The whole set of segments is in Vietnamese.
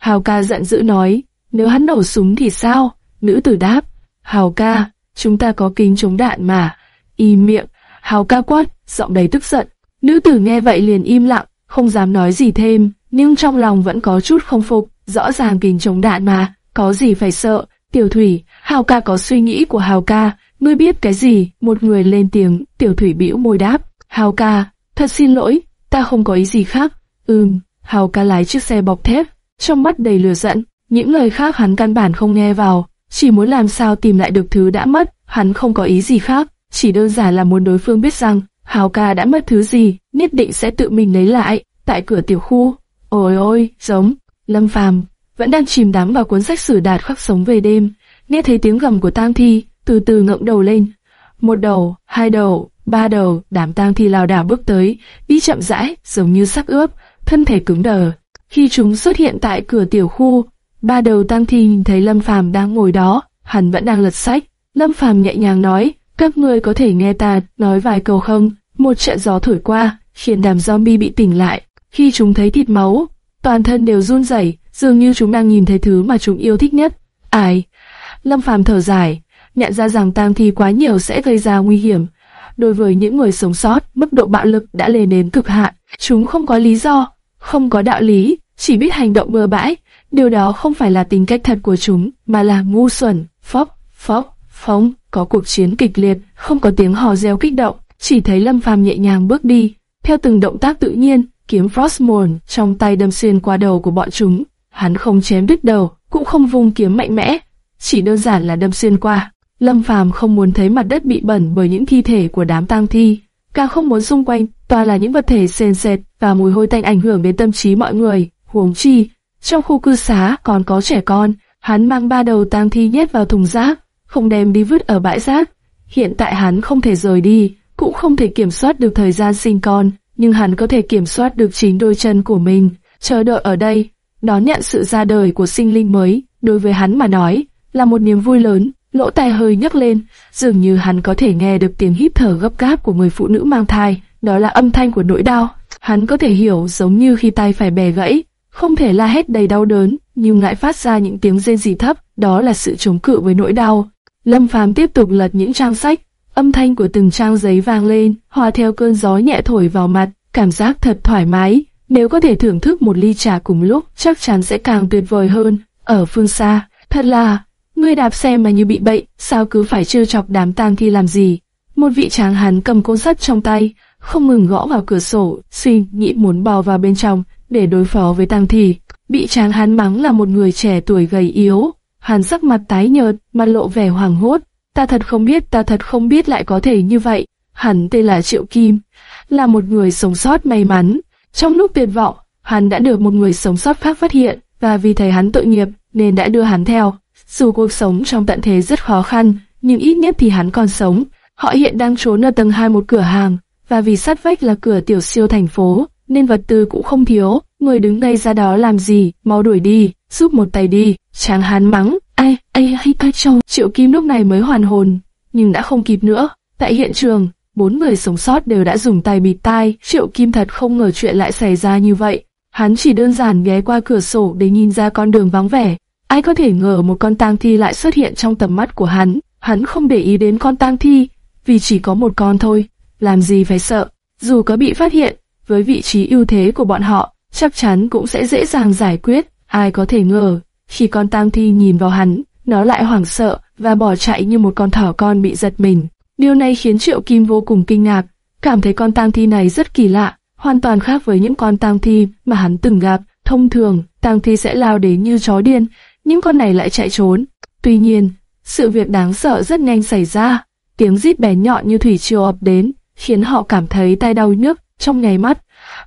Hào ca giận dữ nói, nếu hắn nổ súng thì sao? Nữ tử đáp, Hào ca, chúng ta có kính chống đạn mà. Im miệng, Hào ca quát, giọng đầy tức giận. Nữ tử nghe vậy liền im lặng, không dám nói gì thêm, nhưng trong lòng vẫn có chút không phục, rõ ràng kính chống đạn mà, có gì phải sợ. Tiểu thủy, Hào ca có suy nghĩ của Hào ca, ngươi biết cái gì? Một người lên tiếng, tiểu thủy bĩu môi đáp, Hào ca, thật xin lỗi, ta không có ý gì khác. Ừm, Hào ca lái chiếc xe bọc thép, trong mắt đầy lừa giận, những lời khác hắn căn bản không nghe vào, chỉ muốn làm sao tìm lại được thứ đã mất, hắn không có ý gì khác, chỉ đơn giản là muốn đối phương biết rằng Hào ca đã mất thứ gì, nhất định sẽ tự mình lấy lại. Tại cửa tiểu khu, ôi ôi, giống, Lâm Phàm vẫn đang chìm đắm vào cuốn sách sử đạt khắc sống về đêm, nghe thấy tiếng gầm của tang thi, từ từ ngẩng đầu lên. Một đầu, hai đầu, ba đầu, đám tang thi lao đảo bước tới, đi chậm rãi, giống như sắc ướp, thân thể cứng đờ. Khi chúng xuất hiện tại cửa tiểu khu, ba đầu tang thi nhìn thấy Lâm Phàm đang ngồi đó, hắn vẫn đang lật sách. Lâm Phàm nhẹ nhàng nói, các ngươi có thể nghe ta nói vài câu không? Một trận gió thổi qua, khiến đám zombie bị tỉnh lại. Khi chúng thấy thịt máu, toàn thân đều run rẩy, dường như chúng đang nhìn thấy thứ mà chúng yêu thích nhất. Ai? Lâm Phàm thở dài, nhận ra rằng tang thi quá nhiều sẽ gây ra nguy hiểm. Đối với những người sống sót, mức độ bạo lực đã lên đến cực hạn. Chúng không có lý do, không có đạo lý, chỉ biết hành động bừa bãi. Điều đó không phải là tính cách thật của chúng, mà là ngu xuẩn, phóc, phóc, phóng. Có cuộc chiến kịch liệt, không có tiếng hò reo kích động, chỉ thấy Lâm Phàm nhẹ nhàng bước đi, theo từng động tác tự nhiên, kiếm Frostmourne trong tay đâm xuyên qua đầu của bọn chúng. Hắn không chém đứt đầu, cũng không vung kiếm mạnh mẽ, chỉ đơn giản là đâm xuyên qua. Lâm Phàm không muốn thấy mặt đất bị bẩn bởi những thi thể của đám tang thi, càng không muốn xung quanh toàn là những vật thể sền sệt và mùi hôi tanh ảnh hưởng đến tâm trí mọi người. Huống chi, trong khu cư xá còn có trẻ con, hắn mang ba đầu tang thi nhét vào thùng rác, không đem đi vứt ở bãi rác. Hiện tại hắn không thể rời đi, cũng không thể kiểm soát được thời gian sinh con, nhưng hắn có thể kiểm soát được chính đôi chân của mình, chờ đợi ở đây, đón nhận sự ra đời của sinh linh mới, đối với hắn mà nói, là một niềm vui lớn. Lỗ tai hơi nhấc lên, dường như hắn có thể nghe được tiếng hít thở gấp gáp của người phụ nữ mang thai, đó là âm thanh của nỗi đau. Hắn có thể hiểu giống như khi tay phải bẻ gãy, không thể la hét đầy đau đớn, nhưng lại phát ra những tiếng rên rỉ thấp, đó là sự chống cự với nỗi đau. Lâm Phàm tiếp tục lật những trang sách, âm thanh của từng trang giấy vang lên, hòa theo cơn gió nhẹ thổi vào mặt, cảm giác thật thoải mái. Nếu có thể thưởng thức một ly trà cùng lúc, chắc chắn sẽ càng tuyệt vời hơn. Ở phương xa, thật là, người đạp xe mà như bị bệnh, sao cứ phải trêu chọc đám tang thi làm gì? Một vị tráng hán cầm côn sắt trong tay, không ngừng gõ vào cửa sổ, suy nghĩ muốn bò vào bên trong để đối phó với tang thi. Bị tráng hán mắng là một người trẻ tuổi gầy yếu, Hàn sắc mặt tái nhợt, mặt lộ vẻ hoảng hốt. Ta thật không biết, ta thật không biết lại có thể như vậy. Hắn tên là Triệu Kim, là một người sống sót may mắn. Trong lúc tuyệt vọng, hắn đã được một người sống sót khác phát hiện, và vì thấy hắn tội nghiệp, nên đã đưa hắn theo. Dù cuộc sống trong tận thế rất khó khăn, nhưng ít nhất thì hắn còn sống. Họ hiện đang trốn ở tầng 2 một cửa hàng, và vì sát vách là cửa tiểu siêu thành phố, nên vật tư cũng không thiếu. Người đứng ngay ra đó làm gì, mau đuổi đi, giúp một tay đi. chàng hán mắng, ai, ai, hay, ai châu. Triệu Kim lúc này mới hoàn hồn, nhưng đã không kịp nữa. Tại hiện trường, bốn người sống sót đều đã dùng tay bịt tai. Triệu Kim thật không ngờ chuyện lại xảy ra như vậy. Hắn chỉ đơn giản ghé qua cửa sổ để nhìn ra con đường vắng vẻ. Ai có thể ngờ một con tang thi lại xuất hiện trong tầm mắt của hắn. Hắn không để ý đến con tang thi, vì chỉ có một con thôi. Làm gì phải sợ, dù có bị phát hiện, với vị trí ưu thế của bọn họ, chắc chắn cũng sẽ dễ dàng giải quyết. Ai có thể ngờ, khi con tang thi nhìn vào hắn, nó lại hoảng sợ và bỏ chạy như một con thỏ con bị giật mình. Điều này khiến Triệu Kim vô cùng kinh ngạc, cảm thấy con tang thi này rất kỳ lạ, hoàn toàn khác với những con tang thi mà hắn từng gặp. Thông thường, tang thi sẽ lao đến như chó điên, những con này lại chạy trốn. Tuy nhiên, sự việc đáng sợ rất nhanh xảy ra. Tiếng rít bé nhọn như thủy triều ập đến, khiến họ cảm thấy tay đau nhức trong nháy mắt.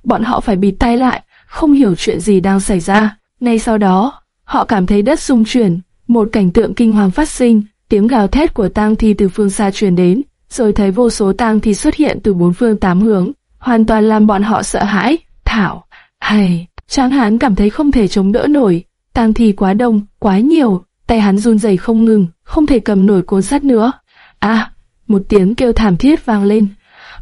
Bọn họ phải bịt tay lại, không hiểu chuyện gì đang xảy ra. Ngay sau đó, họ cảm thấy đất rung chuyển, một cảnh tượng kinh hoàng phát sinh, tiếng gào thét của tang thi từ phương xa truyền đến, rồi thấy vô số tang thi xuất hiện từ bốn phương tám hướng, hoàn toàn làm bọn họ sợ hãi. Thảo, hay, Tráng Hán cảm thấy không thể chống đỡ nổi, tang thi quá đông, quá nhiều, tay hắn run rẩy không ngừng, không thể cầm nổi côn sắt nữa. À, một tiếng kêu thảm thiết vang lên,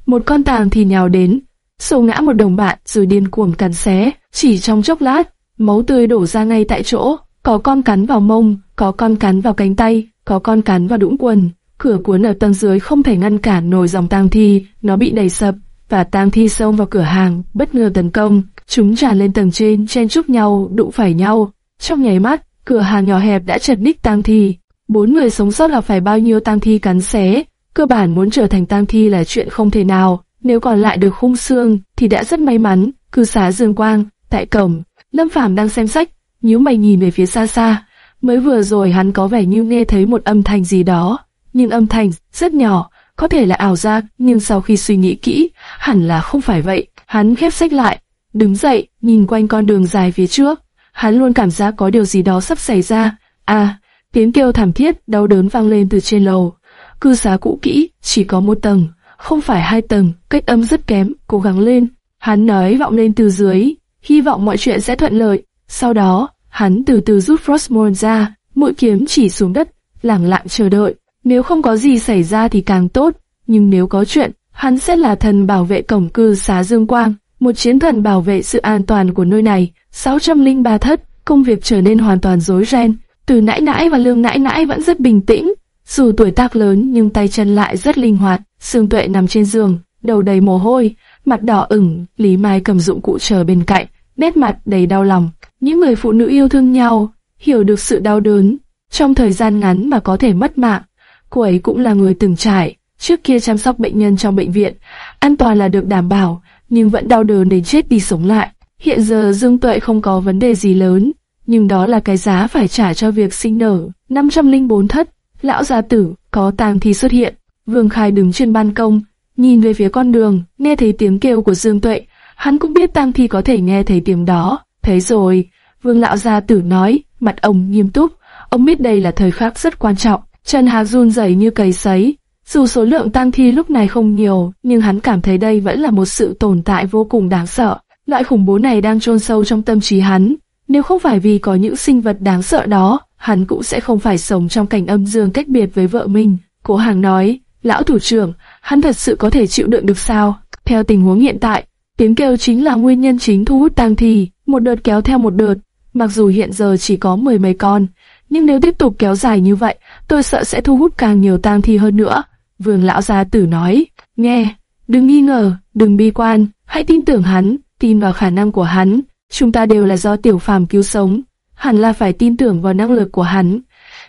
một con tang thi nhào đến, xô ngã một đồng bạn rồi điên cuồng cắn xé, chỉ trong chốc lát, máu tươi đổ ra ngay tại chỗ, có con cắn vào mông, có con cắn vào cánh tay, có con cắn vào đũng quần. Cửa cuốn ở tầng dưới không thể ngăn cản nổi dòng tang thi, nó bị đẩy sập, và tang thi xông vào cửa hàng, bất ngờ tấn công. Chúng tràn lên tầng trên, chen chúc nhau, đụng phải nhau. Trong nháy mắt, cửa hàng nhỏ hẹp đã chật ních tang thi. Bốn người sống sót là phải bao nhiêu tang thi cắn xé. Cơ bản muốn trở thành tang thi là chuyện không thể nào. Nếu còn lại được khung xương, thì đã rất may mắn. Cư xá Dương Quang, tại cổng, Lâm Phàm đang xem sách, nhíu mày nhìn về phía xa xa. Mới vừa rồi hắn có vẻ như nghe thấy một âm thanh gì đó, nhưng âm thanh rất nhỏ, có thể là ảo giác, nhưng sau khi suy nghĩ kỹ, hẳn là không phải vậy. Hắn khép sách lại, đứng dậy, nhìn quanh con đường dài phía trước. Hắn luôn cảm giác có điều gì đó sắp xảy ra. À, tiếng kêu thảm thiết, đau đớn vang lên từ trên lầu. Cư xá cũ kỹ, chỉ có một tầng, không phải hai tầng, cách âm rất kém, cố gắng lên. Hắn nói vọng lên từ dưới, hy vọng mọi chuyện sẽ thuận lợi. Sau đó, hắn từ từ rút Frostmourne ra, mũi kiếm chỉ xuống đất, lặng lặng chờ đợi. Nếu không có gì xảy ra thì càng tốt, nhưng nếu có chuyện, hắn sẽ là thần bảo vệ cổng cư xá Dương Quang, một chiến thần bảo vệ sự an toàn của nơi này. 603 thất, công việc trở nên hoàn toàn rối ren. Từ nãi nãi và lương nãi nãi vẫn rất bình tĩnh, dù tuổi tác lớn nhưng tay chân lại rất linh hoạt. Sương Tuệ nằm trên giường, đầu đầy mồ hôi, mặt đỏ ửng. Lý Mai cầm dụng cụ chờ bên cạnh, nét mặt đầy đau lòng. Những người phụ nữ yêu thương nhau, hiểu được sự đau đớn, trong thời gian ngắn mà có thể mất mạng. Cô ấy cũng là người từng trải, trước kia chăm sóc bệnh nhân trong bệnh viện, an toàn là được đảm bảo, nhưng vẫn đau đớn đến chết đi sống lại. Hiện giờ Dương Tuệ không có vấn đề gì lớn, nhưng đó là cái giá phải trả cho việc sinh nở. 504 thất, lão gia tử, có tang thi xuất hiện. Vương Khai đứng trên ban công, nhìn về phía con đường, nghe thấy tiếng kêu của Dương Tuệ. Hắn cũng biết tang thi có thể nghe thấy tiếng đó. Thấy rồi, Vương lão gia tử nói, mặt ông nghiêm túc. Ông biết đây là thời khắc rất quan trọng. Trần Hạc run rẩy như cầy sấy. Dù số lượng tang thi lúc này không nhiều, nhưng hắn cảm thấy đây vẫn là một sự tồn tại vô cùng đáng sợ. Loại khủng bố này đang chôn sâu trong tâm trí hắn. Nếu không phải vì có những sinh vật đáng sợ đó, hắn cũng sẽ không phải sống trong cảnh âm dương cách biệt với vợ mình. Cố Hàng nói, lão thủ trưởng, hắn thật sự có thể chịu đựng được sao? Theo tình huống hiện tại, tiếng kêu chính là nguyên nhân chính thu hút tang thi, một đợt kéo theo một đợt. Mặc dù hiện giờ chỉ có mười mấy con, nhưng nếu tiếp tục kéo dài như vậy, tôi sợ sẽ thu hút càng nhiều tang thi hơn nữa. Vương lão gia tử nói, nghe, đừng nghi ngờ, đừng bi quan, hãy tin tưởng hắn, tin vào khả năng của hắn. Chúng ta đều là do tiểu phàm cứu sống, hẳn là phải tin tưởng vào năng lực của hắn.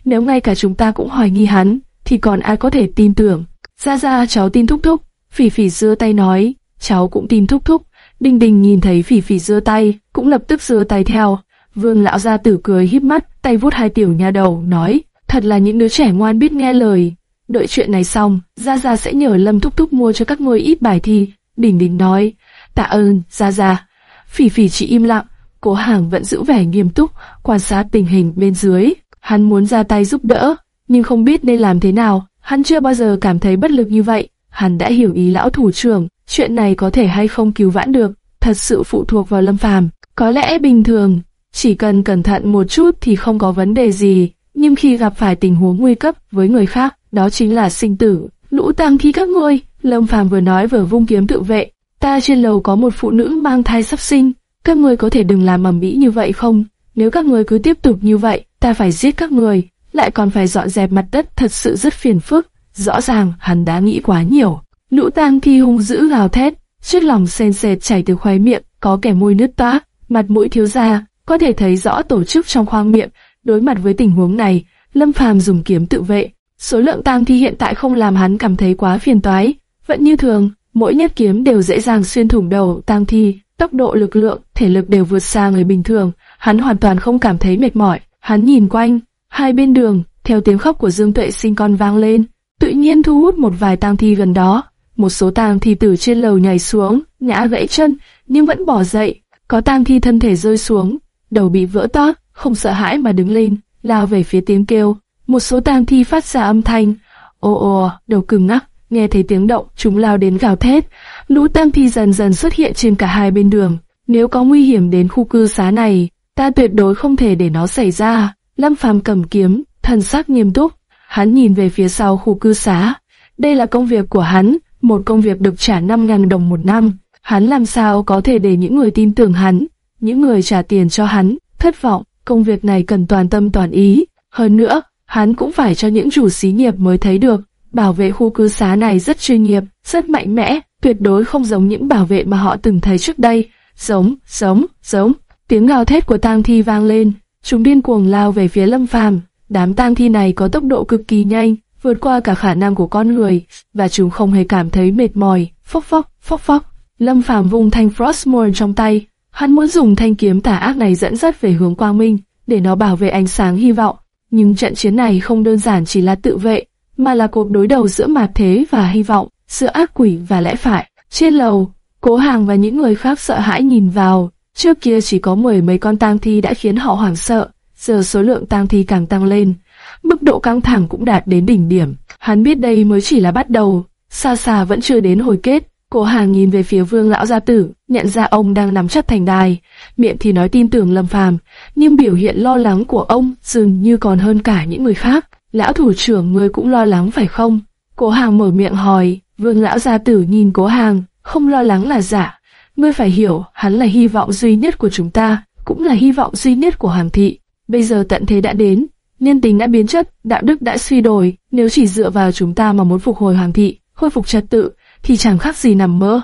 Nếu ngay cả chúng ta cũng hoài nghi hắn, thì còn ai có thể tin tưởng? Ra ra cháu tin thúc thúc, phỉ phỉ giơ tay nói, cháu cũng tin thúc thúc. Đinh Đình nhìn thấy phỉ phỉ giơ tay, cũng lập tức giơ tay theo. Vương lão gia tử cười híp mắt, tay vuốt hai tiểu nha đầu, nói, thật là những đứa trẻ ngoan biết nghe lời. Đợi chuyện này xong, Gia Gia sẽ nhờ Lâm Thúc Thúc mua cho các ngươi ít bài thi. Đình Đình nói, tạ ơn, Gia Gia. Phỉ phỉ chỉ im lặng, cố hàng vẫn giữ vẻ nghiêm túc, quan sát tình hình bên dưới. Hắn muốn ra tay giúp đỡ, nhưng không biết nên làm thế nào. Hắn chưa bao giờ cảm thấy bất lực như vậy. Hắn đã hiểu ý lão thủ trưởng, chuyện này có thể hay không cứu vãn được, thật sự phụ thuộc vào Lâm Phàm. Có lẽ bình thường, chỉ cần cẩn thận một chút thì không có vấn đề gì, nhưng khi gặp phải tình huống nguy cấp với người khác, đó chính là sinh tử. Lũ tang thi các ngươi, Lâm Phàm vừa nói vừa vung kiếm tự vệ. Ta trên lầu có một phụ nữ mang thai sắp sinh, các ngươi có thể đừng làm mầm mỹ như vậy không? Nếu các ngươi cứ tiếp tục như vậy, ta phải giết các người lại còn phải dọn dẹp mặt đất thật sự rất phiền phức. Rõ ràng hắn đã nghĩ quá nhiều. Lũ tang thi hung dữ gào thét, chiếc lòng sen sệt chảy từ khoái miệng, có kẻ môi nứt toát, mặt mũi thiếu ra, có thể thấy rõ tổ chức trong khoang miệng. Đối mặt với tình huống này, Lâm Phàm dùng kiếm tự vệ, Số lượng tang thi hiện tại không làm hắn cảm thấy quá phiền toái, vẫn như thường, mỗi nhát kiếm đều dễ dàng xuyên thủng đầu tang thi, tốc độ lực lượng, thể lực đều vượt xa người bình thường, hắn hoàn toàn không cảm thấy mệt mỏi. Hắn nhìn quanh, hai bên đường, theo tiếng khóc của Dương Tuệ sinh con vang lên, tự nhiên thu hút một vài tang thi gần đó. Một số tang thi từ trên lầu nhảy xuống, ngã gãy chân, nhưng vẫn bỏ dậy. Có tang thi thân thể rơi xuống, đầu bị vỡ toác, không sợ hãi mà đứng lên, lao về phía tiếng kêu. Một số tang thi phát ra âm thanh, ồ ồ, đầu cứng ngắc, nghe thấy tiếng động, chúng lao đến gào thét. Lũ tang thi dần dần xuất hiện trên cả hai bên đường. Nếu có nguy hiểm đến khu cư xá này, ta tuyệt đối không thể để nó xảy ra. Lâm Phàm cầm kiếm, thần sắc nghiêm túc. Hắn nhìn về phía sau khu cư xá. Đây là công việc của hắn, một công việc được trả 5.000 đồng một năm. Hắn làm sao có thể để những người tin tưởng hắn, những người trả tiền cho hắn, thất vọng, công việc này cần toàn tâm toàn ý. Hơn nữa, hắn cũng phải cho những chủ xí nghiệp mới thấy được, bảo vệ khu cư xá này rất chuyên nghiệp, rất mạnh mẽ, tuyệt đối không giống những bảo vệ mà họ từng thấy trước đây. Giống, giống, giống. Tiếng gào thét của tang thi vang lên, chúng điên cuồng lao về phía Lâm Phàm. Đám tang thi này có tốc độ cực kỳ nhanh, vượt qua cả khả năng của con người, và chúng không hề cảm thấy mệt mỏi. Phốc phốc, phốc phốc. Lâm Phàm vung thanh Frostmourne trong tay, hắn muốn dùng thanh kiếm tà ác này dẫn dắt về hướng quang minh, để nó bảo vệ ánh sáng hy vọng. Nhưng trận chiến này không đơn giản chỉ là tự vệ, mà là cuộc đối đầu giữa mạt thế và hy vọng, giữa ác quỷ và lẽ phải. Trên lầu, Cố Hàng và những người khác sợ hãi nhìn vào, trước kia chỉ có mười mấy con tang thi đã khiến họ hoảng sợ, giờ số lượng tang thi càng tăng lên, mức độ căng thẳng cũng đạt đến đỉnh điểm. Hắn biết đây mới chỉ là bắt đầu, xa xa vẫn chưa đến hồi kết. Cố Hàng nhìn về phía Vương lão gia tử, nhận ra ông đang nắm chắc thành đài, miệng thì nói tin tưởng Lâm Phàm, nhưng biểu hiện lo lắng của ông dường như còn hơn cả những người khác. Lão thủ trưởng ngươi cũng lo lắng phải không? Cố Hàng mở miệng hỏi, Vương lão gia tử nhìn Cố Hàng, không lo lắng là giả. Ngươi phải hiểu, hắn là hy vọng duy nhất của chúng ta, cũng là hy vọng duy nhất của Hoàng thị. Bây giờ tận thế đã đến, nhân tính đã biến chất, đạo đức đã suy đồi, nếu chỉ dựa vào chúng ta mà muốn phục hồi Hoàng thị, khôi phục trật tự, thì chẳng khác gì nằm mơ.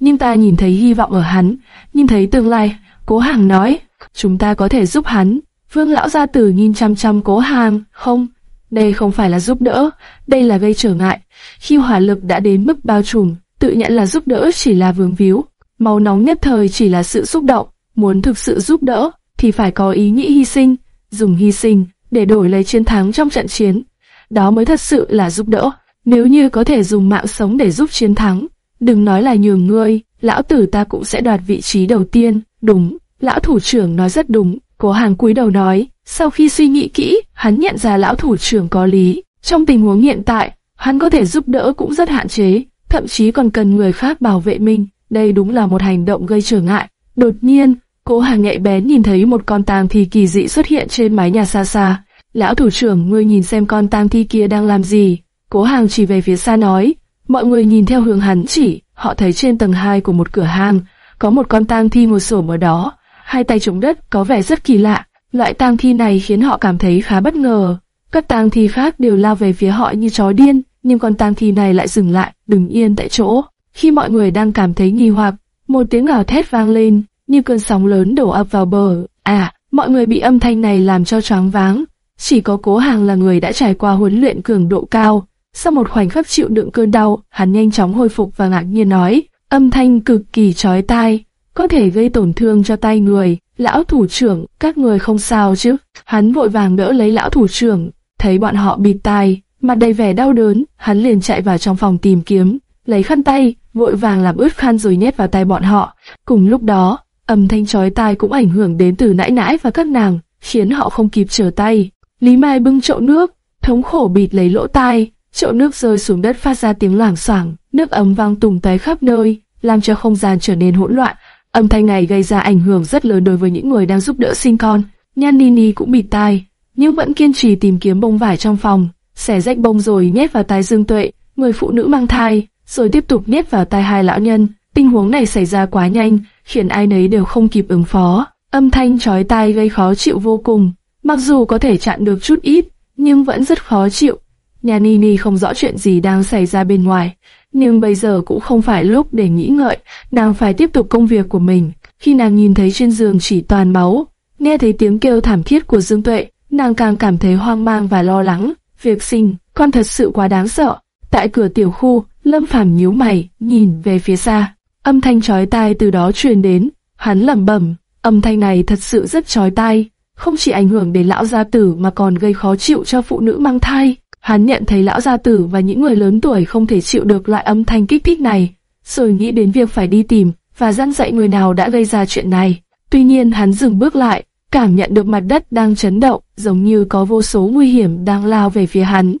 Nhưng ta nhìn thấy hy vọng ở hắn, nhìn thấy tương lai, Cố Hàng nói, chúng ta có thể giúp hắn. Vương lão gia tử nhìn chăm chăm Cố Hàng, không, đây không phải là giúp đỡ, đây là gây trở ngại. Khi hỏa lực đã đến mức bao trùm, tự nhận là giúp đỡ chỉ là vướng víu, máu nóng nhất thời chỉ là sự xúc động, muốn thực sự giúp đỡ thì phải có ý nghĩ hy sinh, dùng hy sinh để đổi lấy chiến thắng trong trận chiến. Đó mới thật sự là giúp đỡ. Nếu như có thể dùng mạng sống để giúp chiến thắng, đừng nói là nhường ngươi, lão tử ta cũng sẽ đoạt vị trí đầu tiên. Đúng, lão thủ trưởng nói rất đúng. Cố hàng cúi đầu nói, sau khi suy nghĩ kỹ, hắn nhận ra lão thủ trưởng có lý. Trong tình huống hiện tại, hắn có thể giúp đỡ cũng rất hạn chế, thậm chí còn cần người khác bảo vệ mình. Đây đúng là một hành động gây trở ngại. Đột nhiên, cố hàng nhạy bén nhìn thấy một con tang thi kỳ dị xuất hiện trên mái nhà xa xa. Lão thủ trưởng, ngươi nhìn xem con tang thi kia đang làm gì. Cố hàng chỉ về phía xa nói. Mọi người nhìn theo hướng hắn chỉ, họ thấy trên tầng 2 của một cửa hàng, có một con tang thi ngồi sổ ở đó, hai tay chống đất có vẻ rất kỳ lạ. Loại tang thi này khiến họ cảm thấy khá bất ngờ. Các tang thi khác đều lao về phía họ như chó điên, nhưng con tang thi này lại dừng lại, đứng yên tại chỗ. Khi mọi người đang cảm thấy nghi hoặc, một tiếng gào thét vang lên, như cơn sóng lớn đổ ập vào bờ. À, mọi người bị âm thanh này làm cho choáng váng. Chỉ có cố hàng là người đã trải qua huấn luyện cường độ cao. Sau một khoảnh khắc chịu đựng cơn đau, hắn nhanh chóng hồi phục và ngạc nhiên nói, âm thanh cực kỳ chói tai, có thể gây tổn thương cho tay người. Lão thủ trưởng, các người không sao chứ? Hắn vội vàng đỡ lấy lão thủ trưởng, thấy bọn họ bịt tai, mặt đầy vẻ đau đớn, hắn liền chạy vào trong phòng tìm kiếm, lấy khăn tay, vội vàng làm ướt khăn rồi nhét vào tay bọn họ. Cùng lúc đó, âm thanh chói tai cũng ảnh hưởng đến từ nãi nãi và các nàng, khiến họ không kịp trở tay. Lý Mai bưng chậu nước, thống khổ bịt lấy lỗ tai, chậu nước rơi xuống đất phát ra tiếng loảng xoảng, nước ấm vang tùng tóe khắp nơi, làm cho không gian trở nên hỗn loạn. Âm thanh này gây ra ảnh hưởng rất lớn đối với những người đang giúp đỡ sinh con. Nhan Nini cũng bịt tai, nhưng vẫn kiên trì tìm kiếm bông vải trong phòng, xẻ rách bông rồi nhét vào tai Dương Tuệ, người phụ nữ mang thai, rồi tiếp tục nhét vào tai hai lão nhân. Tình huống này xảy ra quá nhanh, khiến ai nấy đều không kịp ứng phó. Âm thanh chói tai gây khó chịu vô cùng, mặc dù có thể chặn được chút ít, nhưng vẫn rất khó chịu. Nhà Nini không rõ chuyện gì đang xảy ra bên ngoài, nhưng bây giờ cũng không phải lúc để nghĩ ngợi, nàng phải tiếp tục công việc của mình. Khi nàng nhìn thấy trên giường chỉ toàn máu, nghe thấy tiếng kêu thảm thiết của Dương Tuệ, nàng càng cảm thấy hoang mang và lo lắng. Việc sinh, con thật sự quá đáng sợ. Tại cửa tiểu khu, Lâm Phàm nhíu mày, nhìn về phía xa. Âm thanh chói tai từ đó truyền đến, hắn lẩm bẩm, âm thanh này thật sự rất chói tai, không chỉ ảnh hưởng đến lão gia tử mà còn gây khó chịu cho phụ nữ mang thai. Hắn nhận thấy lão gia tử và những người lớn tuổi không thể chịu được loại âm thanh kích thích này, rồi nghĩ đến việc phải đi tìm và dặn dạy người nào đã gây ra chuyện này. Tuy nhiên hắn dừng bước lại, cảm nhận được mặt đất đang chấn động, giống như có vô số nguy hiểm đang lao về phía hắn.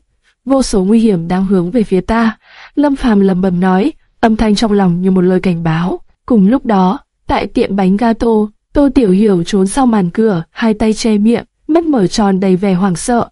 Vô số nguy hiểm đang hướng về phía ta. Lâm Phàm lầm bầm nói, âm thanh trong lòng như một lời cảnh báo. Cùng lúc đó, tại tiệm bánh gato, Tô Tiểu Hiểu trốn sau màn cửa, hai tay che miệng, mắt mở tròn đầy vẻ hoảng sợ.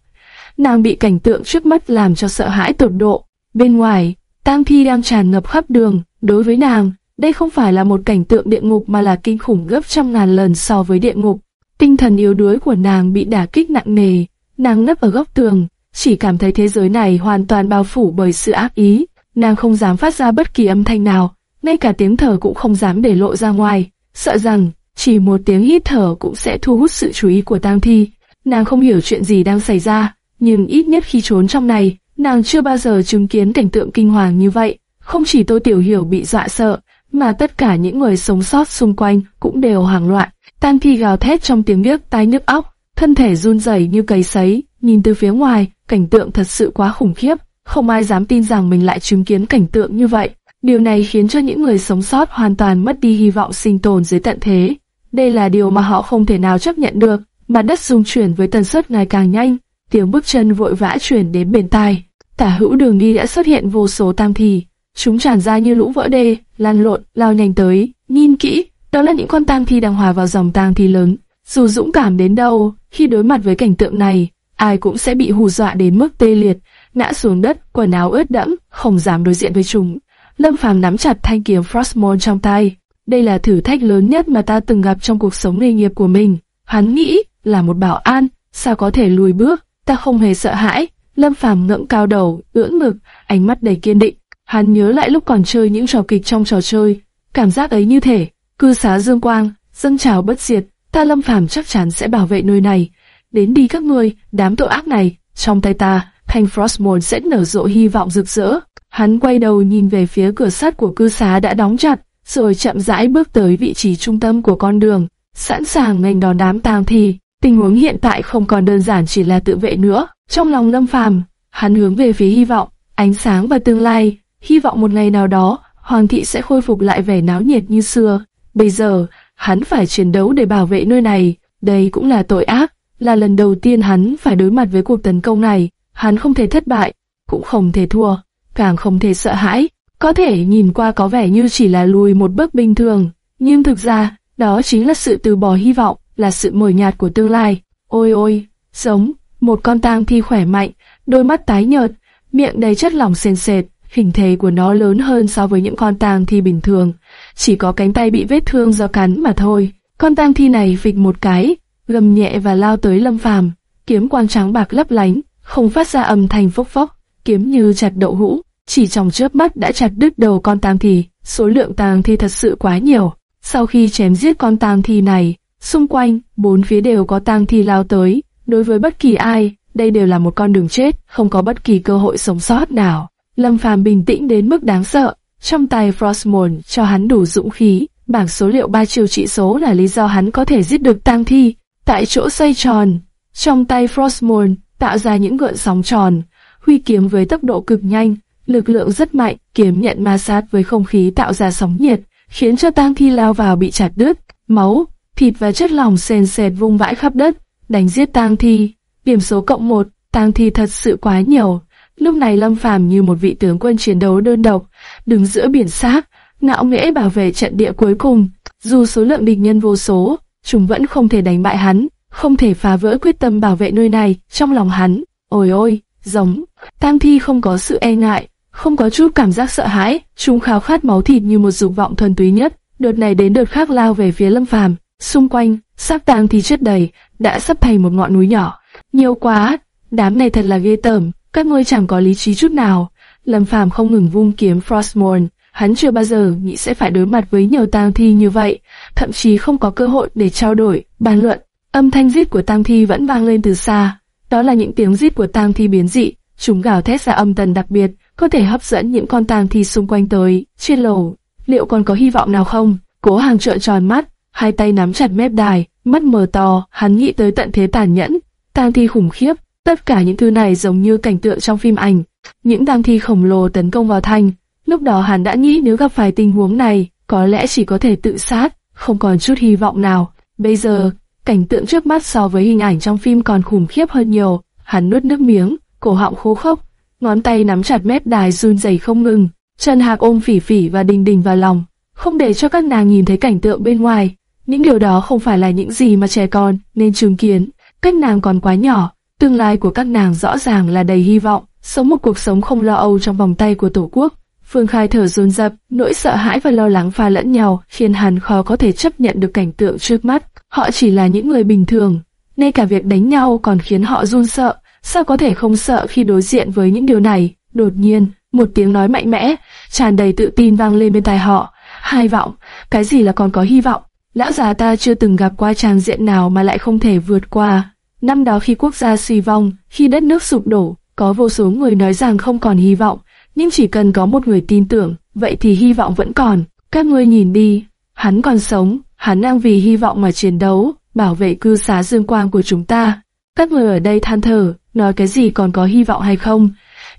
Nàng bị cảnh tượng trước mắt làm cho sợ hãi tột độ. Bên ngoài, tang thi đang tràn ngập khắp đường. Đối với nàng, đây không phải là một cảnh tượng địa ngục mà là kinh khủng gấp trăm ngàn lần so với địa ngục. Tinh thần yếu đuối của nàng bị đả kích nặng nề, nàng nấp ở góc tường, chỉ cảm thấy thế giới này hoàn toàn bao phủ bởi sự ác ý. Nàng không dám phát ra bất kỳ âm thanh nào, ngay cả tiếng thở cũng không dám để lộ ra ngoài, sợ rằng chỉ một tiếng hít thở cũng sẽ thu hút sự chú ý của Tang Thi. Nàng không hiểu chuyện gì đang xảy ra, nhưng ít nhất khi trốn trong này, nàng chưa bao giờ chứng kiến cảnh tượng kinh hoàng như vậy. Không chỉ tôi Tiểu Hiểu bị dọa sợ, mà tất cả những người sống sót xung quanh cũng đều hoảng loạn. Tang Thi gào thét trong tiếng biếc tai nhức óc, thân thể run rẩy như cầy sấy, nhìn từ phía ngoài, cảnh tượng thật sự quá khủng khiếp, không ai dám tin rằng mình lại chứng kiến cảnh tượng như vậy. Điều này khiến cho những người sống sót hoàn toàn mất đi hy vọng sinh tồn dưới tận thế. Đây là điều mà họ không thể nào chấp nhận được, mặt đất rung chuyển với tần suất ngày càng nhanh, tiếng bước chân vội vã chuyển đến bên tai. Tả hữu đường đi đã xuất hiện vô số tam thì, chúng tràn ra như lũ vỡ đê, lan lộn, lao nhanh tới, nhìn kỹ, đó là những con tang thi đang hòa vào dòng tang thi lớn. Dù dũng cảm đến đâu, khi đối mặt với cảnh tượng này, ai cũng sẽ bị hù dọa đến mức tê liệt, ngã xuống đất, quần áo ướt đẫm, không dám đối diện với chúng. Lâm Phàm nắm chặt thanh kiếm Frostmourne trong tay. Đây là thử thách lớn nhất mà ta từng gặp trong cuộc sống nghề nghiệp của mình. Hắn nghĩ là một bảo an, sao có thể lùi bước, ta không hề sợ hãi. Lâm Phàm ngẩng cao đầu, ưỡn ngực, ánh mắt đầy kiên định. Hắn nhớ lại lúc còn chơi những trò kịch trong trò chơi, cảm giác ấy như thể cư xá dương quang, dâng trào bất diệt. Ta Lâm Phàm chắc chắn sẽ bảo vệ nơi này. Đến đi các ngươi, đám tội ác này, trong tay ta, thanh Frostmourne sẽ nở rộ hy vọng rực rỡ. Hắn quay đầu nhìn về phía cửa sắt của cư xá đã đóng chặt, rồi chậm rãi bước tới vị trí trung tâm của con đường, sẵn sàng nghênh đón đám tang thi. Tình huống hiện tại không còn đơn giản chỉ là tự vệ nữa. Trong lòng Lâm Phàm, hắn hướng về phía hy vọng, ánh sáng và tương lai, hy vọng một ngày nào đó, hoàng thị sẽ khôi phục lại vẻ náo nhiệt như xưa. Bây giờ, hắn phải chiến đấu để bảo vệ nơi này, đây cũng là tội ác, là lần đầu tiên hắn phải đối mặt với cuộc tấn công này, hắn không thể thất bại, cũng không thể thua càng không thể sợ hãi. Có thể nhìn qua có vẻ như chỉ là lùi một bước bình thường, nhưng thực ra, đó chính là sự từ bỏ hy vọng, là sự mờ nhạt của tương lai. Ôi ôi, giống, một con tang thi khỏe mạnh, đôi mắt tái nhợt, miệng đầy chất lỏng sền sệt, hình thể của nó lớn hơn so với những con tang thi bình thường, chỉ có cánh tay bị vết thương do cắn mà thôi. Con tang thi này vịch một cái, gầm nhẹ và lao tới Lâm Phàm, kiếm quang trắng bạc lấp lánh, không phát ra âm thanh phốc phốc, kiếm như chặt đậu hũ, chỉ trong chớp mắt đã chặt đứt đầu con tang thi, số lượng tang thi thật sự quá nhiều. Sau khi chém giết con tang thi này, xung quanh, bốn phía đều có tang thi lao tới, đối với bất kỳ ai, đây đều là một con đường chết, không có bất kỳ cơ hội sống sót nào. Lâm Phàm bình tĩnh đến mức đáng sợ, trong tay Frostmourne cho hắn đủ dũng khí, bảng số liệu ba chiều trị số là lý do hắn có thể giết được tang thi. Tại chỗ xoay tròn, trong tay Frostmourne tạo ra những gợn sóng tròn, huy kiếm với tốc độ cực nhanh, lực lượng rất mạnh, kiếm nhận ma sát với không khí tạo ra sóng nhiệt, khiến cho tang thi lao vào bị chặt đứt, máu, thịt và chất lỏng sền sệt vung vãi khắp đất, đánh giết tang thi. Điểm số cộng một, tang thi thật sự quá nhiều. Lúc này Lâm Phàm như một vị tướng quân chiến đấu đơn độc, đứng giữa biển xác, ngạo nghễ bảo vệ trận địa cuối cùng. Dù số lượng địch nhân vô số, chúng vẫn không thể đánh bại hắn, không thể phá vỡ quyết tâm bảo vệ nơi này trong lòng hắn. Ôi ôi, giống, tang thi không có sự e ngại, không có chút cảm giác sợ hãi, chúng khao khát máu thịt như một dục vọng thuần túy nhất. Đợt này đến đợt khác lao về phía Lâm Phàm, xung quanh, xác tang thì chất đầy, đã sắp thành một ngọn núi nhỏ. Nhiều quá, đám này thật là ghê tởm, các ngươi chẳng có lý trí chút nào. Lâm Phàm không ngừng vung kiếm Frostmourne, hắn chưa bao giờ nghĩ sẽ phải đối mặt với nhiều tang thi như vậy, thậm chí không có cơ hội để trao đổi, bàn luận. Âm thanh rít của tang thi vẫn vang lên từ xa, đó là những tiếng rít của tang thi biến dị, chúng gào thét ra âm tần đặc biệt, có thể hấp dẫn những con tang thi xung quanh tới. Trên lầu, liệu còn có hy vọng nào không? Cố hàng trợn tròn mắt, hai tay nắm chặt mép đài, mắt mờ to, hắn nghĩ tới tận thế tàn nhẫn, tang thi khủng khiếp. Tất cả những thứ này giống như cảnh tượng trong phim ảnh. Những tang thi khổng lồ tấn công vào thành. Lúc đó hắn đã nghĩ nếu gặp phải tình huống này, có lẽ chỉ có thể tự sát, không còn chút hy vọng nào. Bây giờ, cảnh tượng trước mắt so với hình ảnh trong phim còn khủng khiếp hơn nhiều. Hắn nuốt nước miếng, cổ họng khô khốc, ngón tay nắm chặt mép đài run rẩy không ngừng. Trần Hạc ôm Phỉ Phỉ và Đình Đình vào lòng, không để cho các nàng nhìn thấy cảnh tượng bên ngoài. Những điều đó không phải là những gì mà trẻ con nên chứng kiến. Các nàng còn quá nhỏ, tương lai của các nàng rõ ràng là đầy hy vọng, sống một cuộc sống không lo âu trong vòng tay của Tổ quốc. Phương Khai thở dồn dập, nỗi sợ hãi và lo lắng pha lẫn nhau, khiến hắn khó có thể chấp nhận được cảnh tượng trước mắt. Họ chỉ là những người bình thường, ngay cả việc đánh nhau còn khiến họ run sợ. Sao có thể không sợ khi đối diện với những điều này? Đột nhiên, một tiếng nói mạnh mẽ, tràn đầy tự tin vang lên bên tai họ. Hai vọng, cái gì là còn có hy vọng? Lão già ta chưa từng gặp qua tràng diện nào mà lại không thể vượt qua. Năm đó khi quốc gia suy vong, khi đất nước sụp đổ, có vô số người nói rằng không còn hy vọng, nhưng chỉ cần có một người tin tưởng, vậy thì hy vọng vẫn còn. Các ngươi nhìn đi, hắn còn sống, hắn đang vì hy vọng mà chiến đấu, bảo vệ cư xá dương quang của chúng ta. Các người ở đây than thở, nói cái gì còn có hy vọng hay không?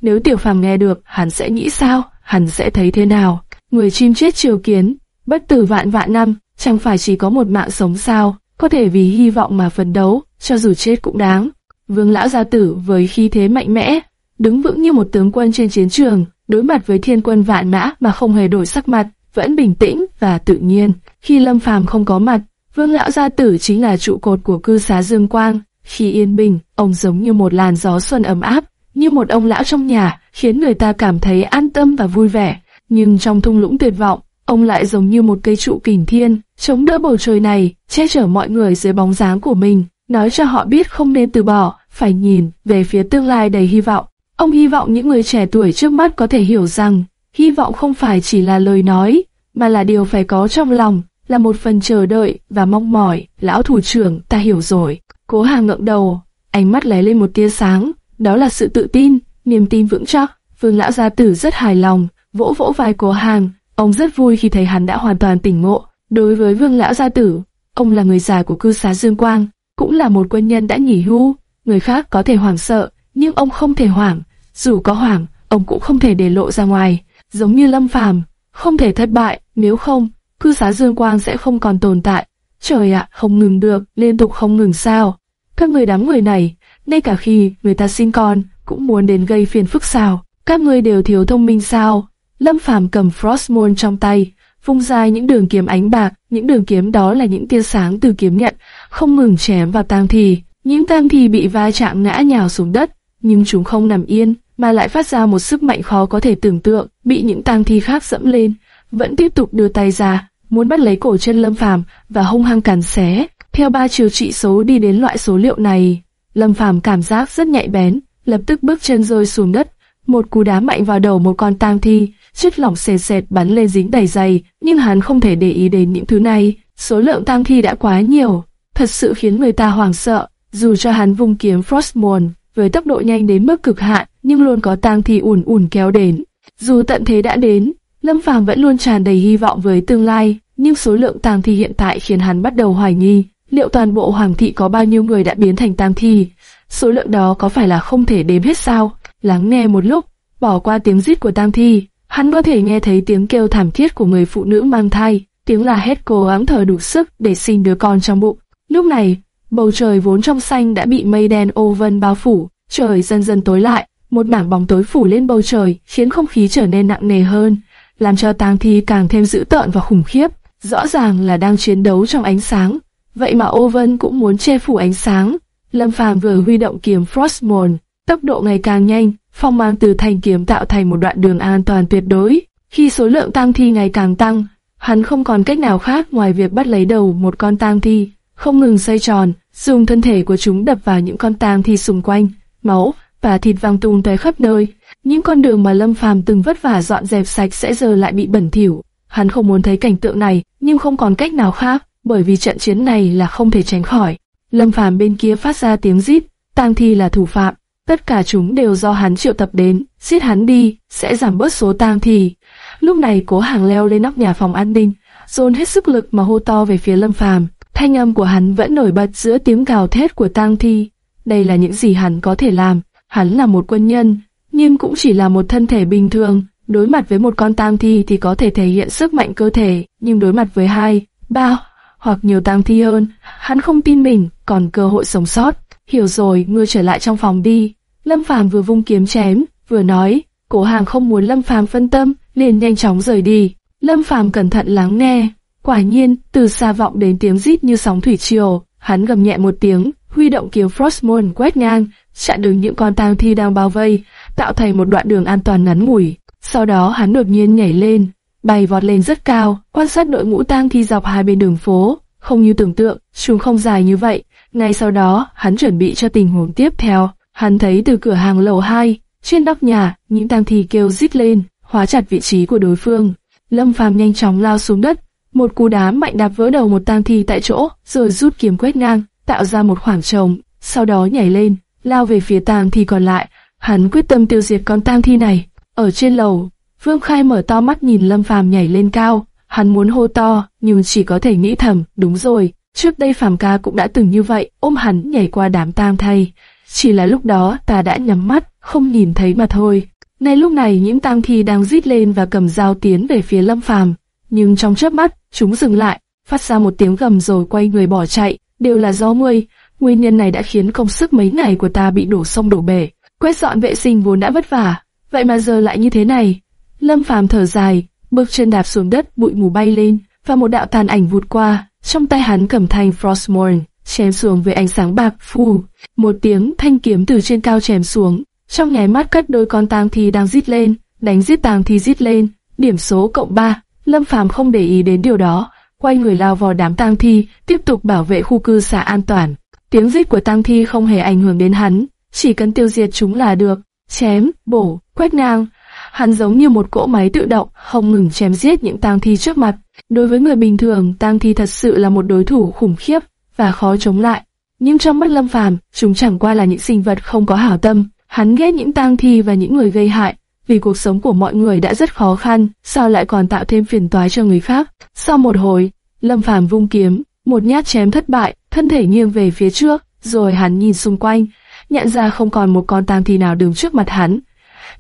Nếu tiểu phàm nghe được, hắn sẽ nghĩ sao? Hắn sẽ thấy thế nào? Người chim chết triều kiến, bất tử vạn vạn năm, chẳng phải chỉ có một mạng sống sao? Có thể vì hy vọng mà phấn đấu, cho dù chết cũng đáng. Vương lão gia tử với khí thế mạnh mẽ, đứng vững như một tướng quân trên chiến trường, đối mặt với thiên quân vạn mã mà không hề đổi sắc mặt, vẫn bình tĩnh và tự nhiên. Khi Lâm Phàm không có mặt, Vương lão gia tử chính là trụ cột của cư xá Dương Quang. Khi yên bình, ông giống như một làn gió xuân ấm áp, như một ông lão trong nhà, khiến người ta cảm thấy an tâm và vui vẻ. Nhưng trong thung lũng tuyệt vọng, ông lại giống như một cây trụ kình thiên, chống đỡ bầu trời này, che chở mọi người dưới bóng dáng của mình, nói cho họ biết không nên từ bỏ, phải nhìn về phía tương lai đầy hy vọng. Ông hy vọng những người trẻ tuổi trước mắt có thể hiểu rằng, hy vọng không phải chỉ là lời nói, mà là điều phải có trong lòng, là một phần chờ đợi và mong mỏi. Lão thủ trưởng, ta hiểu rồi. Cố Hà ngượng đầu, ánh mắt lóe lên một tia sáng, đó là sự tự tin, niềm tin vững chắc. Vương lão gia tử rất hài lòng, vỗ vỗ vai Cố Hàng, ông rất vui khi thấy hắn đã hoàn toàn tỉnh ngộ. Đối với Vương lão gia tử, ông là người già của cư xá Dương Quang, cũng là một quân nhân đã nghỉ hưu. Người khác có thể hoảng sợ, nhưng ông không thể hoảng. Dù có hoảng, ông cũng không thể để lộ ra ngoài. Giống như Lâm Phàm, không thể thất bại, nếu không, cư xá Dương Quang sẽ không còn tồn tại. Trời ạ, không ngừng được, liên tục không ngừng sao. Các người đám người này, ngay cả khi người ta sinh con, cũng muốn đến gây phiền phức sao. Các người đều thiếu thông minh sao. Lâm Phàm cầm Frostmourne trong tay, vung ra những đường kiếm ánh bạc, những đường kiếm đó là những tia sáng từ kiếm nhận, không ngừng chém vào tang thi. Những tang thi bị va chạm ngã nhào xuống đất, nhưng chúng không nằm yên, mà lại phát ra một sức mạnh khó có thể tưởng tượng, bị những tang thi khác dẫm lên, vẫn tiếp tục đưa tay ra, muốn bắt lấy cổ chân Lâm Phàm và hung hăng cắn xé. Theo ba chiều trị số đi đến loại số liệu này, Lâm Phàm cảm giác rất nhạy bén, lập tức bước chân rơi xuống đất, một cú đá mạnh vào đầu một con tang thi, chất lỏng sền sệt bắn lên dính đầy giày, nhưng hắn không thể để ý đến những thứ này, số lượng tang thi đã quá nhiều, thật sự khiến người ta hoảng sợ. Dù cho hắn vung kiếm Frostmourne với tốc độ nhanh đến mức cực hạn, nhưng luôn có tang thi ùn ùn kéo đến. Dù tận thế đã đến, Lâm Phàm vẫn luôn tràn đầy hy vọng với tương lai, nhưng số lượng tang thi hiện tại khiến hắn bắt đầu hoài nghi, liệu toàn bộ hoàng thị có bao nhiêu người đã biến thành tang thi? Số lượng đó có phải là không thể đếm hết sao? Lắng nghe một lúc, bỏ qua tiếng rít của tang thi, hắn có thể nghe thấy tiếng kêu thảm thiết của người phụ nữ mang thai, tiếng là hét cố gắng thở đủ sức để sinh đứa con trong bụng. Lúc này, bầu trời vốn trong xanh đã bị mây đen ô vân bao phủ, trời dần dần tối lại, một mảng bóng tối phủ lên bầu trời, khiến không khí trở nên nặng nề hơn, làm cho tang thi càng thêm dữ tợn và khủng khiếp. Rõ ràng là đang chiến đấu trong ánh sáng, vậy mà ô vân cũng muốn che phủ ánh sáng. Lâm Phàm vừa huy động kiếm Frostmourne, tốc độ ngày càng nhanh, phong mang từ thanh kiếm tạo thành một đoạn đường an toàn tuyệt đối. Khi số lượng tang thi ngày càng tăng, hắn không còn cách nào khác ngoài việc bắt lấy đầu một con tang thi, không ngừng xoay tròn, dùng thân thể của chúng đập vào những con tang thi xung quanh, máu và thịt văng tung tóe khắp nơi. Những con đường mà Lâm Phàm từng vất vả dọn dẹp sạch sẽ giờ lại bị bẩn thỉu. Hắn không muốn thấy cảnh tượng này, nhưng không còn cách nào khác, bởi vì trận chiến này là không thể tránh khỏi. Lâm Phàm bên kia phát ra tiếng rít, tang thi là thủ phạm, tất cả chúng đều do hắn triệu tập đến, giết hắn đi, sẽ giảm bớt số tang thi. Lúc này Cố Hàng leo lên nóc nhà phòng an ninh, dồn hết sức lực mà hô to về phía Lâm Phàm. Thanh âm của hắn vẫn nổi bật giữa tiếng gào thét của tang thi. Đây là những gì hắn có thể làm. Hắn là một quân nhân, nhưng cũng chỉ là một thân thể bình thường. Đối mặt với một con tang thi thì có thể thể hiện sức mạnh cơ thể, nhưng đối mặt với hai, ba hoặc nhiều tang thi hơn, hắn không tin mình còn cơ hội sống sót. Hiểu rồi, ngươi trở lại trong phòng đi. Lâm Phàm vừa vung kiếm chém, vừa nói. Cổ Hàng không muốn Lâm Phàm phân tâm, liền nhanh chóng rời đi. Lâm Phàm cẩn thận lắng nghe, quả nhiên từ xa vọng đến tiếng rít như sóng thủy triều. Hắn gầm nhẹ một tiếng, huy động kiếm Frostmourne quét ngang, chặn đứng những con tang thi đang bao vây, tạo thành một đoạn đường an toàn ngắn ngủi. Sau đó hắn đột nhiên nhảy lên, bay vọt lên rất cao, quan sát đội ngũ tang thi dọc hai bên đường phố. Không như tưởng tượng, chúng không dài như vậy. Ngay sau đó, hắn chuẩn bị cho tình huống tiếp theo. Hắn thấy từ cửa hàng lầu 2, trên nóc nhà, những tang thi kêu rít lên, hóa chặt vị trí của đối phương. Lâm Phàm nhanh chóng lao xuống đất, một cú đá mạnh đạp vỡ đầu một tang thi tại chỗ, rồi rút kiếm quét ngang, tạo ra một khoảng trống, sau đó nhảy lên, lao về phía tang thi còn lại. Hắn quyết tâm tiêu diệt con tang thi này. Ở trên lầu, Vương Khai mở to mắt nhìn Lâm Phàm nhảy lên cao, hắn muốn hô to, nhưng chỉ có thể nghĩ thầm, đúng rồi, trước đây Phàm ca cũng đã từng như vậy, ôm hắn nhảy qua đám tang thay. Chỉ là lúc đó ta đã nhắm mắt, không nhìn thấy mà thôi. nay lúc này những tang thi đang rít lên và cầm dao tiến về phía Lâm Phàm, nhưng trong chớp mắt, chúng dừng lại, phát ra một tiếng gầm rồi quay người bỏ chạy, đều là do ngươi. Nguyên nhân này đã khiến công sức mấy ngày của ta bị đổ sông đổ bể. Quét dọn vệ sinh vốn đã vất vả, vậy mà giờ lại như thế này. Lâm Phàm thở dài, bước chân đạp xuống đất, bụi mù bay lên, và một đạo tàn ảnh vụt qua, trong tay hắn cầm thanh Frostmourne, chém xuống với ánh sáng bạc phù. Một tiếng thanh kiếm từ trên cao chém xuống, trong nháy mắt cắt đôi con tang thi đang rít lên, đánh giết tang thi rít lên, điểm số cộng 3. Lâm Phàm không để ý đến điều đó, quay người lao vào đám tang thi, tiếp tục bảo vệ khu cư xá an toàn. Tiếng rít của tang thi không hề ảnh hưởng đến hắn, chỉ cần tiêu diệt chúng là được. Chém, bổ, quét ngang, hắn giống như một cỗ máy tự động, không ngừng chém giết những tang thi trước mặt. Đối với người bình thường, tang thi thật sự là một đối thủ khủng khiếp và khó chống lại. Nhưng trong mắt Lâm Phàm, chúng chẳng qua là những sinh vật không có hảo tâm. Hắn ghét những tang thi và những người gây hại, vì cuộc sống của mọi người đã rất khó khăn, sao lại còn tạo thêm phiền toái cho người khác? Sau một hồi, Lâm Phàm vung kiếm, một nhát chém thất bại, thân thể nghiêng về phía trước, rồi hắn nhìn xung quanh, nhận ra không còn một con tang thi nào đứng trước mặt hắn.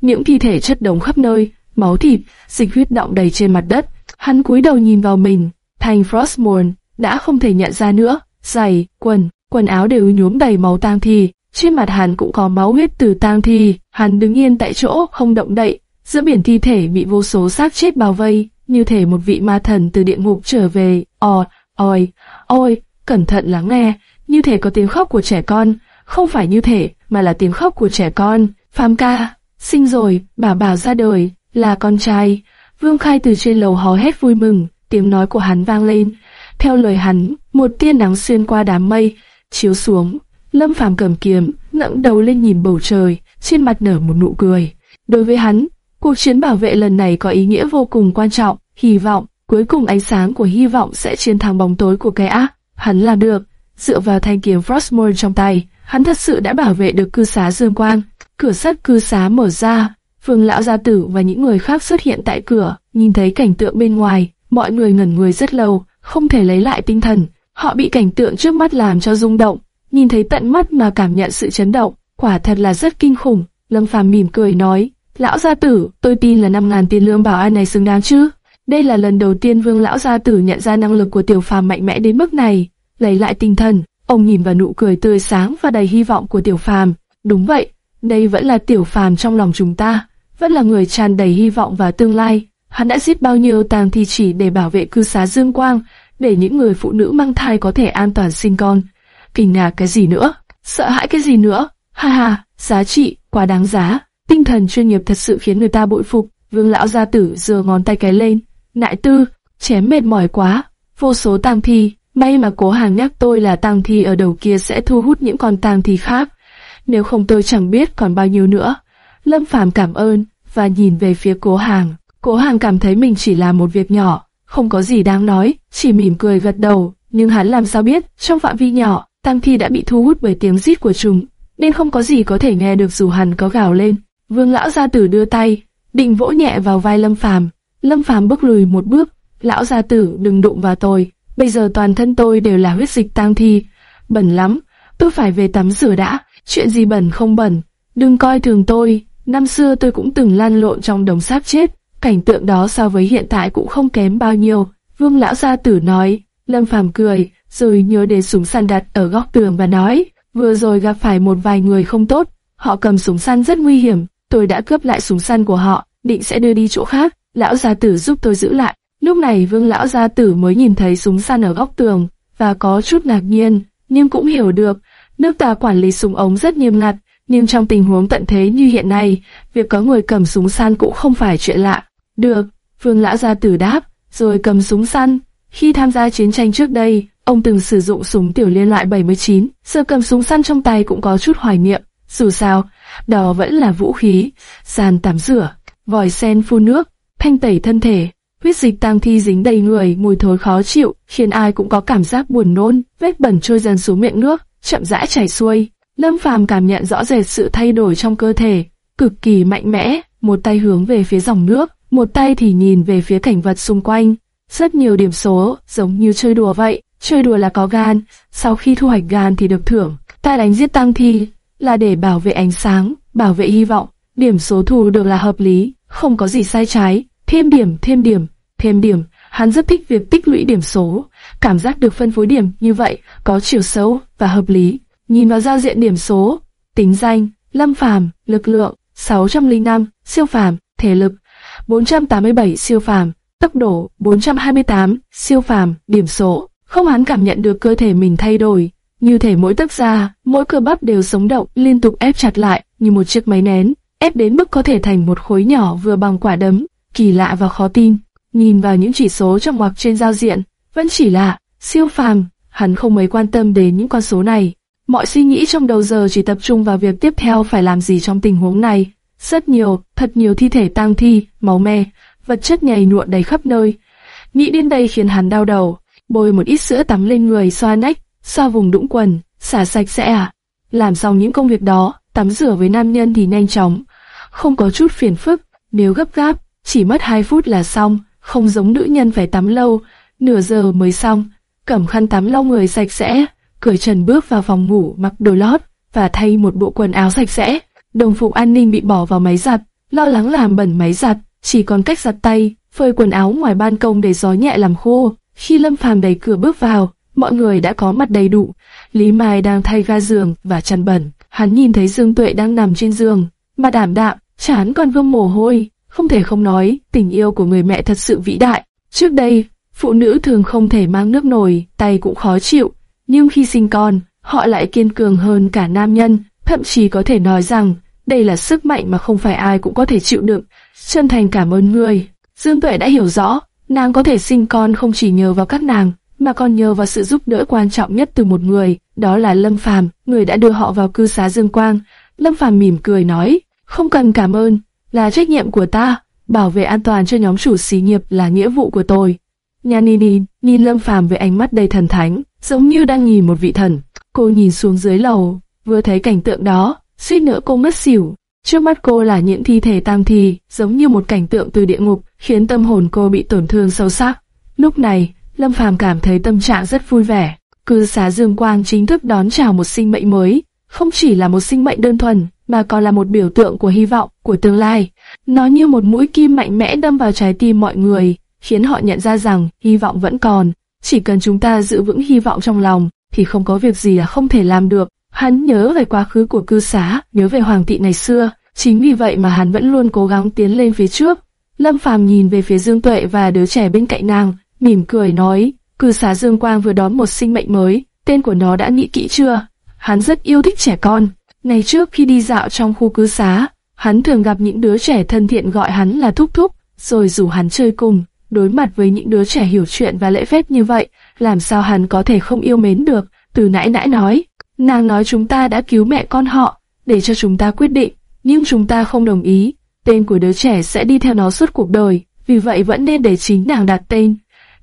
Những thi thể chất đống khắp nơi, máu thịt, dịch huyết động đầy trên mặt đất. Hắn cúi đầu nhìn vào mình, thành Frostmourne đã không thể nhận ra nữa. Giày, quần, quần áo đều nhuốm đầy máu tang thi, trên mặt hắn cũng có máu huyết từ tang thi. Hắn đứng yên tại chỗ, không động đậy. Giữa biển thi thể bị vô số xác chết bao vây, như thể một vị ma thần từ địa ngục trở về. ò, ôi, ôi, cẩn thận lắng nghe, như thể có tiếng khóc của trẻ con, không phải như thể, mà là tiếng khóc của trẻ con. Phàm ca, sinh rồi, bà bảo ra đời, là con trai. Vương Khai từ trên lầu hò hét vui mừng, tiếng nói của hắn vang lên. Theo lời hắn, một tia nắng xuyên qua đám mây, chiếu xuống. Lâm Phàm cầm kiếm, ngẩng đầu lên nhìn bầu trời, trên mặt nở một nụ cười. Đối với hắn, cuộc chiến bảo vệ lần này có ý nghĩa vô cùng quan trọng, hy vọng, cuối cùng ánh sáng của hy vọng sẽ chiến thắng bóng tối của cái ác. Hắn làm được, dựa vào thanh kiếm Frostmourne trong tay, hắn thật sự đã bảo vệ được cư xá Dương Quang. Cửa sắt cư xá mở ra, Phương lão gia tử và những người khác xuất hiện tại cửa, nhìn thấy cảnh tượng bên ngoài, mọi người ngẩn người rất lâu, không thể lấy lại tinh thần. Họ bị cảnh tượng trước mắt làm cho rung động, nhìn thấy tận mắt mà cảm nhận sự chấn động, quả thật là rất kinh khủng. Lâm Phàm mỉm cười nói, lão gia tử, tôi tin là năm ngàn tiền lương bảo an này xứng đáng chứ. Đây là lần đầu tiên Vương lão gia tử nhận ra năng lực của Tiểu Phàm mạnh mẽ đến mức này. Lấy lại tinh thần, ông nhìn vào nụ cười tươi sáng và đầy hy vọng của Tiểu Phàm. Đúng vậy, đây vẫn là Tiểu Phàm trong lòng chúng ta, vẫn là người tràn đầy hy vọng và tương lai. Hắn đã giết bao nhiêu tang thi chỉ để bảo vệ cư xá Dương Quang, để những người phụ nữ mang thai có thể an toàn sinh con. Kinh ngạc cái gì nữa? Sợ hãi cái gì nữa? Ha ha, giá trị, quá đáng giá. Tinh thần chuyên nghiệp thật sự khiến người ta bội phục. Vương lão gia tử giơ ngón tay cái lên. Nại tư, chém mệt mỏi quá. Vô số tang thi, may mà cố hàng nhắc tôi là tang thi ở đầu kia sẽ thu hút những con tang thi khác. Nếu không tôi chẳng biết còn bao nhiêu nữa. Lâm Phàm cảm ơn và nhìn về phía cố hàng. Cố hàng cảm thấy mình chỉ là một việc nhỏ, không có gì đáng nói, chỉ mỉm cười gật đầu. Nhưng hắn làm sao biết, trong phạm vi nhỏ, Tang Thi đã bị thu hút bởi tiếng rít của chúng, nên không có gì có thể nghe được dù hắn có gào lên. Vương lão gia tử đưa tay, định vỗ nhẹ vào vai Lâm Phàm. Lâm Phàm bước lùi một bước, lão gia tử đừng đụng vào tôi, bây giờ toàn thân tôi đều là huyết dịch tang thi, bẩn lắm, tôi phải về tắm rửa đã, chuyện gì bẩn không bẩn, đừng coi thường tôi, năm xưa tôi cũng từng lăn lộn trong đống xác chết, cảnh tượng đó so với hiện tại cũng không kém bao nhiêu. Vương lão gia tử nói, Lâm Phàm cười, rồi nhớ đến súng săn đặt ở góc tường và nói, vừa rồi gặp phải một vài người không tốt, họ cầm súng săn rất nguy hiểm, tôi đã cướp lại súng săn của họ, định sẽ đưa đi chỗ khác, lão gia tử giúp tôi giữ lại. Lúc này vương lão gia tử mới nhìn thấy súng săn ở góc tường, và có chút ngạc nhiên, nhưng cũng hiểu được, nước ta quản lý súng ống rất nghiêm ngặt, Nhưng trong tình huống tận thế như hiện nay, việc có người cầm súng săn cũng không phải chuyện lạ. Được, Vương Lão Gia Tử đáp, rồi cầm súng săn. Khi tham gia chiến tranh trước đây, ông từng sử dụng súng tiểu liên loại 79, giờ cầm súng săn trong tay cũng có chút hoài niệm. Dù sao, đó vẫn là vũ khí, sàn tắm rửa, vòi sen phun nước, thanh tẩy thân thể. Huyết dịch tang thi dính đầy người, mùi thối khó chịu, khiến ai cũng có cảm giác buồn nôn, vết bẩn trôi dần xuống miệng nước, chậm rãi chảy xuôi. Lâm Phàm cảm nhận rõ rệt sự thay đổi trong cơ thể, cực kỳ mạnh mẽ, một tay hướng về phía dòng nước, một tay thì nhìn về phía cảnh vật xung quanh. Rất nhiều điểm số, giống như chơi đùa vậy, chơi đùa là có gan, sau khi thu hoạch gan thì được thưởng. Ta đánh giết tăng thi, là để bảo vệ ánh sáng, bảo vệ hy vọng. Điểm số thu được là hợp lý, không có gì sai trái. Thêm điểm, thêm điểm, thêm điểm. Hắn rất thích việc tích lũy điểm số, cảm giác được phân phối điểm như vậy có chiều sâu và hợp lý. Nhìn vào giao diện điểm số, tính danh, lâm phàm, lực lượng 605, siêu phàm, thể lực 487 siêu phàm, tốc độ 428 siêu phàm, điểm số. Không hắn cảm nhận được cơ thể mình thay đổi, như thể mỗi tấc da, mỗi cơ bắp đều sống động, liên tục ép chặt lại như một chiếc máy nén, ép đến mức có thể thành một khối nhỏ vừa bằng quả đấm, kỳ lạ và khó tin. Nhìn vào những chỉ số trong ngoặc trên giao diện, vẫn chỉ là siêu phàm, hắn không mấy quan tâm đến những con số này. Mọi suy nghĩ trong đầu giờ chỉ tập trung vào việc tiếp theo phải làm gì trong tình huống này. Rất nhiều, thật nhiều thi thể tang thi, máu me, vật chất nhầy nhụa đầy khắp nơi. Nghĩ đến đây khiến hắn đau đầu, bôi một ít sữa tắm lên người xoa nách, xoa vùng đũng quần, xả sạch sẽ à. Làm xong những công việc đó, tắm rửa với nam nhân thì nhanh chóng, không có chút phiền phức, nếu gấp gáp, chỉ mất 2 phút là xong, không giống nữ nhân phải tắm lâu, nửa giờ mới xong, cầm khăn tắm lau người sạch sẽ, cởi trần bước vào phòng ngủ mặc đồ lót và thay một bộ quần áo sạch sẽ. Đồng phục an ninh bị bỏ vào máy giặt, lo lắng làm bẩn máy giặt, chỉ còn cách giặt tay, phơi quần áo ngoài ban công để gió nhẹ làm khô. Khi Lâm Phàm đẩy cửa bước vào, mọi người đã có mặt đầy đủ. Lý Mai đang thay ga giường và chăn bẩn. Hắn nhìn thấy Dương Tuệ đang nằm trên giường, mà đảm đạm, chán còn vương mồ hôi. Không thể không nói, tình yêu của người mẹ thật sự vĩ đại. Trước đây, phụ nữ thường không thể mang nước nổi, tay cũng khó chịu. Nhưng khi sinh con, họ lại kiên cường hơn cả nam nhân, thậm chí có thể nói rằng đây là sức mạnh mà không phải ai cũng có thể chịu đựng. Chân thành cảm ơn người. Dương Tuệ đã hiểu rõ, nàng có thể sinh con không chỉ nhờ vào các nàng, mà còn nhờ vào sự giúp đỡ quan trọng nhất từ một người, đó là Lâm Phàm, người đã đưa họ vào cư xá Dương Quang. Lâm Phàm mỉm cười nói, không cần cảm ơn, là trách nhiệm của ta, bảo vệ an toàn cho nhóm chủ xí nghiệp là nghĩa vụ của tôi. Nhà Nini nhìn Lâm Phàm với ánh mắt đầy thần thánh, giống như đang nhìn một vị thần. Cô nhìn xuống dưới lầu, vừa thấy cảnh tượng đó, suýt nữa cô mất xỉu. Trước mắt cô là những thi thể tam thi, giống như một cảnh tượng từ địa ngục, khiến tâm hồn cô bị tổn thương sâu sắc. Lúc này, Lâm Phàm cảm thấy tâm trạng rất vui vẻ. Cư xá Dương Quang chính thức đón chào một sinh mệnh mới, không chỉ là một sinh mệnh đơn thuần, mà còn là một biểu tượng của hy vọng, của tương lai. Nó như một mũi kim mạnh mẽ đâm vào trái tim mọi người, khiến họ nhận ra rằng hy vọng vẫn còn. Chỉ cần chúng ta giữ vững hy vọng trong lòng, thì không có việc gì là không thể làm được. Hắn nhớ về quá khứ của cư xá, nhớ về hoàng thị ngày xưa, chính vì vậy mà hắn vẫn luôn cố gắng tiến lên phía trước. Lâm Phàm nhìn về phía Dương Tuệ và đứa trẻ bên cạnh nàng, mỉm cười nói, cư xá Dương Quang vừa đón một sinh mệnh mới, tên của nó đã nghĩ kỹ chưa? Hắn rất yêu thích trẻ con. Ngày trước khi đi dạo trong khu cư xá, hắn thường gặp những đứa trẻ thân thiện gọi hắn là thúc thúc, rồi rủ hắn chơi cùng. Đối mặt với những đứa trẻ hiểu chuyện và lễ phép như vậy, làm sao hắn có thể không yêu mến được? Từ nãy nãy nói, nàng nói chúng ta đã cứu mẹ con họ, để cho chúng ta quyết định, nhưng chúng ta không đồng ý. Tên của đứa trẻ sẽ đi theo nó suốt cuộc đời, vì vậy vẫn nên để chính nàng đặt tên.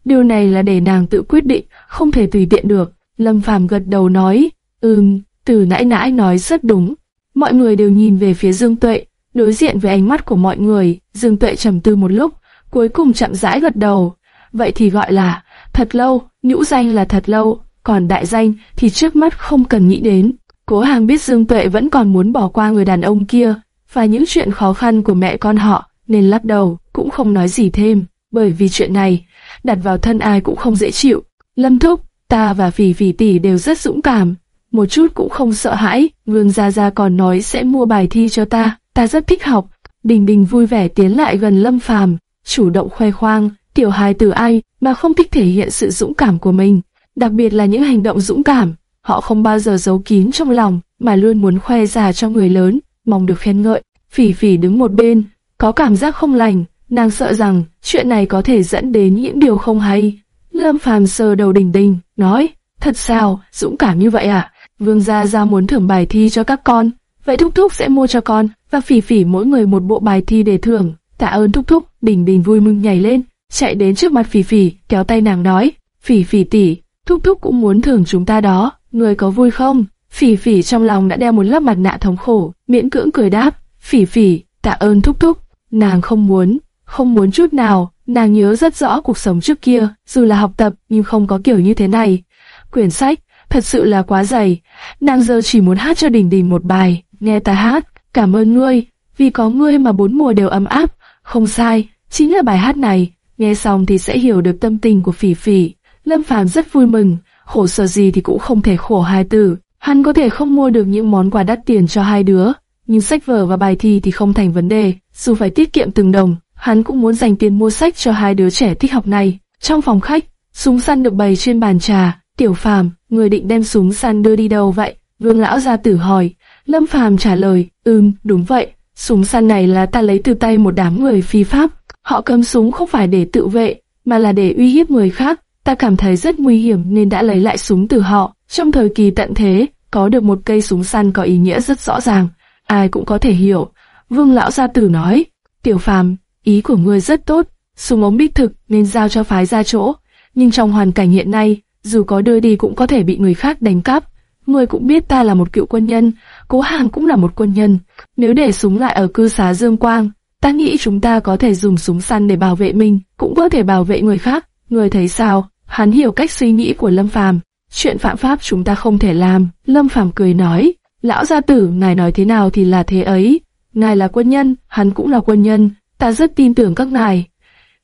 Điều này là để nàng tự quyết định, không thể tùy tiện được. Lâm Phàm gật đầu nói, ừm, từ nãy nãy nói rất đúng. Mọi người đều nhìn về phía Dương Tuệ, đối diện với ánh mắt của mọi người, Dương Tuệ trầm tư một lúc, cuối cùng chậm rãi gật đầu. Vậy thì gọi là, thật lâu, nhũ danh là thật lâu, còn đại danh thì trước mắt không cần nghĩ đến. Cố Hàng biết Dương Tuệ vẫn còn muốn bỏ qua người đàn ông kia, và những chuyện khó khăn của mẹ con họ, nên lắc đầu, cũng không nói gì thêm, bởi vì chuyện này, đặt vào thân ai cũng không dễ chịu. Lâm Thúc, ta và Phỉ Phỉ tỷ đều rất dũng cảm, một chút cũng không sợ hãi, Vương Gia Gia còn nói sẽ mua bài thi cho ta, ta rất thích học. Đình Đình vui vẻ tiến lại gần Lâm Phàm, chủ động khoe khoang, tiểu hài từ ai mà không thích thể hiện sự dũng cảm của mình, đặc biệt là những hành động dũng cảm. họ không bao giờ giấu kín trong lòng, mà luôn muốn khoe ra cho người lớn, mong được khen ngợi. Phỉ phỉ đứng một bên, có cảm giác không lành, nàng sợ rằng chuyện này có thể dẫn đến những điều không hay. Lâm Phàm sờ đầu đỉnh đình, nói, thật sao, dũng cảm như vậy à? Vương gia gia muốn thưởng bài thi cho các con, vậy thúc thúc sẽ mua cho con, và phỉ phỉ mỗi người một bộ bài thi để thưởng. Tạ ơn thúc thúc, đỉnh đình vui mừng nhảy lên, chạy đến trước mặt phỉ phỉ, kéo tay nàng nói, phỉ phỉ tỷ, thúc thúc cũng muốn thưởng chúng ta đó, người có vui không? Phỉ phỉ trong lòng đã đeo một lớp mặt nạ thống khổ, miễn cưỡng cười đáp, phỉ phỉ, tạ ơn thúc thúc. Nàng không muốn, không muốn chút nào, nàng nhớ rất rõ cuộc sống trước kia, dù là học tập nhưng không có kiểu như thế này. Quyển sách, thật sự là quá dày, nàng giờ chỉ muốn hát cho đình đình một bài, nghe ta hát, cảm ơn ngươi, vì có ngươi mà bốn mùa đều ấm áp, không sai, chính là bài hát này, nghe xong thì sẽ hiểu được tâm tình của phỉ phỉ. Lâm Phàm rất vui mừng, khổ sở gì thì cũng không thể khổ hai tử. hắn có thể không mua được những món quà đắt tiền cho hai đứa, nhưng sách vở và bài thi thì không thành vấn đề, dù phải tiết kiệm từng đồng, hắn cũng muốn dành tiền mua sách cho hai đứa trẻ thích học này. Trong phòng khách, súng săn được bày trên bàn trà, Tiểu Phàm, người định đem súng săn đưa đi đâu vậy? Vương lão gia tử hỏi. Lâm Phàm trả lời, ừm, đúng vậy. Súng săn này là ta lấy từ tay một đám người phi pháp. Họ cầm súng không phải để tự vệ, mà là để uy hiếp người khác. Ta cảm thấy rất nguy hiểm nên đã lấy lại súng từ họ. Trong thời kỳ tận thế, có được một cây súng săn có ý nghĩa rất rõ ràng. Ai cũng có thể hiểu. Vương lão gia tử nói, Tiểu Phàm, ý của ngươi rất tốt. Súng ống đích thực nên giao cho phái ra chỗ. Nhưng trong hoàn cảnh hiện nay, dù có đưa đi cũng có thể bị người khác đánh cắp. Ngươi cũng biết ta là một cựu quân nhân, cố hàng cũng là một quân nhân. Nếu để súng lại ở cư xá Dương Quang, ta nghĩ chúng ta có thể dùng súng săn để bảo vệ mình, cũng có thể bảo vệ người khác. Ngươi thấy sao? Hắn hiểu cách suy nghĩ của Lâm Phàm. Chuyện phạm pháp chúng ta không thể làm. Lâm Phàm cười nói, lão gia tử, ngài nói thế nào thì là thế ấy. Ngài là quân nhân, hắn cũng là quân nhân, ta rất tin tưởng các ngài.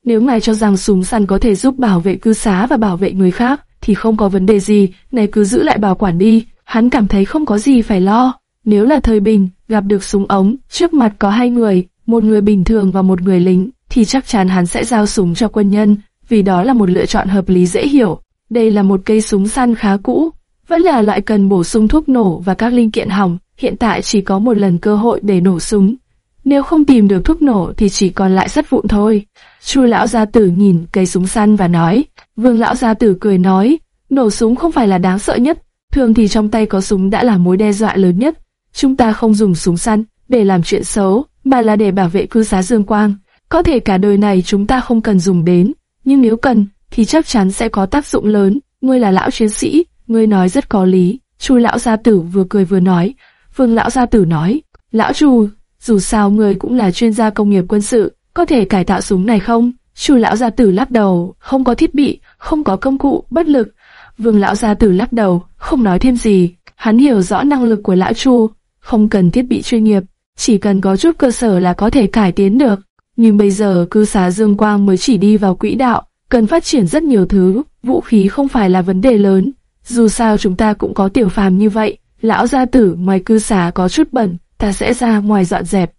Nếu ngài cho rằng súng săn có thể giúp bảo vệ cư xá và bảo vệ người khác, thì không có vấn đề gì, này cứ giữ lại bảo quản đi. Hắn cảm thấy không có gì phải lo. Nếu là thời bình, gặp được súng ống, trước mặt có hai người, một người bình thường và một người lính, thì chắc chắn hắn sẽ giao súng cho quân nhân, vì đó là một lựa chọn hợp lý dễ hiểu. Đây là một cây súng săn khá cũ, vẫn là loại cần bổ sung thuốc nổ và các linh kiện hỏng, hiện tại chỉ có một lần cơ hội để nổ súng. Nếu không tìm được thuốc nổ thì chỉ còn lại sắt vụn thôi. Chu lão gia tử nhìn cây súng săn và nói, Vương lão gia tử cười nói, nổ súng không phải là đáng sợ nhất, thường thì trong tay có súng đã là mối đe dọa lớn nhất. Chúng ta không dùng súng săn để làm chuyện xấu, mà là để bảo vệ cư xá Dương Quang. Có thể cả đời này chúng ta không cần dùng đến, nhưng nếu cần, thì chắc chắn sẽ có tác dụng lớn. Ngươi là lão chiến sĩ, ngươi nói rất có lý. Chu lão gia tử vừa cười vừa nói. Vương lão gia tử nói, lão Chu, dù sao ngươi cũng là chuyên gia công nghiệp quân sự, có thể cải tạo súng này không? Chu lão gia tử lắc đầu, không có thiết bị, không có công cụ, bất lực. Vương lão gia tử lắc đầu, không nói thêm gì. Hắn hiểu rõ năng lực của lão Chu, không cần thiết bị chuyên nghiệp, chỉ cần có chút cơ sở là có thể cải tiến được. Nhưng bây giờ cư xá Dương Quang mới chỉ đi vào quỹ đạo, cần phát triển rất nhiều thứ, vũ khí không phải là vấn đề lớn. Dù sao chúng ta cũng có tiểu phàm như vậy, lão gia tử ngoài cư xá có chút bẩn, ta sẽ ra ngoài dọn dẹp.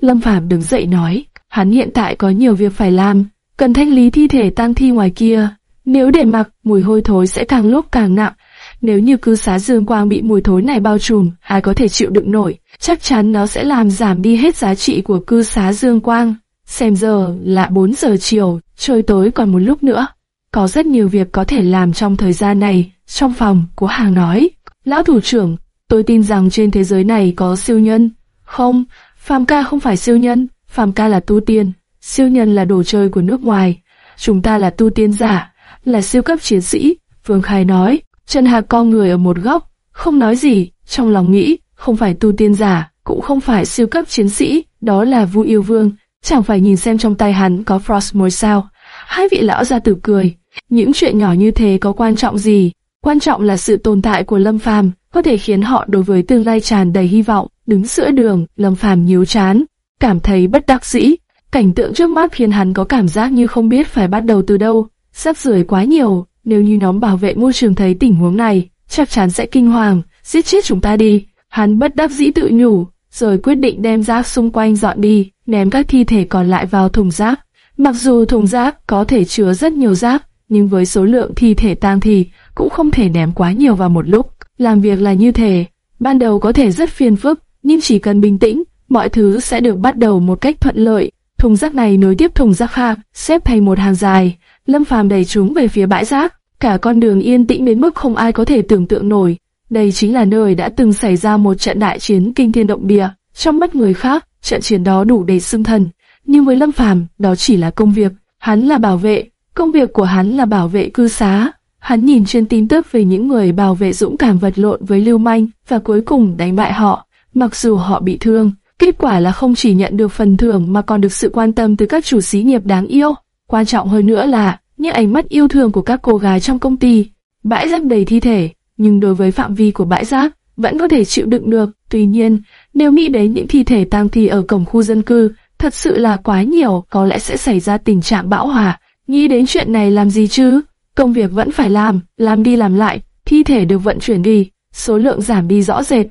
Lâm Phàm đứng dậy nói, hắn hiện tại có nhiều việc phải làm, cần thanh lý thi thể tang thi ngoài kia. Nếu để mặc, mùi hôi thối sẽ càng lúc càng nặng. Nếu như cư xá dương quang bị mùi thối này bao trùm, ai có thể chịu đựng nổi, chắc chắn nó sẽ làm giảm đi hết giá trị của cư xá dương quang. Xem giờ là 4 giờ chiều, trời tối còn một lúc nữa. Có rất nhiều việc có thể làm trong thời gian này, trong phòng, của hàng nói. Lão thủ trưởng, tôi tin rằng trên thế giới này có siêu nhân. Không, Phạm ca không phải siêu nhân, Phạm ca là tu tiên, siêu nhân là đồ chơi của nước ngoài. Chúng ta là tu tiên giả, là siêu cấp chiến sĩ, Vương Khai nói. Trần Hạc con người ở một góc, không nói gì, trong lòng nghĩ, không phải tu tiên giả, cũng không phải siêu cấp chiến sĩ, đó là Vu Yêu Vương, chẳng phải nhìn xem trong tay hắn có Frost môi sao. Hai vị lão ra tử cười, những chuyện nhỏ như thế có quan trọng gì? Quan trọng là sự tồn tại của Lâm Phàm có thể khiến họ đối với tương lai tràn đầy hy vọng. Đứng giữa đường, Lâm Phàm nhíu chán, cảm thấy bất đắc dĩ. Cảnh tượng trước mắt khiến hắn có cảm giác như không biết phải bắt đầu từ đâu. sắp rưởi quá nhiều, nếu như nhóm bảo vệ môi trường thấy tình huống này, chắc chắn sẽ kinh hoàng, giết chết chúng ta đi. Hắn bất đắc dĩ tự nhủ, rồi quyết định đem rác xung quanh dọn đi, ném các thi thể còn lại vào thùng rác. Mặc dù thùng rác có thể chứa rất nhiều rác, nhưng với số lượng thi thể tang thì cũng không thể ném quá nhiều vào một lúc. làm việc là như thế. Ban đầu có thể rất phiền phức, nhưng chỉ cần bình tĩnh, mọi thứ sẽ được bắt đầu một cách thuận lợi. Thùng rác này nối tiếp thùng rác khác, xếp thành một hàng dài. Lâm Phàm đẩy chúng về phía bãi rác. Cả con đường yên tĩnh đến mức không ai có thể tưởng tượng nổi. Đây chính là nơi đã từng xảy ra một trận đại chiến kinh thiên động địa. Trong mắt người khác, trận chiến đó đủ để xưng thần. Nhưng với Lâm Phàm, đó chỉ là công việc. Hắn là bảo vệ, công việc của hắn là bảo vệ cư xá. Hắn nhìn trên tin tức về những người bảo vệ dũng cảm vật lộn với lưu manh và cuối cùng đánh bại họ. Mặc dù họ bị thương, kết quả là không chỉ nhận được phần thưởng mà còn được sự quan tâm từ các chủ xí nghiệp đáng yêu. Quan trọng hơn nữa là những ánh mắt yêu thương của các cô gái trong công ty. Bãi rác đầy thi thể, nhưng đối với phạm vi của bãi rác, vẫn có thể chịu đựng được. Tuy nhiên, nếu nghĩ đến những thi thể tang thi ở cổng khu dân cư, thật sự là quá nhiều, có lẽ sẽ xảy ra tình trạng bão hòa. Nghĩ đến chuyện này làm gì chứ? Công việc vẫn phải làm, làm đi làm lại, thi thể được vận chuyển đi, số lượng giảm đi rõ rệt.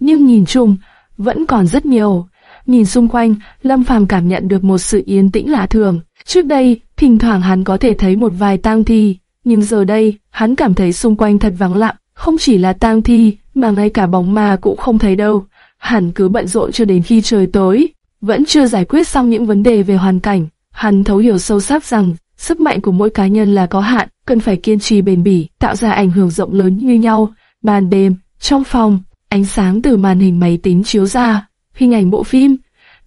Nhưng nhìn chung, vẫn còn rất nhiều. Nhìn xung quanh, Lâm Phàm cảm nhận được một sự yên tĩnh lạ thường. Trước đây, thỉnh thoảng hắn có thể thấy một vài tang thi, nhưng giờ đây, hắn cảm thấy xung quanh thật vắng lặng, không chỉ là tang thi, mà ngay cả bóng ma cũng không thấy đâu. Hắn cứ bận rộn cho đến khi trời tối, vẫn chưa giải quyết xong những vấn đề về hoàn cảnh. Hắn thấu hiểu sâu sắc rằng, sức mạnh của mỗi cá nhân là có hạn, cần phải kiên trì bền bỉ, tạo ra ảnh hưởng rộng lớn như nhau. Ban đêm, trong phòng, ánh sáng từ màn hình máy tính chiếu ra, hình ảnh bộ phim,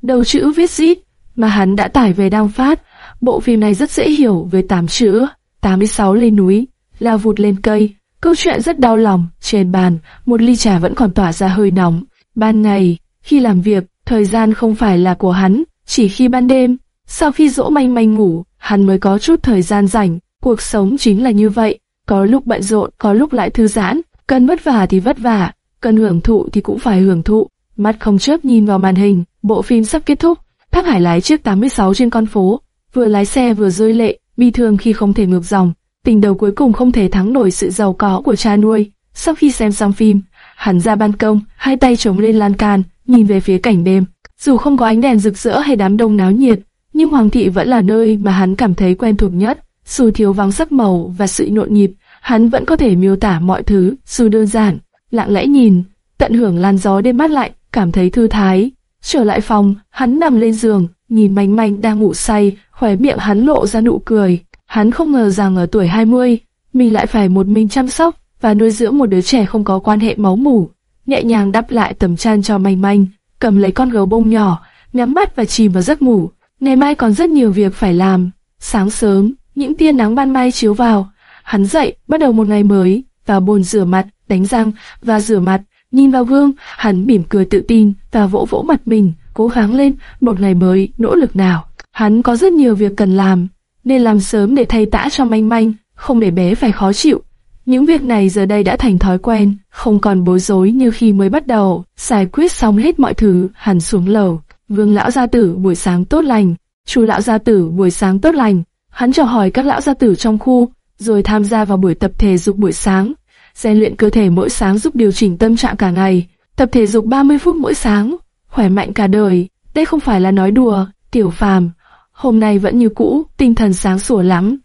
đầu chữ viết rít mà hắn đã tải về đang phát. Bộ phim này rất dễ hiểu với tám chữ, 86 lên núi, lao vụt lên cây. Câu chuyện rất đau lòng, trên bàn, một ly trà vẫn còn tỏa ra hơi nóng. Ban ngày, khi làm việc, thời gian không phải là của hắn, chỉ khi ban đêm, sau khi dỗ manh manh ngủ, hắn mới có chút thời gian rảnh. Cuộc sống chính là như vậy, có lúc bận rộn, có lúc lại thư giãn, cần vất vả thì vất vả, cần hưởng thụ thì cũng phải hưởng thụ. Mắt không chớp nhìn vào màn hình, bộ phim sắp kết thúc. Thác Hải lái chiếc 86 trên con phố, vừa lái xe vừa rơi lệ, bi thương khi không thể ngược dòng. Tình đầu cuối cùng không thể thắng nổi sự giàu có của cha nuôi. Sau khi xem xong phim, hắn ra ban công, hai tay chống lên lan can, nhìn về phía cảnh đêm. Dù không có ánh đèn rực rỡ hay đám đông náo nhiệt, nhưng Hoàng thị vẫn là nơi mà hắn cảm thấy quen thuộc nhất. Dù thiếu vắng sắc màu và sự nhộn nhịp, hắn vẫn có thể miêu tả mọi thứ, dù đơn giản, lặng lẽ nhìn, tận hưởng làn gió đêm mát lạnh, cảm thấy thư thái. Trở lại phòng, hắn nằm lên giường, nhìn manh manh đang ngủ say, khóe miệng hắn lộ ra nụ cười. Hắn không ngờ rằng ở tuổi 20, mình lại phải một mình chăm sóc và nuôi dưỡng một đứa trẻ không có quan hệ máu mủ. Nhẹ nhàng đắp lại tấm chăn cho manh manh, cầm lấy con gấu bông nhỏ, nhắm mắt và chìm vào giấc ngủ. Ngày mai còn rất nhiều việc phải làm. Sáng sớm, những tia nắng ban mai chiếu vào. Hắn dậy, bắt đầu một ngày mới, vào bồn rửa mặt, đánh răng và rửa mặt. Nhìn vào gương, hắn mỉm cười tự tin và vỗ vỗ mặt mình, cố gắng lên, một ngày mới, nỗ lực nào. Hắn có rất nhiều việc cần làm, nên làm sớm để thay tã cho manh manh, không để bé phải khó chịu. Những việc này giờ đây đã thành thói quen, không còn bối rối như khi mới bắt đầu. Giải quyết xong hết mọi thứ, hẳn xuống lầu. Vương lão gia tử buổi sáng tốt lành, chu lão gia tử buổi sáng tốt lành. Hắn chào hỏi các lão gia tử trong khu, rồi tham gia vào buổi tập thể dục buổi sáng. Rèn luyện cơ thể mỗi sáng giúp điều chỉnh tâm trạng cả ngày. Tập thể dục 30 phút mỗi sáng, khỏe mạnh cả đời. Đây không phải là nói đùa, tiểu phàm. Hôm nay vẫn như cũ, tinh thần sáng sủa lắm.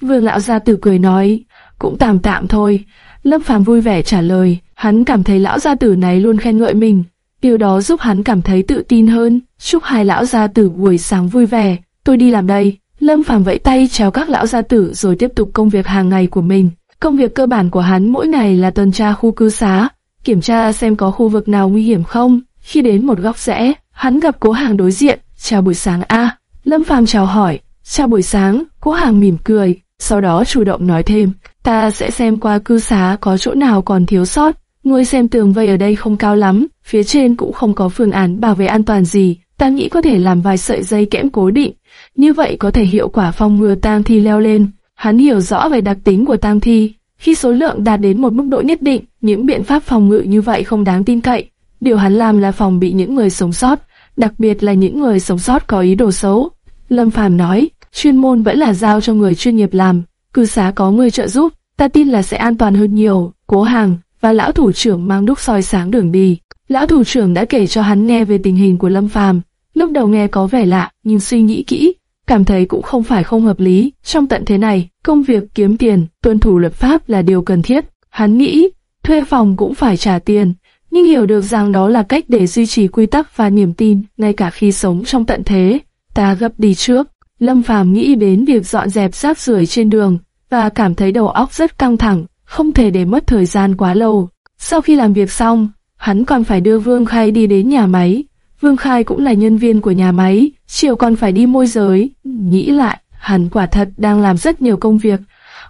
Vương lão gia tử cười nói, cũng tạm tạm thôi. Lâm phàm vui vẻ trả lời, hắn cảm thấy lão gia tử này luôn khen ngợi mình. Điều đó giúp hắn cảm thấy tự tin hơn. Chúc hai lão gia tử buổi sáng vui vẻ. Tôi đi làm đây. Lâm Phàm vẫy tay chào các lão gia tử rồi tiếp tục công việc hàng ngày của mình. Công việc cơ bản của hắn mỗi ngày là tuần tra khu cư xá, kiểm tra xem có khu vực nào nguy hiểm không. Khi đến một góc rẽ, hắn gặp cố hàng đối diện. Chào buổi sáng a. Lâm Phàm chào hỏi. Chào buổi sáng. Cố hàng mỉm cười, sau đó chủ động nói thêm. Ta sẽ xem qua cư xá có chỗ nào còn thiếu sót. Ngươi xem tường vây ở đây không cao lắm, phía trên cũng không có phương án bảo vệ an toàn gì. Ta nghĩ có thể làm vài sợi dây kẽm cố định, như vậy có thể hiệu quả phòng ngừa tang thi leo lên. Hắn hiểu rõ về đặc tính của tang thi, khi số lượng đạt đến một mức độ nhất định, những biện pháp phòng ngự như vậy không đáng tin cậy. Điều hắn làm là phòng bị những người sống sót, đặc biệt là những người sống sót có ý đồ xấu. Lâm Phàm nói, chuyên môn vẫn là giao cho người chuyên nghiệp làm, cư xá có người trợ giúp, ta tin là sẽ an toàn hơn nhiều. Cố hàng và lão thủ trưởng mang đúc soi sáng đường đi. Lão thủ trưởng đã kể cho hắn nghe về tình hình của Lâm Phàm. Lúc đầu nghe có vẻ lạ, nhưng suy nghĩ kỹ, cảm thấy cũng không phải không hợp lý. Trong tận thế này, công việc kiếm tiền, tuân thủ luật pháp là điều cần thiết. Hắn nghĩ, thuê phòng cũng phải trả tiền, nhưng hiểu được rằng đó là cách để duy trì quy tắc và niềm tin, ngay cả khi sống trong tận thế. Ta gấp đi trước. Lâm Phàm nghĩ đến việc dọn dẹp rác rưởi trên đường và cảm thấy đầu óc rất căng thẳng, không thể để mất thời gian quá lâu. Sau khi làm việc xong, hắn còn phải đưa Vương Khai đi đến nhà máy. Vương Khai cũng là nhân viên của nhà máy, chiều còn phải đi môi giới. Nghĩ lại, hắn quả thật đang làm rất nhiều công việc.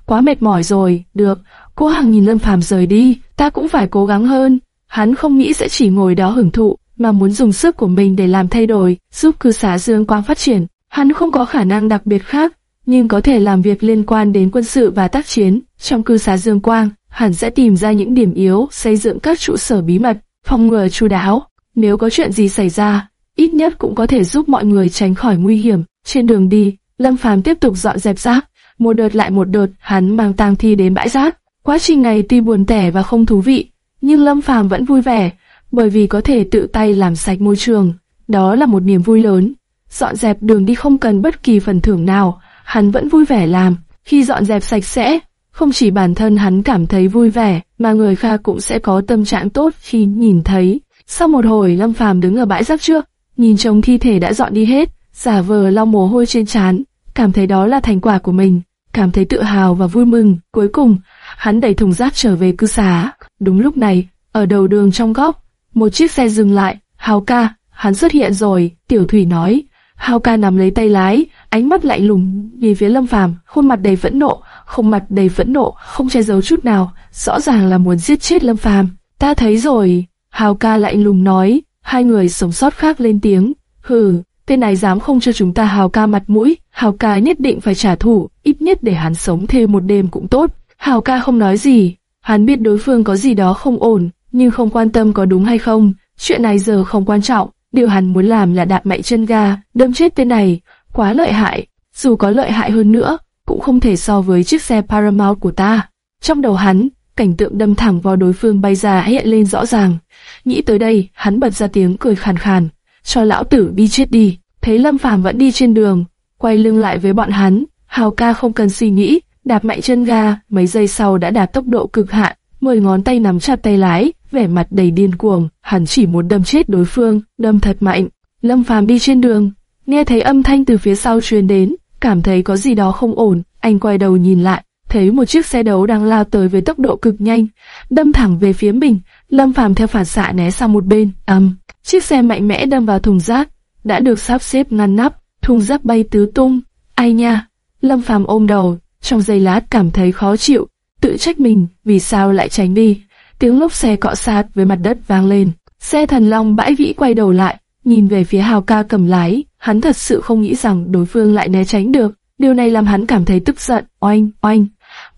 Quá mệt mỏi rồi, được, cô Hằng nhìn Lâm Phàm rời đi, ta cũng phải cố gắng hơn. Hắn không nghĩ sẽ chỉ ngồi đó hưởng thụ, mà muốn dùng sức của mình để làm thay đổi, giúp cư xá Dương Quang phát triển. Hắn không có khả năng đặc biệt khác, nhưng có thể làm việc liên quan đến quân sự và tác chiến. Trong cư xá Dương Quang, hắn sẽ tìm ra những điểm yếu, xây dựng các trụ sở bí mật, phòng ngừa chu đáo. Nếu có chuyện gì xảy ra, ít nhất cũng có thể giúp mọi người tránh khỏi nguy hiểm. Trên đường đi, Lâm Phàm tiếp tục dọn dẹp rác, một đợt lại một đợt, hắn mang tang thi đến bãi rác. Quá trình này tuy buồn tẻ và không thú vị, nhưng Lâm Phàm vẫn vui vẻ, bởi vì có thể tự tay làm sạch môi trường. Đó là một niềm vui lớn. Dọn dẹp đường đi không cần bất kỳ phần thưởng nào, hắn vẫn vui vẻ làm. Khi dọn dẹp sạch sẽ, không chỉ bản thân hắn cảm thấy vui vẻ, mà người khác cũng sẽ có tâm trạng tốt khi nhìn thấy. Sau một hồi Lâm Phàm đứng ở bãi rác trước, nhìn trông thi thể đã dọn đi hết, giả vờ lau mồ hôi trên trán, cảm thấy đó là thành quả của mình, cảm thấy tự hào và vui mừng. Cuối cùng, hắn đẩy thùng rác trở về cư xá. Đúng lúc này, ở đầu đường trong góc, một chiếc xe dừng lại. Hào ca, hắn xuất hiện rồi, Tiểu Thủy nói. Hào ca nắm lấy tay lái, ánh mắt lạnh lùng nhìn phía Lâm Phàm, khuôn mặt đầy phẫn nộ, không mặt đầy phẫn nộ, không che giấu chút nào, rõ ràng là muốn giết chết Lâm Phàm. Ta thấy rồi, Hào ca lạnh lùng nói, hai người sống sót khác lên tiếng, hừ, tên này dám không cho chúng ta Hào ca mặt mũi, Hào ca nhất định phải trả thù, ít nhất để hắn sống thêm một đêm cũng tốt. Hào ca không nói gì, hắn biết đối phương có gì đó không ổn, nhưng không quan tâm có đúng hay không, chuyện này giờ không quan trọng, điều hắn muốn làm là đạp mạnh chân ga, đâm chết tên này, quá lợi hại, dù có lợi hại hơn nữa, cũng không thể so với chiếc xe Paramount của ta. Trong đầu hắn, cảnh tượng đâm thẳng vào đối phương bay ra hiện lên rõ ràng. Nghĩ tới đây, hắn bật ra tiếng cười khàn khàn, cho lão tử đi chết đi. Thấy Lâm Phàm vẫn đi trên đường, quay lưng lại với bọn hắn, Hào ca không cần suy nghĩ, đạp mạnh chân ga, mấy giây sau đã đạt tốc độ cực hạn, mười ngón tay nắm chặt tay lái, vẻ mặt đầy điên cuồng, hắn chỉ muốn đâm chết đối phương, đâm thật mạnh. Lâm Phàm đi trên đường, nghe thấy âm thanh từ phía sau truyền đến, cảm thấy có gì đó không ổn, anh quay đầu nhìn lại, thấy một chiếc xe đấu đang lao tới với tốc độ cực nhanh, đâm thẳng về phía mình. Lâm Phàm theo phản xạ né sang một bên, ầm, um, chiếc xe mạnh mẽ đâm vào thùng rác, đã được sắp xếp ngăn nắp, thùng rác bay tứ tung. Ai nha? Lâm Phàm ôm đầu, trong giây lát cảm thấy khó chịu, tự trách mình vì sao lại tránh đi. Tiếng lốp xe cọ sát với mặt đất vang lên. Xe thần long bãi vĩ quay đầu lại, nhìn về phía Hào ca cầm lái, hắn thật sự không nghĩ rằng đối phương lại né tránh được. Điều này làm hắn cảm thấy tức giận, oanh, oanh,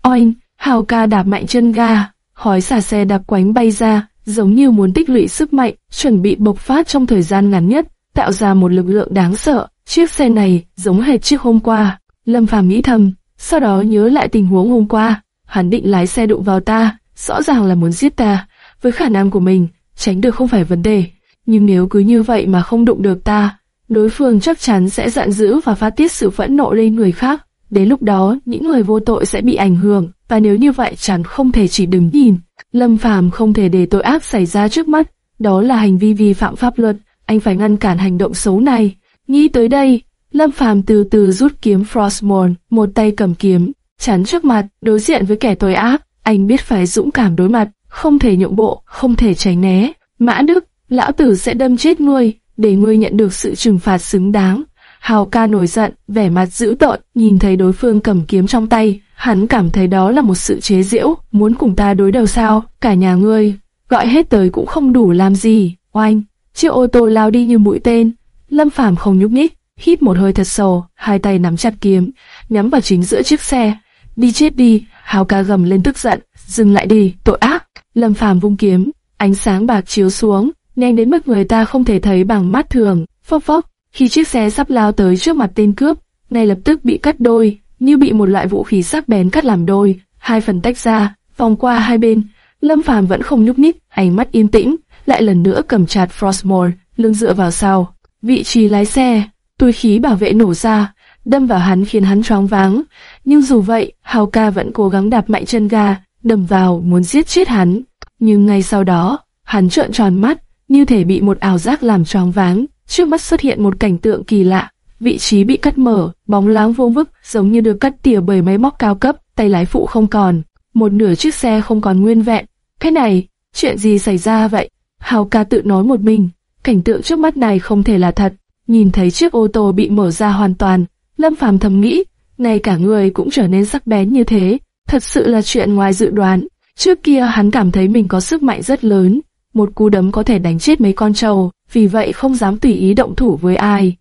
oanh, Hào ca đạp mạnh chân ga, khói xả xe đạp quánh bay ra, giống như muốn tích lũy sức mạnh, chuẩn bị bộc phát trong thời gian ngắn nhất, tạo ra một lực lượng đáng sợ. Chiếc xe này giống hệt chiếc hôm qua. Lâm Phàm nghĩ thầm, sau đó nhớ lại tình huống hôm qua, hắn định lái xe đụng vào ta, rõ ràng là muốn giết ta. Với khả năng của mình, tránh được không phải vấn đề. Nhưng nếu cứ như vậy mà không đụng được ta, đối phương chắc chắn sẽ giận dữ và phát tiết sự phẫn nộ lên người khác. Đến lúc đó, những người vô tội sẽ bị ảnh hưởng, và nếu như vậy chắn không thể chỉ đứng nhìn. Lâm Phàm không thể để tội ác xảy ra trước mắt, đó là hành vi vi phạm pháp luật, anh phải ngăn cản hành động xấu này. Nghĩ tới đây, Lâm Phàm từ từ rút kiếm Frostmourne, một tay cầm kiếm, chắn trước mặt, đối diện với kẻ tội ác, anh biết phải dũng cảm đối mặt, không thể nhượng bộ, không thể tránh né. Mã Đức, lão tử sẽ đâm chết ngươi, để ngươi nhận được sự trừng phạt xứng đáng. Hào ca nổi giận, vẻ mặt dữ tợn, nhìn thấy đối phương cầm kiếm trong tay, hắn cảm thấy đó là một sự chế giễu, muốn cùng ta đối đầu sao, cả nhà ngươi, gọi hết tới cũng không đủ làm gì, oanh, chiếc ô tô lao đi như mũi tên, lâm phàm không nhúc nhích, hít một hơi thật sâu, hai tay nắm chặt kiếm, nhắm vào chính giữa chiếc xe, đi chết đi, hào ca gầm lên tức giận, dừng lại đi, tội ác, lâm phàm vung kiếm, ánh sáng bạc chiếu xuống, nhanh đến mức người ta không thể thấy bằng mắt thường, phốc phốc, khi chiếc xe sắp lao tới trước mặt tên cướp, ngay lập tức bị cắt đôi, như bị một loại vũ khí sắc bén cắt làm đôi, hai phần tách ra, vòng qua hai bên. Lâm Phàm vẫn không nhúc nhích, ánh mắt yên tĩnh, lại lần nữa cầm chặt Frostmore, lưng dựa vào sau. Vị trí lái xe, túi khí bảo vệ nổ ra, đâm vào hắn khiến hắn choáng váng. Nhưng dù vậy, Hào ca vẫn cố gắng đạp mạnh chân ga, đâm vào muốn giết chết hắn. Nhưng ngay sau đó, hắn trợn tròn mắt, như thể bị một ảo giác làm choáng váng. Trước mắt xuất hiện một cảnh tượng kỳ lạ, vị trí bị cắt mở, bóng láng vô vức, giống như được cắt tỉa bởi máy móc cao cấp, tay lái phụ không còn, một nửa chiếc xe không còn nguyên vẹn. Cái này, chuyện gì xảy ra vậy? Hào ca tự nói một mình, cảnh tượng trước mắt này không thể là thật. Nhìn thấy chiếc ô tô bị mở ra hoàn toàn, Lâm Phàm thầm nghĩ, nay cả người cũng trở nên sắc bén như thế, thật sự là chuyện ngoài dự đoán. Trước kia hắn cảm thấy mình có sức mạnh rất lớn, một cú đấm có thể đánh chết mấy con trâu, vì vậy không dám tùy ý động thủ với ai.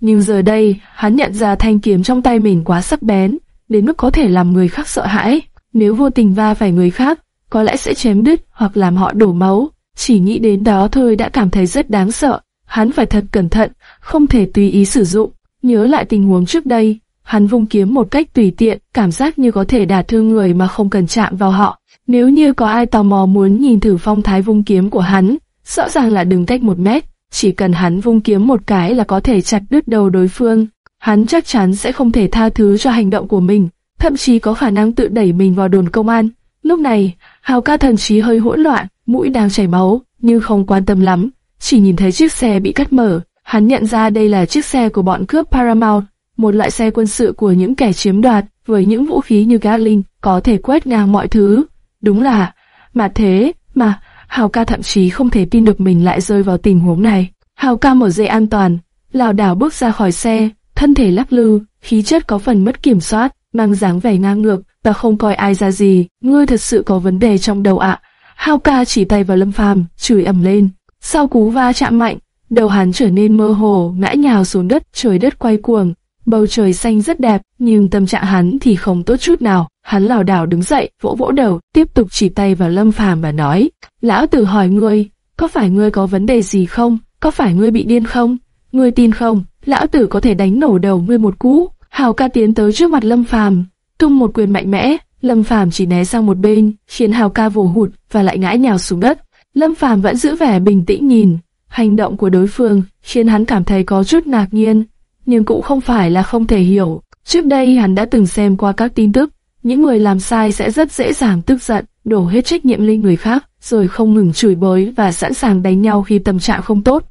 Nhưng giờ đây, hắn nhận ra thanh kiếm trong tay mình quá sắc bén, đến mức có thể làm người khác sợ hãi. Nếu vô tình va phải người khác, có lẽ sẽ chém đứt hoặc làm họ đổ máu. Chỉ nghĩ đến đó thôi đã cảm thấy rất đáng sợ. Hắn phải thật cẩn thận, không thể tùy ý sử dụng. Nhớ lại tình huống trước đây, hắn vung kiếm một cách tùy tiện, cảm giác như có thể đả thương người mà không cần chạm vào họ. Nếu như có ai tò mò muốn nhìn thử phong thái vung kiếm của hắn, rõ ràng là đừng cách một mét, chỉ cần hắn vung kiếm một cái là có thể chặt đứt đầu đối phương. Hắn chắc chắn sẽ không thể tha thứ cho hành động của mình, thậm chí có khả năng tự đẩy mình vào đồn công an. Lúc này, Hào ca thần trí hơi hỗn loạn, mũi đang chảy máu, nhưng không quan tâm lắm, chỉ nhìn thấy chiếc xe bị cắt mở. Hắn nhận ra đây là chiếc xe của bọn cướp Paramount, một loại xe quân sự của những kẻ chiếm đoạt, với những vũ khí như Gatling, có thể quét ngang mọi thứ. Đúng là, mà thế, mà, Hào ca thậm chí không thể tin được mình lại rơi vào tình huống này. Hào ca mở dây an toàn, lảo đảo bước ra khỏi xe, thân thể lắc lư, khí chất có phần mất kiểm soát, mang dáng vẻ ngang ngược, ta không coi ai ra gì, ngươi thật sự có vấn đề trong đầu ạ. Hào ca chỉ tay vào Lâm Phàm, chửi ầm lên. Sau cú va chạm mạnh, đầu hắn trở nên mơ hồ, ngã nhào xuống đất, trời đất quay cuồng. Bầu trời xanh rất đẹp, nhưng tâm trạng hắn thì không tốt chút nào. Hắn lảo đảo đứng dậy, vỗ vỗ đầu, tiếp tục chỉ tay vào Lâm Phàm và nói: "Lão tử hỏi ngươi, có phải ngươi có vấn đề gì không? Có phải ngươi bị điên không? Ngươi tin không? Lão tử có thể đánh nổ đầu ngươi một cú." Hào ca tiến tới trước mặt Lâm Phàm, tung một quyền mạnh mẽ, Lâm Phàm chỉ né sang một bên, khiến Hào ca vồ hụt và lại ngã nhào xuống đất. Lâm Phàm vẫn giữ vẻ bình tĩnh nhìn, hành động của đối phương khiến hắn cảm thấy có chút ngạc nhiên, nhưng cũng không phải là không thể hiểu. Trước đây hắn đã từng xem qua các tin tức, những người làm sai sẽ rất dễ dàng tức giận, đổ hết trách nhiệm lên người khác, rồi không ngừng chửi bới và sẵn sàng đánh nhau khi tâm trạng không tốt.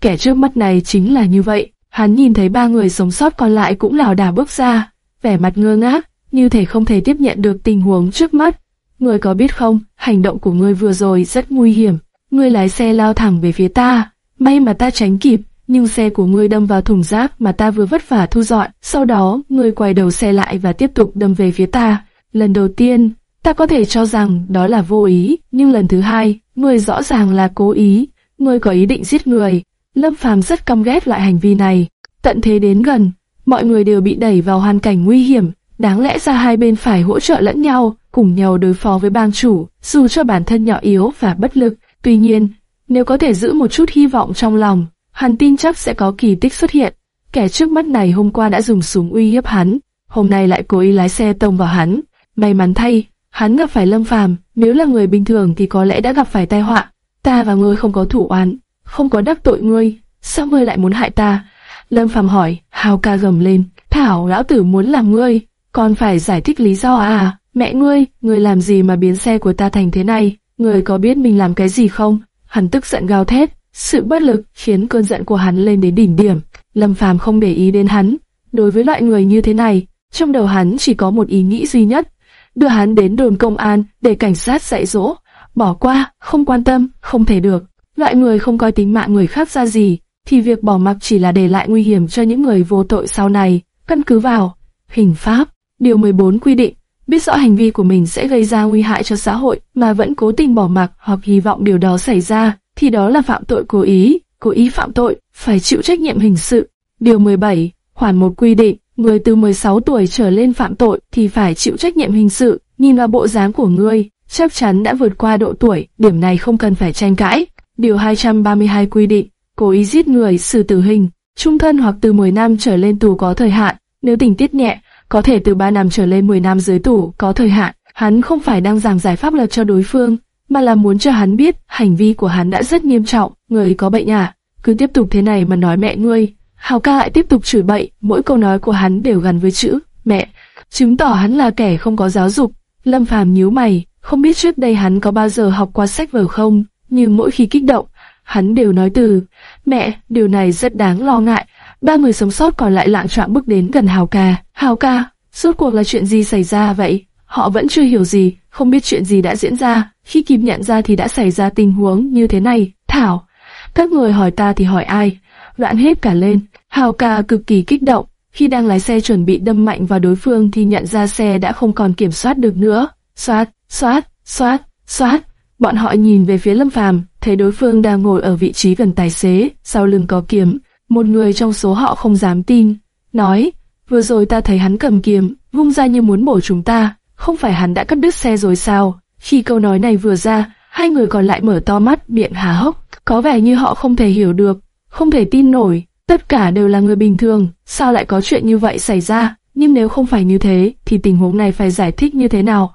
Kẻ trước mắt này chính là như vậy. Hắn nhìn thấy ba người sống sót còn lại cũng lảo đảo bước ra, vẻ mặt ngơ ngác, như thể không thể tiếp nhận được tình huống trước mắt. Người có biết không, hành động của ngươi vừa rồi rất nguy hiểm. Ngươi lái xe lao thẳng về phía ta, may mà ta tránh kịp, nhưng xe của ngươi đâm vào thùng rác mà ta vừa vất vả thu dọn. Sau đó, ngươi quay đầu xe lại và tiếp tục đâm về phía ta. Lần đầu tiên, ta có thể cho rằng đó là vô ý, nhưng lần thứ hai, ngươi rõ ràng là cố ý. Ngươi có ý định giết người. Lâm Phàm rất căm ghét loại hành vi này. Tận thế đến gần, mọi người đều bị đẩy vào hoàn cảnh nguy hiểm. Đáng lẽ ra hai bên phải hỗ trợ lẫn nhau, cùng nhau đối phó với bang chủ, dù cho bản thân nhỏ yếu và bất lực. Tuy nhiên, nếu có thể giữ một chút hy vọng trong lòng, hắn tin chắc sẽ có kỳ tích xuất hiện. Kẻ trước mắt này hôm qua đã dùng súng uy hiếp hắn, hôm nay lại cố ý lái xe tông vào hắn. May mắn thay, hắn gặp phải Lâm Phàm, nếu là người bình thường thì có lẽ đã gặp phải tai họa. Ta và ngươi không có thủ oán, không có đắc tội ngươi, sao ngươi lại muốn hại ta? Lâm Phàm hỏi, hào ca gầm lên, thảo lão tử muốn làm ngươi, còn phải giải thích lý do à? Mẹ ngươi, ngươi làm gì mà biến xe của ta thành thế này? Người có biết mình làm cái gì không? Hắn tức giận gào thét, sự bất lực khiến cơn giận của hắn lên đến đỉnh điểm. Lâm Phàm không để ý đến hắn. Đối với loại người như thế này, trong đầu hắn chỉ có một ý nghĩ duy nhất, đưa hắn đến đồn công an để cảnh sát dạy dỗ. Bỏ qua, không quan tâm, không thể được. Loại người không coi tính mạng người khác ra gì, thì việc bỏ mặc chỉ là để lại nguy hiểm cho những người vô tội sau này. Căn cứ vào hình pháp, điều 14 quy định, biết rõ hành vi của mình sẽ gây ra nguy hại cho xã hội mà vẫn cố tình bỏ mặc hoặc hy vọng điều đó xảy ra, thì đó là phạm tội cố ý, cố ý phạm tội, phải chịu trách nhiệm hình sự. Điều 17, khoản một quy định, người từ 16 tuổi trở lên phạm tội thì phải chịu trách nhiệm hình sự, nhìn vào bộ dáng của ngươi, chắc chắn đã vượt qua độ tuổi, điểm này không cần phải tranh cãi. Điều 232 quy định, cố ý giết người xử tử hình, trung thân hoặc từ 10 năm trở lên tù có thời hạn, nếu tình tiết nhẹ, có thể từ 3 năm trở lên 10 năm dưới tù có thời hạn. Hắn không phải đang giảng giải pháp luật cho đối phương, mà là muốn cho hắn biết hành vi của hắn đã rất nghiêm trọng, người có bệnh à, cứ tiếp tục thế này mà nói mẹ ngươi. Hào ca lại tiếp tục chửi bậy, mỗi câu nói của hắn đều gắn với chữ mẹ, chứng tỏ hắn là kẻ không có giáo dục. Lâm Phàm nhíu mày, Không biết trước đây hắn có bao giờ học qua sách vở không, nhưng mỗi khi kích động, hắn đều nói từ, mẹ, điều này rất đáng lo ngại. Ba người sống sót còn lại lạng trạng bước đến gần Hào ca. Hào ca, suốt cuộc là chuyện gì xảy ra vậy? Họ vẫn chưa hiểu gì, không biết chuyện gì đã diễn ra. Khi kịp nhận ra thì đã xảy ra tình huống như thế này. Thảo, các người hỏi ta thì hỏi ai? Loạn hết cả lên. Hào ca cực kỳ kích động. Khi đang lái xe chuẩn bị đâm mạnh vào đối phương thì nhận ra xe đã không còn kiểm soát được nữa. Xoát, xoát, xoát, xoát. Bọn họ nhìn về phía Lâm Phàm, thấy đối phương đang ngồi ở vị trí gần tài xế, sau lưng có kiếm. Một người trong số họ không dám tin, nói, vừa rồi ta thấy hắn cầm kiếm, vung ra như muốn bổ chúng ta, không phải hắn đã cắt đứt xe rồi sao? Khi câu nói này vừa ra, hai người còn lại mở to mắt, miệng há hốc, có vẻ như họ không thể hiểu được, không thể tin nổi, tất cả đều là người bình thường, sao lại có chuyện như vậy xảy ra? Nhưng nếu không phải như thế, thì tình huống này phải giải thích như thế nào?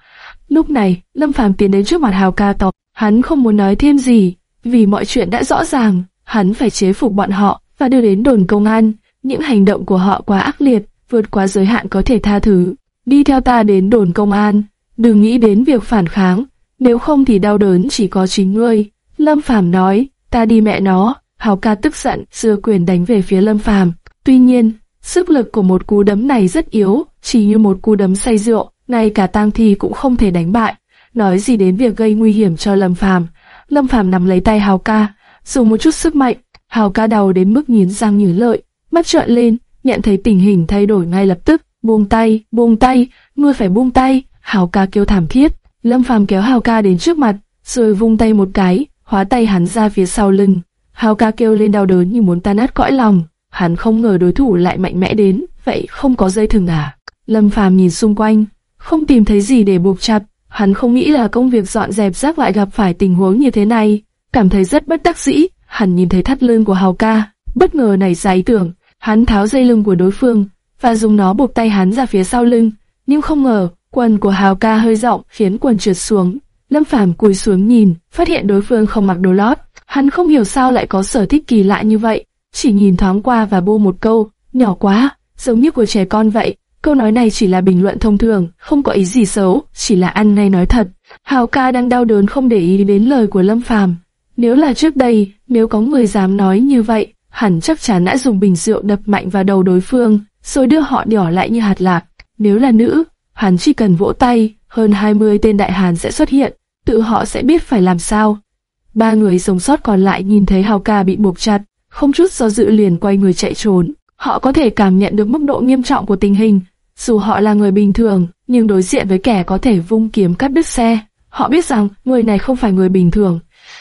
Lúc này, Lâm Phàm tiến đến trước mặt Hào Ca tộc, hắn không muốn nói thêm gì, vì mọi chuyện đã rõ ràng, hắn phải chế phục bọn họ và đưa đến đồn công an. Những hành động của họ quá ác liệt, vượt quá giới hạn có thể tha thứ. Đi theo ta đến đồn công an, đừng nghĩ đến việc phản kháng, nếu không thì đau đớn chỉ có chính ngươi. Lâm Phàm nói, ta đi mẹ nó. Hào ca tức giận, dưa quyền đánh về phía Lâm Phàm. Tuy nhiên, sức lực của một cú đấm này rất yếu, chỉ như một cú đấm say rượu, ngay cả tang thi cũng không thể đánh bại. Nói gì đến việc gây nguy hiểm cho Lâm Phàm. Lâm Phàm nắm lấy tay Hào ca, dùng một chút sức mạnh, Hào ca đau đến mức nghiến răng nghiến lợi, mắt trợn lên, nhận thấy tình hình thay đổi ngay lập tức, buông tay, buông tay, ngươi phải buông tay. Hào ca kêu thảm thiết, Lâm Phàm kéo Hào ca đến trước mặt, rồi vung tay một cái, hóa tay hắn ra phía sau lưng. Hào ca kêu lên đau đớn như muốn tan nát cõi lòng, hắn không ngờ đối thủ lại mạnh mẽ đến, vậy không có dây thừng à? Lâm Phàm nhìn xung quanh, không tìm thấy gì để buộc chặt, hắn không nghĩ là công việc dọn dẹp rác lại gặp phải tình huống như thế này, cảm thấy rất bất đắc dĩ. Hắn nhìn thấy thắt lưng của Hào ca, bất ngờ nảy ra ý tưởng, hắn tháo dây lưng của đối phương và dùng nó buộc tay hắn ra phía sau lưng, nhưng không ngờ quần của Hào ca hơi rộng khiến quần trượt xuống. Lâm Phàm cúi xuống nhìn, phát hiện đối phương không mặc đồ lót, hắn không hiểu sao lại có sở thích kỳ lạ như vậy, chỉ nhìn thoáng qua và bô một câu, nhỏ quá, giống như của trẻ con vậy. Câu nói này chỉ là bình luận thông thường, không có ý gì xấu, chỉ là ăn ngay nói thật. Hào ca đang đau đớn không để ý đến lời của Lâm Phàm. Nếu là trước đây, nếu có người dám nói như vậy, hẳn chắc chắn đã dùng bình rượu đập mạnh vào đầu đối phương, rồi đưa họ đỏ lại như hạt lạc. Nếu là nữ, hắn chỉ cần vỗ tay, hơn 20 tên đại hàn sẽ xuất hiện, tự họ sẽ biết phải làm sao. Ba người sống sót còn lại nhìn thấy Hào ca bị buộc chặt, không chút do dự liền quay người chạy trốn. Họ có thể cảm nhận được mức độ nghiêm trọng của tình hình, dù họ là người bình thường, nhưng đối diện với kẻ có thể vung kiếm cắt đứt xe, họ biết rằng người này không phải người bình thường.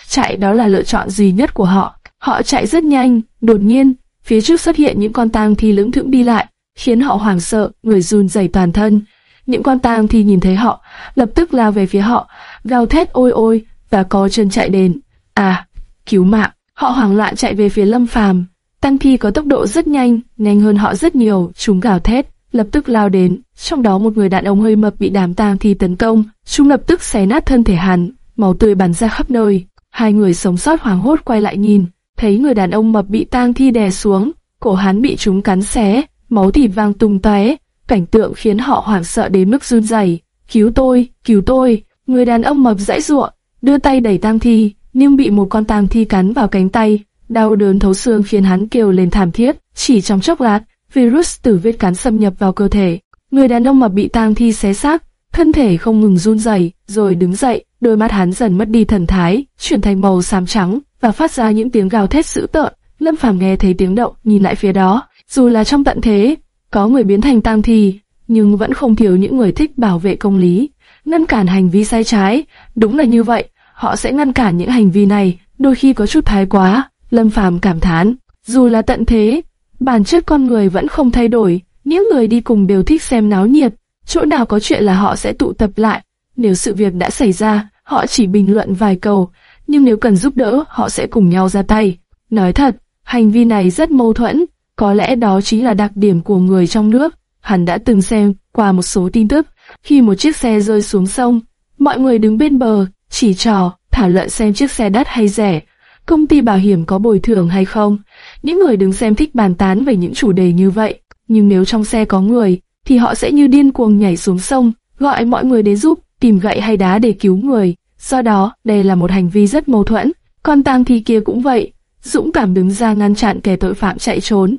Chạy đó là lựa chọn duy nhất của họ. Họ chạy rất nhanh, đột nhiên, phía trước xuất hiện những con tang thi lững thững đi lại, khiến họ hoảng sợ, người run rẩy toàn thân. Những con tang thi nhìn thấy họ, lập tức lao về phía họ, gào thét ôi ôi và co chân chạy đến. À, cứu mạng! Họ hoảng loạn chạy về phía Lâm Phàm. Tăng thi có tốc độ rất nhanh, nhanh hơn họ rất nhiều, chúng gào thét, lập tức lao đến. Trong đó một người đàn ông hơi mập bị đám tang thi tấn công, chúng lập tức xé nát thân thể hắn, máu tươi bắn ra khắp nơi. Hai người sống sót hoảng hốt quay lại nhìn, thấy người đàn ông mập bị tang thi đè xuống, cổ hắn bị chúng cắn xé, máu thịt vang tung tóe, cảnh tượng khiến họ hoảng sợ đến mức run rẩy. Cứu tôi, cứu tôi! Người đàn ông mập dãy giụa, đưa tay đẩy tang thi, nhưng bị một con tang thi cắn vào cánh tay, đau đớn thấu xương khiến hắn kêu lên thảm thiết. Chỉ trong chốc lát, virus từ vết cắn xâm nhập vào cơ thể. Người đàn ông mập bị tang thi xé xác, thân thể không ngừng run rẩy, rồi đứng dậy, đôi mắt hắn dần mất đi thần thái, chuyển thành màu xám trắng và phát ra những tiếng gào thét dữ tợn. Lâm Phàm nghe thấy tiếng động, nhìn lại phía đó, dù là trong tận thế, có người biến thành tang thi, nhưng vẫn không thiếu những người thích bảo vệ công lý, ngăn cản hành vi sai trái. Đúng là như vậy, họ sẽ ngăn cản những hành vi này, đôi khi có chút thái quá. Lâm Phàm cảm thán, dù là tận thế, bản chất con người vẫn không thay đổi. Những người đi cùng đều thích xem náo nhiệt, chỗ nào có chuyện là họ sẽ tụ tập lại. Nếu sự việc đã xảy ra, họ chỉ bình luận vài câu, nhưng nếu cần giúp đỡ, họ sẽ cùng nhau ra tay. Nói thật, hành vi này rất mâu thuẫn, có lẽ đó chính là đặc điểm của người trong nước. Hắn đã từng xem qua một số tin tức, khi một chiếc xe rơi xuống sông, mọi người đứng bên bờ, chỉ trò, thảo luận xem chiếc xe đắt hay rẻ, công ty bảo hiểm có bồi thường hay không. Những người đứng xem thích bàn tán về những chủ đề như vậy, nhưng nếu trong xe có người, thì họ sẽ như điên cuồng nhảy xuống sông, gọi mọi người đến giúp, tìm gậy hay đá để cứu người. Do đó, đây là một hành vi rất mâu thuẫn. Con tang thi kia cũng vậy, dũng cảm đứng ra ngăn chặn kẻ tội phạm chạy trốn.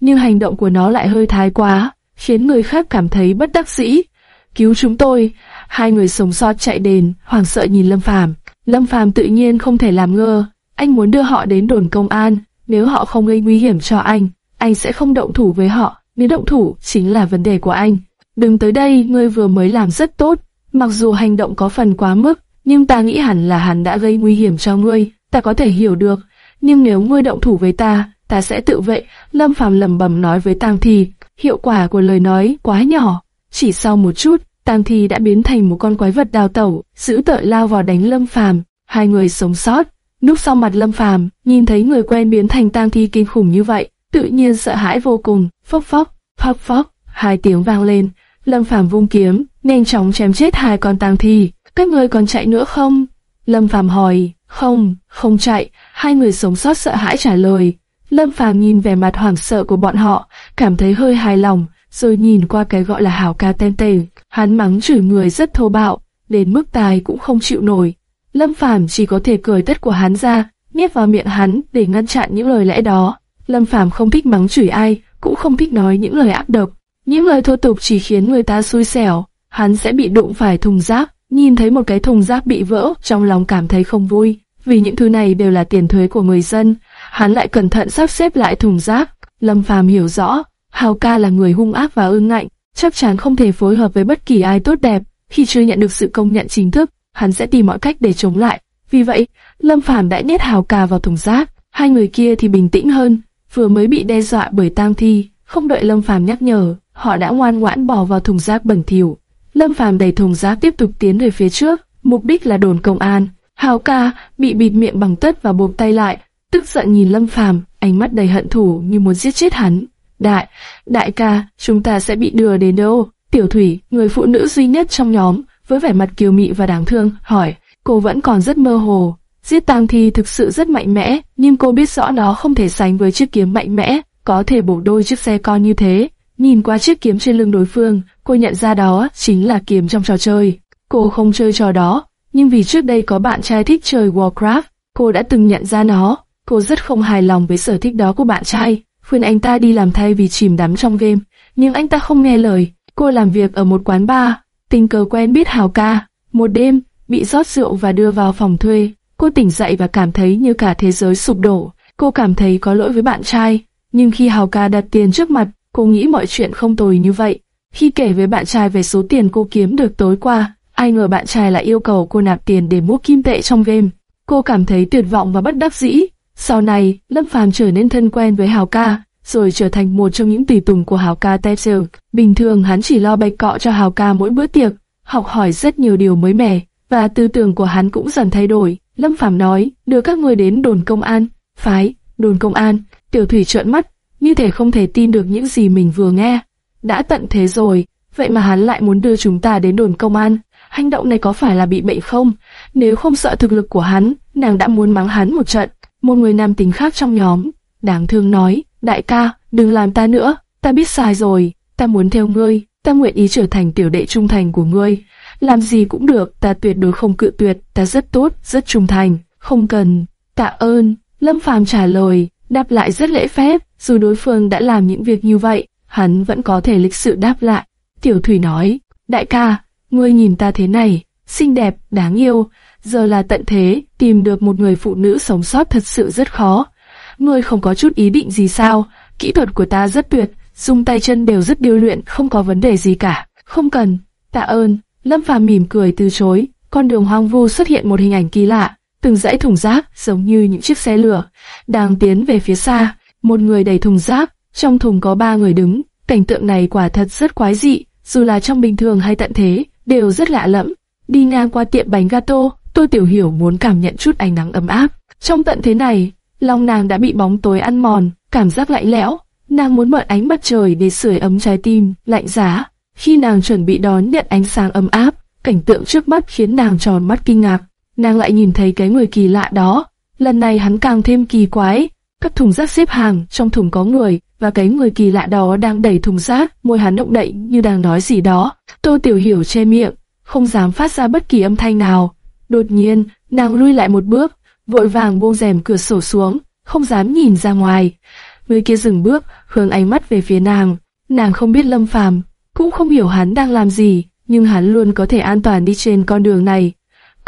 Nhưng hành động của nó lại hơi thái quá, khiến người khác cảm thấy bất đắc dĩ. Cứu chúng tôi, hai người sống sót chạy đền, hoảng sợ nhìn Lâm Phàm. Lâm Phàm tự nhiên không thể làm ngơ, anh muốn đưa họ đến đồn công an, nếu họ không gây nguy hiểm cho anh, anh sẽ không động thủ với họ, nếu động thủ chính là vấn đề của anh. Đừng tới đây, ngươi vừa mới làm rất tốt, mặc dù hành động có phần quá mức, nhưng ta nghĩ hẳn là hắn đã gây nguy hiểm cho ngươi, ta có thể hiểu được, nhưng nếu ngươi động thủ với ta, ta sẽ tự vệ. Lâm Phàm lẩm bẩm nói với Tang Thi, hiệu quả của lời nói quá nhỏ. Chỉ sau một chút, Tang Thi đã biến thành một con quái vật đào tẩu, giữ tợn lao vào đánh Lâm Phàm. Hai người sống sót, núp sau mặt Lâm Phàm, nhìn thấy người quen biến thành Tang Thi kinh khủng như vậy, tự nhiên sợ hãi vô cùng. Phốc phốc, phốc phốc, hai tiếng vang lên. Lâm Phàm vung kiếm, nhanh chóng chém chết hai con Tang Thi. Các người còn chạy nữa không? Lâm Phàm hỏi. Không, không chạy. Hai người sống sót sợ hãi trả lời. Lâm Phàm nhìn vẻ mặt hoảng sợ của bọn họ, cảm thấy hơi hài lòng, rồi nhìn qua cái gọi là hảo ca tên tề. Hắn mắng chửi người rất thô bạo, đến mức tài cũng không chịu nổi. Lâm Phàm chỉ có thể cười tất của hắn ra, nhét vào miệng hắn để ngăn chặn những lời lẽ đó. Lâm Phàm không thích mắng chửi ai, cũng không thích nói những lời ác độc. Những lời thô tục chỉ khiến người ta xui xẻo, hắn sẽ bị đụng phải thùng rác, nhìn thấy một cái thùng rác bị vỡ, trong lòng cảm thấy không vui, vì những thứ này đều là tiền thuế của người dân. Hắn lại cẩn thận sắp xếp lại thùng rác. Lâm Phàm hiểu rõ, Hào ca là người hung ác và ương ngạnh, chắc chắn không thể phối hợp với bất kỳ ai tốt đẹp. Khi chưa nhận được sự công nhận chính thức, hắn sẽ tìm mọi cách để chống lại. Vì vậy, Lâm Phàm đã nhét Hào ca vào thùng rác. Hai người kia thì bình tĩnh hơn, vừa mới bị đe dọa bởi tang thi, không đợi Lâm Phàm nhắc nhở, họ đã ngoan ngoãn bỏ vào thùng rác bẩn thỉu. Lâm Phàm đầy thùng rác tiếp tục tiến về phía trước, mục đích là đồn công an. Hào ca bị bịt miệng bằng tất và buộc tay lại, tức giận nhìn Lâm Phàm, ánh mắt đầy hận thù như muốn giết chết hắn. Đại, đại ca, chúng ta sẽ bị đưa đến đâu? Tiểu Thủy, người phụ nữ duy nhất trong nhóm, với vẻ mặt kiều mị và đáng thương, hỏi. Cô vẫn còn rất mơ hồ. Giết tang thi thực sự rất mạnh mẽ, nhưng cô biết rõ nó không thể sánh với chiếc kiếm mạnh mẽ, có thể bổ đôi chiếc xe con như thế. Nhìn qua chiếc kiếm trên lưng đối phương, cô nhận ra đó chính là kiếm trong trò chơi. Cô không chơi trò đó, nhưng vì trước đây có bạn trai thích chơi Warcraft, cô đã từng nhận ra nó. Cô rất không hài lòng với sở thích đó của bạn trai, khuyên anh ta đi làm thay vì chìm đắm trong game, nhưng anh ta không nghe lời. Cô làm việc ở một quán bar, tình cờ quen biết Hào ca. Một đêm, bị rót rượu và đưa vào phòng thuê. Cô tỉnh dậy và cảm thấy như cả thế giới sụp đổ. Cô cảm thấy có lỗi với bạn trai, nhưng khi Hào ca đặt tiền trước mặt, cô nghĩ mọi chuyện không tồi như vậy. Khi kể với bạn trai về số tiền cô kiếm được tối qua, ai ngờ bạn trai lại yêu cầu cô nạp tiền để mua kim tệ trong game. Cô cảm thấy tuyệt vọng và bất đắc dĩ. Sau này, Lâm Phàm trở nên thân quen với Hào ca, rồi trở thành một trong những tùy tùng của Hào ca Tetsu. Bình thường hắn chỉ lo bày cọ cho Hào ca mỗi bữa tiệc, học hỏi rất nhiều điều mới mẻ, và tư tưởng của hắn cũng dần thay đổi. Lâm Phàm nói, đưa các người đến đồn công an. Phái, đồn công an, tiểu thủy trợn mắt, như thể không thể tin được những gì mình vừa nghe. Đã tận thế rồi, vậy mà hắn lại muốn đưa chúng ta đến đồn công an. Hành động này có phải là bị bệnh không? Nếu không sợ thực lực của hắn, nàng đã muốn mắng hắn một trận. Một người nam tính khác trong nhóm, đáng thương nói, đại ca, đừng làm ta nữa, ta biết sai rồi, ta muốn theo ngươi, ta nguyện ý trở thành tiểu đệ trung thành của ngươi. Làm gì cũng được, ta tuyệt đối không cự tuyệt, ta rất tốt, rất trung thành, không cần, tạ ơn. Lâm Phàm trả lời, đáp lại rất lễ phép, dù đối phương đã làm những việc như vậy, hắn vẫn có thể lịch sự đáp lại. Tiểu Thủy nói, đại ca, ngươi nhìn ta thế này, xinh đẹp, đáng yêu, giờ là tận thế, tìm được một người phụ nữ sống sót thật sự rất khó. Ngươi không có chút ý định gì sao? Kỹ thuật của ta rất tuyệt, dùng tay chân đều rất điêu luyện, không có vấn đề gì cả. Không cần, tạ ơn. Lâm Phàm mỉm cười từ chối. Con đường hoang vu xuất hiện một hình ảnh kỳ lạ, từng dãy thùng rác giống như những chiếc xe lửa đang tiến về phía xa. Một người đẩy thùng rác, trong thùng có ba người đứng. Cảnh tượng này quả thật rất quái dị, dù là trong bình thường hay tận thế, đều rất lạ lẫm. Đi ngang qua tiệm bánh gato, tôi tiểu hiểu muốn cảm nhận chút ánh nắng ấm áp. Trong tận thế này, lòng nàng đã bị bóng tối ăn mòn, cảm giác lạnh lẽo. Nàng muốn mượn ánh mặt trời để sưởi ấm trái tim, lạnh giá. Khi nàng chuẩn bị đón nhận ánh sáng ấm áp, cảnh tượng trước mắt khiến nàng tròn mắt kinh ngạc. Nàng lại nhìn thấy cái người kỳ lạ đó. Lần này hắn càng thêm kỳ quái. Các thùng rác xếp hàng, trong thùng có người, và cái người kỳ lạ đó đang đẩy thùng rác, môi hắn động đậy như đang nói gì đó. Tô Tiểu Hiểu che miệng, không dám phát ra bất kỳ âm thanh nào. Đột nhiên, nàng lui lại một bước, vội vàng buông rèm cửa sổ xuống, không dám nhìn ra ngoài. Người kia dừng bước, hướng ánh mắt về phía nàng. Nàng không biết Lâm Phàm, cũng không hiểu hắn đang làm gì, nhưng hắn luôn có thể an toàn đi trên con đường này.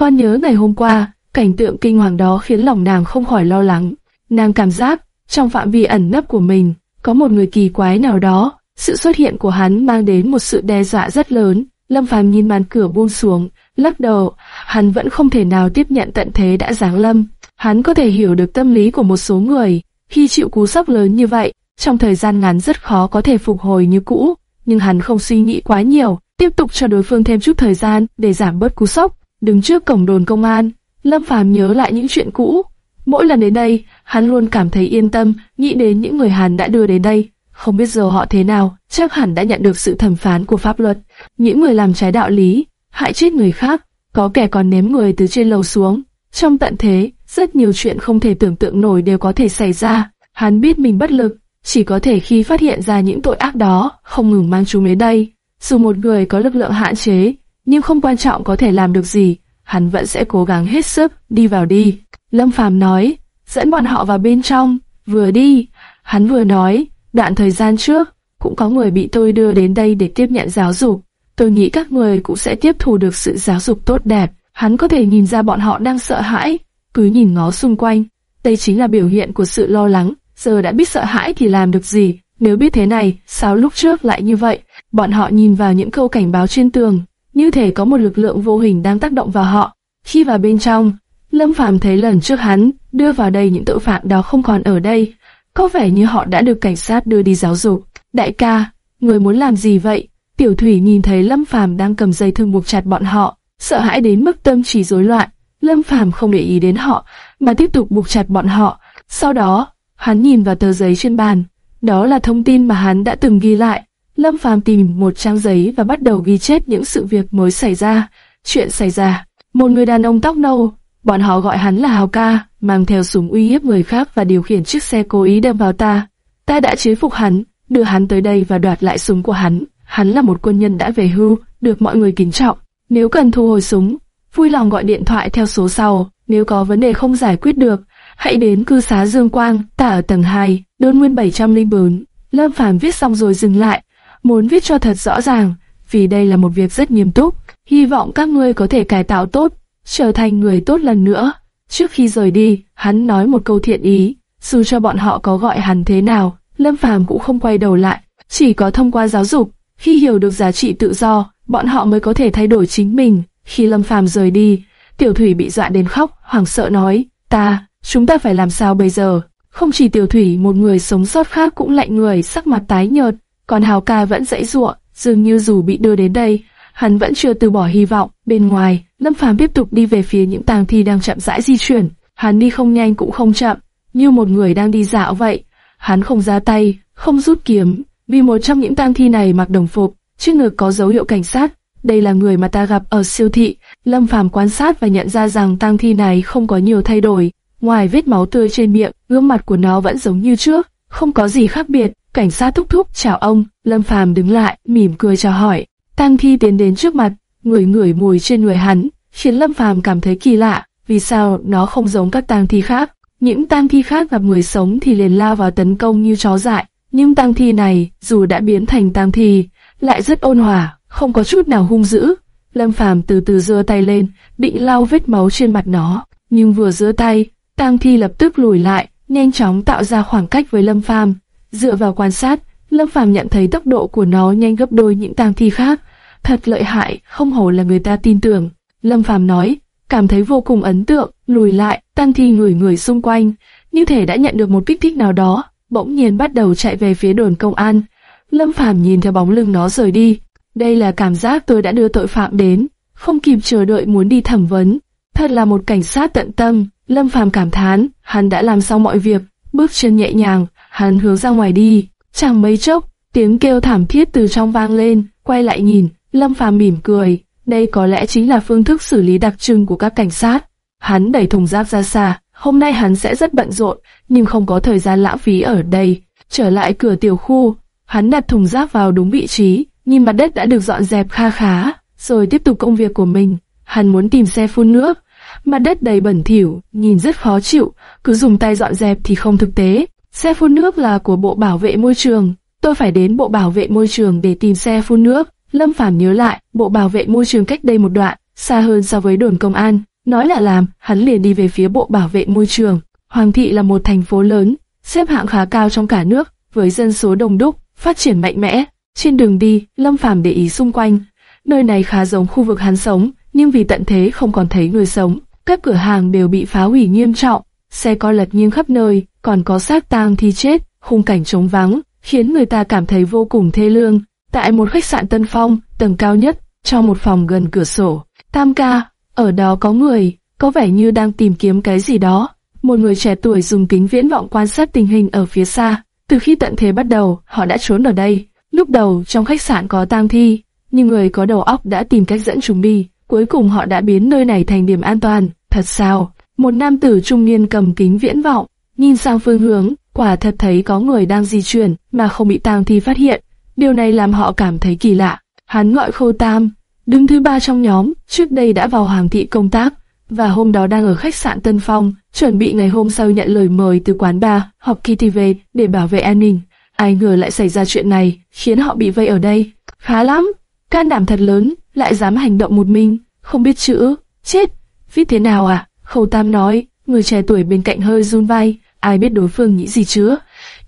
Con nhớ ngày hôm qua, cảnh tượng kinh hoàng đó khiến lòng nàng không khỏi lo lắng. Nàng cảm giác, trong phạm vi ẩn nấp của mình, có một người kỳ quái nào đó. Sự xuất hiện của hắn mang đến một sự đe dọa rất lớn. Lâm Phàm nhìn màn cửa buông xuống, lắc đầu, hắn vẫn không thể nào tiếp nhận tận thế đã giáng lâm. Hắn có thể hiểu được tâm lý của một số người, khi chịu cú sốc lớn như vậy, trong thời gian ngắn rất khó có thể phục hồi như cũ, nhưng hắn không suy nghĩ quá nhiều, tiếp tục cho đối phương thêm chút thời gian để giảm bớt cú sốc. Đứng trước cổng đồn công an, Lâm Phàm nhớ lại những chuyện cũ. Mỗi lần đến đây, hắn luôn cảm thấy yên tâm, nghĩ đến những người hàn đã đưa đến đây. Không biết giờ họ thế nào, chắc hẳn đã nhận được sự thẩm phán của pháp luật. Những người làm trái đạo lý, hại chết người khác, có kẻ còn ném người từ trên lầu xuống. Trong tận thế, rất nhiều chuyện không thể tưởng tượng nổi đều có thể xảy ra. Hắn biết mình bất lực, chỉ có thể khi phát hiện ra những tội ác đó, không ngừng mang chúng đến đây. Dù một người có lực lượng hạn chế, nhưng không quan trọng có thể làm được gì, hắn vẫn sẽ cố gắng hết sức, đi vào đi. Lâm Phàm nói, dẫn bọn họ vào bên trong, vừa đi, hắn vừa nói, đoạn thời gian trước, cũng có người bị tôi đưa đến đây để tiếp nhận giáo dục. Tôi nghĩ các người cũng sẽ tiếp thu được sự giáo dục tốt đẹp. Hắn có thể nhìn ra bọn họ đang sợ hãi, cứ nhìn ngó xung quanh. Đây chính là biểu hiện của sự lo lắng. Giờ đã biết sợ hãi thì làm được gì? Nếu biết thế này, sao lúc trước lại như vậy? Bọn họ nhìn vào những câu cảnh báo trên tường, như thể có một lực lượng vô hình đang tác động vào họ. Khi vào bên trong, Lâm Phàm thấy lần trước hắn đưa vào đây những tội phạm đó không còn ở đây. Có vẻ như họ đã được cảnh sát đưa đi giáo dục. Đại ca, người muốn làm gì vậy? Tiểu Thủy nhìn thấy Lâm Phàm đang cầm dây thừng buộc chặt bọn họ, sợ hãi đến mức tâm trí rối loạn. Lâm Phàm không để ý đến họ, mà tiếp tục buộc chặt bọn họ. Sau đó, hắn nhìn vào tờ giấy trên bàn. Đó là thông tin mà hắn đã từng ghi lại. Lâm Phàm tìm một trang giấy và bắt đầu ghi chép những sự việc mới xảy ra. Chuyện xảy ra, một người đàn ông tóc nâu, bọn họ gọi hắn là Hào Ca, mang theo súng uy hiếp người khác và điều khiển chiếc xe cố ý đâm vào ta. Ta đã chế phục hắn, đưa hắn tới đây và đoạt lại súng của hắn. Hắn là một quân nhân đã về hưu, được mọi người kính trọng. Nếu cần thu hồi súng, vui lòng gọi điện thoại theo số sau. Nếu có vấn đề không giải quyết được, hãy đến cư xá Dương Quang, ta ở tầng 2, đơn nguyên 704. Lâm Phàm viết xong rồi dừng lại, muốn viết cho thật rõ ràng, vì đây là một việc rất nghiêm túc. Hy vọng các ngươi có thể cải tạo tốt, trở thành người tốt lần nữa. Trước khi rời đi, hắn nói một câu thiện ý, dù cho bọn họ có gọi hắn thế nào, Lâm Phàm cũng không quay đầu lại, chỉ có thông qua giáo dục, khi hiểu được giá trị tự do, bọn họ mới có thể thay đổi chính mình. Khi Lâm Phàm rời đi, Tiểu Thủy bị dọa đến khóc, hoảng sợ nói, ta, chúng ta phải làm sao bây giờ? Không chỉ Tiểu Thủy, một người sống sót khác cũng lạnh người, sắc mặt tái nhợt, còn Hào Ca vẫn dãy giụa, dường như dù bị đưa đến đây, hắn vẫn chưa từ bỏ hy vọng. Bên ngoài, Lâm Phàm tiếp tục đi về phía những tang thi đang chậm rãi di chuyển. Hắn đi không nhanh cũng không chậm, như một người đang đi dạo vậy. Hắn không ra tay, không rút kiếm, vì một trong những tang thi này mặc đồng phục, trước ngực có dấu hiệu cảnh sát. Đây là người mà ta gặp ở siêu thị. Lâm Phàm quan sát và nhận ra rằng tang thi này không có nhiều thay đổi. Ngoài vết máu tươi trên miệng, gương mặt của nó vẫn giống như trước, không có gì khác biệt. Cảnh sát thúc thúc chào ông, Lâm Phàm đứng lại, mỉm cười chào hỏi. Tang thi tiến đến trước mặt, người ngửi mùi trên người hắn, khiến Lâm Phàm cảm thấy kỳ lạ, vì sao nó không giống các tang thi khác. Những tang thi khác gặp người sống thì liền lao vào tấn công như chó dại, nhưng tang thi này, dù đã biến thành tang thi, lại rất ôn hòa, không có chút nào hung dữ. Lâm Phàm từ từ giơ tay lên, định lau vết máu trên mặt nó, nhưng vừa giơ tay, tang thi lập tức lùi lại, nhanh chóng tạo ra khoảng cách với Lâm Phàm. Dựa vào quan sát, Lâm Phàm nhận thấy tốc độ của nó nhanh gấp đôi những tang thi khác, thật lợi hại, không hổ là người ta tin tưởng. Lâm Phàm nói, cảm thấy vô cùng ấn tượng, lùi lại, tang thi người người xung quanh, như thể đã nhận được một kích thích nào đó, bỗng nhiên bắt đầu chạy về phía đồn công an. Lâm Phàm nhìn theo bóng lưng nó rời đi. Đây là cảm giác tôi đã đưa tội phạm đến, không kịp chờ đợi muốn đi thẩm vấn. Thật là một cảnh sát tận tâm. Lâm Phàm cảm thán, hắn đã làm xong mọi việc, bước chân nhẹ nhàng, hắn hướng ra ngoài đi. Chẳng mấy chốc, tiếng kêu thảm thiết từ trong vang lên, quay lại nhìn, Lâm Phàm mỉm cười. Đây có lẽ chính là phương thức xử lý đặc trưng của các cảnh sát. Hắn đẩy thùng rác ra xa, hôm nay hắn sẽ rất bận rộn, nhưng không có thời gian lãng phí ở đây. Trở lại cửa tiểu khu, hắn đặt thùng rác vào đúng vị trí, nhìn mặt đất đã được dọn dẹp kha khá. rồi tiếp tục công việc của mình. Hắn muốn tìm xe phun nước, mặt đất đầy bẩn thỉu, nhìn rất khó chịu, cứ dùng tay dọn dẹp thì không thực tế. Xe phun nước là của bộ bảo vệ môi trường, tôi phải đến bộ bảo vệ môi trường để tìm xe phun nước. Lâm Phàm nhớ lại, bộ bảo vệ môi trường cách đây một đoạn, xa hơn so với đồn công an. Nói là làm, hắn liền đi về phía bộ bảo vệ môi trường. Hoàng thị là một thành phố lớn, xếp hạng khá cao trong cả nước, với dân số đông đúc, phát triển mạnh mẽ. Trên đường đi, Lâm Phàm để ý xung quanh. Nơi này khá giống khu vực hắn sống, nhưng vì tận thế không còn thấy người sống, các cửa hàng đều bị phá hủy nghiêm trọng, xe co lật nghiêng khắp nơi, còn có xác tang thi chết, khung cảnh trống vắng, khiến người ta cảm thấy vô cùng thê lương. Tại một khách sạn Tân Phong, tầng cao nhất, trong một phòng gần cửa sổ, Tam ca, ở đó có người, có vẻ như đang tìm kiếm cái gì đó. Một người trẻ tuổi dùng kính viễn vọng quan sát tình hình ở phía xa. Từ khi tận thế bắt đầu, họ đã trốn ở đây. Lúc đầu trong khách sạn có tang thi, nhưng người có đầu óc đã tìm cách dẫn chúng đi. Cuối cùng họ đã biến nơi này thành điểm an toàn. Thật sao? Một nam tử trung niên cầm kính viễn vọng, nhìn sang phương hướng, quả thật thấy có người đang di chuyển mà không bị tang thi phát hiện. Điều này làm họ cảm thấy kỳ lạ. Hắn gọi Khâu Tam, đứng thứ ba trong nhóm, trước đây đã vào Hoàng thị công tác, và hôm đó đang ở khách sạn Tân Phong, chuẩn bị ngày hôm sau nhận lời mời từ quán bar hoặc KTV để bảo vệ an ninh. Ai ngờ lại xảy ra chuyện này, khiến họ bị vây ở đây. Khá lắm, can đảm thật lớn, lại dám hành động một mình, không biết chữ, chết, viết thế nào à? Khâu Tam nói, người trẻ tuổi bên cạnh hơi run vai, ai biết đối phương nghĩ gì chứ?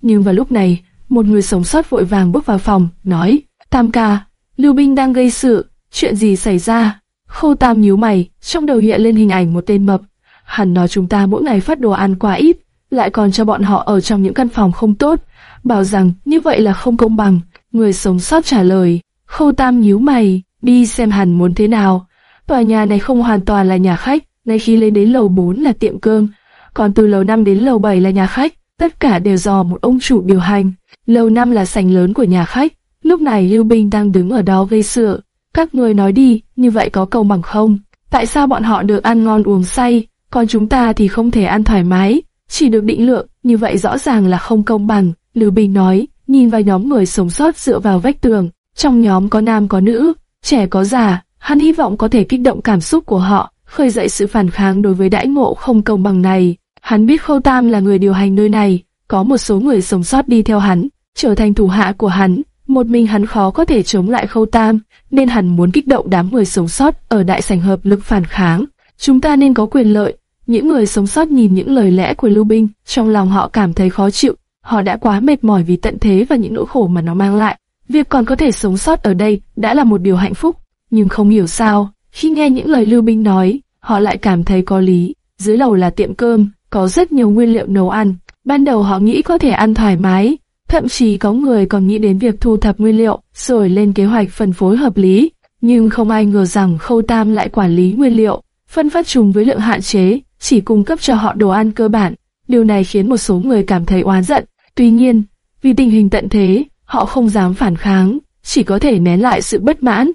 Nhưng vào lúc này, một người sống sót vội vàng bước vào phòng, nói, Tam ca, Lưu Binh đang gây sự, chuyện gì xảy ra? Khâu Tam nhíu mày, trong đầu hiện lên hình ảnh một tên mập. Hắn nói chúng ta mỗi ngày phát đồ ăn quá ít, lại còn cho bọn họ ở trong những căn phòng không tốt, bảo rằng như vậy là không công bằng. Người sống sót trả lời, Khâu Tam nhíu mày, đi xem hắn muốn thế nào. Tòa nhà này không hoàn toàn là nhà khách, ngay khi lên đến lầu 4 là tiệm cơm, còn từ lầu 5 đến lầu 7 là nhà khách, tất cả đều do một ông chủ điều hành. Lầu 5 là sảnh lớn của nhà khách, lúc này Lưu Bình đang đứng ở đó gây sự. Các người nói đi, như vậy có công bằng không? Tại sao bọn họ được ăn ngon uống say, còn chúng ta thì không thể ăn thoải mái, chỉ được định lượng, như vậy rõ ràng là không công bằng. Lưu Bình nói, nhìn vào nhóm người sống sót dựa vào vách tường, trong nhóm có nam có nữ, trẻ có già, hắn hy vọng có thể kích động cảm xúc của họ, khơi dậy sự phản kháng đối với đãi ngộ không công bằng này. Hắn biết Khâu Tam là người điều hành nơi này, có một số người sống sót đi theo hắn, trở thành thủ hạ của hắn, một mình hắn khó có thể chống lại Khâu Tam, nên hắn muốn kích động đám người sống sót ở đại sảnh hợp lực phản kháng. Chúng ta nên có quyền lợi. Những người sống sót nhìn những lời lẽ của Lưu Binh, trong lòng họ cảm thấy khó chịu. Họ đã quá mệt mỏi vì tận thế và những nỗi khổ mà nó mang lại. Việc còn có thể sống sót ở đây đã là một điều hạnh phúc. Nhưng không hiểu sao, khi nghe những lời Lưu Binh nói, họ lại cảm thấy có lý. Dưới lầu là tiệm cơm, có rất nhiều nguyên liệu nấu ăn. Ban đầu họ nghĩ có thể ăn thoải mái, thậm chí có người còn nghĩ đến việc thu thập nguyên liệu, rồi lên kế hoạch phân phối hợp lý. Nhưng không ai ngờ rằng Khâu Tam lại quản lý nguyên liệu, phân phát chúng với lượng hạn chế, chỉ cung cấp cho họ đồ ăn cơ bản. Điều này khiến một số người cảm thấy oán giận. Tuy nhiên, vì tình hình tận thế, họ không dám phản kháng, chỉ có thể nén lại sự bất mãn.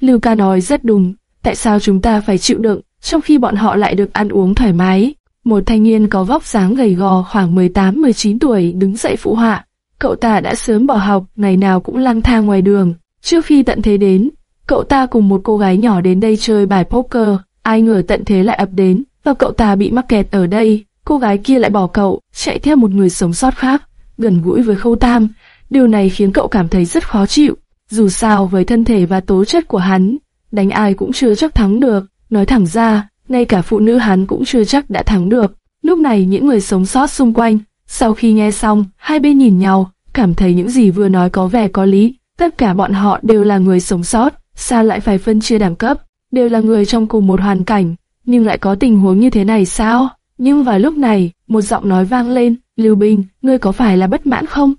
Lưu ca nói rất đúng, tại sao chúng ta phải chịu đựng, trong khi bọn họ lại được ăn uống thoải mái. Một thanh niên có vóc dáng gầy gò khoảng 18-19 tuổi đứng dậy phụ họa. Cậu ta đã sớm bỏ học, ngày nào cũng lang thang ngoài đường. Trước khi tận thế đến, cậu ta cùng một cô gái nhỏ đến đây chơi bài poker. Ai ngờ tận thế lại ập đến, và cậu ta bị mắc kẹt ở đây. Cô gái kia lại bỏ cậu, chạy theo một người sống sót khác, gần gũi với Khâu Tam. Điều này khiến cậu cảm thấy rất khó chịu. Dù sao với thân thể và tố chất của hắn, đánh ai cũng chưa chắc thắng được. Nói thẳng ra, ngay cả phụ nữ hắn cũng chưa chắc đã thắng được. Lúc này những người sống sót xung quanh, sau khi nghe xong, hai bên nhìn nhau, cảm thấy những gì vừa nói có vẻ có lý. Tất cả bọn họ đều là người sống sót, sao lại phải phân chia đẳng cấp, đều là người trong cùng một hoàn cảnh, nhưng lại có tình huống như thế này sao? Nhưng vào lúc này, một giọng nói vang lên, Lưu Bình, ngươi có phải là bất mãn không?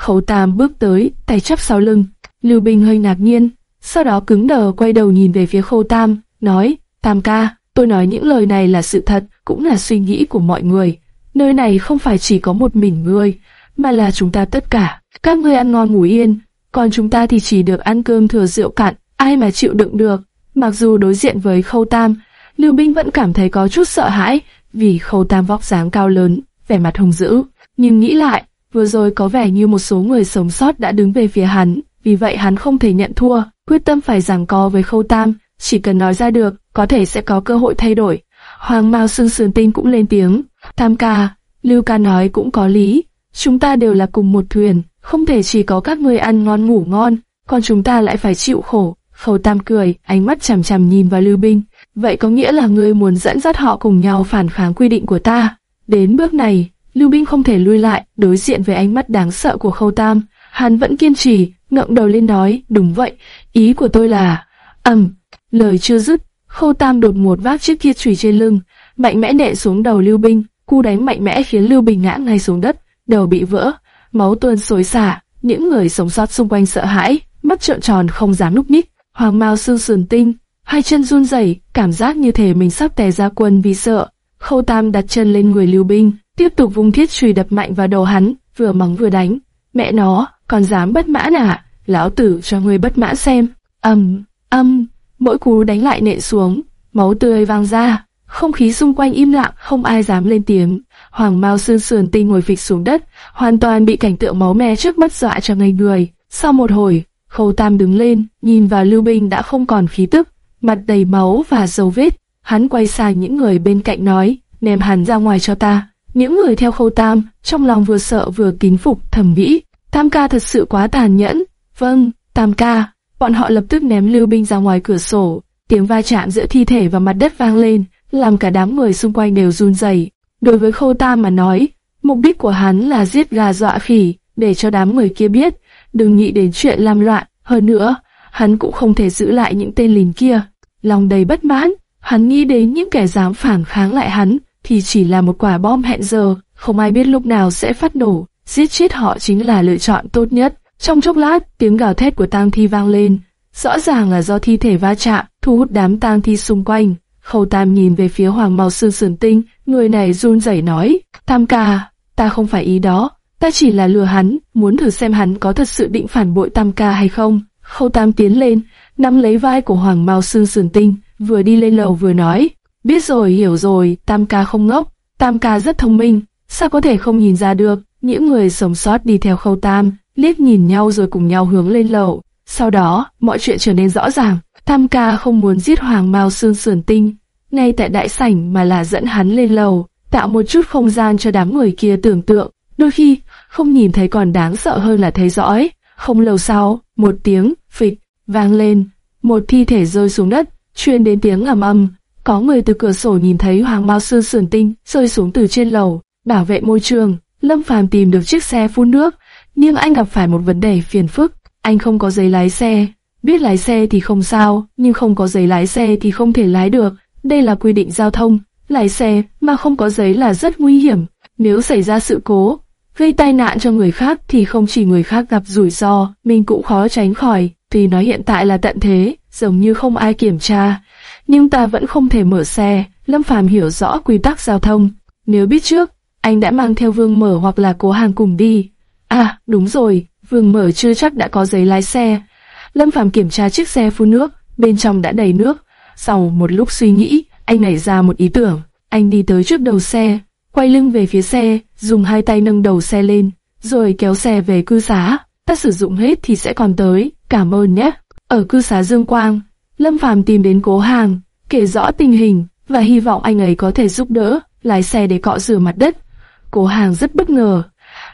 Khấu Tam bước tới, tay chắp sau lưng. Lưu Bình hơi ngạc nhiên, sau đó cứng đờ quay đầu nhìn về phía Khâu Tam, nói, Tam ca, tôi nói những lời này là sự thật, cũng là suy nghĩ của mọi người. Nơi này không phải chỉ có một mình ngươi, mà là chúng ta tất cả. Các ngươi ăn ngon ngủ yên, còn chúng ta thì chỉ được ăn cơm thừa rượu cạn, ai mà chịu đựng được. Mặc dù đối diện với Khâu Tam, Lưu Bình vẫn cảm thấy có chút sợ hãi, vì Khâu Tam vóc dáng cao lớn, vẻ mặt hung dữ. Nhưng nghĩ lại, vừa rồi có vẻ như một số người sống sót đã đứng về phía hắn, vì vậy hắn không thể nhận thua, quyết tâm phải giằng co với Khâu Tam, chỉ cần nói ra được, có thể sẽ có cơ hội thay đổi. Hoàng Mao Sương Sườn Tinh cũng lên tiếng, Tam ca, Lưu ca nói cũng có lý, chúng ta đều là cùng một thuyền, không thể chỉ có các ngươi ăn ngon ngủ ngon, còn chúng ta lại phải chịu khổ. Khâu Tam cười, ánh mắt chằm chằm nhìn vào Lưu Binh, vậy có nghĩa là ngươi muốn dẫn dắt họ cùng nhau phản kháng quy định của ta. Đến bước này, Lưu Binh không thể lui lại, đối diện với ánh mắt đáng sợ của Khâu Tam, hắn vẫn kiên trì, ngậm đầu lên nói, đúng vậy, ý của tôi là, ầm, lời chưa dứt, Khâu Tam đột ngột vác chiếc kia chùy trên lưng, mạnh mẽ đệ xuống đầu Lưu Binh, cú đánh mạnh mẽ khiến Lưu Bình ngã ngay xuống đất, đầu bị vỡ, máu tuôn xối xả, những người sống sót xung quanh sợ hãi, mắt trợn tròn không dám núp nhích. Hoàng Mao sương sườn tinh, hai chân run rẩy, cảm giác như thể mình sắp tè ra quần vì sợ. Khâu Tam đặt chân lên người Lưu Binh, tiếp tục vung thiết chùy đập mạnh vào đầu hắn, vừa mắng vừa đánh. Mẹ nó, còn dám bất mãn à? Lão tử cho ngươi bất mãn xem. Âm, âm, mỗi cú đánh lại nện xuống, máu tươi vang ra. Không khí xung quanh im lặng, không ai dám lên tiếng. Hoàng Mao sương sườn tinh ngồi phịch xuống đất, hoàn toàn bị cảnh tượng máu me trước mắt dọa cho ngây người. Sau một hồi, Khâu Tam đứng lên, nhìn vào Lưu Binh đã không còn khí tức, mặt đầy máu và dấu vết. Hắn quay sang những người bên cạnh nói, ném hắn ra ngoài cho ta. Những người theo Khâu Tam, trong lòng vừa sợ vừa kính phục, thầm nghĩ, Tam ca thật sự quá tàn nhẫn. Vâng, Tam ca. Bọn họ lập tức ném Lưu Binh ra ngoài cửa sổ, tiếng va chạm giữa thi thể và mặt đất vang lên, làm cả đám người xung quanh đều run rẩy. Đối với Khâu Tam mà nói, mục đích của hắn là giết gà dọa khỉ, để cho đám người kia biết, đừng nghĩ đến chuyện làm loạn. Hơn nữa, hắn cũng không thể giữ lại những tên lính kia. Lòng đầy bất mãn, hắn nghĩ đến những kẻ dám phản kháng lại hắn, thì chỉ là một quả bom hẹn giờ, không ai biết lúc nào sẽ phát nổ. Giết chết họ chính là lựa chọn tốt nhất. Trong chốc lát, tiếng gào thét của tang thi vang lên. Rõ ràng là do thi thể va chạm, thu hút đám tang thi xung quanh. Khâu Tam nhìn về phía Hoàng Mao Sương Sườn Tinh, người này run rẩy nói, Tam ca, ta không phải ý đó, ta chỉ là lừa hắn, muốn thử xem hắn có thật sự định phản bội Tam ca hay không. Khâu Tam tiến lên, nắm lấy vai của Hoàng Mao Sương Sườn Tinh, vừa đi lên lầu vừa nói, biết rồi hiểu rồi, Tam ca không ngốc, Tam ca rất thông minh, sao có thể không nhìn ra được. Những người sống sót đi theo Khâu Tam, liếc nhìn nhau rồi cùng nhau hướng lên lầu. Sau đó, mọi chuyện trở nên rõ ràng. Tam ca không muốn giết Hoàng Mao Sương Sườn Tinh, ngay tại đại sảnh mà là dẫn hắn lên lầu, tạo một chút không gian cho đám người kia tưởng tượng. Đôi khi, không nhìn thấy còn đáng sợ hơn là thấy rõ ấy. Không lâu sau, một tiếng phịch vang lên, một thi thể rơi xuống đất, truyền đến tiếng ầm ầm. Có người từ cửa sổ nhìn thấy Hoàng Mao Sương Sườn Tinh rơi xuống từ trên lầu, bảo vệ môi trường. Lâm Phàm tìm được chiếc xe phun nước, nhưng anh gặp phải một vấn đề phiền phức. Anh không có giấy lái xe, biết lái xe thì không sao, nhưng không có giấy lái xe thì không thể lái được. Đây là quy định giao thông, lái xe mà không có giấy là rất nguy hiểm. Nếu xảy ra sự cố, gây tai nạn cho người khác thì không chỉ người khác gặp rủi ro, mình cũng khó tránh khỏi. Tuy nói hiện tại là tận thế, giống như không ai kiểm tra, nhưng ta vẫn không thể mở xe. Lâm Phàm hiểu rõ quy tắc giao thông. Nếu biết trước, anh đã mang theo Vương Mở hoặc là Cố Hàng cùng đi. À, đúng rồi, Vương Mở chưa chắc đã có giấy lái xe. Lâm Phàm kiểm tra chiếc xe phun nước, bên trong đã đầy nước. Sau một lúc suy nghĩ, anh nảy ra một ý tưởng. Anh đi tới trước đầu xe, quay lưng về phía xe, dùng hai tay nâng đầu xe lên, rồi kéo xe về cư xá. Ta sử dụng hết thì sẽ còn tới, cảm ơn nhé. Ở cư xá Dương Quang, Lâm Phàm tìm đến cố hàng, kể rõ tình hình và hy vọng anh ấy có thể giúp đỡ, lái xe để cọ rửa mặt đất. Cố hàng rất bất ngờ.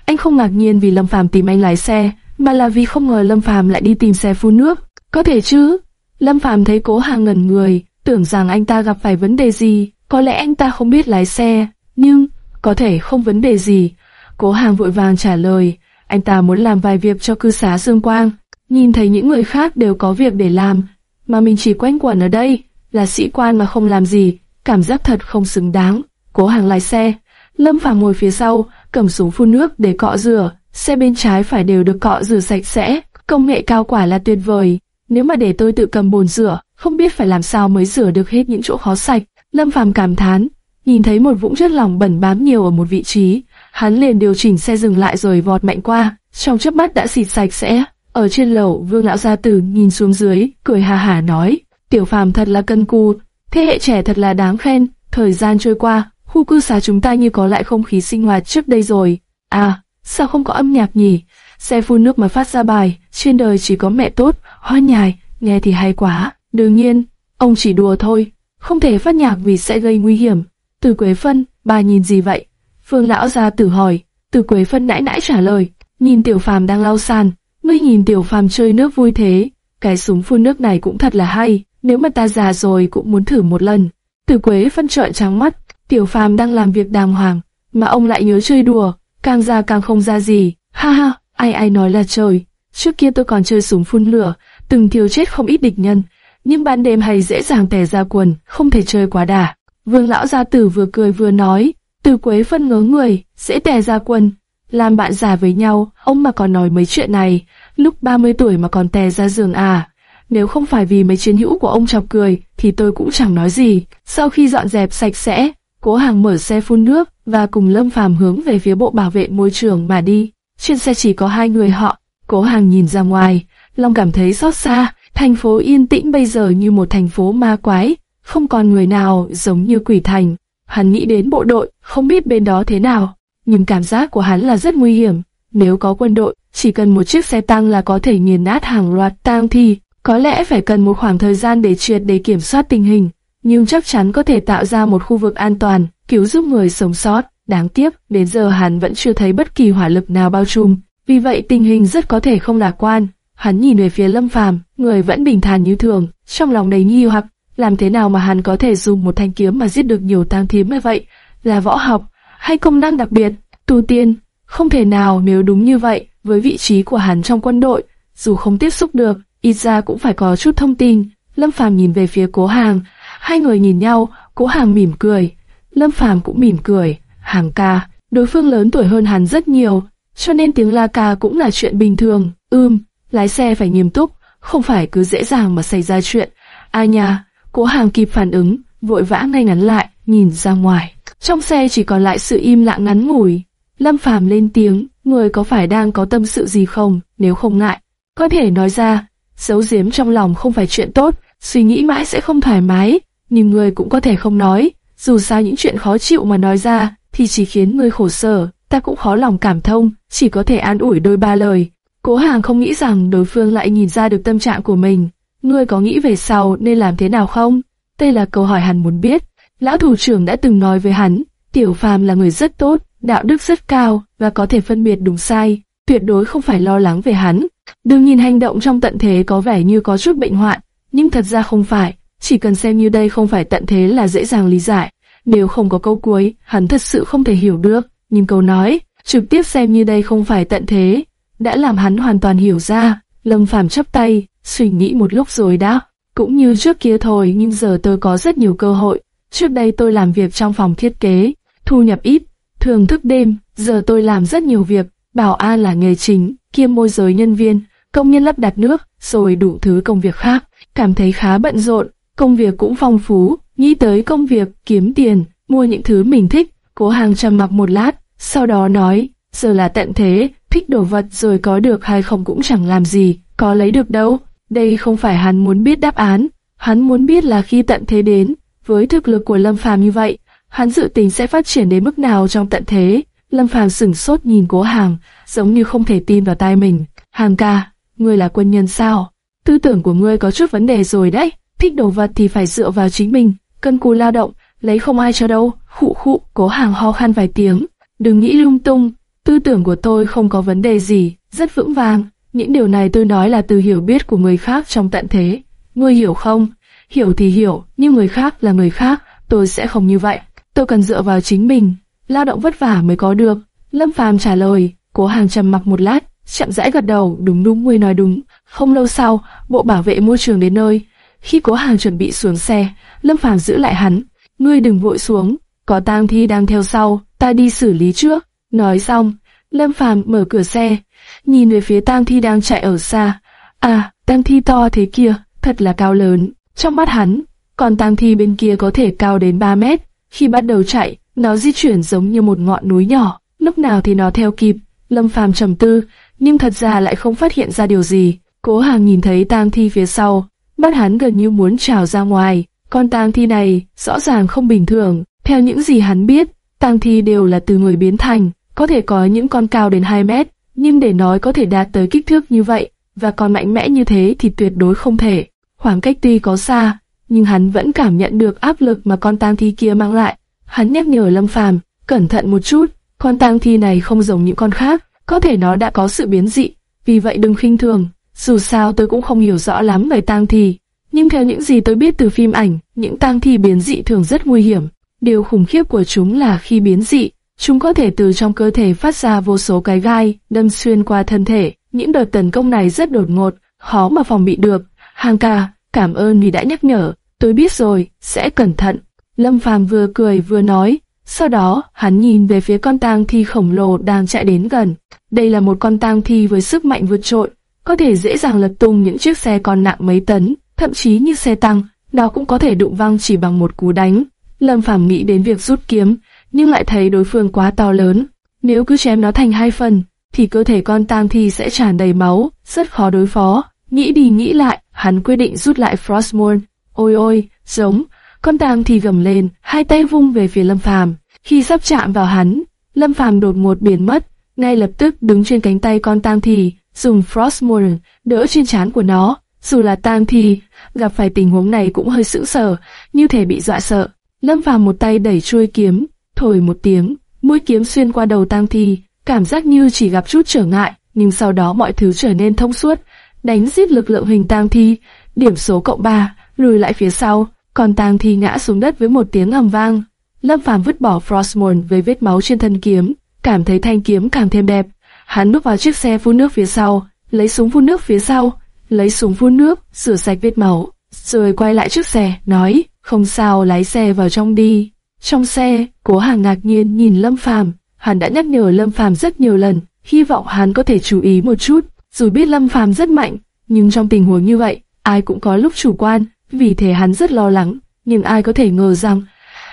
Anh không ngạc nhiên vì Lâm Phàm tìm anh lái xe, mà là vì không ngờ Lâm Phàm lại đi tìm xe phun nước. Có thể chứ? Lâm Phàm thấy cố hàng ngẩn người, tưởng rằng anh ta gặp phải vấn đề gì, có lẽ anh ta không biết lái xe, nhưng có thể không vấn đề gì. Cố hàng vội vàng trả lời, anh ta muốn làm vài việc cho cư xá Dương Quang. Nhìn thấy những người khác đều có việc để làm, mà mình chỉ quanh quẩn ở đây, là sĩ quan mà không làm gì, cảm giác thật không xứng đáng. Cố hàng lái xe, Lâm Phàm ngồi phía sau, cầm súng phun nước để cọ rửa, xe bên trái phải đều được cọ rửa sạch sẽ, công nghệ cao quả là tuyệt vời. Nếu mà để tôi tự cầm bồn rửa, không biết phải làm sao mới rửa được hết những chỗ khó sạch. Lâm Phàm cảm thán, nhìn thấy một vũng chất lỏng bẩn bám nhiều ở một vị trí, hắn liền điều chỉnh xe dừng lại rồi vọt mạnh qua, trong chớp mắt đã xịt sạch sẽ. Ở trên lầu, Vương lão gia tử nhìn xuống dưới, cười hà hà nói: "Tiểu Phàm thật là cân cù, thế hệ trẻ thật là đáng khen." Thời gian trôi qua, khu cư xá chúng ta như có lại không khí sinh hoạt trước đây rồi. À, sao không có âm nhạc nhỉ? Xe phun nước mà phát ra bài, trên đời chỉ có mẹ tốt, hoa nhài, nghe thì hay quá. Đương nhiên, ông chỉ đùa thôi, không thể phát nhạc vì sẽ gây nguy hiểm. Từ Quế Phân, bà nhìn gì vậy? Phương lão ra tử hỏi, từ Quế Phân nãy nãy trả lời, nhìn Tiểu Phàm đang lau sàn, ngươi nhìn Tiểu Phàm chơi nước vui thế, cái súng phun nước này cũng thật là hay, nếu mà ta già rồi cũng muốn thử một lần. Từ Quế Phân trợn trắng mắt, Tiểu Phàm đang làm việc đàng hoàng, mà ông lại nhớ chơi đùa, càng già càng không ra gì. Ha ha, ai ai nói là trời. Trước kia tôi còn chơi súng phun lửa, từng thiêu chết không ít địch nhân, nhưng ban đêm hay dễ dàng tè ra quần, không thể chơi quá đà. Vương lão gia tử vừa cười vừa nói, từ quế phân ngớ người, dễ tè ra quần. Làm bạn già với nhau, ông mà còn nói mấy chuyện này, lúc 30 tuổi mà còn tè ra giường à. Nếu không phải vì mấy chiến hữu của ông chọc cười, thì tôi cũng chẳng nói gì. Sau khi dọn dẹp sạch sẽ, Cố Hàng mở xe phun nước và cùng Lâm Phàm hướng về phía bộ bảo vệ môi trường mà đi. Trên xe chỉ có hai người họ. Cố Hàng nhìn ra ngoài, Long cảm thấy xót xa. Thành phố yên tĩnh bây giờ như một thành phố ma quái, không còn người nào giống như quỷ thành. Hắn nghĩ đến bộ đội, không biết bên đó thế nào, nhưng cảm giác của hắn là rất nguy hiểm. Nếu có quân đội, chỉ cần một chiếc xe tăng là có thể nghiền nát hàng loạt tang thi, có lẽ phải cần một khoảng thời gian để triệt để kiểm soát tình hình nhưng chắc chắn có thể tạo ra một khu vực an toàn, cứu giúp người sống sót. Đáng tiếc, đến giờ hắn vẫn chưa thấy bất kỳ hỏa lực nào bao trùm, vì vậy tình hình rất có thể không lạc quan. Hắn nhìn về phía Lâm Phàm, người vẫn bình thản như thường, trong lòng đầy nghi hoặc, làm thế nào mà hắn có thể dùng một thanh kiếm mà giết được nhiều tang thiếm như vậy? Là võ học hay công năng đặc biệt? Tu tiên? Không thể nào nếu đúng như vậy, với vị trí của hắn trong quân đội, dù không tiếp xúc được, ít ra cũng phải có chút thông tin. Lâm Phàm nhìn về phía Cố Hàng, Hai người nhìn nhau, cố hàng mỉm cười. Lâm Phàm cũng mỉm cười. Hàng ca, đối phương lớn tuổi hơn hắn rất nhiều, cho nên tiếng la ca cũng là chuyện bình thường. Ưm, lái xe phải nghiêm túc, không phải cứ dễ dàng mà xảy ra chuyện. À Ai nha, cố hàng kịp phản ứng, vội vã ngay ngắn lại, nhìn ra ngoài. Trong xe chỉ còn lại sự im lặng ngắn ngủi. Lâm Phàm lên tiếng, người có phải đang có tâm sự gì không, nếu không ngại, có thể nói ra. Giấu giếm trong lòng không phải chuyện tốt, suy nghĩ mãi sẽ không thoải mái, nhưng người cũng có thể không nói, dù sao những chuyện khó chịu mà nói ra thì chỉ khiến người khổ sở, ta cũng khó lòng cảm thông, chỉ có thể an ủi đôi ba lời. Cố Hàng không nghĩ rằng đối phương lại nhìn ra được tâm trạng của mình. Ngươi có nghĩ về sau nên làm thế nào không? Đây là câu hỏi hắn muốn biết. Lão thủ trưởng đã từng nói với hắn, Tiểu Phàm là người rất tốt, đạo đức rất cao và có thể phân biệt đúng sai, tuyệt đối không phải lo lắng về hắn. Đừng nhìn hành động trong tận thế có vẻ như có chút bệnh hoạn, nhưng thật ra không phải. Chỉ cần xem như đây không phải tận thế là dễ dàng lý giải. Nếu không có câu cuối, hắn thật sự không thể hiểu được. Nhưng câu nói, trực tiếp xem như đây không phải tận thế, đã làm hắn hoàn toàn hiểu ra. Lâm Phàm chắp tay, suy nghĩ một lúc rồi đáp. Cũng như trước kia thôi nhưng giờ tôi có rất nhiều cơ hội. Trước đây tôi làm việc trong phòng thiết kế, thu nhập ít, thường thức đêm, giờ tôi làm rất nhiều việc, bảo an là nghề chính, kiêm môi giới nhân viên, công nhân lắp đặt nước, rồi đủ thứ công việc khác, cảm thấy khá bận rộn, công việc cũng phong phú, nghĩ tới công việc, kiếm tiền, mua những thứ mình thích, cố hàng trầm mặc một lát, sau đó nói, giờ là tận thế, thích đồ vật rồi có được hay không cũng chẳng làm gì, có lấy được đâu. Đây không phải hắn muốn biết đáp án, hắn muốn biết là khi tận thế đến, với thực lực của Lâm Phàm như vậy, hắn dự tính sẽ phát triển đến mức nào trong tận thế. Lâm Phàm sửng sốt nhìn cố hàng, giống như không thể tin vào tai mình. Hàng ca, ngươi là quân nhân sao? Tư tưởng của ngươi có chút vấn đề rồi đấy thích đồ vật thì phải dựa vào chính mình, cân cù lao động, lấy không ai cho đâu. Khụ khụ, cố hàng ho khan vài tiếng, đừng nghĩ lung tung, tư tưởng của tôi không có vấn đề gì, rất vững vàng. Những điều này tôi nói là từ hiểu biết của người khác trong tận thế. Ngươi hiểu không? Hiểu thì hiểu, nhưng người khác là người khác, tôi sẽ không như vậy. Tôi cần dựa vào chính mình, lao động vất vả mới có được. Lâm Phàm trả lời, cố hàng trầm mặc một lát, chậm rãi gật đầu, đúng đúng ngươi nói đúng. Không lâu sau, bộ bảo vệ môi trường đến nơi, khi Cố Hàng chuẩn bị xuống xe, Lâm Phàm giữ lại hắn, "Ngươi đừng vội xuống, có tang thi đang theo sau, ta đi xử lý trước." Nói xong, Lâm Phàm mở cửa xe, nhìn về phía tang thi đang chạy ở xa. À, tang thi to thế kia, thật là cao lớn. Trong mắt hắn, còn tang thi bên kia có thể cao đến 3 mét. Khi bắt đầu chạy, nó di chuyển giống như một ngọn núi nhỏ, lúc nào thì nó theo kịp. Lâm Phàm trầm tư, nhưng thật ra lại không phát hiện ra điều gì. Cố Hàng nhìn thấy tang thi phía sau, mắt hắn gần như muốn trào ra ngoài. Con tang thi này rõ ràng không bình thường, theo những gì hắn biết, tang thi đều là từ người biến thành, có thể có những con cao đến 2 mét, nhưng để nói có thể đạt tới kích thước như vậy và còn mạnh mẽ như thế thì tuyệt đối không thể. Khoảng cách tuy có xa, nhưng hắn vẫn cảm nhận được áp lực mà con tang thi kia mang lại. Hắn nhắc nhở Lâm Phàm, cẩn thận một chút, con tang thi này không giống những con khác, có thể nó đã có sự biến dị, vì vậy đừng khinh thường. Dù sao tôi cũng không hiểu rõ lắm về tang thi, nhưng theo những gì tôi biết từ phim ảnh, những tang thi biến dị thường rất nguy hiểm. Điều khủng khiếp của chúng là khi biến dị, chúng có thể từ trong cơ thể phát ra vô số cái gai, đâm xuyên qua thân thể. Những đợt tấn công này rất đột ngột, khó mà phòng bị được. Hàng ca, cảm ơn vì đã nhắc nhở, tôi biết rồi, sẽ cẩn thận. Lâm Phàm vừa cười vừa nói, sau đó hắn nhìn về phía con tang thi khổng lồ đang chạy đến gần. Đây là một con tang thi với sức mạnh vượt trội, có thể dễ dàng lật tung những chiếc xe còn nặng mấy tấn, thậm chí như xe tăng, nó cũng có thể đụng văng chỉ bằng một cú đánh. Lâm Phàm nghĩ đến việc rút kiếm, nhưng lại thấy đối phương quá to lớn. Nếu cứ chém nó thành hai phần, thì cơ thể con tang thi sẽ tràn đầy máu, rất khó đối phó. Nghĩ đi nghĩ lại, hắn quyết định rút lại Frostmourne. Ôi ôi, giống, con tang thì gầm lên, hai tay vung về phía Lâm Phàm. Khi sắp chạm vào hắn, Lâm Phàm đột ngột biến mất, ngay lập tức đứng trên cánh tay con tang thì, dùng Frostmourne đỡ trên trán của nó. Dù là tang thì gặp phải tình huống này cũng hơi sững sờ, như thể bị dọa sợ. Lâm Phàm một tay đẩy chuôi kiếm, thổi một tiếng, mũi kiếm xuyên qua đầu tang thì, cảm giác như chỉ gặp chút trở ngại, nhưng sau đó mọi thứ trở nên thông suốt, đánh giết lực lượng hình tang thi, điểm số cộng 3, lùi lại phía sau, còn tang thi ngã xuống đất với một tiếng ầm vang. Lâm Phàm vứt bỏ Frostmourne với vết máu trên thân kiếm, cảm thấy thanh kiếm càng thêm đẹp. Hắn bước vào chiếc xe phun nước phía sau, lấy súng phun nước phía sau, lấy súng phun nước, rửa sạch vết máu, rồi quay lại chiếc xe, nói, không sao lái xe vào trong đi. Trong xe, cố hàng ngạc nhiên nhìn Lâm Phàm, hắn đã nhắc nhở Lâm Phàm rất nhiều lần, hy vọng hắn có thể chú ý một chút. Dù biết Lâm Phàm rất mạnh, nhưng trong tình huống như vậy, ai cũng có lúc chủ quan, vì thế hắn rất lo lắng. Nhưng ai có thể ngờ rằng,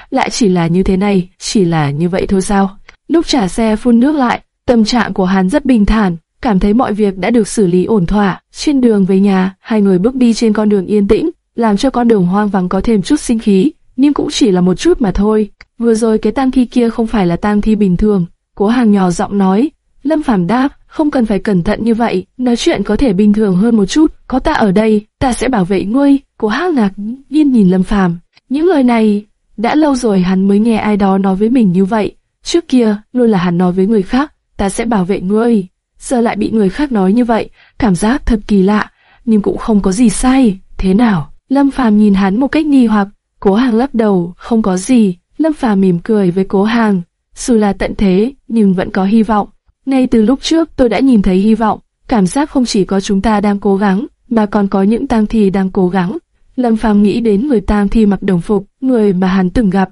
lại chỉ là như thế này, chỉ là như vậy thôi sao? Lúc trả xe phun nước lại, tâm trạng của hắn rất bình thản, cảm thấy mọi việc đã được xử lý ổn thỏa. Trên đường về nhà, hai người bước đi trên con đường yên tĩnh, làm cho con đường hoang vắng có thêm chút sinh khí, nhưng cũng chỉ là một chút mà thôi. Vừa rồi cái tang thi kia không phải là tang thi bình thường. Cố hàng nhỏ giọng nói. Lâm Phàm đáp, không cần phải cẩn thận như vậy, nói chuyện có thể bình thường hơn một chút. Có ta ở đây, ta sẽ bảo vệ ngươi. Cố Hắc ngạc nhiên nhìn Lâm Phàm. Những lời này, đã lâu rồi hắn mới nghe ai đó nói với mình như vậy. Trước kia, luôn là hắn nói với người khác, ta sẽ bảo vệ ngươi. Giờ lại bị người khác nói như vậy, cảm giác thật kỳ lạ, nhưng cũng không có gì sai. Thế nào? Lâm Phàm nhìn hắn một cách nghi hoặc, Cố Hàng lắc đầu, không có gì. Lâm Phàm mỉm cười với Cố Hàng, dù là tận thế, nhưng vẫn có hy vọng. Ngay từ lúc trước tôi đã nhìn thấy hy vọng, cảm giác không chỉ có chúng ta đang cố gắng, mà còn có những tang thi đang cố gắng. Lâm Phàm nghĩ đến người tang thi mặc đồng phục, người mà hắn từng gặp.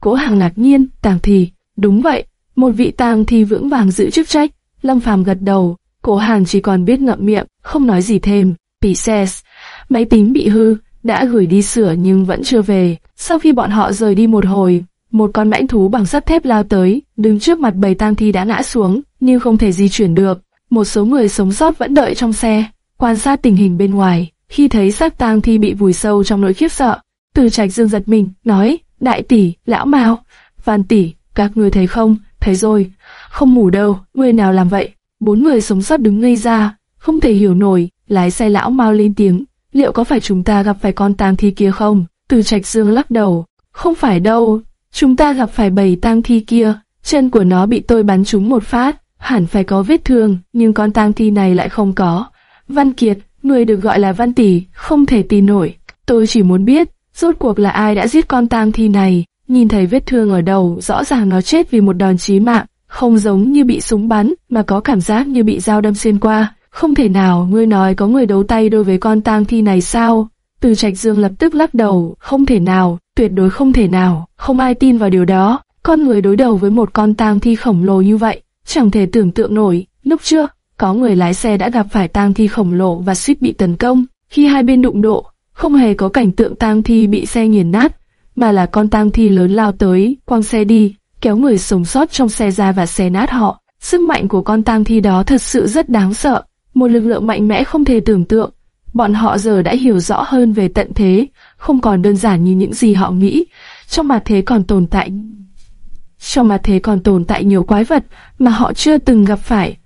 Cố Hàng ngạc nhiên, tang thi, đúng vậy, một vị tang thi vững vàng giữ chức trách. Lâm Phàm gật đầu, Cố Hàng chỉ còn biết ngậm miệng, không nói gì thêm. Pisces, máy tính bị hư, đã gửi đi sửa nhưng vẫn chưa về. Sau khi bọn họ rời đi một hồi, một con mãnh thú bằng sắt thép lao tới, đứng trước mặt bầy tang thi đã ngã xuống, nhưng không thể di chuyển được. Một số người sống sót vẫn đợi trong xe, quan sát tình hình bên ngoài. Khi thấy xác tang thi bị vùi sâu trong nỗi khiếp sợ, Từ Trạch Dương giật mình, nói: "Đại tỷ, lão Mao, Văn tỷ, các người thấy không? Thấy rồi, không ngủ đâu, người nào làm vậy?" Bốn người sống sót đứng ngây ra, không thể hiểu nổi. Lái xe lão Mao lên tiếng: liệu có phải chúng ta gặp phải con tang thi kia không? Từ Trạch Dương lắc đầu, không phải đâu, chúng ta gặp phải bầy tang thi kia, chân của nó bị tôi bắn trúng một phát, hẳn phải có vết thương, nhưng con tang thi này lại không có. Văn Kiệt, người được gọi là Văn Tỷ, không thể tin nổi. Tôi chỉ muốn biết, rốt cuộc là ai đã giết con tang thi này. Nhìn thấy vết thương ở đầu, rõ ràng nó chết vì một đòn chí mạng, không giống như bị súng bắn, mà có cảm giác như bị dao đâm xuyên qua. Không thể nào, ngươi nói có người đấu tay đối với con tang thi này sao? Từ Trạch Dương lập tức lắc đầu, không thể nào, tuyệt đối không thể nào, không ai tin vào điều đó. Con người đối đầu với một con tang thi khổng lồ như vậy, chẳng thể tưởng tượng nổi. Lúc trước, có người lái xe đã gặp phải tang thi khổng lồ và suýt bị tấn công. Khi hai bên đụng độ, không hề có cảnh tượng tang thi bị xe nghiền nát, mà là con tang thi lớn lao tới, quăng xe đi, kéo người sống sót trong xe ra và xe nát họ. Sức mạnh của con tang thi đó thật sự rất đáng sợ một lực lượng mạnh mẽ không thể tưởng tượng. Bọn họ giờ đã hiểu rõ hơn về tận thế, không còn đơn giản như những gì họ nghĩ. Trong mặt thế còn tồn tại trong mặt thế còn tồn tại nhiều quái vật mà họ chưa từng gặp phải.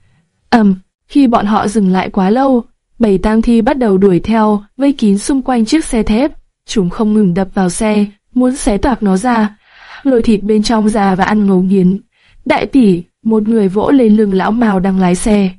ầm, khi bọn họ dừng lại quá lâu, bảy tang thi bắt đầu đuổi theo, vây kín xung quanh chiếc xe thép. Chúng không ngừng đập vào xe, muốn xé toạc nó ra, lôi thịt bên trong ra và ăn ngấu nghiến. Đại tỷ, một người vỗ lên lưng lão mao đang lái xe.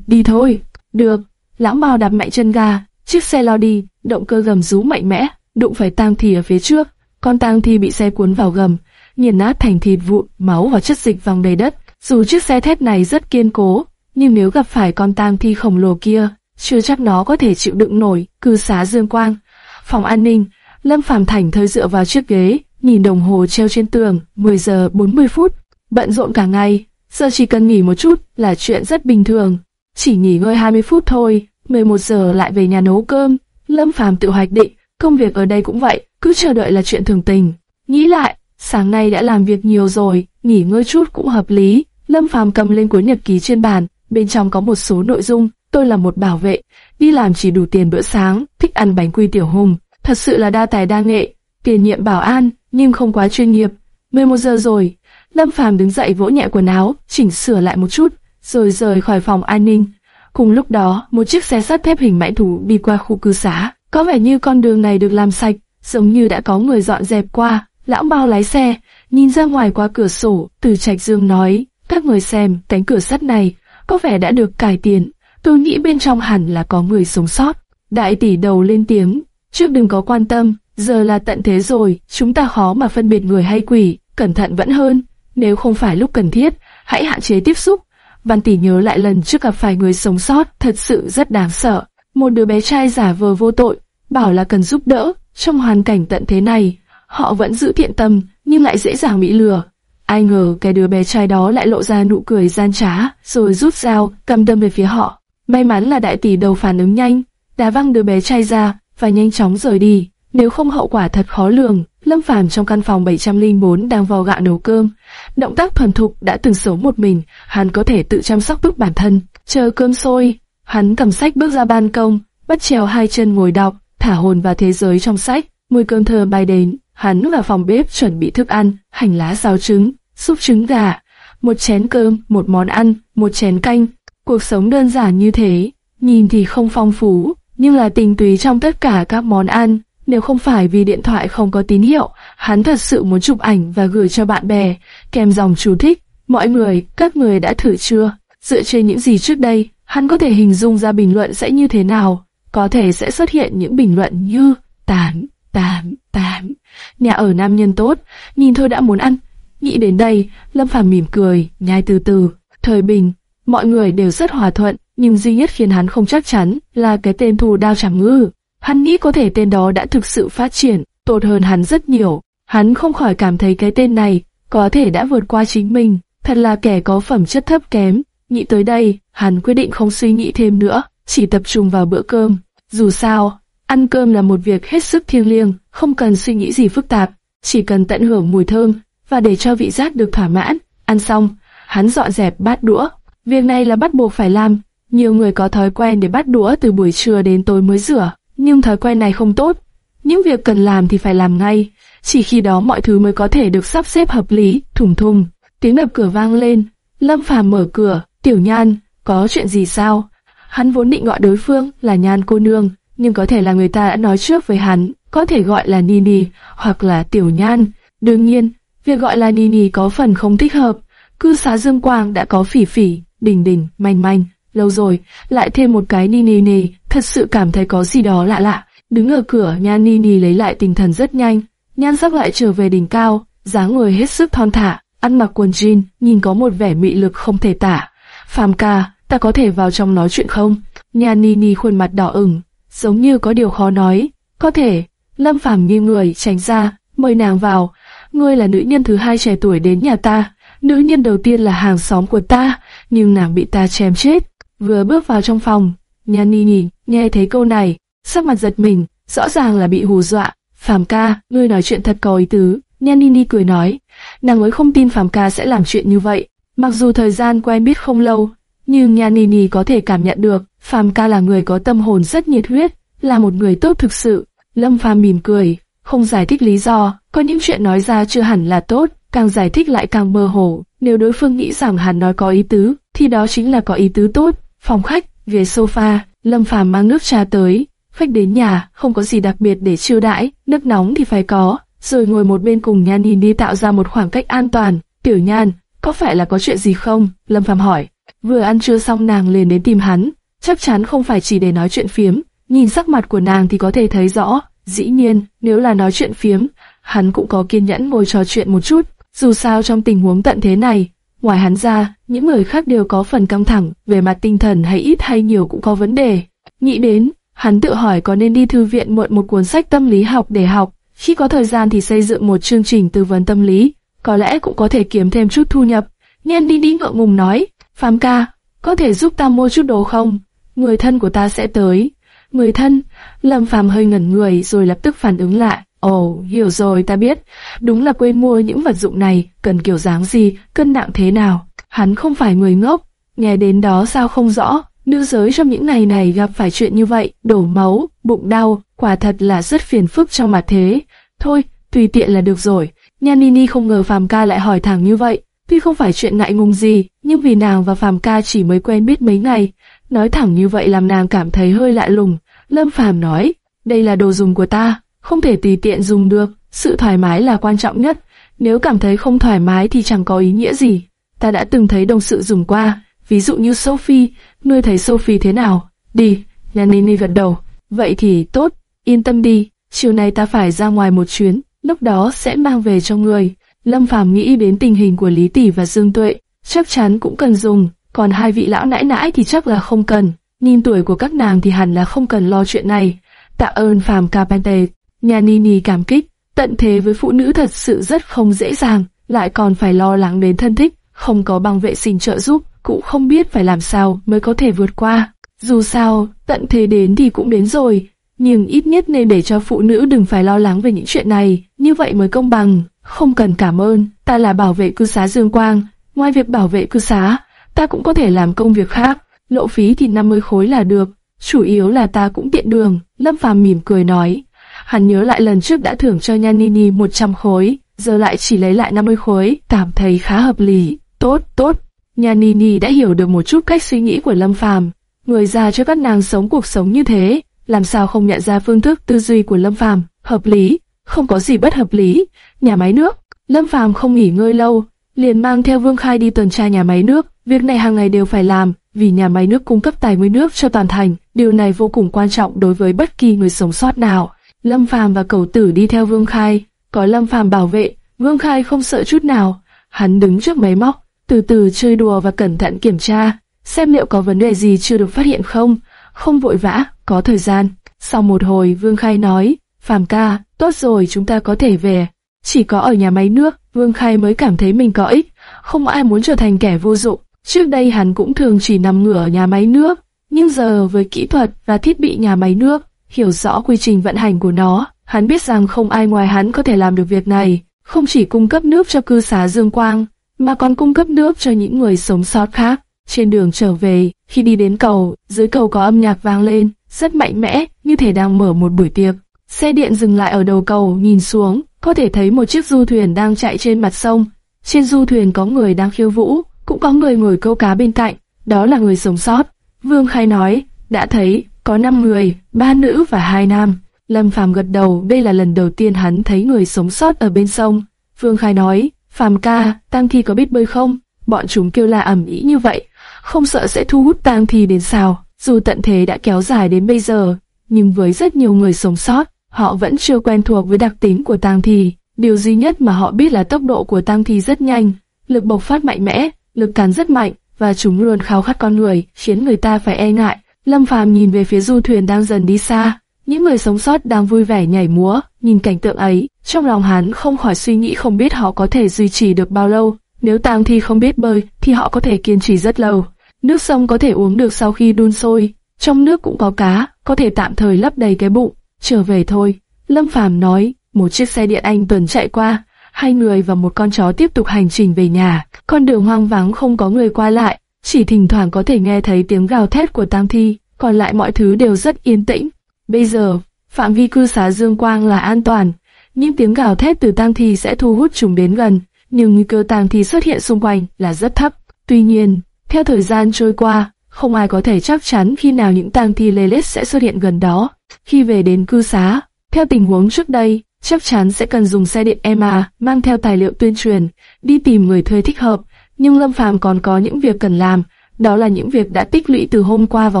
Đi thôi, được. Lão mao đạp mạnh chân ga, chiếc xe lao đi, động cơ gầm rú mạnh mẽ, đụng phải tang thi ở phía trước. Con tang thi bị xe cuốn vào gầm, nghiền nát thành thịt vụn, máu và chất dịch văng đầy đất. Dù chiếc xe thép này rất kiên cố, nhưng nếu gặp phải con tang thi khổng lồ kia, chưa chắc nó có thể chịu đựng nổi. Cư xá Dương Quang, phòng an ninh, Lâm Phàm Thành thời dựa vào chiếc ghế, nhìn đồng hồ treo trên tường, 10 giờ 40 phút, bận rộn cả ngày, giờ chỉ cần nghỉ một chút là chuyện rất bình thường. Chỉ nghỉ ngơi 20 phút thôi, 11 giờ lại về nhà nấu cơm. Lâm Phàm tự hoạch định, công việc ở đây cũng vậy, cứ chờ đợi là chuyện thường tình. Nghĩ lại, sáng nay đã làm việc nhiều rồi, nghỉ ngơi chút cũng hợp lý. Lâm Phàm cầm lên cuốn nhật ký trên bàn, bên trong có một số nội dung. Tôi là một bảo vệ, đi làm chỉ đủ tiền bữa sáng, thích ăn bánh quy tiểu hùng, thật sự là đa tài đa nghệ. Tiền nhiệm bảo an, nhưng không quá chuyên nghiệp. 11 giờ rồi, Lâm Phàm đứng dậy vỗ nhẹ quần áo, chỉnh sửa lại một chút, rồi rời khỏi phòng an ninh. Cùng lúc đó, một chiếc xe sắt thép hình mãnh thủ đi qua khu cư xá. Có vẻ như con đường này được làm sạch, giống như đã có người dọn dẹp qua. Lão bao lái xe, nhìn ra ngoài qua cửa sổ, từ trạch dương nói, các người xem, cánh cửa sắt này, có vẻ đã được cải tiến. Tôi nghĩ bên trong hẳn là có người sống sót. Đại tỷ đầu lên tiếng, trước đừng có quan tâm, giờ là tận thế rồi, chúng ta khó mà phân biệt người hay quỷ, cẩn thận vẫn hơn. Nếu không phải lúc cần thiết, hãy hạn chế tiếp xúc. Văn tỷ nhớ lại lần trước gặp phải người sống sót, thật sự rất đáng sợ. Một đứa bé trai giả vờ vô tội, bảo là cần giúp đỡ. Trong hoàn cảnh tận thế này, họ vẫn giữ thiện tâm, nhưng lại dễ dàng bị lừa. Ai ngờ cái đứa bé trai đó lại lộ ra nụ cười gian trá, rồi rút dao, cầm đâm về phía họ. May mắn là đại tỷ đầu phản ứng nhanh, đá văng đứa bé trai ra và nhanh chóng rời đi. Nếu không hậu quả thật khó lường. Lâm Phàm trong căn phòng 704 đang vò gạo nấu cơm. Động tác thuần thục đã từng sống một mình, hắn có thể tự chăm sóc bước bản thân. Chờ cơm sôi, hắn cầm sách bước ra ban công, bắt trèo hai chân ngồi đọc, thả hồn vào thế giới trong sách. Mùi cơm thơm bay đến, hắn vào phòng bếp chuẩn bị thức ăn, hành lá rau trứng, súp trứng gà, một chén cơm, một món ăn, một chén canh. Cuộc sống đơn giản như thế, nhìn thì không phong phú, nhưng là tình túy trong tất cả các món ăn. Nếu không phải vì điện thoại không có tín hiệu, hắn thật sự muốn chụp ảnh và gửi cho bạn bè, kèm dòng chú thích. Mọi người, các người đã thử chưa? Dựa trên những gì trước đây, hắn có thể hình dung ra bình luận sẽ như thế nào. Có thể sẽ xuất hiện những bình luận như tám, tám, tám. Nhà ở nam nhân tốt, nhìn thôi đã muốn ăn. Nghĩ đến đây, Lâm Phàm mỉm cười, nhai từ từ. Thời bình, mọi người đều rất hòa thuận, nhưng duy nhất khiến hắn không chắc chắn là cái tên thù đao trảm ngư. Hắn nghĩ có thể tên đó đã thực sự phát triển, tốt hơn hắn rất nhiều. Hắn không khỏi cảm thấy cái tên này có thể đã vượt qua chính mình, thật là kẻ có phẩm chất thấp kém. Nghĩ tới đây, hắn quyết định không suy nghĩ thêm nữa, chỉ tập trung vào bữa cơm. Dù sao, ăn cơm là một việc hết sức thiêng liêng, không cần suy nghĩ gì phức tạp, chỉ cần tận hưởng mùi thơm và để cho vị giác được thỏa mãn. Ăn xong, hắn dọn dẹp bát đũa. Việc này là bắt buộc phải làm. Nhiều người có thói quen để bắt đũa từ buổi trưa đến tối mới rửa nhưng thói quen này không tốt. Những việc cần làm thì phải làm ngay, chỉ khi đó mọi thứ mới có thể được sắp xếp hợp lý, thủng thùng. Tiếng đập cửa vang lên, Lâm Phàm mở cửa, tiểu nhan, có chuyện gì sao? Hắn vốn định gọi đối phương là nhan cô nương, nhưng có thể là người ta đã nói trước với hắn, có thể gọi là Nini, hoặc là tiểu nhan. Đương nhiên, việc gọi là Nini có phần không thích hợp, cư xá Dương Quang đã có phỉ phỉ, đình đình, manh manh, lâu rồi, lại thêm một cái Nini ni, thật sự cảm thấy có gì đó lạ lạ. Đứng ở cửa, Nhan Nini lấy lại tinh thần rất nhanh, nhan sắc lại trở về đỉnh cao, dáng người hết sức thon thả, ăn mặc quần jean, nhìn có một vẻ mị lực không thể tả. Phàm ca, ta có thể vào trong nói chuyện không? Nhan Nini khuôn mặt đỏ ửng, giống như có điều khó nói. Có thể. Lâm Phàm nghiêng người tránh ra, mời nàng vào. Ngươi là nữ nhân thứ hai trẻ tuổi đến nhà ta. Nữ nhân đầu tiên là hàng xóm của ta, nhưng nàng bị ta chém chết. Vừa bước vào trong phòng, Nhan nhìn, nghe thấy câu này, sắc mặt giật mình, rõ ràng là bị hù dọa. Phàm ca, ngươi nói chuyện thật có ý tứ. Nhanini cười nói, nàng mới không tin Phàm ca sẽ làm chuyện như vậy. Mặc dù thời gian quen biết không lâu, nhưng Nhanini có thể cảm nhận được, Phàm ca là người có tâm hồn rất nhiệt huyết, là một người tốt thực sự. Lâm Phàm mỉm cười, không giải thích lý do, có những chuyện nói ra chưa hẳn là tốt, càng giải thích lại càng mơ hồ. Nếu đối phương nghĩ rằng hắn nói có ý tứ, thì đó chính là có ý tứ tốt. Phòng khách, ghế sofa, Lâm Phàm mang nước trà tới. Khách đến nhà, không có gì đặc biệt để chiêu đãi, nước nóng thì phải có. Rồi ngồi một bên cùng Nhan nhìn đi tạo ra một khoảng cách an toàn. Tiểu Nhan, có phải là có chuyện gì không? Lâm Phàm hỏi. Vừa ăn trưa xong nàng liền đến tìm hắn, chắc chắn không phải chỉ để nói chuyện phiếm. Nhìn sắc mặt của nàng thì có thể thấy rõ, dĩ nhiên, nếu là nói chuyện phiếm, hắn cũng có kiên nhẫn ngồi trò chuyện một chút. Dù sao trong tình huống tận thế này, ngoài hắn ra, những người khác đều có phần căng thẳng, về mặt tinh thần hay ít hay nhiều cũng có vấn đề. Nghĩ đến, hắn tự hỏi có nên đi thư viện mượn một cuốn sách tâm lý học để học, khi có thời gian thì xây dựng một chương trình tư vấn tâm lý, có lẽ cũng có thể kiếm thêm chút thu nhập. Nhiên đi đi ngượng ngùng nói, Phạm ca, có thể giúp ta mua chút đồ không? Người thân của ta sẽ tới. Người thân, Lâm Phàm hơi ngẩn người rồi lập tức phản ứng lại. Ồ, oh, hiểu rồi ta biết, đúng là quên mua những vật dụng này, cần kiểu dáng gì, cân nặng thế nào. Hắn không phải người ngốc, nghe đến đó sao không rõ. Nữ giới trong những ngày này gặp phải chuyện như vậy, đổ máu, bụng đau, quả thật là rất phiền phức trong mặt thế. Thôi, tùy tiện là được rồi. Nhan Nini không ngờ Phàm ca lại hỏi thẳng như vậy. Tuy không phải chuyện ngại ngùng gì, nhưng vì nàng và Phàm ca chỉ mới quen biết mấy ngày, nói thẳng như vậy làm nàng cảm thấy hơi lạ lùng. Lâm Phàm nói, đây là đồ dùng của ta, không thể tùy tiện dùng được, sự thoải mái là quan trọng nhất. Nếu cảm thấy không thoải mái thì chẳng có ý nghĩa gì. Ta đã từng thấy đồng sự dùng qua, ví dụ như Sophie, ngươi thấy Sophie thế nào? Đi, Nini gật đầu. Vậy thì tốt, yên tâm đi, chiều nay ta phải ra ngoài một chuyến, lúc đó sẽ mang về cho người. Lâm Phàm nghĩ đến tình hình của Lý Tỷ và Dương Tuệ, chắc chắn cũng cần dùng, còn hai vị lão nãi nãi thì chắc là không cần. Nhìn tuổi của các nàng thì hẳn là không cần lo chuyện này. Tạ ơn Phàm Carpenter, nhà Nini cảm kích, tận thế với phụ nữ thật sự rất không dễ dàng, lại còn phải lo lắng đến thân thích, không có bằng vệ sinh trợ giúp, cũng không biết phải làm sao mới có thể vượt qua. Dù sao, tận thế đến thì cũng đến rồi, nhưng ít nhất nên để cho phụ nữ đừng phải lo lắng về những chuyện này, như vậy mới công bằng. Không cần cảm ơn, ta là bảo vệ cư xá Dương Quang, ngoài việc bảo vệ cư xá, ta cũng có thể làm công việc khác, lộ phí thì 50 khối là được, chủ yếu là ta cũng tiện đường, Lâm Phàm mỉm cười nói. Hắn nhớ lại lần trước đã thưởng cho Nhanini 100 khối, giờ lại chỉ lấy lại 50 khối, cảm thấy khá hợp lý. Tốt, tốt. Nhanini đã hiểu được một chút cách suy nghĩ của Lâm Phàm. Người già cho các nàng sống cuộc sống như thế, làm sao không nhận ra phương thức tư duy của Lâm Phàm hợp lý, không có gì bất hợp lý. Nhà máy nước, Lâm Phàm không nghỉ ngơi lâu, liền mang theo Vương Khai đi tuần tra nhà máy nước. Việc này hàng ngày đều phải làm, vì nhà máy nước cung cấp tài nguyên nước cho toàn thành. Điều này vô cùng quan trọng đối với bất kỳ người sống sót nào. Lâm Phàm và Cầu Tử đi theo Vương Khai, có Lâm Phàm bảo vệ, Vương Khai không sợ chút nào. Hắn đứng trước máy móc, từ từ chơi đùa và cẩn thận kiểm tra, xem liệu có vấn đề gì chưa được phát hiện không. Không vội vã, có thời gian. Sau một hồi, Vương Khai nói, Phàm ca, tốt rồi chúng ta có thể về. Chỉ có ở nhà máy nước, Vương Khai mới cảm thấy mình có ích, không ai muốn trở thành kẻ vô dụng. Trước đây hắn cũng thường chỉ nằm ngửa ở nhà máy nước, nhưng giờ với kỹ thuật và thiết bị nhà máy nước, hiểu rõ quy trình vận hành của nó, hắn biết rằng không ai ngoài hắn có thể làm được việc này, không chỉ cung cấp nước cho cư xá Dương Quang, mà còn cung cấp nước cho những người sống sót khác. Trên đường trở về, khi đi đến cầu, dưới cầu có âm nhạc vang lên, rất mạnh mẽ, như thể đang mở một buổi tiệc. Xe điện dừng lại ở đầu cầu, nhìn xuống, có thể thấy một chiếc du thuyền đang chạy trên mặt sông. Trên du thuyền có người đang khiêu vũ, cũng có người ngồi câu cá bên cạnh, đó là người sống sót. Vương Khai nói, đã thấy, có 5 người, ba nữ và hai nam. Lâm Phàm gật đầu, đây là lần đầu tiên hắn thấy người sống sót ở bên sông. Vương Khai nói, Phàm ca, Tang Thi có biết bơi không? Bọn chúng kêu la ầm ĩ như vậy, không sợ sẽ thu hút Tang Thi đến sao? Dù tận thế đã kéo dài đến bây giờ, nhưng với rất nhiều người sống sót, họ vẫn chưa quen thuộc với đặc tính của Tang Thi. Điều duy nhất mà họ biết là tốc độ của Tang Thi rất nhanh, lực bộc phát mạnh mẽ, lực cắn rất mạnh, và chúng luôn khao khát con người, khiến người ta phải e ngại. Lâm Phàm nhìn về phía du thuyền đang dần đi xa, những người sống sót đang vui vẻ nhảy múa, nhìn cảnh tượng ấy, trong lòng hắn không khỏi suy nghĩ không biết họ có thể duy trì được bao lâu. Nếu tang thi không biết bơi, thì họ có thể kiên trì rất lâu. Nước sông có thể uống được sau khi đun sôi, trong nước cũng có cá, có thể tạm thời lấp đầy cái bụng. Trở về thôi, Lâm Phàm nói. Một chiếc xe điện anh tuần chạy qua, hai người và một con chó tiếp tục hành trình về nhà. Con đường hoang vắng không có người qua lại, chỉ thỉnh thoảng có thể nghe thấy tiếng gào thét của tang thi, còn lại mọi thứ đều rất yên tĩnh. Bây giờ, phạm vi cư xá Dương Quang là an toàn, nhưng tiếng gào thét từ tang thi sẽ thu hút chúng đến gần. nhưng nguy cơ tang thi xuất hiện xung quanh là rất thấp. Tuy nhiên, theo thời gian trôi qua, không ai có thể chắc chắn khi nào những tang thi lê lết sẽ xuất hiện gần đó. Khi về đến cư xá, theo tình huống trước đây, chắc chắn sẽ cần dùng xe điện Emma mang theo tài liệu tuyên truyền, đi tìm người thuê thích hợp. Nhưng Lâm Phàm còn có những việc cần làm, đó là những việc đã tích lũy từ hôm qua và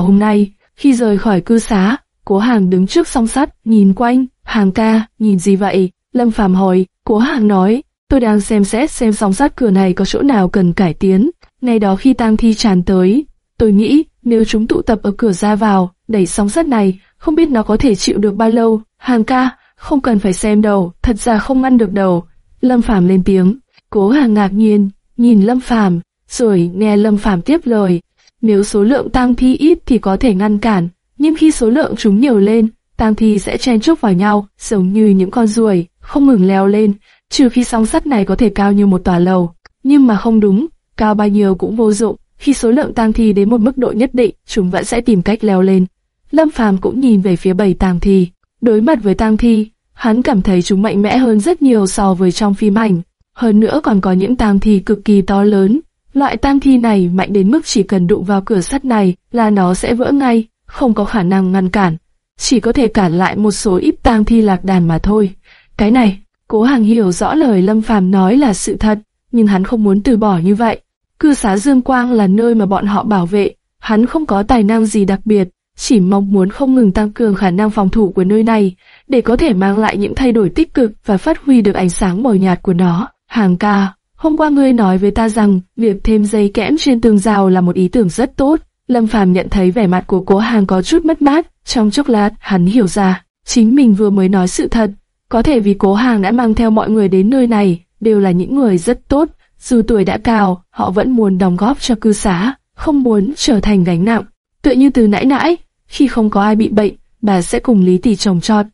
hôm nay. Khi rời khỏi cư xá, Cố Hàng đứng trước song sắt, nhìn quanh, Hàng ca, nhìn gì vậy? Lâm Phàm hỏi, Cố Hàng nói, tôi đang xem xét xem song sắt cửa này có chỗ nào cần cải tiến. Ngày đó khi tang thi tràn tới, tôi nghĩ nếu chúng tụ tập ở cửa ra vào, đẩy song sắt này, không biết nó có thể chịu được bao lâu. Hàng ca, không cần phải xem đâu, thật ra không ngăn được đầu. Lâm Phàm lên tiếng, Cố Hàng ngạc nhiên, nhìn Lâm Phàm, rồi nghe Lâm Phàm tiếp lời. Nếu số lượng tang thi ít thì có thể ngăn cản, nhưng khi số lượng chúng nhiều lên, tang thi sẽ chen chúc vào nhau, giống như những con ruồi, không ngừng leo lên, trừ khi song sắt này có thể cao như một tòa lầu. Nhưng mà không đúng, cao bao nhiêu cũng vô dụng, khi số lượng tang thi đến một mức độ nhất định, chúng vẫn sẽ tìm cách leo lên. Lâm Phàm cũng nhìn về phía bầy tang thi, đối mặt với tang thi, hắn cảm thấy chúng mạnh mẽ hơn rất nhiều so với trong phim ảnh. Hơn nữa còn có những tam thi cực kỳ to lớn. Loại tang thi này mạnh đến mức chỉ cần đụng vào cửa sắt này là nó sẽ vỡ ngay, không có khả năng ngăn cản. Chỉ có thể cản lại một số ít tang thi lạc đàn mà thôi. Cái này, cố hàng hiểu rõ lời Lâm Phàm nói là sự thật, nhưng hắn không muốn từ bỏ như vậy. Cư xá Dương Quang là nơi mà bọn họ bảo vệ, hắn không có tài năng gì đặc biệt, chỉ mong muốn không ngừng tăng cường khả năng phòng thủ của nơi này, để có thể mang lại những thay đổi tích cực và phát huy được ánh sáng mờ nhạt của nó. Hàng ca, hôm qua ngươi nói với ta rằng việc thêm dây kẽm trên tường rào là một ý tưởng rất tốt. Lâm Phàm nhận thấy vẻ mặt của cố hàng có chút mất mát, trong chốc lát hắn hiểu ra, chính mình vừa mới nói sự thật. Có thể vì cố hàng đã mang theo mọi người đến nơi này, đều là những người rất tốt, dù tuổi đã cao, họ vẫn muốn đóng góp cho cư xá, không muốn trở thành gánh nặng. Tựa như từ nãy nãy, khi không có ai bị bệnh, bà sẽ cùng Lý Tỷ trồng trọt.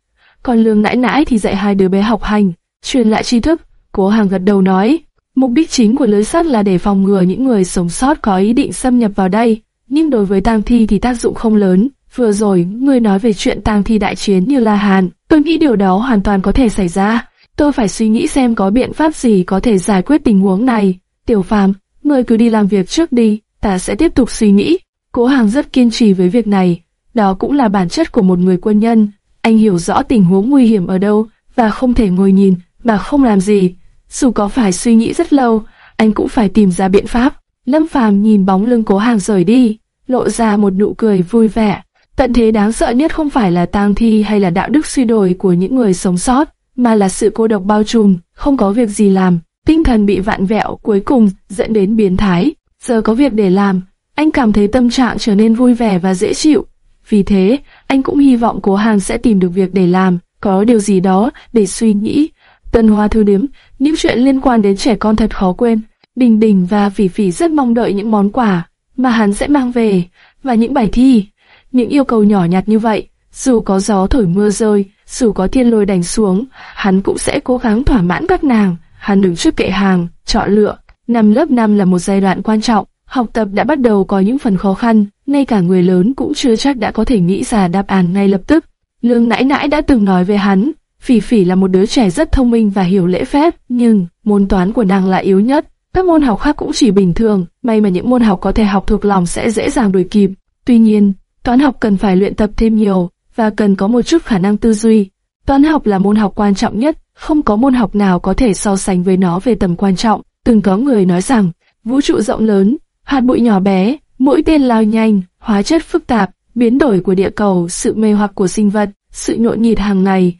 Còn lương nãy nãy thì dạy hai đứa bé học hành, truyền lại tri thức. Cố hàng gật đầu nói, mục đích chính của lưới sắt là để phòng ngừa những người sống sót có ý định xâm nhập vào đây. Nhưng đối với tang thi thì tác dụng không lớn. Vừa rồi, ngươi nói về chuyện tang thi đại chiến như La Hàn, tôi nghĩ điều đó hoàn toàn có thể xảy ra. Tôi phải suy nghĩ xem có biện pháp gì có thể giải quyết tình huống này. Tiểu Phàm, ngươi cứ đi làm việc trước đi, ta sẽ tiếp tục suy nghĩ. Cố Hàng rất kiên trì với việc này, đó cũng là bản chất của một người quân nhân. Anh hiểu rõ tình huống nguy hiểm ở đâu và không thể ngồi nhìn mà không làm gì. Dù có phải suy nghĩ rất lâu, anh cũng phải tìm ra biện pháp. Lâm Phàm nhìn bóng lưng Cố Hàng rời đi, lộ ra một nụ cười vui vẻ. Tận thế đáng sợ nhất không phải là tang thi hay là đạo đức suy đổi của những người sống sót, mà là sự cô độc bao trùm, không có việc gì làm, tinh thần bị vạn vẹo cuối cùng dẫn đến biến thái. Giờ có việc để làm, anh cảm thấy tâm trạng trở nên vui vẻ và dễ chịu. Vì thế, anh cũng hy vọng cố hàng sẽ tìm được việc để làm, có điều gì đó để suy nghĩ. Tân Hoa Thư Điếm, những chuyện liên quan đến trẻ con thật khó quên. Đình Đình và Phỉ Phỉ rất mong đợi những món quà mà hắn sẽ mang về, và những bài thi. Những yêu cầu nhỏ nhặt như vậy, dù có gió thổi mưa rơi, dù có thiên lôi đánh xuống, hắn cũng sẽ cố gắng thỏa mãn các nàng. Hắn đứng trước kệ hàng, chọn lựa. Năm lớp 5 là một giai đoạn quan trọng, học tập đã bắt đầu có những phần khó khăn, ngay cả người lớn cũng chưa chắc đã có thể nghĩ ra đáp án ngay lập tức. Lương nãi nãi đã từng nói về hắn, Phỉ Phỉ là một đứa trẻ rất thông minh và hiểu lễ phép, nhưng môn toán của nàng là yếu nhất. Các môn học khác cũng chỉ bình thường, may mà những môn học có thể học thuộc lòng sẽ dễ dàng đuổi kịp. Tuy nhiên, toán học cần phải luyện tập thêm nhiều, và cần có một chút khả năng tư duy. Toán học là môn học quan trọng nhất, không có môn học nào có thể so sánh với nó về tầm quan trọng. Từng có người nói rằng, vũ trụ rộng lớn, hạt bụi nhỏ bé, mũi tên lao nhanh, hóa chất phức tạp, biến đổi của địa cầu, sự mê hoặc của sinh vật, sự nhộn nhịp hàng ngày,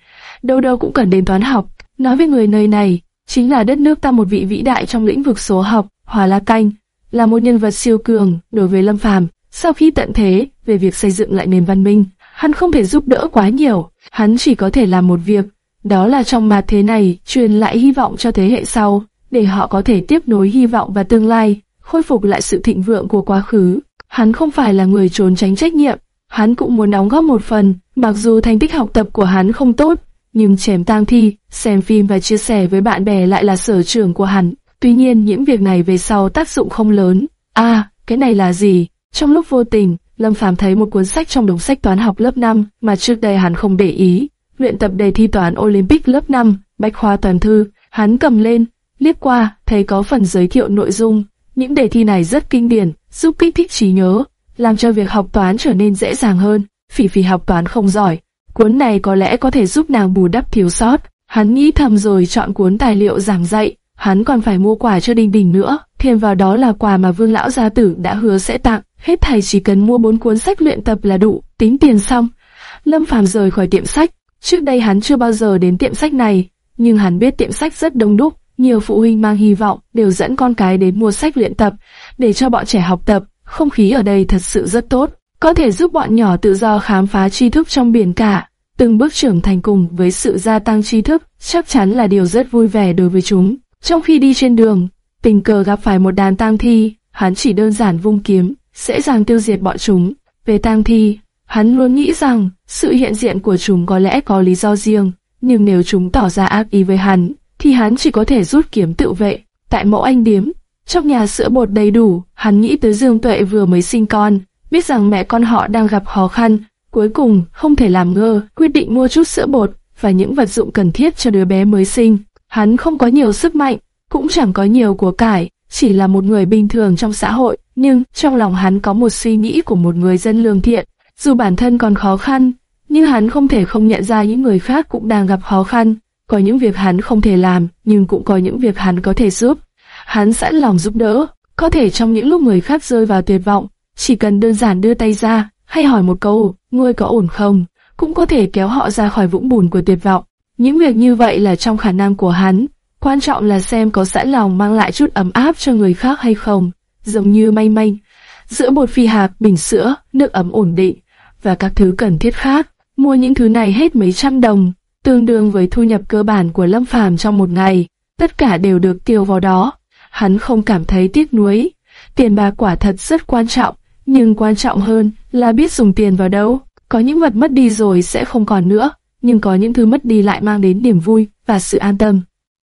đâu đâu cũng cần đến toán học. Nói về người nơi này, chính là đất nước ta một vị vĩ đại trong lĩnh vực số học, Hòa La Canh, là một nhân vật siêu cường đối với Lâm Phàm. Sau khi tận thế về việc xây dựng lại nền văn minh, hắn không thể giúp đỡ quá nhiều, hắn chỉ có thể làm một việc, đó là trong mặt thế này truyền lại hy vọng cho thế hệ sau, để họ có thể tiếp nối hy vọng và tương lai, khôi phục lại sự thịnh vượng của quá khứ. Hắn không phải là người trốn tránh trách nhiệm, hắn cũng muốn đóng góp một phần, mặc dù thành tích học tập của hắn không tốt, nhưng chém tang thi, xem phim và chia sẻ với bạn bè lại là sở trường của hắn. Tuy nhiên những việc này về sau tác dụng không lớn. À, cái này là gì? Trong lúc vô tình, Lâm Phàm thấy một cuốn sách trong đống sách toán học lớp 5 mà trước đây hắn không để ý. Luyện tập đề thi toán Olympic lớp 5, bách khoa toàn thư, hắn cầm lên, liếc qua, thấy có phần giới thiệu nội dung. Những đề thi này rất kinh điển, giúp kích thích trí nhớ, làm cho việc học toán trở nên dễ dàng hơn. Phỉ phỉ học toán không giỏi, cuốn này có lẽ có thể giúp nàng bù đắp thiếu sót. Hắn nghĩ thầm rồi chọn cuốn tài liệu giảng dạy, hắn còn phải mua quà cho Đình Đình nữa, thêm vào đó là quà mà Vương lão gia tử đã hứa sẽ tặng. Hết thầy chỉ cần mua bốn cuốn sách luyện tập là đủ, tính tiền xong. Lâm Phàm rời khỏi tiệm sách. Trước đây hắn chưa bao giờ đến tiệm sách này, nhưng hắn biết tiệm sách rất đông đúc, nhiều phụ huynh mang hy vọng đều dẫn con cái đến mua sách luyện tập để cho bọn trẻ học tập. Không khí ở đây thật sự rất tốt, có thể giúp bọn nhỏ tự do khám phá tri thức trong biển cả. Từng bước trưởng thành cùng với sự gia tăng tri thức chắc chắn là điều rất vui vẻ đối với chúng. Trong khi đi trên đường, tình cờ gặp phải một đàn tang thi, hắn chỉ đơn giản vung kiếm, dễ dàng tiêu diệt bọn chúng. Về tang thi, hắn luôn nghĩ rằng sự hiện diện của chúng có lẽ có lý do riêng, nhưng nếu chúng tỏ ra ác ý với hắn, thì hắn chỉ có thể rút kiếm tự vệ. Tại mẫu anh điếm, trong nhà sữa bột đầy đủ, hắn nghĩ tới Dương Tuệ vừa mới sinh con, biết rằng mẹ con họ đang gặp khó khăn, cuối cùng không thể làm ngơ, quyết định mua chút sữa bột và những vật dụng cần thiết cho đứa bé mới sinh. Hắn không có nhiều sức mạnh, cũng chẳng có nhiều của cải, chỉ là một người bình thường trong xã hội, nhưng trong lòng hắn có một suy nghĩ của một người dân lương thiện. Dù bản thân còn khó khăn, nhưng hắn không thể không nhận ra những người khác cũng đang gặp khó khăn. Có những việc hắn không thể làm, nhưng cũng có những việc hắn có thể giúp. Hắn sẵn lòng giúp đỡ, có thể trong những lúc người khác rơi vào tuyệt vọng, chỉ cần đơn giản đưa tay ra, hay hỏi một câu, ngươi có ổn không, cũng có thể kéo họ ra khỏi vũng bùn của tuyệt vọng. Những việc như vậy là trong khả năng của hắn, quan trọng là xem có sẵn lòng mang lại chút ấm áp cho người khác hay không, giống như may manh. Giữa bột phi hạt, bình sữa, nước ấm ổn định, và các thứ cần thiết khác, mua những thứ này hết mấy trăm đồng, tương đương với thu nhập cơ bản của Lâm Phàm trong một ngày, tất cả đều được tiêu vào đó. Hắn không cảm thấy tiếc nuối, tiền bạc quả thật rất quan trọng, nhưng quan trọng hơn là biết dùng tiền vào đâu. Có những vật mất đi rồi sẽ không còn nữa, nhưng có những thứ mất đi lại mang đến niềm vui và sự an tâm.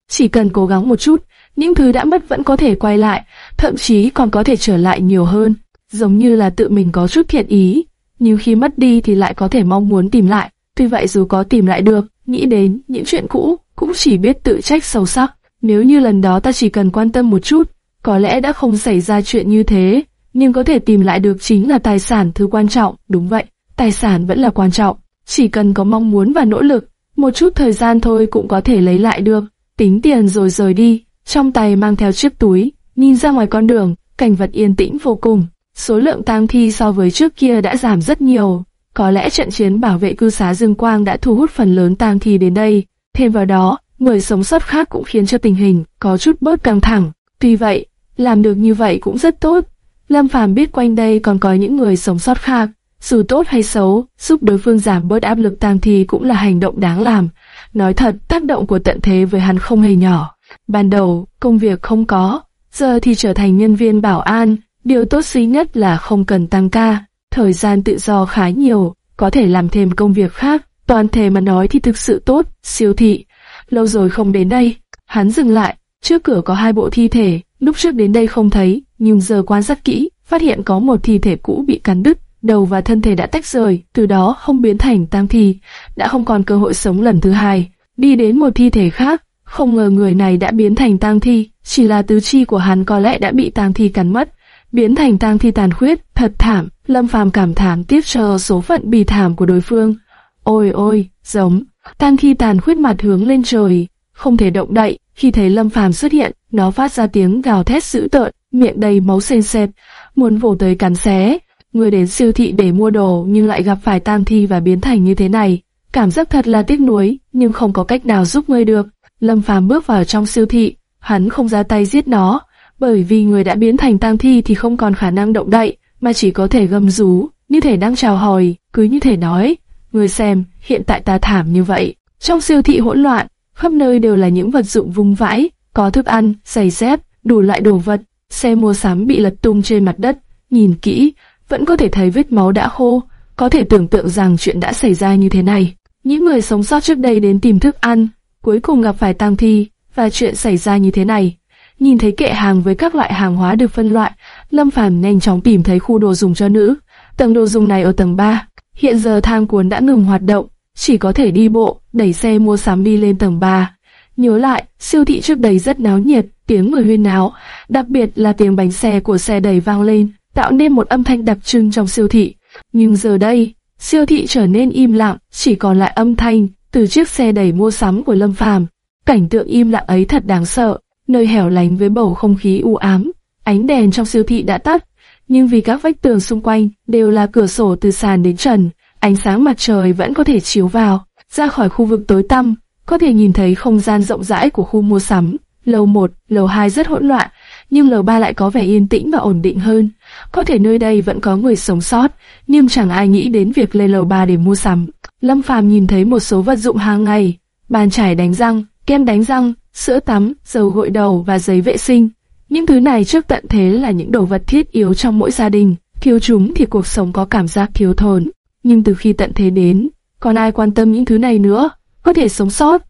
Chỉ cần cố gắng một chút, những thứ đã mất vẫn có thể quay lại, thậm chí còn có thể trở lại nhiều hơn, giống như là tự mình có chút thiện ý, nhưng khi mất đi thì lại có thể mong muốn tìm lại. Tuy vậy dù có tìm lại được, nghĩ đến những chuyện cũ, cũng chỉ biết tự trách sâu sắc. Nếu như lần đó ta chỉ cần quan tâm một chút, có lẽ đã không xảy ra chuyện như thế, nhưng có thể tìm lại được chính là tài sản thứ quan trọng, đúng vậy, tài sản vẫn là quan trọng, chỉ cần có mong muốn và nỗ lực, một chút thời gian thôi cũng có thể lấy lại được, tính tiền rồi rời đi, trong tay mang theo chiếc túi, nhìn ra ngoài con đường, cảnh vật yên tĩnh vô cùng, số lượng tang thi so với trước kia đã giảm rất nhiều, có lẽ trận chiến bảo vệ cư xá Dương Quang đã thu hút phần lớn tang thi đến đây, thêm vào đó, người sống sót khác cũng khiến cho tình hình có chút bớt căng thẳng, tuy vậy, làm được như vậy cũng rất tốt, Lâm Phàm biết quanh đây còn có những người sống sót khác, dù tốt hay xấu, giúp đối phương giảm bớt áp lực tang thi cũng là hành động đáng làm. Nói thật, tác động của tận thế với hắn không hề nhỏ. Ban đầu, công việc không có, giờ thì trở thành nhân viên bảo an, điều tốt duy nhất là không cần tăng ca, thời gian tự do khá nhiều, có thể làm thêm công việc khác. Toàn thể mà nói thì thực sự tốt, siêu thị. Lâu rồi không đến đây, hắn dừng lại, trước cửa có hai bộ thi thể, lúc trước đến đây không thấy, nhưng giờ quan sát kỹ, phát hiện có một thi thể cũ bị cắn đứt, đầu và thân thể đã tách rời, từ đó không biến thành tang thi, đã không còn cơ hội sống lần thứ hai. Đi đến một thi thể khác, không ngờ người này đã biến thành tang thi, chỉ là tứ chi của hắn có lẽ đã bị tang thi cắn mất, biến thành tang thi tàn khuyết, thật thảm. Lâm Phàm cảm thảm tiếp cho số phận bì thảm của đối phương. Ôi ôi, giống, tang thi tàn khuyết mặt hướng lên trời, không thể động đậy. Khi thấy Lâm Phàm xuất hiện, nó phát ra tiếng gào thét dữ tợn, miệng đầy máu sền sệt, muốn vồ tới cắn xé. Người đến siêu thị để mua đồ nhưng lại gặp phải tang thi và biến thành như thế này, cảm giác thật là tiếc nuối, nhưng không có cách nào giúp ngươi được. Lâm Phàm bước vào trong siêu thị, hắn không ra tay giết nó, bởi vì người đã biến thành tang thi thì không còn khả năng động đậy, mà chỉ có thể gầm rú, như thể đang chào hỏi, cứ như thể nói, người xem, hiện tại ta thảm như vậy. Trong siêu thị hỗn loạn, khắp nơi đều là những vật dụng vung vãi, có thức ăn, giày dép, đủ loại đồ vật, xe mua sắm bị lật tung trên mặt đất, nhìn kỹ, vẫn có thể thấy vết máu đã khô, có thể tưởng tượng rằng chuyện đã xảy ra như thế này. Những người sống sót trước đây đến tìm thức ăn, cuối cùng gặp phải tang thi, và chuyện xảy ra như thế này. Nhìn thấy kệ hàng với các loại hàng hóa được phân loại, Lâm Phàm nhanh chóng tìm thấy khu đồ dùng cho nữ. Tầng đồ dùng này ở tầng 3. Hiện giờ thang cuốn đã ngừng hoạt động, chỉ có thể đi bộ, đẩy xe mua sắm đi lên tầng 3. nhớ lại, siêu thị trước đây rất náo nhiệt, tiếng người huyên náo, đặc biệt là tiếng bánh xe của xe đẩy vang lên, tạo nên một âm thanh đặc trưng trong siêu thị. Nhưng giờ đây, siêu thị trở nên im lặng, chỉ còn lại âm thanh từ chiếc xe đẩy mua sắm của Lâm Phàm. Cảnh tượng im lặng ấy thật đáng sợ, nơi hẻo lánh với bầu không khí u ám, ánh đèn trong siêu thị đã tắt, nhưng vì các vách tường xung quanh đều là cửa sổ từ sàn đến trần, ánh sáng mặt trời vẫn có thể chiếu vào. Ra khỏi khu vực tối tăm, có thể nhìn thấy không gian rộng rãi của khu mua sắm. Lầu 1, lầu 2 rất hỗn loạn, nhưng lầu 3 lại có vẻ yên tĩnh và ổn định hơn. Có thể nơi đây vẫn có người sống sót, nhưng chẳng ai nghĩ đến việc lên lầu 3 để mua sắm. Lâm Phàm nhìn thấy một số vật dụng hàng ngày, bàn chải đánh răng, kem đánh răng, sữa tắm, dầu gội đầu và giấy vệ sinh. Những thứ này trước tận thế là những đồ vật thiết yếu trong mỗi gia đình, thiếu chúng thì cuộc sống có cảm giác thiếu thốn. Nhưng từ khi tận thế đến, còn ai quan tâm những thứ này nữa, có thể sống sót.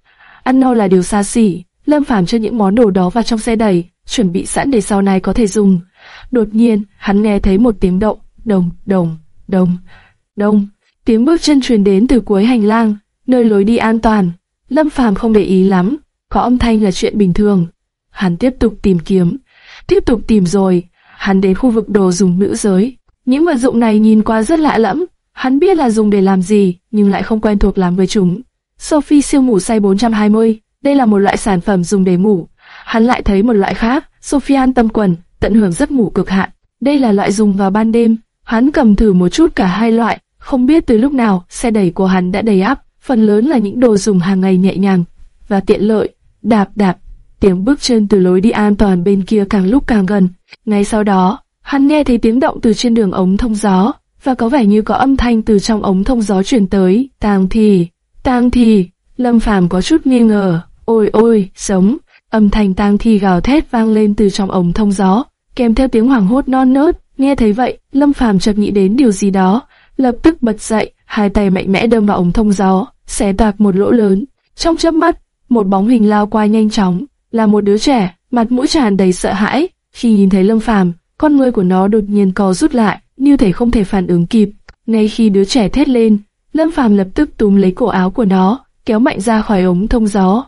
Ăn no là điều xa xỉ, Lâm Phàm cho những món đồ đó vào trong xe đẩy, chuẩn bị sẵn để sau này có thể dùng. Đột nhiên, hắn nghe thấy một tiếng động, đồng, đồng, đồng, đồng. Tiếng bước chân truyền đến từ cuối hành lang, nơi lối đi an toàn. Lâm Phàm không để ý lắm, có âm thanh là chuyện bình thường. Hắn tiếp tục tìm kiếm, tiếp tục tìm rồi, hắn đến khu vực đồ dùng nữ giới. Những vật dụng này nhìn qua rất lạ lẫm, hắn biết là dùng để làm gì, nhưng lại không quen thuộc làm với chúng. Sophie siêu ngủ say 420, đây là một loại sản phẩm dùng để ngủ. Hắn lại thấy một loại khác, Sophie an tâm quần, tận hưởng giấc ngủ cực hạn. Đây là loại dùng vào ban đêm. Hắn cầm thử một chút cả hai loại, không biết từ lúc nào xe đẩy của hắn đã đầy ắp, phần lớn là những đồ dùng hàng ngày nhẹ nhàng và tiện lợi. Đạp đạp, tiếng bước chân từ lối đi an toàn bên kia càng lúc càng gần. Ngay sau đó, hắn nghe thấy tiếng động từ trên đường ống thông gió, và có vẻ như có âm thanh từ trong ống thông gió truyền tới. Tang thì, tang thì, Lâm Phàm có chút nghi ngờ. Ôi ôi, sống! Âm thanh tang thì gào thét vang lên từ trong ống thông gió, kèm theo tiếng hoảng hốt non nớt. Nghe thấy vậy, Lâm Phàm chợt nghĩ đến điều gì đó, lập tức bật dậy, hai tay mạnh mẽ đâm vào ống thông gió, xé toạc một lỗ lớn. Trong chớp mắt, một bóng hình lao qua nhanh chóng, là một đứa trẻ, mặt mũi tràn đầy sợ hãi. Khi nhìn thấy Lâm Phàm, con người của nó đột nhiên co rút lại, như thể không thể phản ứng kịp. Ngay khi đứa trẻ thét lên, Lâm Phàm lập tức túm lấy cổ áo của nó, kéo mạnh ra khỏi ống thông gió.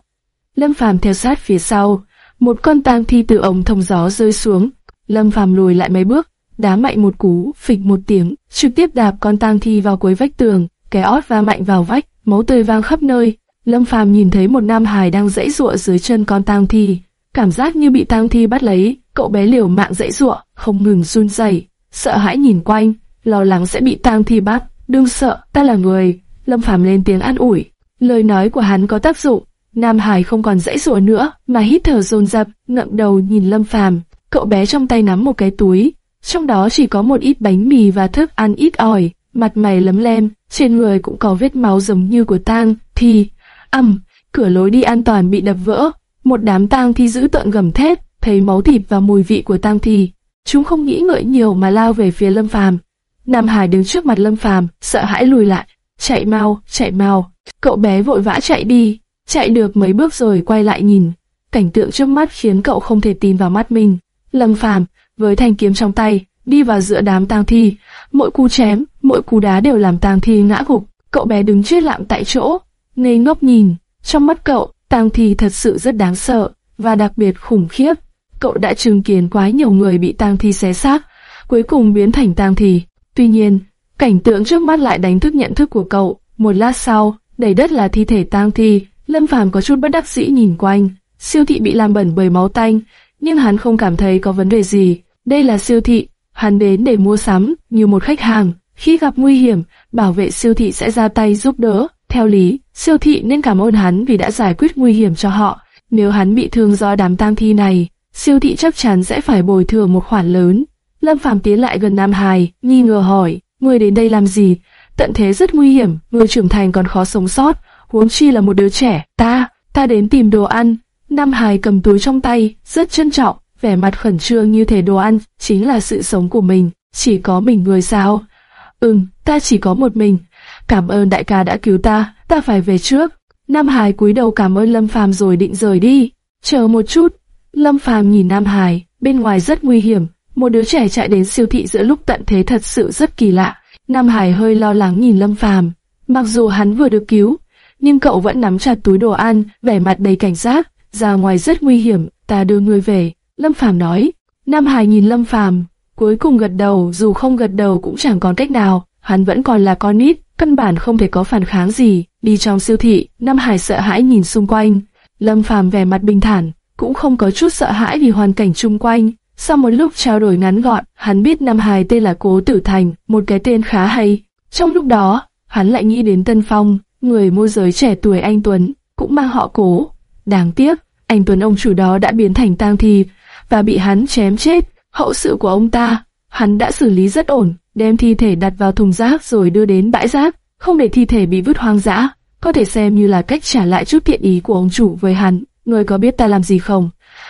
Lâm Phàm theo sát phía sau, một con tang thi từ ống thông gió rơi xuống. Lâm Phàm lùi lại mấy bước, đá mạnh một cú, phịch một tiếng, trực tiếp đạp con tang thi vào cuối vách tường, cái ót va mạnh vào vách, máu tươi vang khắp nơi. Lâm Phàm nhìn thấy một nam hài đang dãy giụa dưới chân con tang thi, cảm giác như bị tang thi bắt lấy, cậu bé liều mạng dãy giụa, không ngừng run rẩy, sợ hãi nhìn quanh, lo lắng sẽ bị tang thi bắt. Đừng sợ, ta là người. Lâm Phàm lên tiếng an ủi. Lời nói của hắn có tác dụng. Nam Hải không còn dãy rủa nữa, mà hít thở dồn dập, ngậm đầu nhìn Lâm Phàm. Cậu bé trong tay nắm một cái túi, trong đó chỉ có một ít bánh mì và thức ăn ít ỏi, mặt mày lấm lem, trên người cũng có vết máu giống như của tang thi. ầm, cửa lối đi an toàn bị đập vỡ, một đám tang thi giữ tợn gầm thét, thấy máu thịt và mùi vị của tang thi, chúng không nghĩ ngợi nhiều mà lao về phía Lâm Phàm. Nam Hải đứng trước mặt Lâm Phàm, sợ hãi lùi lại, chạy mau, chạy mau. Cậu bé vội vã chạy đi, chạy được mấy bước rồi quay lại nhìn. Cảnh tượng trước mắt khiến cậu không thể tin vào mắt mình. Lâm Phàm với thanh kiếm trong tay đi vào giữa đám tang thi, mỗi cú chém, mỗi cú đá đều làm tang thi ngã gục. Cậu bé đứng chết lặng tại chỗ, ngây ngốc nhìn. Trong mắt cậu, tang thi thật sự rất đáng sợ và đặc biệt khủng khiếp. Cậu đã chứng kiến quá nhiều người bị tang thi xé xác, cuối cùng biến thành tang thi. Tuy nhiên, cảnh tượng trước mắt lại đánh thức nhận thức của cậu. Một lát sau, đầy đất là thi thể tang thi. Lâm Phàm có chút bất đắc dĩ nhìn quanh. Siêu thị bị làm bẩn bởi máu tanh, nhưng hắn không cảm thấy có vấn đề gì. Đây là siêu thị, hắn đến để mua sắm, như một khách hàng. Khi gặp nguy hiểm, bảo vệ siêu thị sẽ ra tay giúp đỡ. Theo lý, siêu thị nên cảm ơn hắn vì đã giải quyết nguy hiểm cho họ. Nếu hắn bị thương do đám tang thi này, siêu thị chắc chắn sẽ phải bồi thường một khoản lớn. Lâm Phàm tiến lại gần Nam Hải, nghi ngờ hỏi, ngươi đến đây làm gì? Tận thế rất nguy hiểm, người trưởng thành còn khó sống sót, huống chi là một đứa trẻ. Ta, ta đến tìm đồ ăn. Nam Hải cầm túi trong tay, rất trân trọng, vẻ mặt khẩn trương như thể đồ ăn chính là sự sống của mình. Chỉ có mình người sao? Ừm, ta chỉ có một mình. Cảm ơn đại ca đã cứu ta, ta phải về trước. Nam Hải cúi đầu cảm ơn Lâm Phàm rồi định rời đi. Chờ một chút. Lâm Phàm nhìn Nam Hải, bên ngoài rất nguy hiểm, một đứa trẻ chạy đến siêu thị giữa lúc tận thế thật sự rất kỳ lạ. Nam Hải hơi lo lắng nhìn Lâm Phàm. Mặc dù hắn vừa được cứu, nhưng cậu vẫn nắm chặt túi đồ ăn, vẻ mặt đầy cảnh giác. Ra ngoài rất nguy hiểm, ta đưa người về. Lâm Phàm nói. Nam Hải nhìn Lâm Phàm, cuối cùng gật đầu, dù không gật đầu cũng chẳng còn cách nào. Hắn vẫn còn là con nít, căn bản không thể có phản kháng gì. Đi trong siêu thị, Nam Hải sợ hãi nhìn xung quanh. Lâm Phàm vẻ mặt bình thản, cũng không có chút sợ hãi vì hoàn cảnh chung quanh. Sau một lúc trao đổi ngắn gọn, hắn biết Nam Hải tên là Cố Tử Thành, một cái tên khá hay. Trong lúc đó, hắn lại nghĩ đến Tân Phong, người môi giới trẻ tuổi anh Tuấn, cũng mang họ Cố. Đáng tiếc, anh Tuấn ông chủ đó đã biến thành tang thi và bị hắn chém chết. Hậu sự của ông ta, hắn đã xử lý rất ổn, đem thi thể đặt vào thùng rác rồi đưa đến bãi rác, không để thi thể bị vứt hoang dã, có thể xem như là cách trả lại chút thiện ý của ông chủ với hắn. Người có biết ta làm gì không?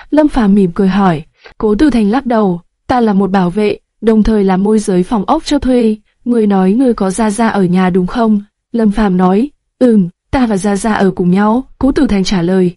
Lâm Phàm mỉm cười hỏi. Cố Tử Thành lắc đầu, ta là một bảo vệ, đồng thời là môi giới phòng ốc cho thuê. Người nói người có Gia Gia ở nhà đúng không? Lâm Phàm nói, ừm, ta và Gia Gia ở cùng nhau. Cố Tử Thành trả lời.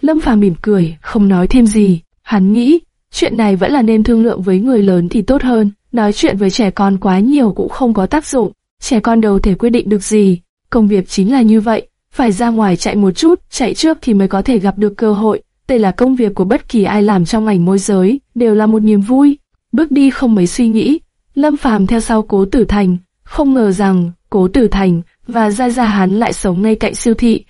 Lâm Phàm mỉm cười, không nói thêm gì. Hắn nghĩ, chuyện này vẫn là nên thương lượng với người lớn thì tốt hơn. Nói chuyện với trẻ con quá nhiều cũng không có tác dụng. Trẻ con đâu thể quyết định được gì. Công việc chính là như vậy. Phải ra ngoài chạy một chút, chạy trước thì mới có thể gặp được cơ hội. Đây là công việc của bất kỳ ai làm trong ngành môi giới, đều là một niềm vui. Bước đi không mấy suy nghĩ, Lâm Phàm theo sau Cố Tử Thành, không ngờ rằng Cố Tử Thành và Gia Gia hắn lại sống ngay cạnh siêu thị,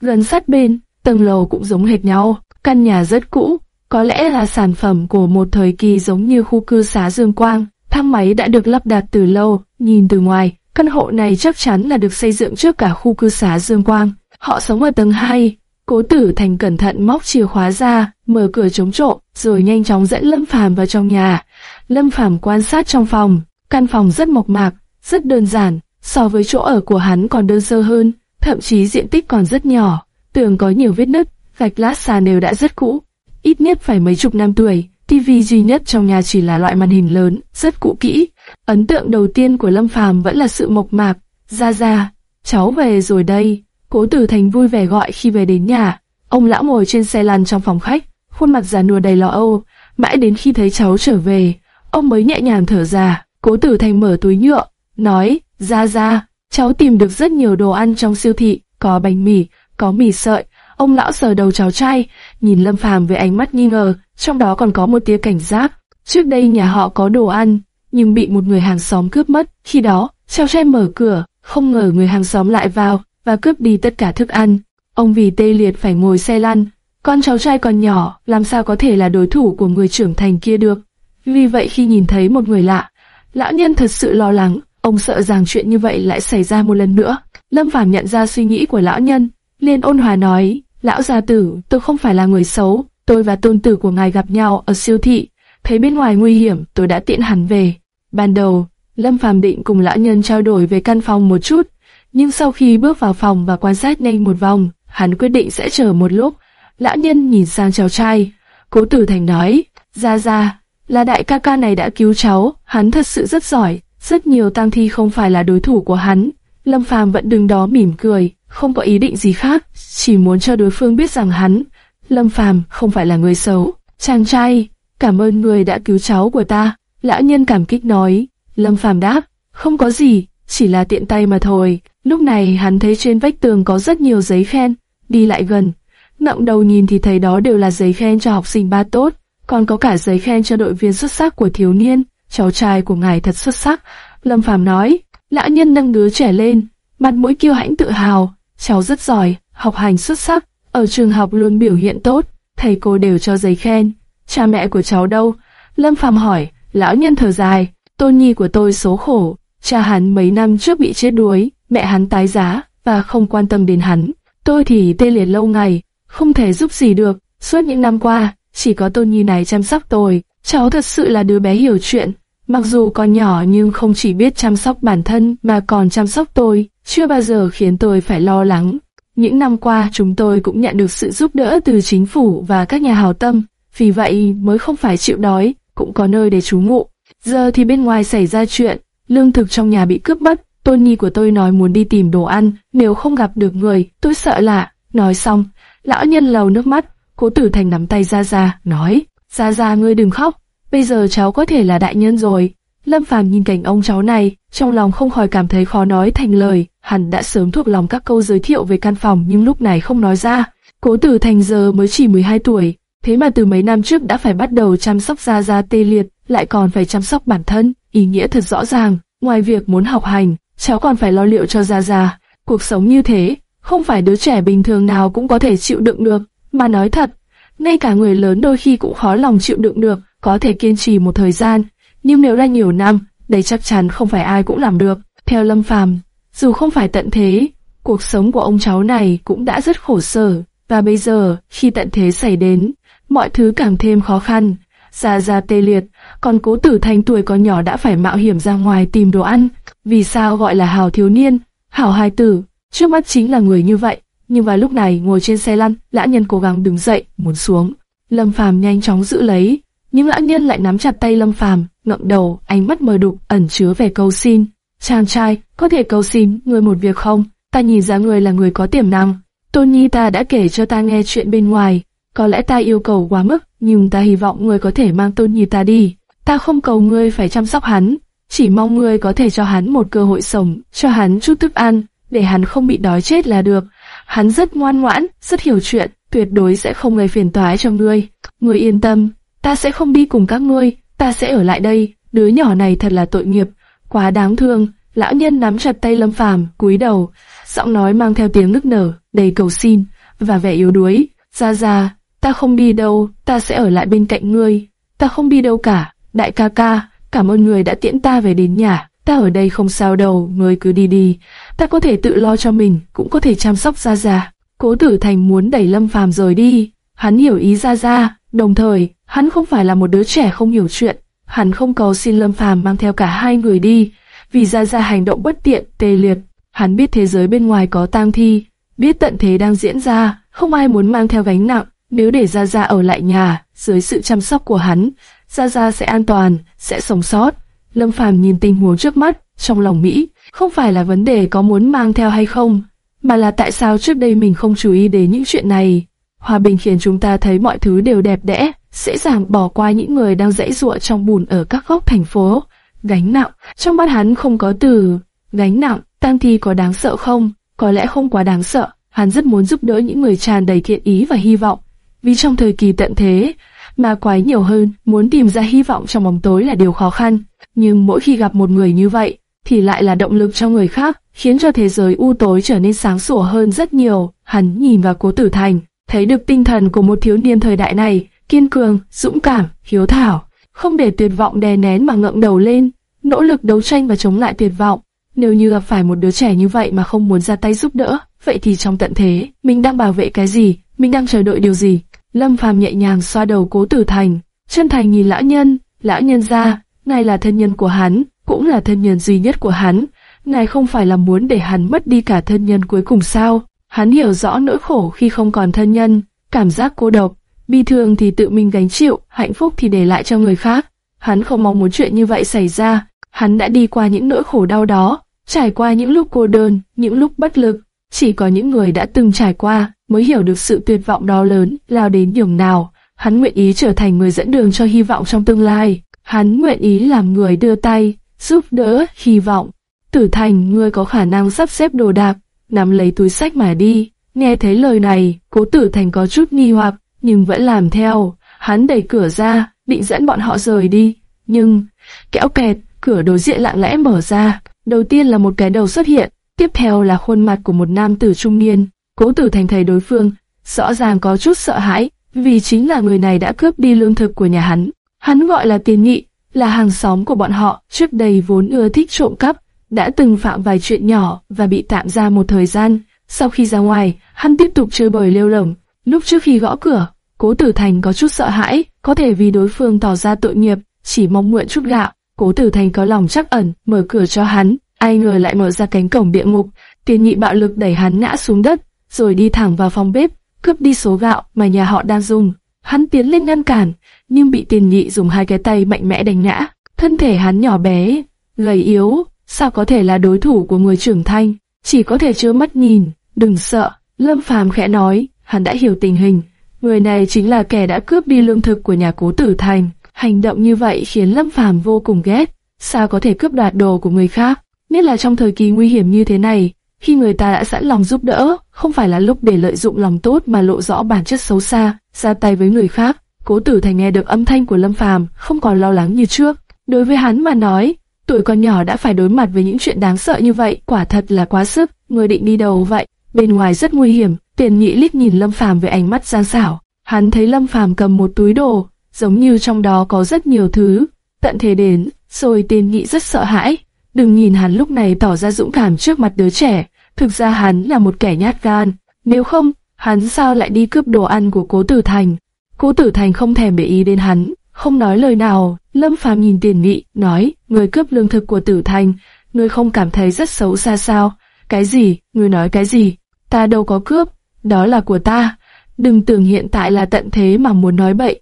gần sát bên, tầng lầu cũng giống hệt nhau, căn nhà rất cũ, có lẽ là sản phẩm của một thời kỳ giống như khu cư xá Dương Quang. Thang máy đã được lắp đặt từ lâu, nhìn từ ngoài, căn hộ này chắc chắn là được xây dựng trước cả khu cư xá Dương Quang. Họ sống ở tầng 2, Cố Tử Thành cẩn thận móc chìa khóa ra, mở cửa chống trộm, rồi nhanh chóng dẫn Lâm Phàm vào trong nhà. Lâm Phàm quan sát trong phòng, căn phòng rất mộc mạc, rất đơn giản, so với chỗ ở của hắn còn đơn sơ hơn, thậm chí diện tích còn rất nhỏ, tường có nhiều vết nứt, gạch lát sàn đều đã rất cũ, ít nhất phải mấy chục năm tuổi. TV duy nhất trong nhà chỉ là loại màn hình lớn, rất cũ kỹ. Ấn tượng đầu tiên của Lâm Phàm vẫn là sự mộc mạc. Ra ra, cháu về rồi đây. Cố Tử Thành vui vẻ gọi khi về đến nhà. Ông lão ngồi trên xe lăn trong phòng khách, khuôn mặt già nua đầy lo âu. Mãi đến khi thấy cháu trở về, ông mới nhẹ nhàng thở ra. Cố Tử Thành mở túi nhựa, nói, ra ra, cháu tìm được rất nhiều đồ ăn trong siêu thị, có bánh mì, có mì sợi. Ông lão sờ đầu cháu trai, nhìn Lâm Phàm với ánh mắt nghi ngờ, trong đó còn có một tia cảnh giác. Trước đây nhà họ có đồ ăn, nhưng bị một người hàng xóm cướp mất. Khi đó, cháu trai mở cửa, không ngờ người hàng xóm lại vào, và cướp đi tất cả thức ăn. Ông vì tê liệt phải ngồi xe lăn, con cháu trai còn nhỏ, làm sao có thể là đối thủ của người trưởng thành kia được. Vì vậy khi nhìn thấy một người lạ, lão nhân thật sự lo lắng, ông sợ rằng chuyện như vậy lại xảy ra một lần nữa. Lâm Phàm nhận ra suy nghĩ của lão nhân, liền ôn hòa nói, lão gia tử, tôi không phải là người xấu, tôi và tôn tử của ngài gặp nhau ở siêu thị, thấy bên ngoài nguy hiểm, tôi đã tiện hẳn về. Ban đầu, Lâm Phàm định cùng lão nhân trao đổi về căn phòng một chút, nhưng sau khi bước vào phòng và quan sát nhanh một vòng, hắn quyết định sẽ chờ một lúc. Lão nhân nhìn sang cháu trai, cố tử thành nói, ra ra, là đại ca ca này đã cứu cháu, hắn thật sự rất giỏi, rất nhiều tang thi không phải là đối thủ của hắn. Lâm Phàm vẫn đứng đó mỉm cười, không có ý định gì khác, chỉ muốn cho đối phương biết rằng hắn, Lâm Phàm không phải là người xấu. Chàng trai, cảm ơn người đã cứu cháu của ta. Lão nhân cảm kích nói. Lâm Phàm đáp, không có gì, chỉ là tiện tay mà thôi. Lúc này hắn thấy trên vách tường có rất nhiều giấy khen, đi lại gần. Ngậm đầu nhìn thì thấy đó đều là giấy khen cho học sinh ba tốt, còn có cả giấy khen cho đội viên xuất sắc của thiếu niên. Cháu trai của ngài thật xuất sắc. Lâm Phàm nói, lão nhân nâng đứa trẻ lên, mặt mũi kiêu hãnh tự hào. Cháu rất giỏi, học hành xuất sắc, ở trường học luôn biểu hiện tốt, thầy cô đều cho giấy khen. Cha mẹ của cháu đâu? Lâm Phàm hỏi, lão nhân thở dài, tôn nhi của tôi số khổ, cha hắn mấy năm trước bị chết đuối, mẹ hắn tái giá và không quan tâm đến hắn. Tôi thì tê liệt lâu ngày, không thể giúp gì được. Suốt những năm qua, chỉ có tôn nhi này chăm sóc tôi. Cháu thật sự là đứa bé hiểu chuyện. Mặc dù còn nhỏ nhưng không chỉ biết chăm sóc bản thân mà còn chăm sóc tôi, chưa bao giờ khiến tôi phải lo lắng. Những năm qua chúng tôi cũng nhận được sự giúp đỡ từ chính phủ và các nhà hào tâm, vì vậy mới không phải chịu đói, cũng có nơi để trú ngụ. Giờ thì bên ngoài xảy ra chuyện, lương thực trong nhà bị cướp mất, tôn nhi của tôi nói muốn đi tìm đồ ăn, nếu không gặp được người, tôi sợ lạ. Nói xong, lão nhân lầu nước mắt, cố tử thành nắm tay ra ra, nói, ra ra ngươi đừng khóc, bây giờ cháu có thể là đại nhân rồi. Lâm Phàm nhìn cảnh ông cháu này, trong lòng không khỏi cảm thấy khó nói thành lời, hắn đã sớm thuộc lòng các câu giới thiệu về căn phòng nhưng lúc này không nói ra. Cố Tử Thành giờ mới chỉ 12 tuổi, thế mà từ mấy năm trước đã phải bắt đầu chăm sóc Gia Gia tê liệt, lại còn phải chăm sóc bản thân, ý nghĩa thật rõ ràng. Ngoài việc muốn học hành, cháu còn phải lo liệu cho Gia Gia. Cuộc sống như thế, không phải đứa trẻ bình thường nào cũng có thể chịu đựng được. Mà nói thật, ngay cả người lớn đôi khi cũng khó lòng chịu đựng được, có thể kiên trì một thời gian. Nhưng nếu là nhiều năm, đây chắc chắn không phải ai cũng làm được. Theo Lâm Phàm, dù không phải tận thế, cuộc sống của ông cháu này cũng đã rất khổ sở. Và bây giờ, khi tận thế xảy đến, mọi thứ càng thêm khó khăn. già già tê liệt, còn cố tử thành tuổi còn nhỏ đã phải mạo hiểm ra ngoài tìm đồ ăn. Vì sao gọi là hào thiếu niên, hào hài tử, trước mắt chính là người như vậy. Nhưng vào lúc này ngồi trên xe lăn, lã nhân cố gắng đứng dậy, muốn xuống. Lâm Phàm nhanh chóng giữ lấy, nhưng lão nhân lại nắm chặt tay Lâm Phàm, ngậm đầu, ánh mắt mờ đục, ẩn chứa vẻ cầu xin. Chàng trai, có thể cầu xin người một việc không? Ta nhìn ra người là người có tiềm năng. Tôn Nhi ta đã kể cho ta nghe chuyện bên ngoài, có lẽ ta yêu cầu quá mức, nhưng ta hy vọng người có thể mang Tôn Nhi ta đi. Ta không cầu ngươi phải chăm sóc hắn, chỉ mong ngươi có thể cho hắn một cơ hội sống, cho hắn chút thức ăn, để hắn không bị đói chết là được. Hắn rất ngoan ngoãn, rất hiểu chuyện, tuyệt đối sẽ không gây phiền toái cho ngươi. Ngươi yên tâm, ta sẽ không đi cùng các ngươi, ta sẽ ở lại đây. Đứa nhỏ này thật là tội nghiệp, quá đáng thương. Lão nhân nắm chặt tay Lâm Phàm, cúi đầu, giọng nói mang theo tiếng nức nở, đầy cầu xin và vẻ yếu đuối. Ra ra, ta không đi đâu, ta sẽ ở lại bên cạnh ngươi. Ta không đi đâu cả, đại ca ca, cảm ơn người đã tiễn ta về đến nhà. Ta ở đây không sao đâu, ngươi cứ đi đi. Ta có thể tự lo cho mình, cũng có thể chăm sóc Gia Gia. Cố Tử Thành muốn đẩy Lâm Phàm rời đi. Hắn hiểu ý Gia Gia, đồng thời, hắn không phải là một đứa trẻ không hiểu chuyện. Hắn không cầu xin Lâm Phàm mang theo cả hai người đi, vì Gia Gia hành động bất tiện, tê liệt. Hắn biết thế giới bên ngoài có tang thi, biết tận thế đang diễn ra, không ai muốn mang theo gánh nặng. Nếu để Gia Gia ở lại nhà, dưới sự chăm sóc của hắn, Gia Gia sẽ an toàn, sẽ sống sót. Lâm Phàm nhìn tình huống trước mắt, trong lòng Mỹ, không phải là vấn đề có muốn mang theo hay không, mà là tại sao trước đây mình không chú ý đến những chuyện này. Hòa bình khiến chúng ta thấy mọi thứ đều đẹp đẽ, dễ dàng bỏ qua những người đang dãy ruộng trong bùn ở các góc thành phố. Gánh nặng, trong mắt hắn không có từ. Gánh nặng, tang thi có đáng sợ không? Có lẽ không quá đáng sợ. Hắn rất muốn giúp đỡ những người tràn đầy thiện ý và hy vọng. Vì trong thời kỳ tận thế, ma quái nhiều hơn, muốn tìm ra hy vọng trong bóng tối là điều khó khăn. Nhưng mỗi khi gặp một người như vậy, thì lại là động lực cho người khác, khiến cho thế giới u tối trở nên sáng sủa hơn rất nhiều. Hắn nhìn vào cố tử thành, thấy được tinh thần của một thiếu niên thời đại này, kiên cường, dũng cảm, hiếu thảo, không để tuyệt vọng đè nén mà ngẩng đầu lên, nỗ lực đấu tranh và chống lại tuyệt vọng. Nếu như gặp phải một đứa trẻ như vậy mà không muốn ra tay giúp đỡ, vậy thì trong tận thế, mình đang bảo vệ cái gì, mình đang chờ đợi điều gì? Lâm Phàm nhẹ nhàng xoa đầu Cố Tử Thành, chân thành nhìn lão nhân, lão nhân ra, ngài là thân nhân của hắn, cũng là thân nhân duy nhất của hắn. Ngài không phải là muốn để hắn mất đi cả thân nhân cuối cùng sao? Hắn hiểu rõ nỗi khổ khi không còn thân nhân, cảm giác cô độc, bi thương thì tự mình gánh chịu, hạnh phúc thì để lại cho người khác. Hắn không mong muốn chuyện như vậy xảy ra, hắn đã đi qua những nỗi khổ đau đó, trải qua những lúc cô đơn, những lúc bất lực. Chỉ có những người đã từng trải qua mới hiểu được sự tuyệt vọng đó lớn lao đến nhường nào. Hắn nguyện ý trở thành người dẫn đường cho hy vọng trong tương lai. Hắn nguyện ý làm người đưa tay, giúp đỡ, hy vọng. Tử Thành, ngươi có khả năng sắp xếp đồ đạc, nắm lấy túi sách mà đi. Nghe thấy lời này, cố Tử Thành có chút nghi hoặc, nhưng vẫn làm theo. Hắn đẩy cửa ra, định dẫn bọn họ rời đi. Nhưng, kẽo kẹt, cửa đối diện lặng lẽ mở ra. Đầu tiên là một cái đầu xuất hiện, tiếp theo là khuôn mặt của một nam tử trung niên. Cố Tử Thành thấy đối phương, rõ ràng có chút sợ hãi, vì chính là người này đã cướp đi lương thực của nhà hắn. Hắn gọi là tiền nghị, là hàng xóm của bọn họ, trước đây vốn ưa thích trộm cắp, đã từng phạm vài chuyện nhỏ và bị tạm ra một thời gian. Sau khi ra ngoài, hắn tiếp tục chơi bời lêu lổng. Lúc trước khi gõ cửa, Cố Tử Thành có chút sợ hãi, có thể vì đối phương tỏ ra tội nghiệp, chỉ mong mượn chút gạo. Cố Tử Thành có lòng chắc ẩn, mở cửa cho hắn, ai ngờ lại mở ra cánh cổng địa ngục. Tiền nhị bạo lực đẩy hắn ngã xuống đất, rồi đi thẳng vào phòng bếp, cướp đi số gạo mà nhà họ đang dùng. Hắn tiến lên ngăn cản, nhưng bị tiền nhị dùng hai cái tay mạnh mẽ đánh ngã. Thân thể hắn nhỏ bé, gầy yếu, sao có thể là đối thủ của người trưởng thành, chỉ có thể trơ mắt nhìn, đừng sợ. Lâm Phàm khẽ nói, hắn đã hiểu tình hình, người này chính là kẻ đã cướp đi lương thực của nhà cố tử thành. Hành động như vậy khiến Lâm Phàm vô cùng ghét, sao có thể cướp đoạt đồ của người khác, nhất là trong thời kỳ nguy hiểm như thế này. khi người ta đã sẵn lòng giúp đỡ, không phải là lúc để lợi dụng lòng tốt mà lộ rõ bản chất xấu xa, ra tay với người khác. Cố Tử Thành nghe được âm thanh của Lâm Phàm, không còn lo lắng như trước. Đối với hắn mà nói, tuổi còn nhỏ đã phải đối mặt với những chuyện đáng sợ như vậy, quả thật là quá sức. Người định đi đầu vậy? Bên ngoài rất nguy hiểm. Tiền Nhị liếc nhìn Lâm Phàm với ánh mắt gian xảo. Hắn thấy Lâm Phàm cầm một túi đồ, giống như trong đó có rất nhiều thứ. Tận thế đến, rồi Tiền Nhị rất sợ hãi. Đừng nhìn hắn lúc này tỏ ra dũng cảm trước mặt đứa trẻ, thực ra hắn là một kẻ nhát gan. Nếu không, hắn sao lại đi cướp đồ ăn của Cố Tử Thành? Cố Tử Thành không thèm để ý đến hắn, không nói lời nào. Lâm Phàm nhìn Tiền Nghị, nói, người cướp lương thực của Tử Thành, người không cảm thấy rất xấu xa sao? Cái gì? Người nói cái gì? Ta đâu có cướp, đó là của ta. Đừng tưởng hiện tại là tận thế mà muốn nói bậy.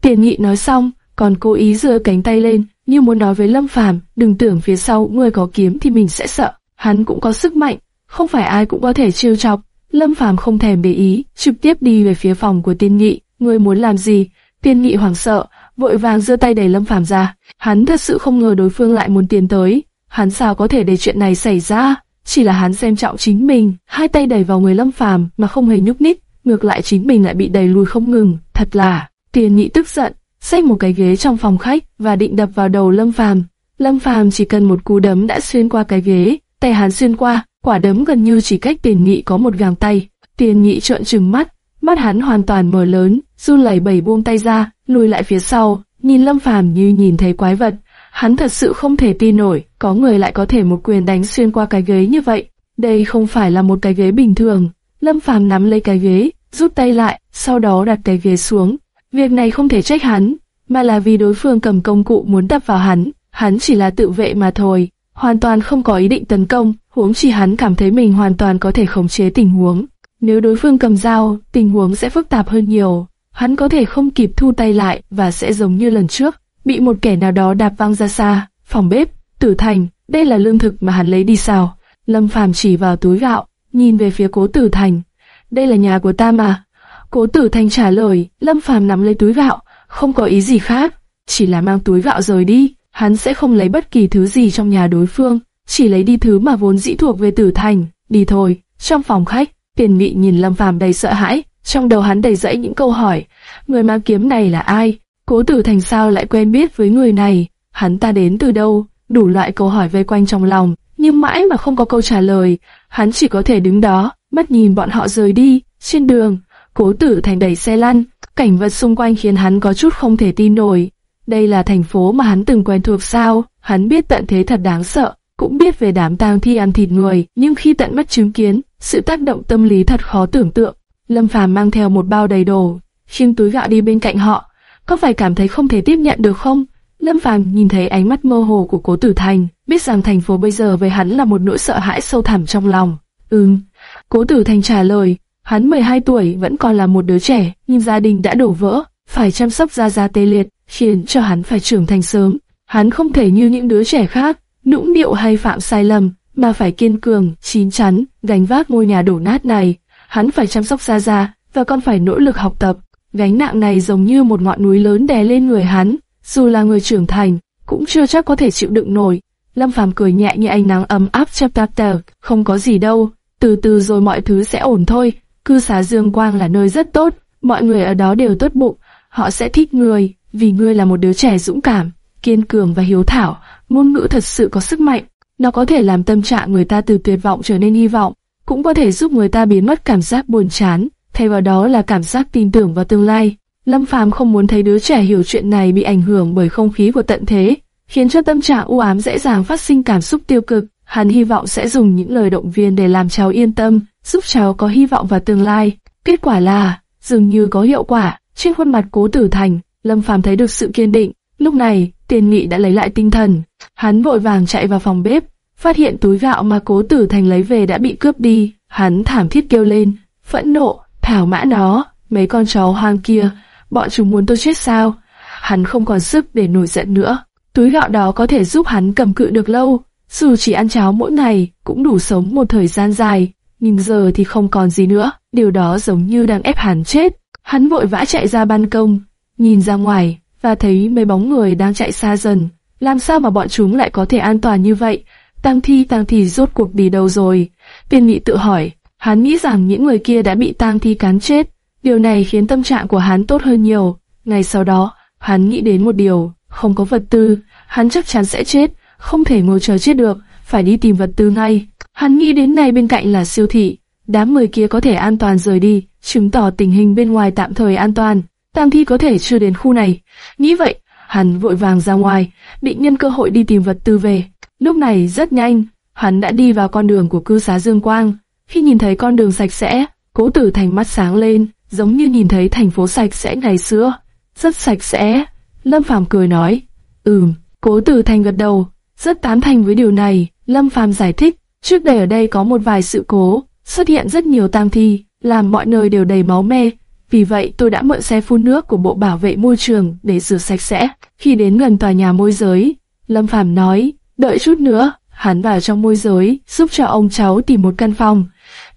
Tiền Nghị nói xong, còn cố ý giơ cánh tay lên, như muốn nói với Lâm Phàm, đừng tưởng phía sau người có kiếm thì mình sẽ sợ. Hắn cũng có sức mạnh, không phải ai cũng có thể trêu chọc. Lâm Phàm không thèm để ý, trực tiếp đi về phía phòng của Tiên Nghị. Ngươi muốn làm gì? Tiên Nghị hoảng sợ, vội vàng giơ tay đẩy Lâm Phàm ra. Hắn thật sự không ngờ đối phương lại muốn tiến tới. Hắn sao có thể để chuyện này xảy ra? Chỉ là hắn xem trọng chính mình, hai tay đẩy vào người Lâm Phàm mà không hề nhúc nhích, ngược lại chính mình lại bị đẩy lùi không ngừng. Thật là, tiền Nghị tức giận, xách một cái ghế trong phòng khách và định đập vào đầu Lâm Phàm. Lâm Phàm chỉ cần một cú đấm đã xuyên qua cái ghế, tay hắn xuyên qua, quả đấm gần như chỉ cách Tiền Nghị có một gàng tay. Tiền Nghị trợn trừng mắt, mắt hắn hoàn toàn mở lớn, run lẩy bẩy buông tay ra, lùi lại phía sau, nhìn Lâm Phàm như nhìn thấy quái vật. Hắn thật sự không thể tin nổi, có người lại có thể một quyền đánh xuyên qua cái ghế như vậy. Đây không phải là một cái ghế bình thường. Lâm Phàm nắm lấy cái ghế, rút tay lại, sau đó đặt cái ghế xuống. Việc này không thể trách hắn, mà là vì đối phương cầm công cụ muốn đập vào hắn. Hắn chỉ là tự vệ mà thôi, hoàn toàn không có ý định tấn công, huống chỉ hắn cảm thấy mình hoàn toàn có thể khống chế tình huống. Nếu đối phương cầm dao, tình huống sẽ phức tạp hơn nhiều. Hắn có thể không kịp thu tay lại và sẽ giống như lần trước, bị một kẻ nào đó đạp văng ra xa. Phòng bếp, tử thành, đây là lương thực mà hắn lấy đi sao? Lâm Phàm chỉ vào túi gạo, nhìn về phía cố tử thành. Đây là nhà của ta mà. Cố tử thành trả lời, Lâm Phàm nắm lấy túi gạo, không có ý gì khác, chỉ là mang túi gạo rời đi. Hắn sẽ không lấy bất kỳ thứ gì trong nhà đối phương, chỉ lấy đi thứ mà vốn dĩ thuộc về tử thành. Đi thôi, trong phòng khách, Tiền Mị nhìn Lâm Phàm đầy sợ hãi, trong đầu hắn đầy dẫy những câu hỏi. Người mang kiếm này là ai? Cố Tử Thành sao lại quen biết với người này? Hắn ta đến từ đâu? Đủ loại câu hỏi vây quanh trong lòng, nhưng mãi mà không có câu trả lời. Hắn chỉ có thể đứng đó, mắt nhìn bọn họ rời đi. Trên đường, Cố Tử Thành đẩy xe lăn, cảnh vật xung quanh khiến hắn có chút không thể tin nổi. Đây là thành phố mà hắn từng quen thuộc sao? Hắn biết tận thế thật đáng sợ, cũng biết về đám tang thi ăn thịt người, nhưng khi tận mắt chứng kiến, sự tác động tâm lý thật khó tưởng tượng. Lâm Phàm mang theo một bao đầy đồ, khiêng túi gạo đi bên cạnh họ, có phải cảm thấy không thể tiếp nhận được không? Lâm Phàm nhìn thấy ánh mắt mơ hồ của Cố Tử Thành, biết rằng thành phố bây giờ với hắn là một nỗi sợ hãi sâu thẳm trong lòng. Ừm, Cố Tử Thành trả lời, hắn 12 tuổi vẫn còn là một đứa trẻ, nhưng gia đình đã đổ vỡ, phải chăm sóc gia gia tê liệt, khiến cho hắn phải trưởng thành sớm. Hắn không thể như những đứa trẻ khác, nũng điệu hay phạm sai lầm, mà phải kiên cường, chín chắn, gánh vác ngôi nhà đổ nát này. Hắn phải chăm sóc Gia Gia, và còn phải nỗ lực học tập. Gánh nặng này giống như một ngọn núi lớn đè lên người hắn, dù là người trưởng thành, cũng chưa chắc có thể chịu đựng nổi. Lâm Phàm cười nhẹ như ánh nắng ấm áp chắp tạp tờ, không có gì đâu, từ từ rồi mọi thứ sẽ ổn thôi. Cư xá Dương Quang là nơi rất tốt, mọi người ở đó đều tốt bụng, họ sẽ thích người, vì ngươi là một đứa trẻ dũng cảm, kiên cường và hiếu thảo, ngôn ngữ thật sự có sức mạnh. Nó có thể làm tâm trạng người ta từ tuyệt vọng trở nên hy vọng, cũng có thể giúp người ta biến mất cảm giác buồn chán, thay vào đó là cảm giác tin tưởng vào tương lai. Lâm Phàm không muốn thấy đứa trẻ hiểu chuyện này bị ảnh hưởng bởi không khí của tận thế, khiến cho tâm trạng u ám dễ dàng phát sinh cảm xúc tiêu cực. Hắn hy vọng sẽ dùng những lời động viên để làm cháu yên tâm, giúp cháu có hy vọng vào tương lai. Kết quả là, dường như có hiệu quả. Trên khuôn mặt Cố Tử Thành, Lâm Phàm thấy được sự kiên định. Lúc này, Tiền Nghị đã lấy lại tinh thần, Hắn vội vàng chạy vào phòng bếp, phát hiện túi gạo mà cố tử thành lấy về đã bị cướp đi. Hắn thảm thiết kêu lên, phẫn nộ, thảo mã nó, mấy con chó hoang kia, bọn chúng muốn tôi chết sao? Hắn không còn sức để nổi giận nữa. Túi gạo đó có thể giúp hắn cầm cự được lâu, dù chỉ ăn cháo mỗi ngày cũng đủ sống một thời gian dài, nhưng giờ thì không còn gì nữa, điều đó giống như đang ép hắn chết. Hắn vội vã chạy ra ban công, nhìn ra ngoài và thấy mấy bóng người đang chạy xa dần. Làm sao mà bọn chúng lại có thể an toàn như vậy? Tang thi Tang thi rốt cuộc đi đâu rồi? Tiên Nghị tự hỏi, hắn nghĩ rằng những người kia đã bị tang thi cán chết. Điều này khiến tâm trạng của hắn tốt hơn nhiều. Ngày sau đó, hắn nghĩ đến một điều, không có vật tư, hắn chắc chắn sẽ chết, không thể ngồi chờ chết được, phải đi tìm vật tư ngay. Hắn nghĩ đến này bên cạnh là siêu thị, đám người kia có thể an toàn rời đi, chứng tỏ tình hình bên ngoài tạm thời an toàn. Tang thi có thể chưa đến khu này. Nghĩ vậy, hắn vội vàng ra ngoài, định nhân cơ hội đi tìm vật tư về. Lúc này rất nhanh, hắn đã đi vào con đường của cư xá Dương Quang. Khi nhìn thấy con đường sạch sẽ, cố tử thành mắt sáng lên, giống như nhìn thấy thành phố sạch sẽ ngày xưa. Rất sạch sẽ. Lâm Phàm cười nói, ừm, cố tử thành gật đầu, rất tán thành với điều này. Lâm Phàm giải thích, trước đây ở đây có một vài sự cố, xuất hiện rất nhiều tang thi, làm mọi nơi đều đầy máu me. Vì vậy tôi đã mượn xe phun nước của bộ bảo vệ môi trường để rửa sạch sẽ. Khi đến gần tòa nhà môi giới, Lâm Phàm nói, đợi chút nữa, hắn vào trong môi giới, giúp cho ông cháu tìm một căn phòng.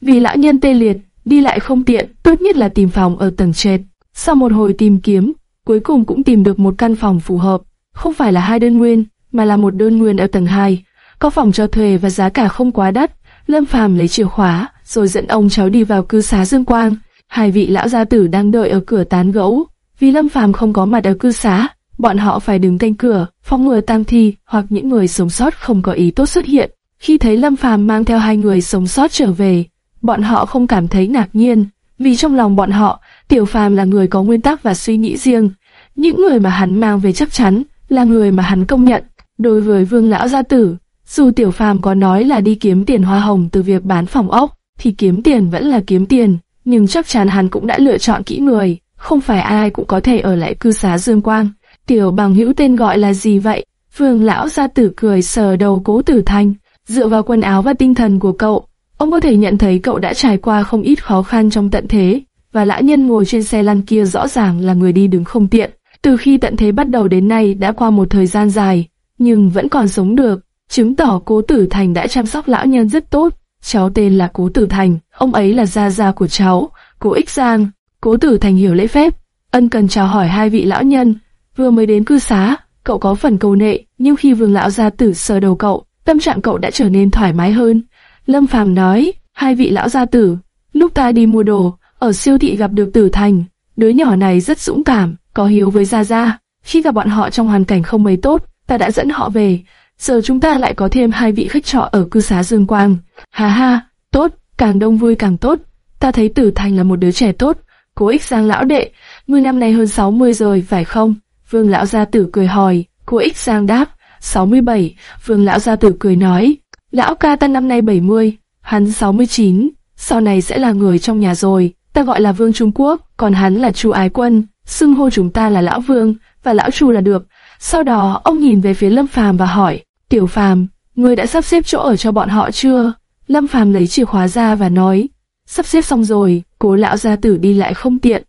Vì lão nhân tê liệt, đi lại không tiện, tốt nhất là tìm phòng ở tầng trệt. Sau một hồi tìm kiếm, cuối cùng cũng tìm được một căn phòng phù hợp, không phải là hai đơn nguyên, mà là một đơn nguyên ở tầng 2. Có phòng cho thuê và giá cả không quá đắt. Lâm Phàm lấy chìa khóa, rồi dẫn ông cháu đi vào cư xá Dương Quang. Hai vị lão gia tử đang đợi ở cửa tán gẫu, vì Lâm Phàm không có mặt ở cư xá, bọn họ phải đứng canh cửa, phòng ngừa tang thi hoặc những người sống sót không có ý tốt xuất hiện. Khi thấy Lâm Phàm mang theo hai người sống sót trở về, bọn họ không cảm thấy ngạc nhiên, vì trong lòng bọn họ, Tiểu Phàm là người có nguyên tắc và suy nghĩ riêng. Những người mà hắn mang về chắc chắn là người mà hắn công nhận. Đối với Vương lão gia tử, dù Tiểu Phàm có nói là đi kiếm tiền hoa hồng từ việc bán phòng ốc, thì kiếm tiền vẫn là kiếm tiền, nhưng chắc chắn hắn cũng đã lựa chọn kỹ người, không phải ai cũng có thể ở lại cư xá Dương Quang. Tiểu bằng hữu tên gọi là gì vậy? Phương lão gia tử cười sờ đầu cố tử thanh, dựa vào quần áo và tinh thần của cậu, ông có thể nhận thấy cậu đã trải qua không ít khó khăn trong tận thế, và lão nhân ngồi trên xe lăn kia rõ ràng là người đi đứng không tiện. Từ khi tận thế bắt đầu đến nay đã qua một thời gian dài, nhưng vẫn còn sống được, chứng tỏ cố tử thành đã chăm sóc lão nhân rất tốt. Cháu tên là Cố Tử Thành, ông ấy là gia gia của cháu, Cố Ích Giang. Cố Tử Thành hiểu lễ phép, ân cần chào hỏi hai vị lão nhân. Vừa mới đến cư xá, cậu có phần cầu nệ, nhưng khi vương lão gia tử sờ đầu cậu, tâm trạng cậu đã trở nên thoải mái hơn. Lâm Phàm nói, hai vị lão gia tử, lúc ta đi mua đồ, ở siêu thị gặp được Tử Thành, đứa nhỏ này rất dũng cảm, có hiếu với gia gia. Khi gặp bọn họ trong hoàn cảnh không mấy tốt, ta đã dẫn họ về. Giờ chúng ta lại có thêm hai vị khách trọ ở cư xá Dương Quang. Hà ha, tốt, càng đông vui càng tốt. Ta thấy Tử Thành là một đứa trẻ tốt. Cố ích giang lão đệ, ngươi năm nay hơn 60 rồi, phải không? Vương lão gia tử cười hỏi. cô ích giang đáp, 67. Vương lão gia tử cười nói, lão ca ta năm nay 70, hắn 69, sau này sẽ là người trong nhà rồi. Ta gọi là Vương Trung Quốc, còn hắn là Chu Ái Quân, xưng hô chúng ta là lão Vương và lão Chu là được. Sau đó ông nhìn về phía Lâm Phàm và hỏi, Tiểu Phàm, ngươi đã sắp xếp chỗ ở cho bọn họ chưa? Lâm Phàm lấy chìa khóa ra và nói, sắp xếp xong rồi, cố lão gia tử đi lại không tiện,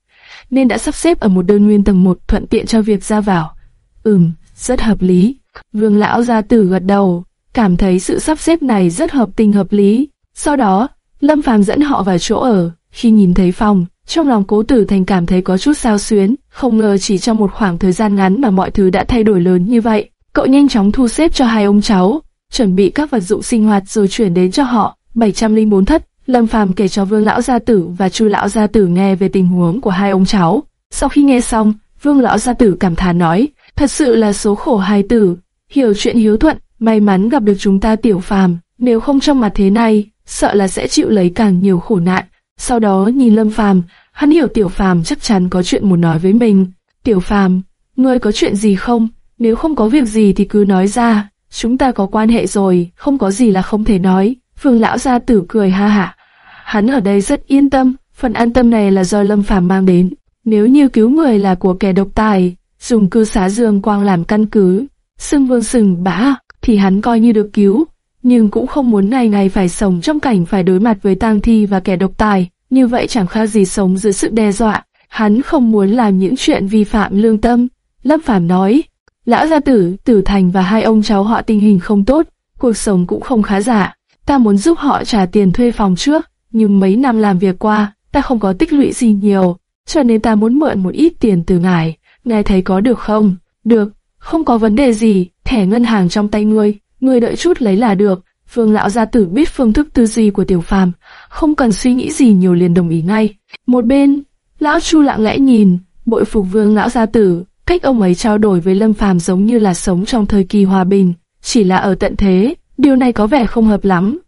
nên đã sắp xếp ở một đơn nguyên tầng 1 thuận tiện cho việc ra vào. Ừm, rất hợp lý. Vương lão gia tử gật đầu, cảm thấy sự sắp xếp này rất hợp tình hợp lý. Sau đó, Lâm Phàm dẫn họ vào chỗ ở, khi nhìn thấy phòng, trong lòng cố tử thành cảm thấy có chút sao xuyến, không ngờ chỉ trong một khoảng thời gian ngắn mà mọi thứ đã thay đổi lớn như vậy. Cậu nhanh chóng thu xếp cho hai ông cháu, chuẩn bị các vật dụng sinh hoạt rồi chuyển đến cho họ. 704 thất, Lâm Phàm kể cho Vương lão gia tử và Chu lão gia tử nghe về tình huống của hai ông cháu. Sau khi nghe xong, Vương lão gia tử cảm thán nói, thật sự là số khổ hai tử, hiểu chuyện hiếu thuận, may mắn gặp được chúng ta tiểu phàm, nếu không trong mặt thế này, sợ là sẽ chịu lấy càng nhiều khổ nạn. Sau đó nhìn Lâm Phàm, hắn hiểu tiểu phàm chắc chắn có chuyện muốn nói với mình. Tiểu phàm, ngươi có chuyện gì không? Nếu không có việc gì thì cứ nói ra, chúng ta có quan hệ rồi, không có gì là không thể nói. Vương lão gia tử cười ha hả. Hắn ở đây rất yên tâm, phần an tâm này là do Lâm Phàm mang đến. Nếu như cứu người là của kẻ độc tài, dùng cư xá dương quang làm căn cứ, xưng vương sừng bá, thì hắn coi như được cứu. Nhưng cũng không muốn ngày ngày phải sống trong cảnh phải đối mặt với tang thi và kẻ độc tài, như vậy chẳng khác gì sống dưới sự đe dọa. Hắn không muốn làm những chuyện vi phạm lương tâm. Lâm Phàm nói, lão gia tử, tử thành và hai ông cháu họ tình hình không tốt, cuộc sống cũng không khá giả. Ta muốn giúp họ trả tiền thuê phòng trước, nhưng mấy năm làm việc qua, ta không có tích lũy gì nhiều, cho nên ta muốn mượn một ít tiền từ ngài. Ngài thấy có được không? Được, không có vấn đề gì, thẻ ngân hàng trong tay ngươi, ngươi đợi chút lấy là được. Phương lão gia tử biết phương thức tư duy của Tiểu Phàm, không cần suy nghĩ gì nhiều liền đồng ý ngay. Một bên, lão Chu lặng lẽ nhìn, bội phục Vương lão gia tử, cách ông ấy trao đổi với Lâm Phàm giống như là sống trong thời kỳ hòa bình, chỉ là ở tận thế, điều này có vẻ không hợp lắm.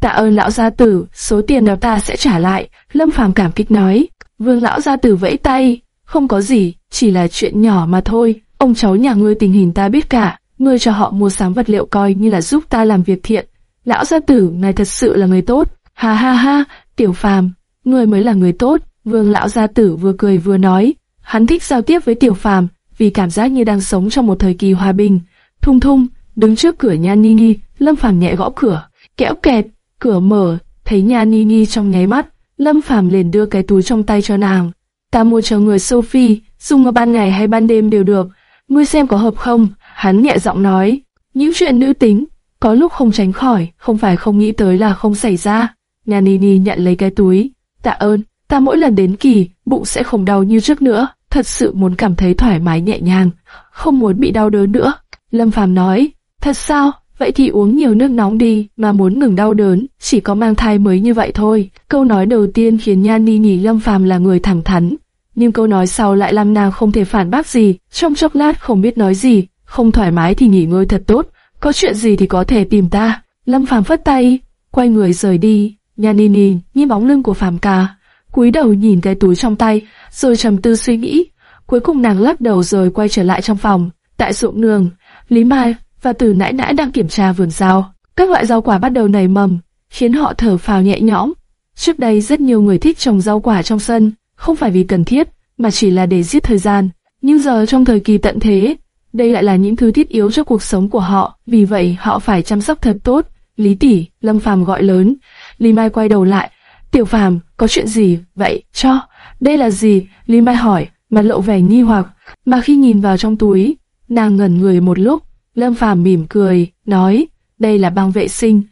Tạ ơn lão gia tử, số tiền đó ta sẽ trả lại, Lâm Phàm cảm kích nói. Vương lão gia tử vẫy tay, không có gì, chỉ là chuyện nhỏ mà thôi, ông cháu nhà ngươi tình hình ta biết cả, ngươi cho họ mua sắm vật liệu coi như là giúp ta làm việc thiện. Lão gia tử, ngài thật sự là người tốt, ha ha ha, tiểu phàm, ngươi mới là người tốt, vương lão gia tử vừa cười vừa nói, hắn thích giao tiếp với tiểu phàm, vì cảm giác như đang sống trong một thời kỳ hòa bình. Thung thung, đứng trước cửa nhà Nini, Lâm Phàm nhẹ gõ cửa, kẽo kẹt, cửa mở, thấy nhà Nini trong nháy mắt, Lâm Phàm liền đưa cái túi trong tay cho nàng. Ta mua cho người Sophie, dùng ở ban ngày hay ban đêm đều được, ngươi xem có hợp không? Hắn nhẹ giọng nói, những chuyện nữ tính, có lúc không tránh khỏi, không phải không nghĩ tới là không xảy ra. Nhà Nini nhận lấy cái túi, tạ ơn, ta mỗi lần đến kỳ, bụng sẽ không đau như trước nữa, thật sự muốn cảm thấy thoải mái nhẹ nhàng, không muốn bị đau đớn nữa. Lâm Phàm nói, thật sao, vậy thì uống nhiều nước nóng đi, mà muốn ngừng đau đớn, chỉ có mang thai mới như vậy thôi. Câu nói đầu tiên khiến Nhan Ni nghĩ Lâm Phàm là người thẳng thắn, nhưng câu nói sau lại làm nàng không thể phản bác gì, trong chốc lát không biết nói gì, không thoải mái thì nghỉ ngơi thật tốt, có chuyện gì thì có thể tìm ta. Lâm Phàm phất tay, quay người rời đi, Nhan Ni nhìn, nhìn bóng lưng của Phàm ca, cúi đầu nhìn cái túi trong tay, rồi trầm tư suy nghĩ. Cuối cùng nàng lắc đầu rồi quay trở lại trong phòng. Tại ruộng nương, Lý Mai và Từ nãy nãy đang kiểm tra vườn rau. Các loại rau quả bắt đầu nảy mầm, khiến họ thở phào nhẹ nhõm. Trước đây rất nhiều người thích trồng rau quả trong sân, không phải vì cần thiết, mà chỉ là để giết thời gian. Nhưng giờ trong thời kỳ tận thế, đây lại là những thứ thiết yếu cho cuộc sống của họ, vì vậy họ phải chăm sóc thật tốt. Lý tỷ, Lâm Phàm gọi lớn. Lý Mai quay đầu lại. Tiểu Phàm, có chuyện gì vậy? Cho. Đây là gì? Lý Mai hỏi, mặt lộ vẻ nghi hoặc. Mà khi nhìn vào trong túi, nàng ngẩn người một lúc. Lâm Phàm mỉm cười, nói, đây là băng vệ sinh.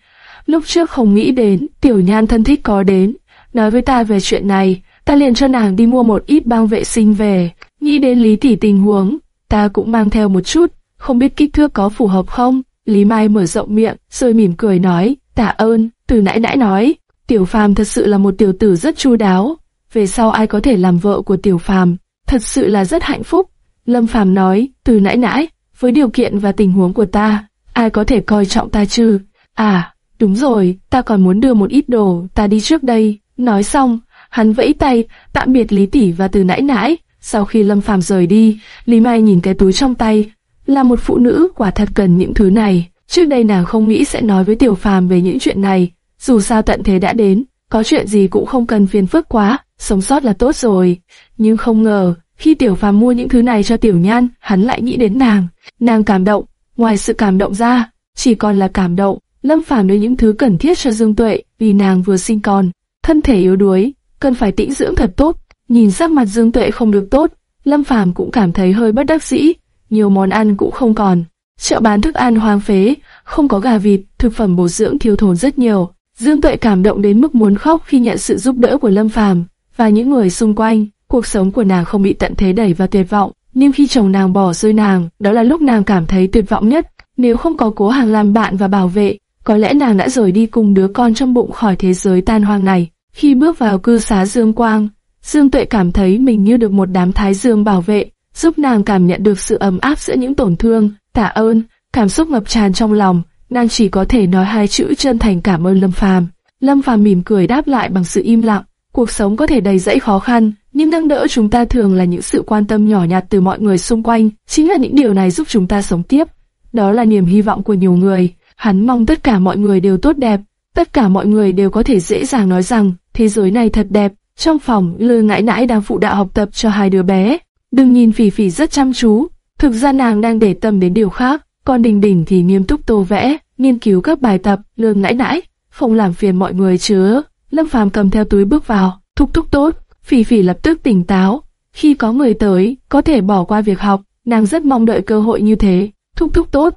Lúc trước không nghĩ đến, tiểu nhan thân thích có đến, nói với ta về chuyện này, ta liền cho nàng đi mua một ít băng vệ sinh về. Nghĩ đến Lý tỷ tình huống, ta cũng mang theo một chút, không biết kích thước có phù hợp không? Lý Mai mở rộng miệng, rồi mỉm cười nói, tạ ơn, từ nãy nãy nói, tiểu phàm thật sự là một tiểu tử rất chu đáo, về sau ai có thể làm vợ của tiểu phàm, thật sự là rất hạnh phúc. Lâm phàm nói, từ nãy nãy, với điều kiện và tình huống của ta, ai có thể coi trọng ta chứ? À, đúng rồi, ta còn muốn đưa một ít đồ, ta đi trước đây. Nói xong, hắn vẫy tay, tạm biệt Lý Tỷ và từ nãy nãy. Sau khi Lâm Phàm rời đi, Lý Mai nhìn cái túi trong tay, là một phụ nữ quả thật cần những thứ này. Trước đây nàng không nghĩ sẽ nói với Tiểu Phàm về những chuyện này, dù sao tận thế đã đến, có chuyện gì cũng không cần phiền phức quá, sống sót là tốt rồi. Nhưng không ngờ, khi Tiểu Phàm mua những thứ này cho Tiểu Nhan, hắn lại nghĩ đến nàng. Nàng cảm động, ngoài sự cảm động ra, chỉ còn là cảm động. Lâm Phàm đưa những thứ cần thiết cho Dương Tuệ, vì nàng vừa sinh con, thân thể yếu đuối, cần phải tĩnh dưỡng thật tốt. Nhìn sắc mặt Dương Tuệ không được tốt, Lâm Phàm cũng cảm thấy hơi bất đắc dĩ, nhiều món ăn cũng không còn. Chợ bán thức ăn hoang phế, không có gà vịt, thực phẩm bổ dưỡng thiếu thốn rất nhiều. Dương Tuệ cảm động đến mức muốn khóc khi nhận sự giúp đỡ của Lâm Phàm và những người xung quanh. Cuộc sống của nàng không bị tận thế đẩy vào tuyệt vọng, nhưng khi chồng nàng bỏ rơi nàng, đó là lúc nàng cảm thấy tuyệt vọng nhất. Nếu không có cố hàng làm bạn và bảo vệ, có lẽ nàng đã rời đi cùng đứa con trong bụng khỏi thế giới tan hoang này. Khi bước vào cư xá Dương Quang, Dương Tuệ cảm thấy mình như được một đám thái dương bảo vệ, giúp nàng cảm nhận được sự ấm áp giữa những tổn thương, tạ ơn, cảm xúc ngập tràn trong lòng, nàng chỉ có thể nói hai chữ chân thành cảm ơn Lâm Phàm. Lâm Phàm mỉm cười đáp lại bằng sự im lặng, cuộc sống có thể đầy dẫy khó khăn, nhưng nâng đỡ chúng ta thường là những sự quan tâm nhỏ nhặt từ mọi người xung quanh, chính là những điều này giúp chúng ta sống tiếp. Đó là niềm hy vọng của nhiều người. Hắn mong tất cả mọi người đều tốt đẹp, tất cả mọi người đều có thể dễ dàng nói rằng thế giới này thật đẹp. Trong phòng, Lư ngãi nãi đang phụ đạo học tập cho hai đứa bé. Đừng nhìn Phỉ Phỉ rất chăm chú, thực ra nàng đang để tâm đến điều khác. Còn Đình Đình thì nghiêm túc tô vẽ, nghiên cứu các bài tập. Lư ngãi nãi, không làm phiền mọi người chứ? Lâm Phàm cầm theo túi bước vào, thúc thúc tốt. Phỉ Phỉ lập tức tỉnh táo. Khi có người tới, có thể bỏ qua việc học, nàng rất mong đợi cơ hội như thế. Thúc thúc tốt.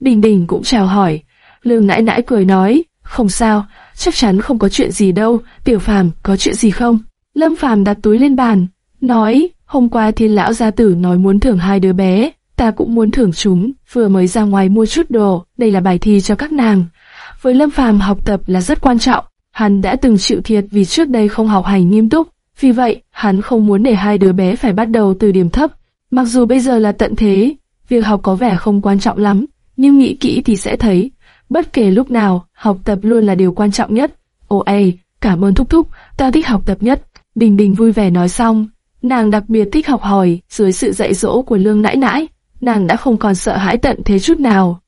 Đình Đình cũng chào hỏi. Lương nãi nãi cười nói, không sao, chắc chắn không có chuyện gì đâu. Tiểu Phàm, có chuyện gì không? Lâm Phàm đặt túi lên bàn, nói, hôm qua thiên lão gia tử nói muốn thưởng hai đứa bé, ta cũng muốn thưởng chúng, vừa mới ra ngoài mua chút đồ, đây là bài thi cho các nàng. với Lâm Phàm học tập là rất quan trọng. Hắn đã từng chịu thiệt vì trước đây không học hành nghiêm túc, vì vậy hắn không muốn để hai đứa bé phải bắt đầu từ điểm thấp. Mặc dù bây giờ là tận thế, việc học có vẻ không quan trọng lắm, nhưng nghĩ kỹ thì sẽ thấy, bất kể lúc nào, học tập luôn là điều quan trọng nhất. Ô ê, cảm ơn thúc thúc, ta thích học tập nhất. Bình Bình vui vẻ nói xong, nàng đặc biệt thích học hỏi, dưới sự dạy dỗ của lương nãi nãi, nàng đã không còn sợ hãi tận thế chút nào.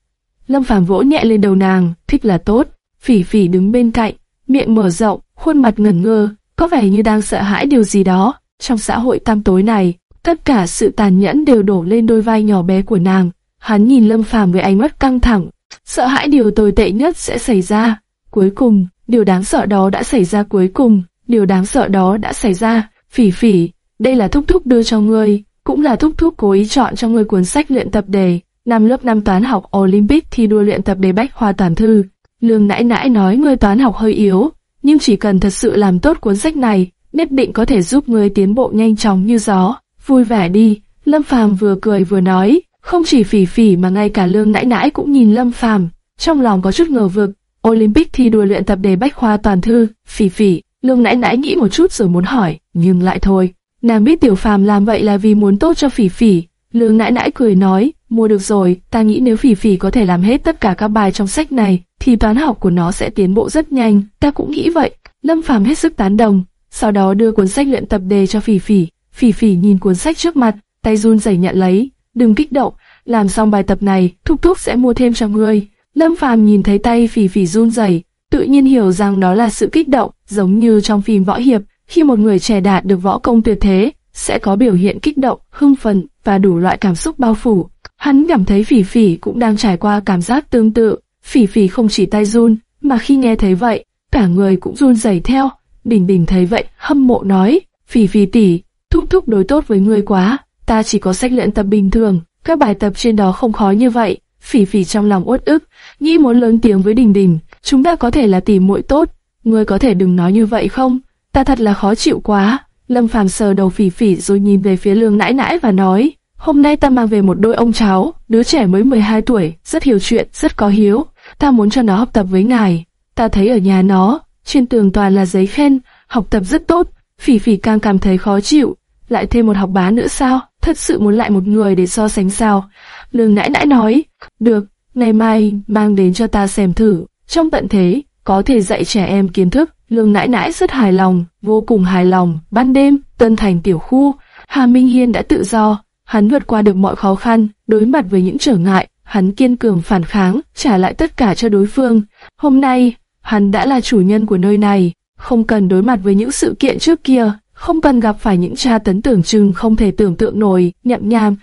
Lâm Phàm vỗ nhẹ lên đầu nàng, thích là tốt. Phỉ phỉ đứng bên cạnh, miệng mở rộng, khuôn mặt ngẩn ngơ, có vẻ như đang sợ hãi điều gì đó. Trong xã hội tam tối này, tất cả sự tàn nhẫn đều đổ lên đôi vai nhỏ bé của nàng. Hắn nhìn Lâm Phàm với ánh mắt căng thẳng, sợ hãi điều tồi tệ nhất sẽ xảy ra. Cuối cùng, điều đáng sợ đó đã xảy ra cuối cùng, điều đáng sợ đó đã xảy ra. Phỉ phỉ, đây là thúc thúc đưa cho ngươi, cũng là thúc thúc cố ý chọn cho ngươi cuốn sách luyện tập đề. Năm lớp năm toán học Olympic thi đua luyện tập đề bách khoa toàn thư. Lương nãi nãi nói ngươi toán học hơi yếu, nhưng chỉ cần thật sự làm tốt cuốn sách này, nhất định có thể giúp ngươi tiến bộ nhanh chóng như gió. Vui vẻ đi, Lâm Phàm vừa cười vừa nói, không chỉ phỉ phỉ mà ngay cả lương nãi nãi cũng nhìn Lâm Phàm, trong lòng có chút ngờ vực. Olympic thi đua luyện tập đề bách khoa toàn thư, phỉ phỉ, lương nãi nãi nghĩ một chút rồi muốn hỏi, nhưng lại thôi. Nàng biết tiểu phàm làm vậy là vì muốn tốt cho phỉ phỉ. Lương nãi nãi cười nói, mua được rồi, ta nghĩ nếu phỉ phỉ có thể làm hết tất cả các bài trong sách này, thì toán học của nó sẽ tiến bộ rất nhanh, ta cũng nghĩ vậy. Lâm phàm hết sức tán đồng, sau đó đưa cuốn sách luyện tập đề cho phỉ phỉ. Phỉ phỉ nhìn cuốn sách trước mặt, tay run rẩy nhận lấy, đừng kích động, làm xong bài tập này, thúc thúc sẽ mua thêm cho ngươi. Lâm phàm nhìn thấy tay phỉ phỉ run rẩy, tự nhiên hiểu rằng đó là sự kích động, giống như trong phim võ hiệp, khi một người trẻ đạt được võ công tuyệt thế, sẽ có biểu hiện kích động, hưng phấn và đủ loại cảm xúc bao phủ. Hắn cảm thấy Phỉ Phỉ cũng đang trải qua cảm giác tương tự. Phỉ Phỉ không chỉ tay run, mà khi nghe thấy vậy, cả người cũng run rẩy theo. Đình Đình thấy vậy, hâm mộ nói, Phỉ Phỉ tỷ, thúc thúc đối tốt với ngươi quá, ta chỉ có sách luyện tập bình thường, các bài tập trên đó không khó như vậy. Phỉ Phỉ trong lòng uất ức, nghĩ muốn lớn tiếng với Đình Đình, chúng ta có thể là tỷ muội tốt, ngươi có thể đừng nói như vậy không? Ta thật là khó chịu quá. Lâm Phàm sờ đầu phỉ phỉ rồi nhìn về phía lương nãi nãi và nói, hôm nay ta mang về một đôi ông cháu, đứa trẻ mới 12 tuổi, rất hiểu chuyện, rất có hiếu, ta muốn cho nó học tập với ngài. Ta thấy ở nhà nó, trên tường toàn là giấy khen, học tập rất tốt, phỉ phỉ càng cảm thấy khó chịu, lại thêm một học bá nữa sao, thật sự muốn lại một người để so sánh sao. Lương nãi nãi nói, được, ngày mai mang đến cho ta xem thử, trong tận thế, có thể dạy trẻ em kiến thức. Lương nãi nãi rất hài lòng, vô cùng hài lòng. Ban đêm, Tân Thành tiểu khu, Hà Minh Hiên đã tự do, hắn vượt qua được mọi khó khăn, đối mặt với những trở ngại, hắn kiên cường phản kháng, trả lại tất cả cho đối phương. Hôm nay, hắn đã là chủ nhân của nơi này, không cần đối mặt với những sự kiện trước kia, không cần gặp phải những tra tấn tưởng chừng không thể tưởng tượng nổi, nhậm nham,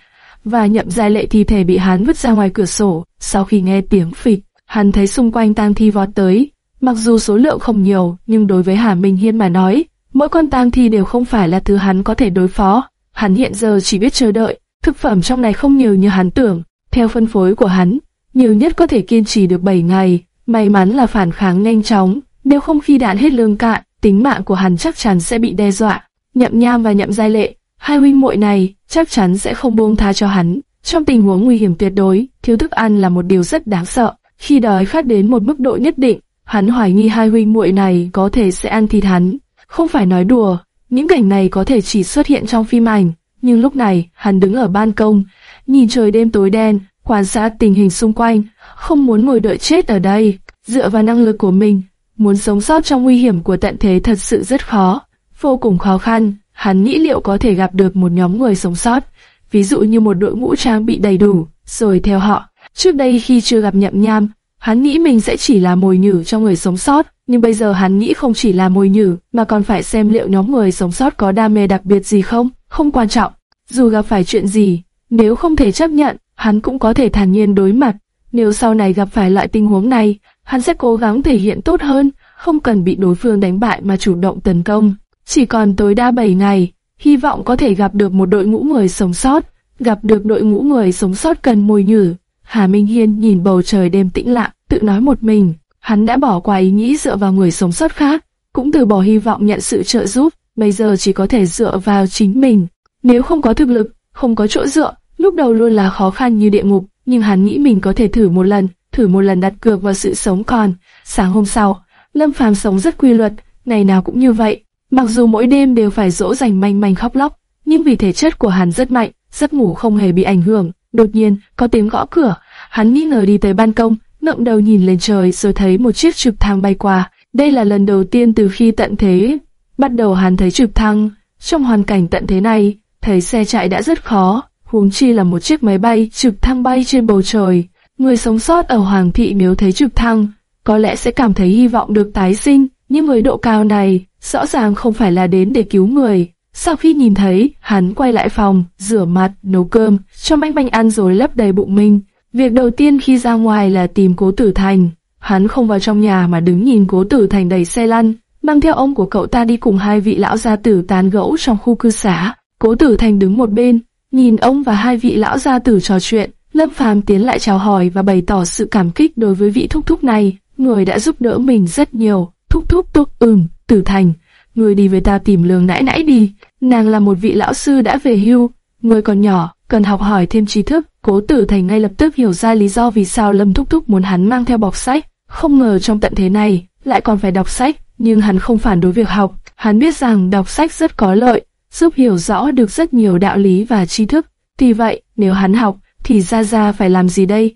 và nhậm giai lệ thi thể bị hắn vứt ra ngoài cửa sổ. Sau khi nghe tiếng phịch, hắn thấy xung quanh tang thi vọt tới, Mặc dù số lượng không nhiều, nhưng đối với Hà Minh Hiên mà nói, mỗi con tang thi đều không phải là thứ hắn có thể đối phó. Hắn hiện giờ chỉ biết chờ đợi, thực phẩm trong này không nhiều như hắn tưởng. Theo phân phối của hắn, nhiều nhất có thể kiên trì được 7 ngày. May mắn là phản kháng nhanh chóng, nếu không khi đạn hết lương cạn, tính mạng của hắn chắc chắn sẽ bị đe dọa. Nhậm Nham và Nhậm Giai Lệ, hai huynh muội này chắc chắn sẽ không buông tha cho hắn. Trong tình huống nguy hiểm tuyệt đối, thiếu thức ăn là một điều rất đáng sợ. Khi đói khát đến một mức độ nhất định, Hắn hoài nghi hai huynh muội này có thể sẽ ăn thịt hắn. Không phải nói đùa, những cảnh này có thể chỉ xuất hiện trong phim ảnh. Nhưng lúc này, hắn đứng ở ban công, nhìn trời đêm tối đen, quan sát tình hình xung quanh, không muốn ngồi đợi chết ở đây. Dựa vào năng lực của mình, muốn sống sót trong nguy hiểm của tận thế thật sự rất khó, vô cùng khó khăn. Hắn nghĩ liệu có thể gặp được một nhóm người sống sót, ví dụ như một đội ngũ trang bị đầy đủ, rồi theo họ. Trước đây khi chưa gặp nhậm nham, Hắn nghĩ mình sẽ chỉ là mồi nhử cho người sống sót, nhưng bây giờ hắn nghĩ không chỉ là mồi nhử, mà còn phải xem liệu nhóm người sống sót có đam mê đặc biệt gì không, không quan trọng. Dù gặp phải chuyện gì, nếu không thể chấp nhận, hắn cũng có thể thản nhiên đối mặt. Nếu sau này gặp phải loại tình huống này, hắn sẽ cố gắng thể hiện tốt hơn, không cần bị đối phương đánh bại mà chủ động tấn công. Chỉ còn tối đa 7 ngày, hy vọng có thể gặp được một đội ngũ người sống sót. Gặp được đội ngũ người sống sót cần mồi nhử, Hà Minh Hiên nhìn bầu trời đêm tĩnh lặng, tự nói một mình, hắn đã bỏ qua ý nghĩ dựa vào người sống sót khác, cũng từ bỏ hy vọng nhận sự trợ giúp, bây giờ chỉ có thể dựa vào chính mình. Nếu không có thực lực, không có chỗ dựa, lúc đầu luôn là khó khăn như địa ngục, nhưng hắn nghĩ mình có thể thử một lần, thử một lần đặt cược vào sự sống còn. Sáng hôm sau, Lâm Phàm sống rất quy luật, ngày nào cũng như vậy. Mặc dù mỗi đêm đều phải dỗ dành manh manh khóc lóc, nhưng vì thể chất của hắn rất mạnh, giấc ngủ không hề bị ảnh hưởng. Đột nhiên, có tiếng gõ cửa, hắn nghi ngờ đi tới ban công, ngậm đầu nhìn lên trời rồi thấy một chiếc trực thăng bay qua. Đây là lần đầu tiên từ khi tận thế, bắt đầu hắn thấy trực thăng. Trong hoàn cảnh tận thế này, thấy xe chạy đã rất khó, huống chi là một chiếc máy bay trực thăng bay trên bầu trời. Người sống sót ở Hoàng thị nếu thấy trực thăng, có lẽ sẽ cảm thấy hy vọng được tái sinh, nhưng với độ cao này, rõ ràng không phải là đến để cứu người. Sau khi nhìn thấy, hắn quay lại phòng, rửa mặt, nấu cơm, cho bánh bánh ăn rồi lấp đầy bụng mình. Việc đầu tiên khi ra ngoài là tìm cố tử thành. Hắn không vào trong nhà mà đứng nhìn cố tử thành đầy xe lăn, mang theo ông của cậu ta đi cùng hai vị lão gia tử tán gẫu trong khu cư xá. Cố tử thành đứng một bên, nhìn ông và hai vị lão gia tử trò chuyện. Lâm Phàm tiến lại chào hỏi và bày tỏ sự cảm kích đối với vị thúc thúc này, người đã giúp đỡ mình rất nhiều. Thúc thúc thúc ừm, tử thành, người đi với ta tìm lương nãy nãy đi. Nàng là một vị lão sư đã về hưu, người còn nhỏ, cần học hỏi thêm tri thức. Cố tử thành ngay lập tức hiểu ra lý do vì sao Lâm thúc thúc muốn hắn mang theo bọc sách. Không ngờ trong tận thế này, lại còn phải đọc sách, nhưng hắn không phản đối việc học. Hắn biết rằng đọc sách rất có lợi, giúp hiểu rõ được rất nhiều đạo lý và tri thức. Tuy vậy, nếu hắn học, thì Gia Gia phải làm gì đây?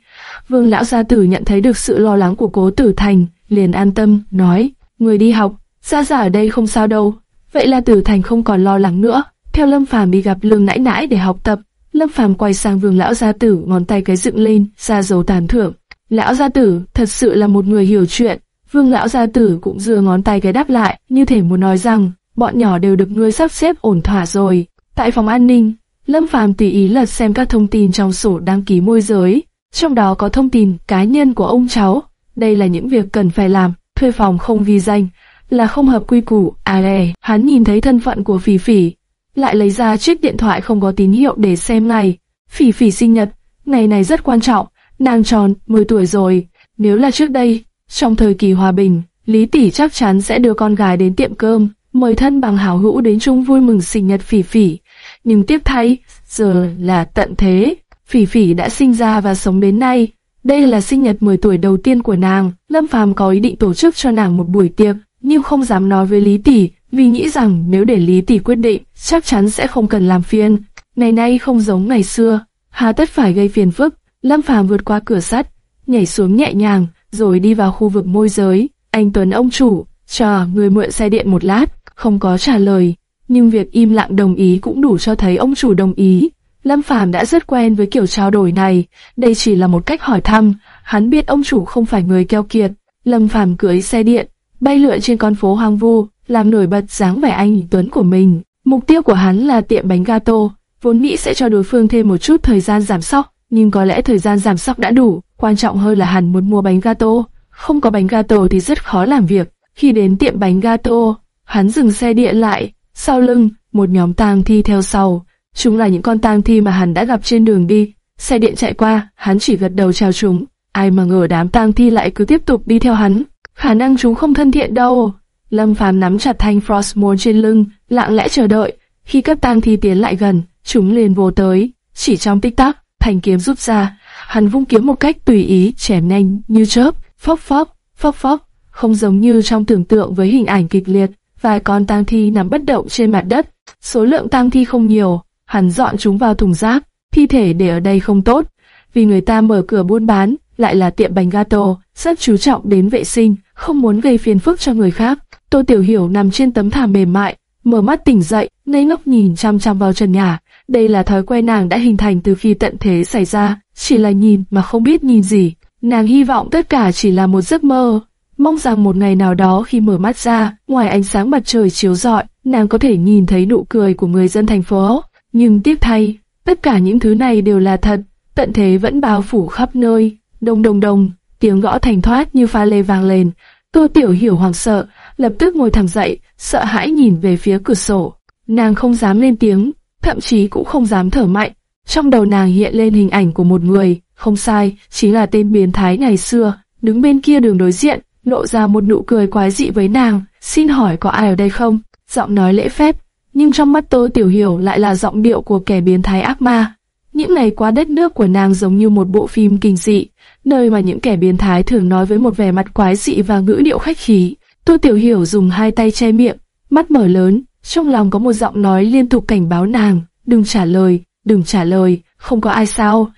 Vương lão gia tử nhận thấy được sự lo lắng của cố tử thành, liền an tâm, nói, người đi học, Gia Gia ở đây không sao đâu. Vậy là tử thành không còn lo lắng nữa, theo Lâm Phàm đi gặp lương nãi nãi để học tập. Lâm Phàm quay sang vương lão gia tử ngón tay cái dựng lên, ra dấu tán thưởng. Lão gia tử thật sự là một người hiểu chuyện. Vương lão gia tử cũng giơ ngón tay cái đáp lại, như thể muốn nói rằng, bọn nhỏ đều được ngươi sắp xếp ổn thỏa rồi. Tại phòng an ninh, Lâm Phàm tùy ý lật xem các thông tin trong sổ đăng ký môi giới, trong đó có thông tin cá nhân của ông cháu. Đây là những việc cần phải làm, thuê phòng không ghi danh, là không hợp quy củ. À lè, hắn nhìn thấy thân phận của Phỉ Phỉ, lại lấy ra chiếc điện thoại không có tín hiệu để xem ngày. Phỉ Phỉ sinh nhật, ngày này rất quan trọng, nàng tròn 10 tuổi rồi. Nếu là trước đây, trong thời kỳ hòa bình, Lý Tỷ chắc chắn sẽ đưa con gái đến tiệm cơm, mời thân bằng hảo hữu đến chung vui mừng sinh nhật Phỉ Phỉ nhưng tiếp thay, giờ là tận thế. Phỉ Phỉ đã sinh ra và sống đến nay. Đây là sinh nhật 10 tuổi đầu tiên của nàng. Lâm Phàm có ý định tổ chức cho nàng một buổi tiệc, nhưng không dám nói với Lý Tỷ, vì nghĩ rằng nếu để Lý Tỷ quyết định, chắc chắn sẽ không cần làm phiền. Ngày nay không giống ngày xưa, hà tất phải gây phiền phức. Lâm Phàm vượt qua cửa sắt, nhảy xuống nhẹ nhàng, rồi đi vào khu vực môi giới. Anh Tuấn ông chủ, chờ người mượn xe điện một lát, không có trả lời nhưng việc im lặng đồng ý cũng đủ cho thấy ông chủ đồng ý. Lâm Phàm đã rất quen với kiểu trao đổi này, đây chỉ là một cách hỏi thăm, hắn biết ông chủ không phải người keo kiệt. Lâm Phàm cưỡi xe điện, bay lượn trên con phố hoang vu, làm nổi bật dáng vẻ anh tuấn của mình. Mục tiêu của hắn là tiệm bánh gato, vốn nghĩ sẽ cho đối phương thêm một chút thời gian giảm sóc, nhưng có lẽ thời gian giảm sóc đã đủ, quan trọng hơn là hắn muốn mua bánh gato. Không có bánh gato thì rất khó làm việc. Khi đến tiệm bánh gato, hắn dừng xe điện lại, sau lưng, một nhóm tang thi theo sau. Chúng là những con tang thi mà hắn đã gặp trên đường đi. Xe điện chạy qua, hắn chỉ gật đầu chào chúng. Ai mà ngờ đám tang thi lại cứ tiếp tục đi theo hắn. Khả năng chúng không thân thiện đâu. Lâm Phàm nắm chặt thanh Frostmourne trên lưng, lặng lẽ chờ đợi. Khi các tang thi tiến lại gần, chúng liền vô tới. Chỉ trong tích tắc, thanh kiếm rút ra. Hắn vung kiếm một cách tùy ý, chém nhanh như chớp, phốc phốc, phốc phốc, không giống như trong tưởng tượng với hình ảnh kịch liệt vài con tang thi nằm bất động trên mặt đất. Số lượng tang thi không nhiều, hắn dọn chúng vào thùng rác. Thi thể để ở đây không tốt, vì người ta mở cửa buôn bán, lại là tiệm bánh gato, rất chú trọng đến vệ sinh, không muốn gây phiền phức cho người khác. Tô Tiểu Hiểu nằm trên tấm thảm mềm mại, mở mắt tỉnh dậy, ngây ngốc nhìn chăm chăm vào trần nhà. Đây là thói quen nàng đã hình thành từ khi tận thế xảy ra, chỉ là nhìn mà không biết nhìn gì. Nàng hy vọng tất cả chỉ là một giấc mơ, Mong rằng một ngày nào đó khi mở mắt ra, ngoài ánh sáng mặt trời chiếu rọi, nàng có thể nhìn thấy nụ cười của người dân thành phố. Nhưng tiếc thay, tất cả những thứ này đều là thật, tận thế vẫn bao phủ khắp nơi. Đông đông đông, tiếng gõ thành thoát như pha lê vang lên. Tô Tiểu Hiểu hoảng sợ, lập tức ngồi thẳng dậy, sợ hãi nhìn về phía cửa sổ. Nàng không dám lên tiếng, thậm chí cũng không dám thở mạnh. Trong đầu nàng hiện lên hình ảnh của một người, không sai, chính là tên biến thái ngày xưa, đứng bên kia đường đối diện, lộ ra một nụ cười quái dị với nàng, xin hỏi có ai ở đây không? Giọng nói lễ phép, nhưng trong mắt Tô Tiểu Hiểu lại là giọng điệu của kẻ biến thái ác ma. Những ngày qua đất nước của nàng giống như một bộ phim kinh dị, nơi mà những kẻ biến thái thường nói với một vẻ mặt quái dị và ngữ điệu khách khí. Tô Tiểu Hiểu dùng hai tay che miệng, mắt mở lớn, trong lòng có một giọng nói liên tục cảnh báo nàng, đừng trả lời, đừng trả lời, không có ai sao.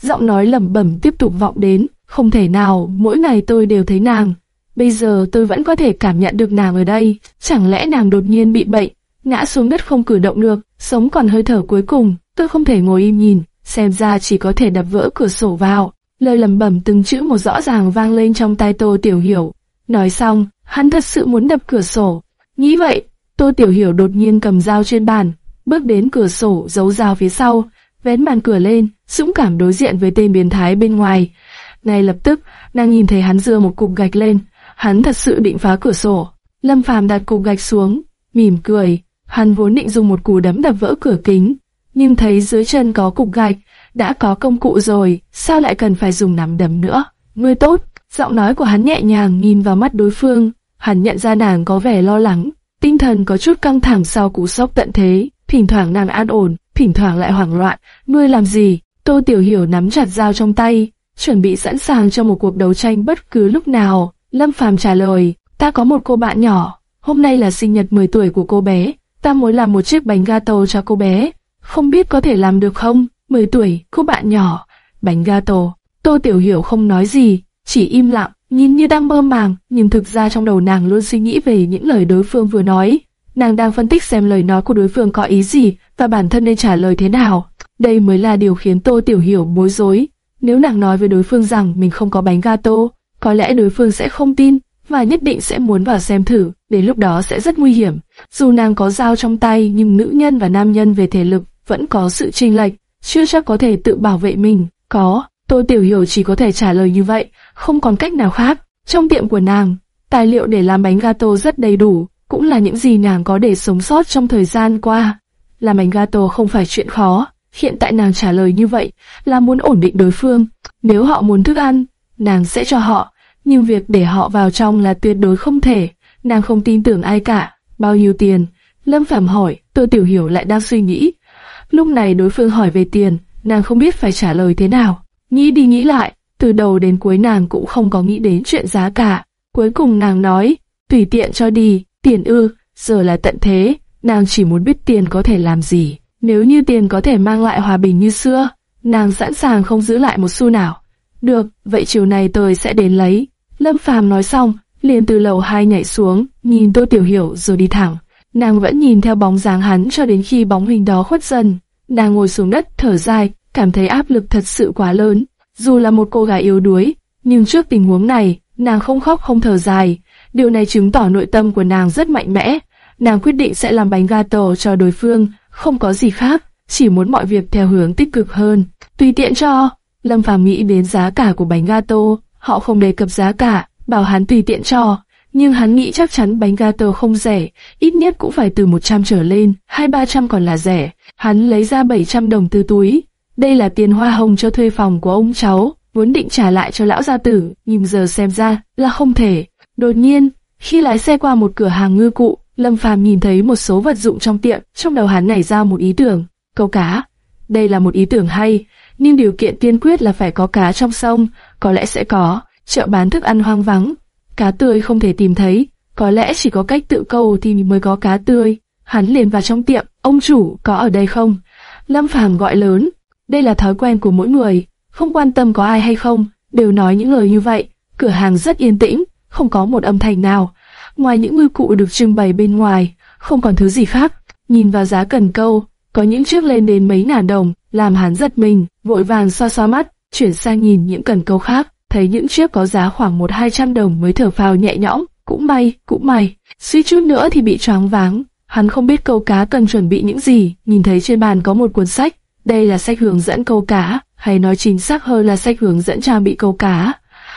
Giọng nói lẩm bẩm tiếp tục vọng đến, không thể nào, mỗi ngày tôi đều thấy nàng. Bây giờ tôi vẫn có thể cảm nhận được nàng ở đây, chẳng lẽ nàng đột nhiên bị bệnh, ngã xuống đất không cử động được, sống còn hơi thở cuối cùng, tôi không thể ngồi im nhìn, xem ra chỉ có thể đập vỡ cửa sổ vào. Lời lẩm bẩm từng chữ một rõ ràng vang lên trong tai Tô Tiểu Hiểu. Nói xong, hắn thật sự muốn đập cửa sổ. Nghĩ vậy, Tô Tiểu Hiểu đột nhiên cầm dao trên bàn, bước đến cửa sổ giấu dao phía sau, vén màn cửa lên, dũng cảm đối diện với tên biến thái bên ngoài. Ngay lập tức, nàng nhìn thấy hắn dưa một cục gạch lên, hắn thật sự định phá cửa sổ. Lâm Phàm đặt cục gạch xuống, mỉm cười, hắn vốn định dùng một cú đấm đập vỡ cửa kính, nhưng thấy dưới chân có cục gạch, đã có công cụ rồi, sao lại cần phải dùng nắm đấm nữa? Ngươi tốt, giọng nói của hắn nhẹ nhàng nhìn vào mắt đối phương, hắn nhận ra nàng có vẻ lo lắng, tinh thần có chút căng thẳng sau cú sốc tận thế, thỉnh thoảng nàng an ổn, thỉnh thoảng lại hoảng loạn, ngươi làm gì? Tô Tiểu Hiểu nắm chặt dao trong tay, chuẩn bị sẵn sàng cho một cuộc đấu tranh bất cứ lúc nào. Lâm Phàm trả lời, ta có một cô bạn nhỏ, hôm nay là sinh nhật 10 tuổi của cô bé, ta muốn làm một chiếc bánh gato cho cô bé, không biết có thể làm được không? 10 tuổi, cô bạn nhỏ, bánh gato. Tô Tiểu Hiểu không nói gì, chỉ im lặng, nhìn như đang mơ màng, nhưng thực ra trong đầu nàng luôn suy nghĩ về những lời đối phương vừa nói. Nàng đang phân tích xem lời nói của đối phương có ý gì và bản thân nên trả lời thế nào. Đây mới là điều khiến Tô Tiểu Hiểu bối rối. Nếu nàng nói với đối phương rằng mình không có bánh gato, có lẽ đối phương sẽ không tin và nhất định sẽ muốn vào xem thử, đến lúc đó sẽ rất nguy hiểm. Dù nàng có dao trong tay nhưng nữ nhân và nam nhân về thể lực vẫn có sự chênh lệch, chưa chắc có thể tự bảo vệ mình. Có, Tô Tiểu Hiểu chỉ có thể trả lời như vậy, không còn cách nào khác. Trong tiệm của nàng, tài liệu để làm bánh gato rất đầy đủ, cũng là những gì nàng có để sống sót trong thời gian qua. Làm bánh gato không phải chuyện khó, hiện tại nàng trả lời như vậy là muốn ổn định đối phương. Nếu họ muốn thức ăn, nàng sẽ cho họ, nhưng việc để họ vào trong là tuyệt đối không thể. Nàng không tin tưởng ai cả. Bao nhiêu tiền? Lâm Phàm hỏi, Tô Tiểu Hiểu lại đang suy nghĩ. Lúc này đối phương hỏi về tiền, nàng không biết phải trả lời thế nào. Nghĩ đi nghĩ lại, từ đầu đến cuối nàng cũng không có nghĩ đến chuyện giá cả. Cuối cùng nàng nói, tùy tiện cho đi, tiền ư, giờ là tận thế, nàng chỉ muốn biết tiền có thể làm gì. Nếu như tiền có thể mang lại hòa bình như xưa, nàng sẵn sàng không giữ lại một xu nào. Được, vậy chiều này tôi sẽ đến lấy. Lâm Phàm nói xong, liền từ lầu hai nhảy xuống, nhìn Tô Tiểu Hiểu rồi đi thẳng. Nàng vẫn nhìn theo bóng dáng hắn cho đến khi bóng hình đó khuất dần. Nàng ngồi xuống đất thở dài, cảm thấy áp lực thật sự quá lớn. Dù là một cô gái yếu đuối, nhưng trước tình huống này, nàng không khóc không thở dài. Điều này chứng tỏ nội tâm của nàng rất mạnh mẽ. Nàng quyết định sẽ làm bánh gato cho đối phương, không có gì khác, chỉ muốn mọi việc theo hướng tích cực hơn. Tùy tiện cho, Lâm Phàm nghĩ đến giá cả của bánh gato, họ không đề cập giá cả, bảo hắn tùy tiện cho. Nhưng hắn nghĩ chắc chắn bánh gato không rẻ, ít nhất cũng phải từ 100 trở lên, hai ba trăm còn là rẻ. Hắn lấy ra 700 đồng từ túi. Đây là tiền hoa hồng cho thuê phòng của ông cháu, vốn định trả lại cho lão gia tử, nhưng giờ xem ra là không thể. Đột nhiên, khi lái xe qua một cửa hàng ngư cụ, Lâm Phàm nhìn thấy một số vật dụng trong tiệm, trong đầu hắn nảy ra một ý tưởng, câu cá. Đây là một ý tưởng hay, nhưng điều kiện tiên quyết là phải có cá trong sông, có lẽ sẽ có, chợ bán thức ăn hoang vắng, cá tươi không thể tìm thấy, có lẽ chỉ có cách tự câu thì mới có cá tươi. Hắn liền vào trong tiệm, ông chủ có ở đây không? Lâm Phàm gọi lớn, đây là thói quen của mỗi người, không quan tâm có ai hay không, đều nói những lời như vậy. Cửa hàng rất yên tĩnh, không có một âm thanh nào, ngoài những ngư cụ được trưng bày bên ngoài, không còn thứ gì khác. Nhìn vào giá cần câu, có những chiếc lên đến mấy ngàn đồng, làm hắn giật mình, vội vàng xoa xoa mắt, chuyển sang nhìn những cần câu khác, thấy những chiếc có giá khoảng một hai trăm đồng mới thở phào nhẹ nhõm, cũng may, cũng may, suy chút nữa thì bị choáng váng. Hắn không biết câu cá cần chuẩn bị những gì, nhìn thấy trên bàn có một cuốn sách, đây là sách hướng dẫn câu cá, hay nói chính xác hơn là sách hướng dẫn trang bị câu cá.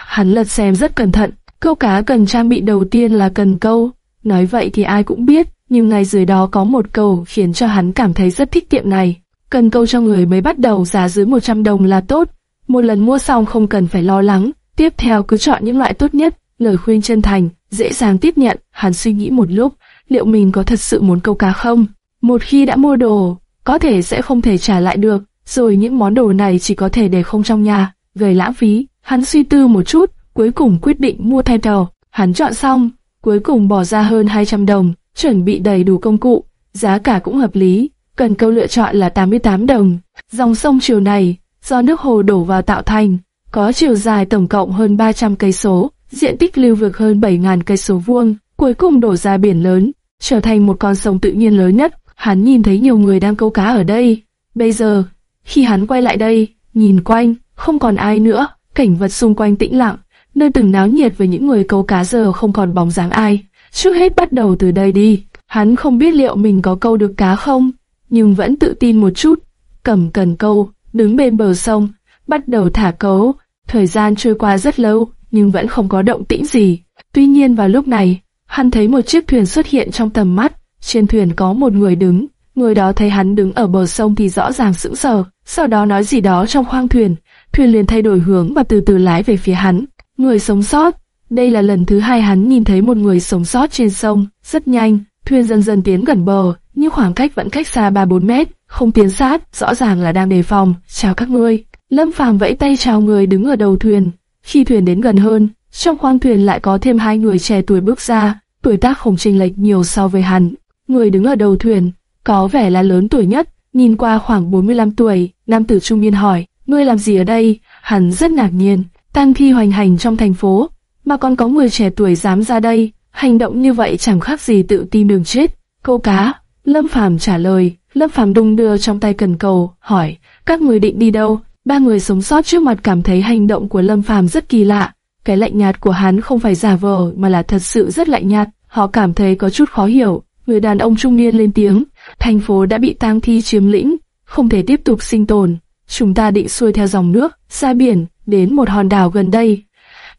Hắn lật xem rất cẩn thận, câu cá cần trang bị đầu tiên là cần câu. Nói vậy thì ai cũng biết, nhưng ngay dưới đó có một câu khiến cho hắn cảm thấy rất thích tiệm này. Cần câu cho người mới bắt đầu giá dưới 100 đồng là tốt. Một lần mua xong không cần phải lo lắng, tiếp theo cứ chọn những loại tốt nhất. Lời khuyên chân thành, dễ dàng tiếp nhận, hắn suy nghĩ một lúc, liệu mình có thật sự muốn câu cá không? Một khi đã mua đồ, có thể sẽ không thể trả lại được, rồi những món đồ này chỉ có thể để không trong nhà, gây lãng phí. Hắn suy tư một chút, cuối cùng quyết định mua thay tàu. Hắn chọn xong, cuối cùng bỏ ra hơn 200 đồng, chuẩn bị đầy đủ công cụ, giá cả cũng hợp lý. Cần câu lựa chọn là 88 đồng. Dòng sông chiều này, do nước hồ đổ vào tạo thành, có chiều dài tổng cộng hơn 300 cây số, diện tích lưu vực hơn 7.000 cây số vuông, cuối cùng đổ ra biển lớn, trở thành một con sông tự nhiên lớn nhất. Hắn nhìn thấy nhiều người đang câu cá ở đây. Bây giờ, khi hắn quay lại đây, nhìn quanh, không còn ai nữa, cảnh vật xung quanh tĩnh lặng, nơi từng náo nhiệt với những người câu cá giờ không còn bóng dáng ai. Trước hết bắt đầu từ đây đi, hắn không biết liệu mình có câu được cá không, nhưng vẫn tự tin một chút, cầm cần câu, đứng bên bờ sông, bắt đầu thả cấu. Thời gian trôi qua rất lâu, nhưng vẫn không có động tĩnh gì. Tuy nhiên vào lúc này, hắn thấy một chiếc thuyền xuất hiện trong tầm mắt, trên thuyền có một người đứng, người đó thấy hắn đứng ở bờ sông thì rõ ràng sững sờ, sau đó nói gì đó trong khoang thuyền, thuyền liền thay đổi hướng và từ từ lái về phía hắn. Người sống sót, đây là lần thứ hai hắn nhìn thấy một người sống sót trên sông, rất nhanh, thuyền dần dần tiến gần bờ, nhưng khoảng cách vẫn cách xa 3-4 mét, không tiến sát, rõ ràng là đang đề phòng. Chào các ngươi. Lâm Phàm vẫy tay chào người đứng ở đầu thuyền. Khi thuyền đến gần hơn, trong khoang thuyền lại có thêm hai người trẻ tuổi bước ra, tuổi tác không chênh lệch nhiều so với hắn. Người đứng ở đầu thuyền, có vẻ là lớn tuổi nhất, nhìn qua khoảng 45 tuổi, nam tử trung niên hỏi, ngươi làm gì ở đây? Hắn rất ngạc nhiên, tang thi hoành hành trong thành phố, mà còn có người trẻ tuổi dám ra đây, hành động như vậy chẳng khác gì tự tìm đường chết. Câu cá, Lâm Phàm trả lời, Lâm Phàm đung đưa trong tay cần cầu, hỏi, các người định đi đâu? Ba người sống sót trước mặt cảm thấy hành động của Lâm Phàm rất kỳ lạ. Cái lạnh nhạt của hắn không phải giả vờ mà là thật sự rất lạnh nhạt. Họ cảm thấy có chút khó hiểu. Người đàn ông trung niên lên tiếng, thành phố đã bị tang thi chiếm lĩnh, không thể tiếp tục sinh tồn. Chúng ta định xuôi theo dòng nước, ra biển, đến một hòn đảo gần đây.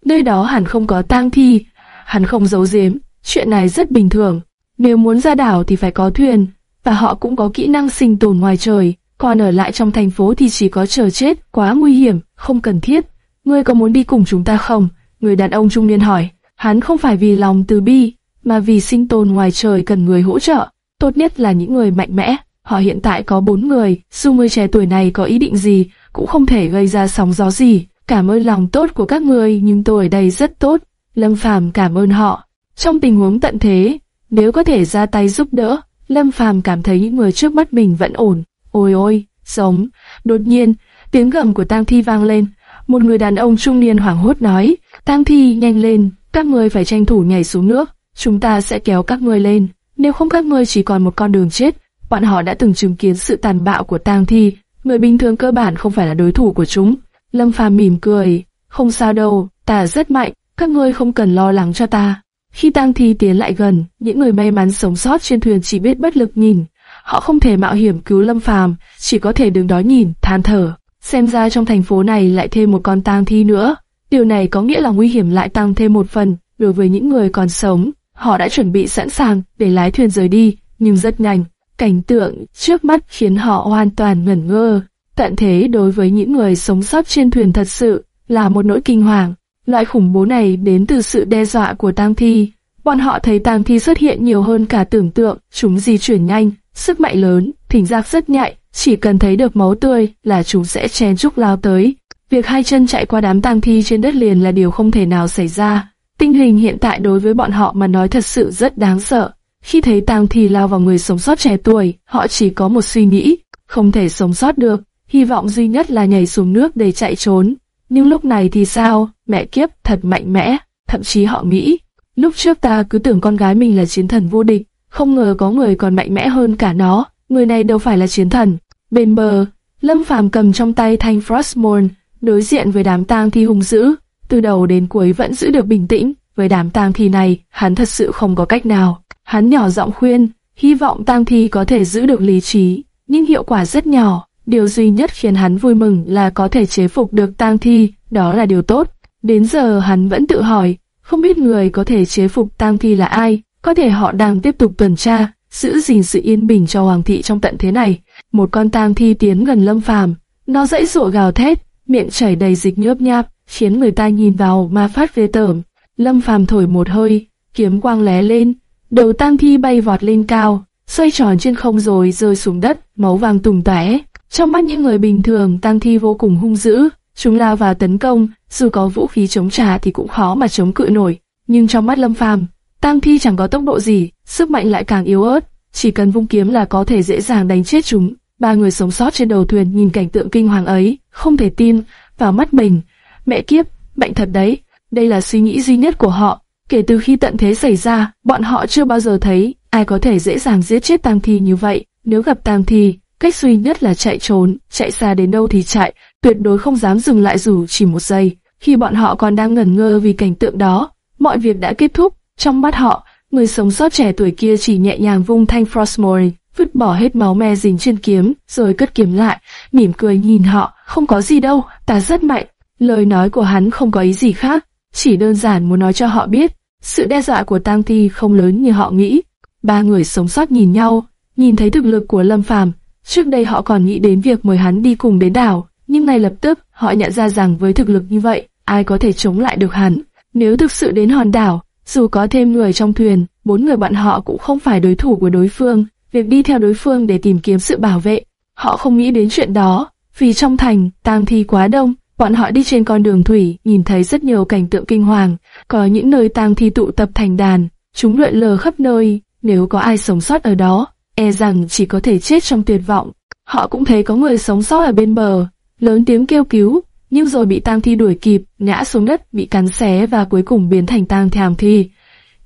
Nơi đó hẳn không có tang thi. Hắn không giấu giếm, chuyện này rất bình thường. Nếu muốn ra đảo thì phải có thuyền, và họ cũng có kỹ năng sinh tồn ngoài trời, còn ở lại trong thành phố thì chỉ có chờ chết, quá nguy hiểm, không cần thiết. Ngươi có muốn đi cùng chúng ta không? Người đàn ông trung niên hỏi. Hắn không phải vì lòng từ bi, mà vì sinh tồn ngoài trời cần người hỗ trợ. Tốt nhất là những người mạnh mẽ. Họ hiện tại có bốn người, dù người trẻ tuổi này có ý định gì, cũng không thể gây ra sóng gió gì. Cảm ơn lòng tốt của các người, nhưng tôi ở đây rất tốt. Lâm Phàm cảm ơn họ. Trong tình huống tận thế, nếu có thể ra tay giúp đỡ, Lâm Phàm cảm thấy những người trước mắt mình vẫn ổn. Ôi ôi, sống. Đột nhiên, tiếng gầm của tang thi vang lên. Một người đàn ông trung niên hoảng hốt nói, tang thi nhanh lên, các người phải tranh thủ nhảy xuống nước, chúng ta sẽ kéo các ngươi lên. Nếu không các ngươi chỉ còn một con đường chết. Bọn họ đã từng chứng kiến sự tàn bạo của tang thi, người bình thường cơ bản không phải là đối thủ của chúng. Lâm Phàm mỉm cười, không sao đâu, ta rất mạnh, các ngươi không cần lo lắng cho ta. Khi tang thi tiến lại gần, những người may mắn sống sót trên thuyền chỉ biết bất lực nhìn. Họ không thể mạo hiểm cứu Lâm Phàm, chỉ có thể đứng đó nhìn, than thở. Xem ra trong thành phố này lại thêm một con tang thi nữa. Điều này có nghĩa là nguy hiểm lại tăng thêm một phần. Đối với những người còn sống, họ đã chuẩn bị sẵn sàng để lái thuyền rời đi, nhưng rất nhanh. Cảnh tượng trước mắt khiến họ hoàn toàn ngẩn ngơ. Tận thế đối với những người sống sót trên thuyền thật sự là một nỗi kinh hoàng. Loại khủng bố này đến từ sự đe dọa của tang thi. Bọn họ thấy tang thi xuất hiện nhiều hơn cả tưởng tượng, chúng di chuyển nhanh, sức mạnh lớn, thính giác rất nhạy, chỉ cần thấy được máu tươi là chúng sẽ chen chúc lao tới. Việc hai chân chạy qua đám tang thi trên đất liền là điều không thể nào xảy ra. Hình hiện tại đối với bọn họ mà nói thật sự rất đáng sợ. Khi thấy tang thi lao vào người sống sót trẻ tuổi, họ chỉ có một suy nghĩ, không thể sống sót được. Hy vọng duy nhất là nhảy xuống nước để chạy trốn. Nhưng lúc này thì sao? Mẹ kiếp thật mạnh mẽ, thậm chí họ nghĩ. Lúc trước ta cứ tưởng con gái mình là chiến thần vô địch, không ngờ có người còn mạnh mẽ hơn cả nó. Người này đâu phải là chiến thần. Bên bờ, Lâm Phàm cầm trong tay thanh Frostmourne, đối diện với đám tang thi hung dữ, từ đầu đến cuối vẫn giữ được bình tĩnh. Với đám tang thi này, hắn thật sự không có cách nào. Hắn nhỏ giọng khuyên, hy vọng tang thi có thể giữ được lý trí, nhưng hiệu quả rất nhỏ. Điều duy nhất khiến hắn vui mừng là có thể chế phục được tang thi, đó là điều tốt. Đến giờ hắn vẫn tự hỏi, không biết người có thể chế phục tang thi là ai, có thể họ đang tiếp tục tuần tra, giữ gìn sự yên bình cho hoàng thị trong tận thế này. Một con tang thi tiến gần Lâm Phàm, nó dãy rụa gào thét, miệng chảy đầy dịch nhớp nháp, khiến người ta nhìn vào mà phát ghê tởm. Lâm Phàm thổi một hơi, kiếm quang lé lên, đầu tang thi bay vọt lên cao, xoay tròn trên không rồi rơi xuống đất, máu vàng tùng tóe. Trong mắt những người bình thường, tang thi vô cùng hung dữ, chúng lao vào tấn công, dù có vũ khí chống trả thì cũng khó mà chống cự nổi. Nhưng trong mắt Lâm Phàm, tang thi chẳng có tốc độ gì, sức mạnh lại càng yếu ớt, chỉ cần vung kiếm là có thể dễ dàng đánh chết chúng. Ba người sống sót trên đầu thuyền nhìn cảnh tượng kinh hoàng ấy, không thể tin vào mắt mình. Mẹ kiếp, bệnh thật đấy. Đây là suy nghĩ duy nhất của họ. Kể từ khi tận thế xảy ra, bọn họ chưa bao giờ thấy ai có thể dễ dàng giết chết tang thi như vậy. Nếu gặp tang thi, cách duy nhất là chạy trốn, chạy xa đến đâu thì chạy, tuyệt đối không dám dừng lại dù chỉ một giây. Khi bọn họ còn đang ngẩn ngơ vì cảnh tượng đó, mọi việc đã kết thúc. Trong mắt họ, người sống sót trẻ tuổi kia chỉ nhẹ nhàng vung thanh Frostmourne, vứt bỏ hết máu me dính trên kiếm, rồi cất kiếm lại, mỉm cười nhìn họ, không có gì đâu, ta rất mạnh. Lời nói của hắn không có ý gì khác, chỉ đơn giản muốn nói cho họ biết, sự đe dọa của tang thi không lớn như họ nghĩ. Ba người sống sót nhìn nhau, nhìn thấy thực lực của Lâm Phàm, trước đây họ còn nghĩ đến việc mời hắn đi cùng đến đảo, nhưng ngay lập tức họ nhận ra rằng với thực lực như vậy, ai có thể chống lại được hắn. Nếu thực sự đến hòn đảo, dù có thêm người trong thuyền, bốn người bọn họ cũng không phải đối thủ của đối phương. Việc đi theo đối phương để tìm kiếm sự bảo vệ, họ không nghĩ đến chuyện đó, vì trong thành, tang thi quá đông, bọn họ đi trên con đường thủy, nhìn thấy rất nhiều cảnh tượng kinh hoàng, có những nơi tang thi tụ tập thành đàn, chúng lượn lờ khắp nơi, nếu có ai sống sót ở đó, e rằng chỉ có thể chết trong tuyệt vọng. Họ cũng thấy có người sống sót ở bên bờ, lớn tiếng kêu cứu, nhưng rồi bị tang thi đuổi kịp, ngã xuống đất, bị cắn xé và cuối cùng biến thành tang thảm thi.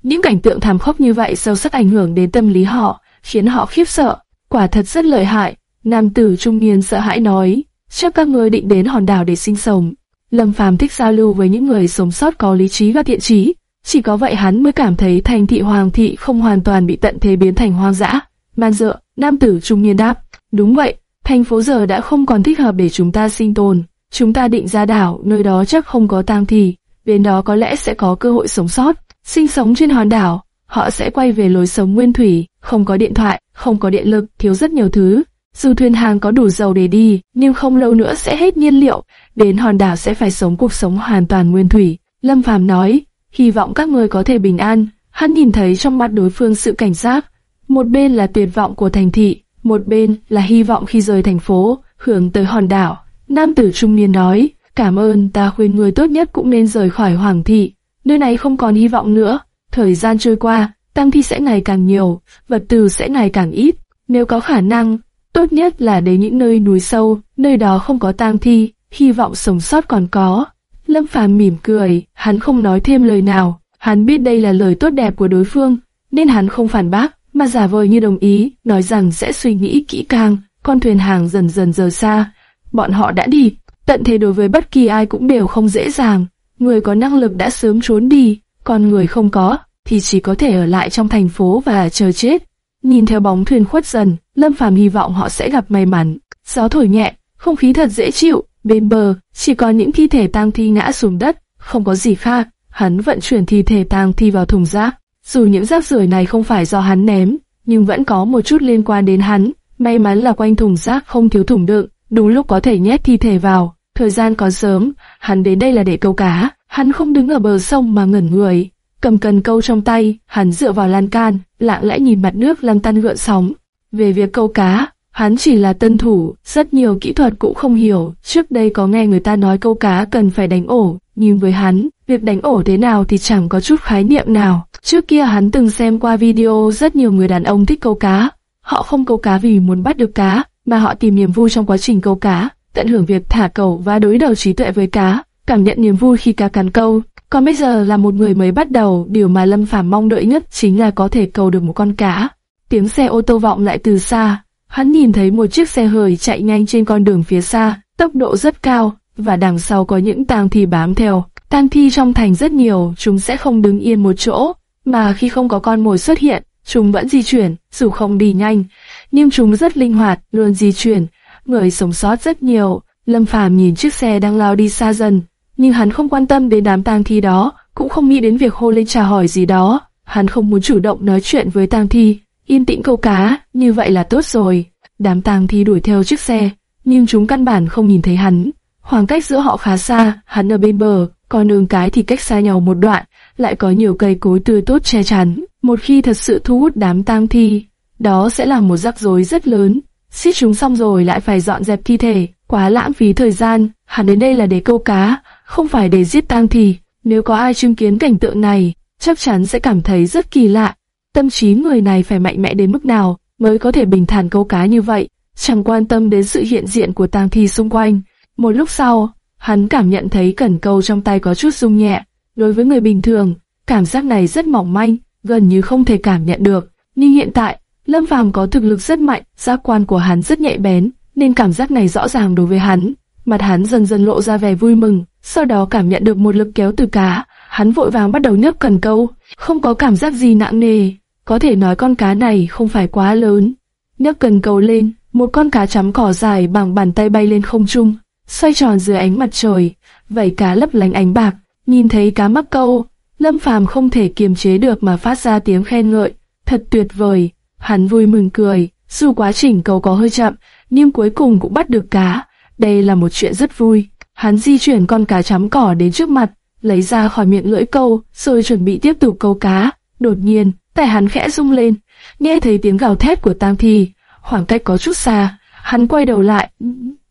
Những cảnh tượng thảm khốc như vậy sâu sắc ảnh hưởng đến tâm lý họ, khiến họ khiếp sợ, quả thật rất lợi hại. Nam tử trung niên sợ hãi nói, chắc các ngươi định đến hòn đảo để sinh sống. Lâm Phàm thích giao lưu với những người sống sót có lý trí và thiện trí, chỉ có vậy hắn mới cảm thấy thành thị hoàng thị không hoàn toàn bị tận thế biến thành hoang dã. Man dựa, nam tử trung niên đáp, đúng vậy, thành phố giờ đã không còn thích hợp để chúng ta sinh tồn. Chúng ta định ra đảo, nơi đó chắc không có tang thì, bên đó có lẽ sẽ có cơ hội sống sót. Sinh sống trên hòn đảo, họ sẽ quay về lối sống nguyên thủy, không có điện thoại, không có điện lực, thiếu rất nhiều thứ. Dù thuyền hàng có đủ dầu để đi, nhưng không lâu nữa sẽ hết nhiên liệu, đến hòn đảo sẽ phải sống cuộc sống hoàn toàn nguyên thủy. Lâm Phàm nói, hy vọng các người có thể bình an. Hắn nhìn thấy trong mắt đối phương sự cảnh giác. Một bên là tuyệt vọng của thành thị, một bên là hy vọng khi rời thành phố, hướng tới hòn đảo. Nam tử trung niên nói, cảm ơn ta khuyên người tốt nhất cũng nên rời khỏi hoàng thị. Nơi này không còn hy vọng nữa. Thời gian trôi qua, tăng thi sẽ ngày càng nhiều, vật tư sẽ ngày càng ít. Nếu có khả năng, tốt nhất là đến những nơi núi sâu, nơi đó không có tang thi, hy vọng sống sót còn có. Lâm Phàm mỉm cười, hắn không nói thêm lời nào. Hắn biết đây là lời tốt đẹp của đối phương, nên hắn không phản bác, mà giả vờ như đồng ý, nói rằng sẽ suy nghĩ kỹ càng. Con thuyền hàng dần dần rời xa, bọn họ đã đi. Tận thế đối với bất kỳ ai cũng đều không dễ dàng. Người có năng lực đã sớm trốn đi, còn người không có, thì chỉ có thể ở lại trong thành phố và chờ chết. Nhìn theo bóng thuyền khuất dần, Lâm Phàm hy vọng họ sẽ gặp may mắn. Gió thổi nhẹ, không khí thật dễ chịu, bên bờ chỉ còn những thi thể tang thi ngã xuống đất, không có gì khác. Hắn vận chuyển thi thể tang thi vào thùng rác. Dù những rác rưởi này không phải do hắn ném, nhưng vẫn có một chút liên quan đến hắn. May mắn là quanh thùng rác không thiếu thùng đựng, đúng lúc có thể nhét thi thể vào. Thời gian còn sớm, hắn đến đây là để câu cá. Hắn không đứng ở bờ sông mà ngẩn người, cầm cần câu trong tay, hắn dựa vào lan can, lặng lẽ nhìn mặt nước lăn tăn gợn sóng. Về việc câu cá, hắn chỉ là tân thủ, rất nhiều kỹ thuật cũng không hiểu. Trước đây có nghe người ta nói câu cá cần phải đánh ổ, nhưng với hắn, việc đánh ổ thế nào thì chẳng có chút khái niệm nào. Trước kia hắn từng xem qua video rất nhiều người đàn ông thích câu cá. Họ không câu cá vì muốn bắt được cá, mà họ tìm niềm vui trong quá trình câu cá, tận hưởng việc thả cầu và đối đầu trí tuệ với cá, cảm nhận niềm vui khi cá cắn câu. Còn bây giờ là một người mới bắt đầu, điều mà Lâm Phàm mong đợi nhất chính là có thể cầu được một con cá. Tiếng xe ô tô vọng lại từ xa, hắn nhìn thấy một chiếc xe hơi chạy nhanh trên con đường phía xa, tốc độ rất cao, và đằng sau có những tang thi bám theo. Tang thi trong thành rất nhiều, chúng sẽ không đứng yên một chỗ, mà khi không có con mồi xuất hiện, chúng vẫn di chuyển, dù không đi nhanh, nhưng chúng rất linh hoạt, luôn di chuyển. Người sống sót rất nhiều. Lâm Phàm nhìn chiếc xe đang lao đi xa dần, nhưng hắn không quan tâm đến đám tang thi đó, cũng không nghĩ đến việc hô lên chào hỏi gì đó. Hắn không muốn chủ động nói chuyện với tang thi, yên tĩnh câu cá, như vậy là tốt rồi. Đám tang thi đuổi theo chiếc xe, nhưng chúng căn bản không nhìn thấy hắn. Khoảng cách giữa họ khá xa, hắn ở bên bờ, còn đường cái thì cách xa nhau một đoạn, lại có nhiều cây cối tươi tốt che chắn. Một khi thật sự thu hút đám tang thi, đó sẽ là một rắc rối rất lớn. Xít chúng xong rồi lại phải dọn dẹp thi thể, quá lãng phí thời gian, hắn đến đây là để câu cá, không phải để giết tang thì Nếu có ai chứng kiến cảnh tượng này, chắc chắn sẽ cảm thấy rất kỳ lạ. Tâm trí người này phải mạnh mẽ đến mức nào mới có thể bình thản câu cá như vậy, chẳng quan tâm đến sự hiện diện của tang thi xung quanh. Một lúc sau, hắn cảm nhận thấy cẩn câu trong tay có chút rung nhẹ. Đối với người bình thường, cảm giác này rất mỏng manh, gần như không thể cảm nhận được. Nhưng hiện tại, Lâm Phàm có thực lực rất mạnh, giác quan của hắn rất nhạy bén, nên cảm giác này rõ ràng đối với hắn. Mặt hắn dần dần lộ ra vẻ vui mừng, sau đó cảm nhận được một lực kéo từ cá, hắn vội vàng bắt đầu nhấp cần câu, không có cảm giác gì nặng nề, có thể nói con cá này không phải quá lớn. Nhấc cần câu lên, một con cá chấm cỏ dài bằng bàn tay bay lên không trung, xoay tròn dưới ánh mặt trời, vảy cá lấp lánh ánh bạc, nhìn thấy cá mắc câu, Lâm Phàm không thể kiềm chế được mà phát ra tiếng khen ngợi, thật tuyệt vời. Hắn vui mừng cười, dù quá trình câu có hơi chậm, nhưng cuối cùng cũng bắt được cá. Đây là một chuyện rất vui. Hắn di chuyển con cá chấm cỏ đến trước mặt, lấy ra khỏi miệng lưỡi câu, rồi chuẩn bị tiếp tục câu cá. Đột nhiên, tay hắn khẽ rung lên, nghe thấy tiếng gào thét của Tam Thi. Khoảng cách có chút xa, hắn quay đầu lại,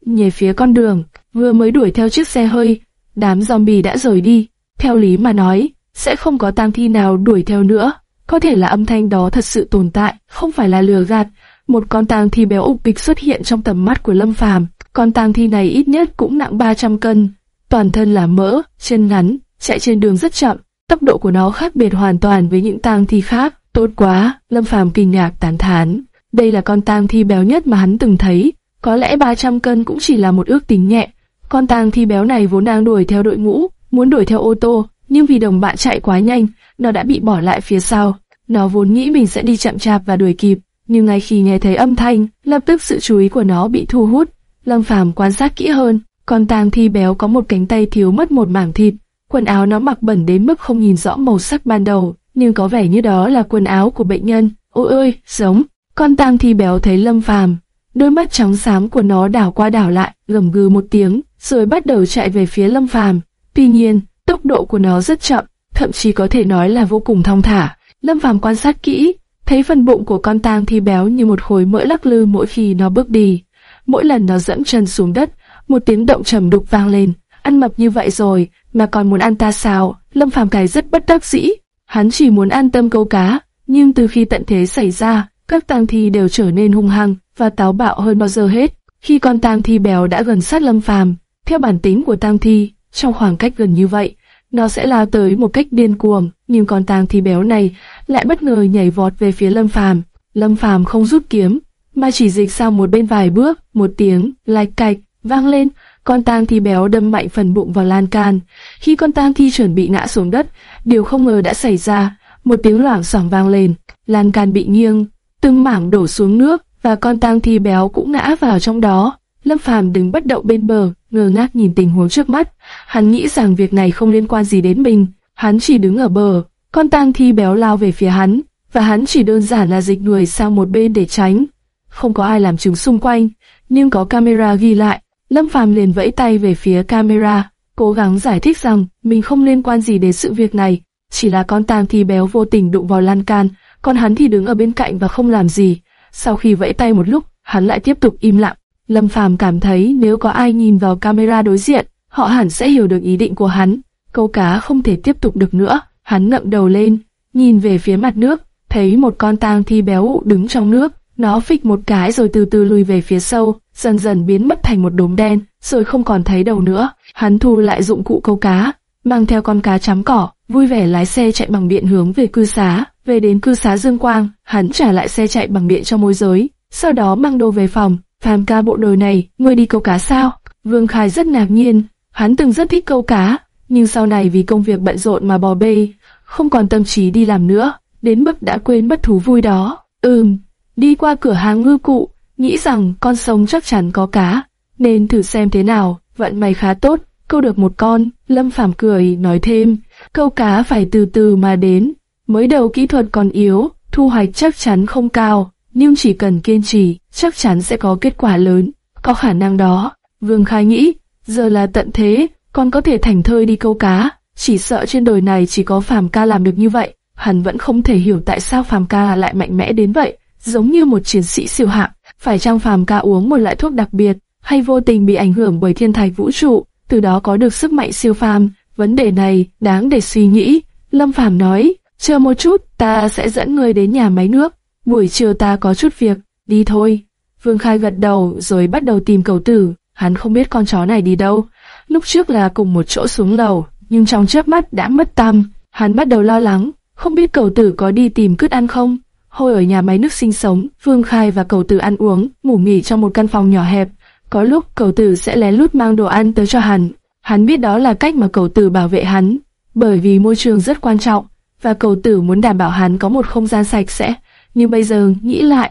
nhảy phía con đường, vừa mới đuổi theo chiếc xe hơi, đám zombie đã rời đi. Theo lý mà nói, sẽ không có Tam Thi nào đuổi theo nữa. Có thể là âm thanh đó thật sự tồn tại, không phải là lừa gạt. Một con tang thi béo ục bịch xuất hiện trong tầm mắt của Lâm Phàm. Con tang thi này ít nhất cũng nặng 300 cân, toàn thân là mỡ, chân ngắn, chạy trên đường rất chậm. Tốc độ của nó khác biệt hoàn toàn với những tang thi khác. Tốt quá, Lâm Phàm kinh ngạc tán thán. Đây là con tang thi béo nhất mà hắn từng thấy. Có lẽ 300 cân cũng chỉ là một ước tính nhẹ. Con tang thi béo này vốn đang đuổi theo đội ngũ, muốn đuổi theo ô tô, nhưng vì đồng bạn chạy quá nhanh, nó đã bị bỏ lại phía sau. Nó vốn nghĩ mình sẽ đi chậm chạp và đuổi kịp, nhưng ngay khi nghe thấy âm thanh, lập tức sự chú ý của nó bị thu hút. Lâm Phàm quan sát kỹ hơn, con tang thi béo có một cánh tay thiếu mất một mảng thịt, quần áo nó mặc bẩn đến mức không nhìn rõ màu sắc ban đầu, nhưng có vẻ như đó là quần áo của bệnh nhân. Ôi ơi, giống. Con tang thi béo thấy Lâm Phàm, đôi mắt trắng xám của nó đảo qua đảo lại, gầm gừ một tiếng, rồi bắt đầu chạy về phía Lâm Phàm. Tuy nhiên, tốc độ của nó rất chậm, thậm chí có thể nói là vô cùng thong thả. Lâm Phàm quan sát kỹ, thấy phần bụng của con tang thi béo như một khối mỡ lắc lư mỗi khi nó bước đi. Mỗi lần nó dẫm chân xuống đất, một tiếng động trầm đục vang lên. Ăn mập như vậy rồi, mà còn muốn ăn ta sao? Lâm Phàm cài rất bất đắc dĩ. Hắn chỉ muốn an tâm câu cá, nhưng từ khi tận thế xảy ra, các tang thi đều trở nên hung hăng và táo bạo hơn bao giờ hết. Khi con tang thi béo đã gần sát Lâm Phàm, theo bản tính của tang thi, trong khoảng cách gần như vậy, nó sẽ lao tới một cách điên cuồng, nhưng con tang thi béo này lại bất ngờ nhảy vọt về phía Lâm Phàm. Lâm Phàm không rút kiếm, mà chỉ dịch sang một bên vài bước, một tiếng lạch cạch vang lên, con tang thi béo đâm mạnh phần bụng vào lan can. Khi con tang thi chuẩn bị ngã xuống đất, điều không ngờ đã xảy ra, một tiếng loảng xoảng vang lên, lan can bị nghiêng, từng mảng đổ xuống nước và con tang thi béo cũng ngã vào trong đó. Lâm Phàm đứng bất động bên bờ, ngơ ngác nhìn tình huống trước mắt. Hắn nghĩ rằng việc này không liên quan gì đến mình, hắn chỉ đứng ở bờ. Con tang thi béo lao về phía hắn, và hắn chỉ đơn giản là dịch người sang một bên để tránh. Không có ai làm chứng xung quanh, nhưng có camera ghi lại. Lâm Phàm liền vẫy tay về phía camera, cố gắng giải thích rằng mình không liên quan gì đến sự việc này, chỉ là con tang thi béo vô tình đụng vào lan can, còn hắn thì đứng ở bên cạnh và không làm gì. Sau khi vẫy tay một lúc, hắn lại tiếp tục im lặng. Lâm Phàm cảm thấy nếu có ai nhìn vào camera đối diện, họ hẳn sẽ hiểu được ý định của hắn. Câu cá không thể tiếp tục được nữa, hắn ngậm đầu lên, nhìn về phía mặt nước, thấy một con tang thi béo ụ đứng trong nước, nó phịch một cái rồi từ từ lùi về phía sâu, dần dần biến mất thành một đốm đen, rồi không còn thấy đầu nữa. Hắn thu lại dụng cụ câu cá, mang theo con cá chấm cỏ, vui vẻ lái xe chạy bằng điện hướng về cư xá. Về đến cư xá Dương Quang, hắn trả lại xe chạy bằng điện cho môi giới, sau đó mang đồ về phòng, Phàm ca bộ đời này, ngươi đi câu cá sao? Vương Khai rất ngạc nhiên, hắn từng rất thích câu cá, nhưng sau này vì công việc bận rộn mà bò bê, không còn tâm trí đi làm nữa, đến mức đã quên bất thú vui đó. Ừm, đi qua cửa hàng ngư cụ, nghĩ rằng con sông chắc chắn có cá, nên thử xem thế nào, vận may khá tốt, câu được một con, Lâm Phàm cười nói thêm, câu cá phải từ từ mà đến, mới đầu kỹ thuật còn yếu, thu hoạch chắc chắn không cao, nhưng chỉ cần kiên trì, chắc chắn sẽ có kết quả lớn. Có khả năng đó, Vương Khai nghĩ, giờ là tận thế, con có thể thành thơi đi câu cá, chỉ sợ trên đời này chỉ có Phàm Ca làm được như vậy. Hắn vẫn không thể hiểu tại sao Phàm Ca lại mạnh mẽ đến vậy, giống như một chiến sĩ siêu hạng. Phải chăng phàm ca uống một loại thuốc đặc biệt, hay vô tình bị ảnh hưởng bởi thiên thạch vũ trụ, từ đó có được sức mạnh siêu phàm? Vấn đề này đáng để suy nghĩ. Lâm Phàm nói, chờ một chút, ta sẽ dẫn người đến nhà máy nước. Buổi chiều ta có chút việc, đi thôi. Vương Khai gật đầu rồi bắt đầu tìm cầu tử. Hắn không biết con chó này đi đâu. Lúc trước là cùng một chỗ xuống lầu, nhưng trong chớp mắt đã mất tăm. Hắn bắt đầu lo lắng, không biết cầu tử có đi tìm cứt ăn không. Hồi ở nhà máy nước sinh sống, Vương Khai và cầu tử ăn uống, ngủ nghỉ trong một căn phòng nhỏ hẹp. Có lúc cầu tử sẽ lén lút mang đồ ăn tới cho hắn. Hắn biết đó là cách mà cầu tử bảo vệ hắn, bởi vì môi trường rất quan trọng, và cầu tử muốn đảm bảo hắn có một không gian sạch sẽ. Nhưng bây giờ, nghĩ lại,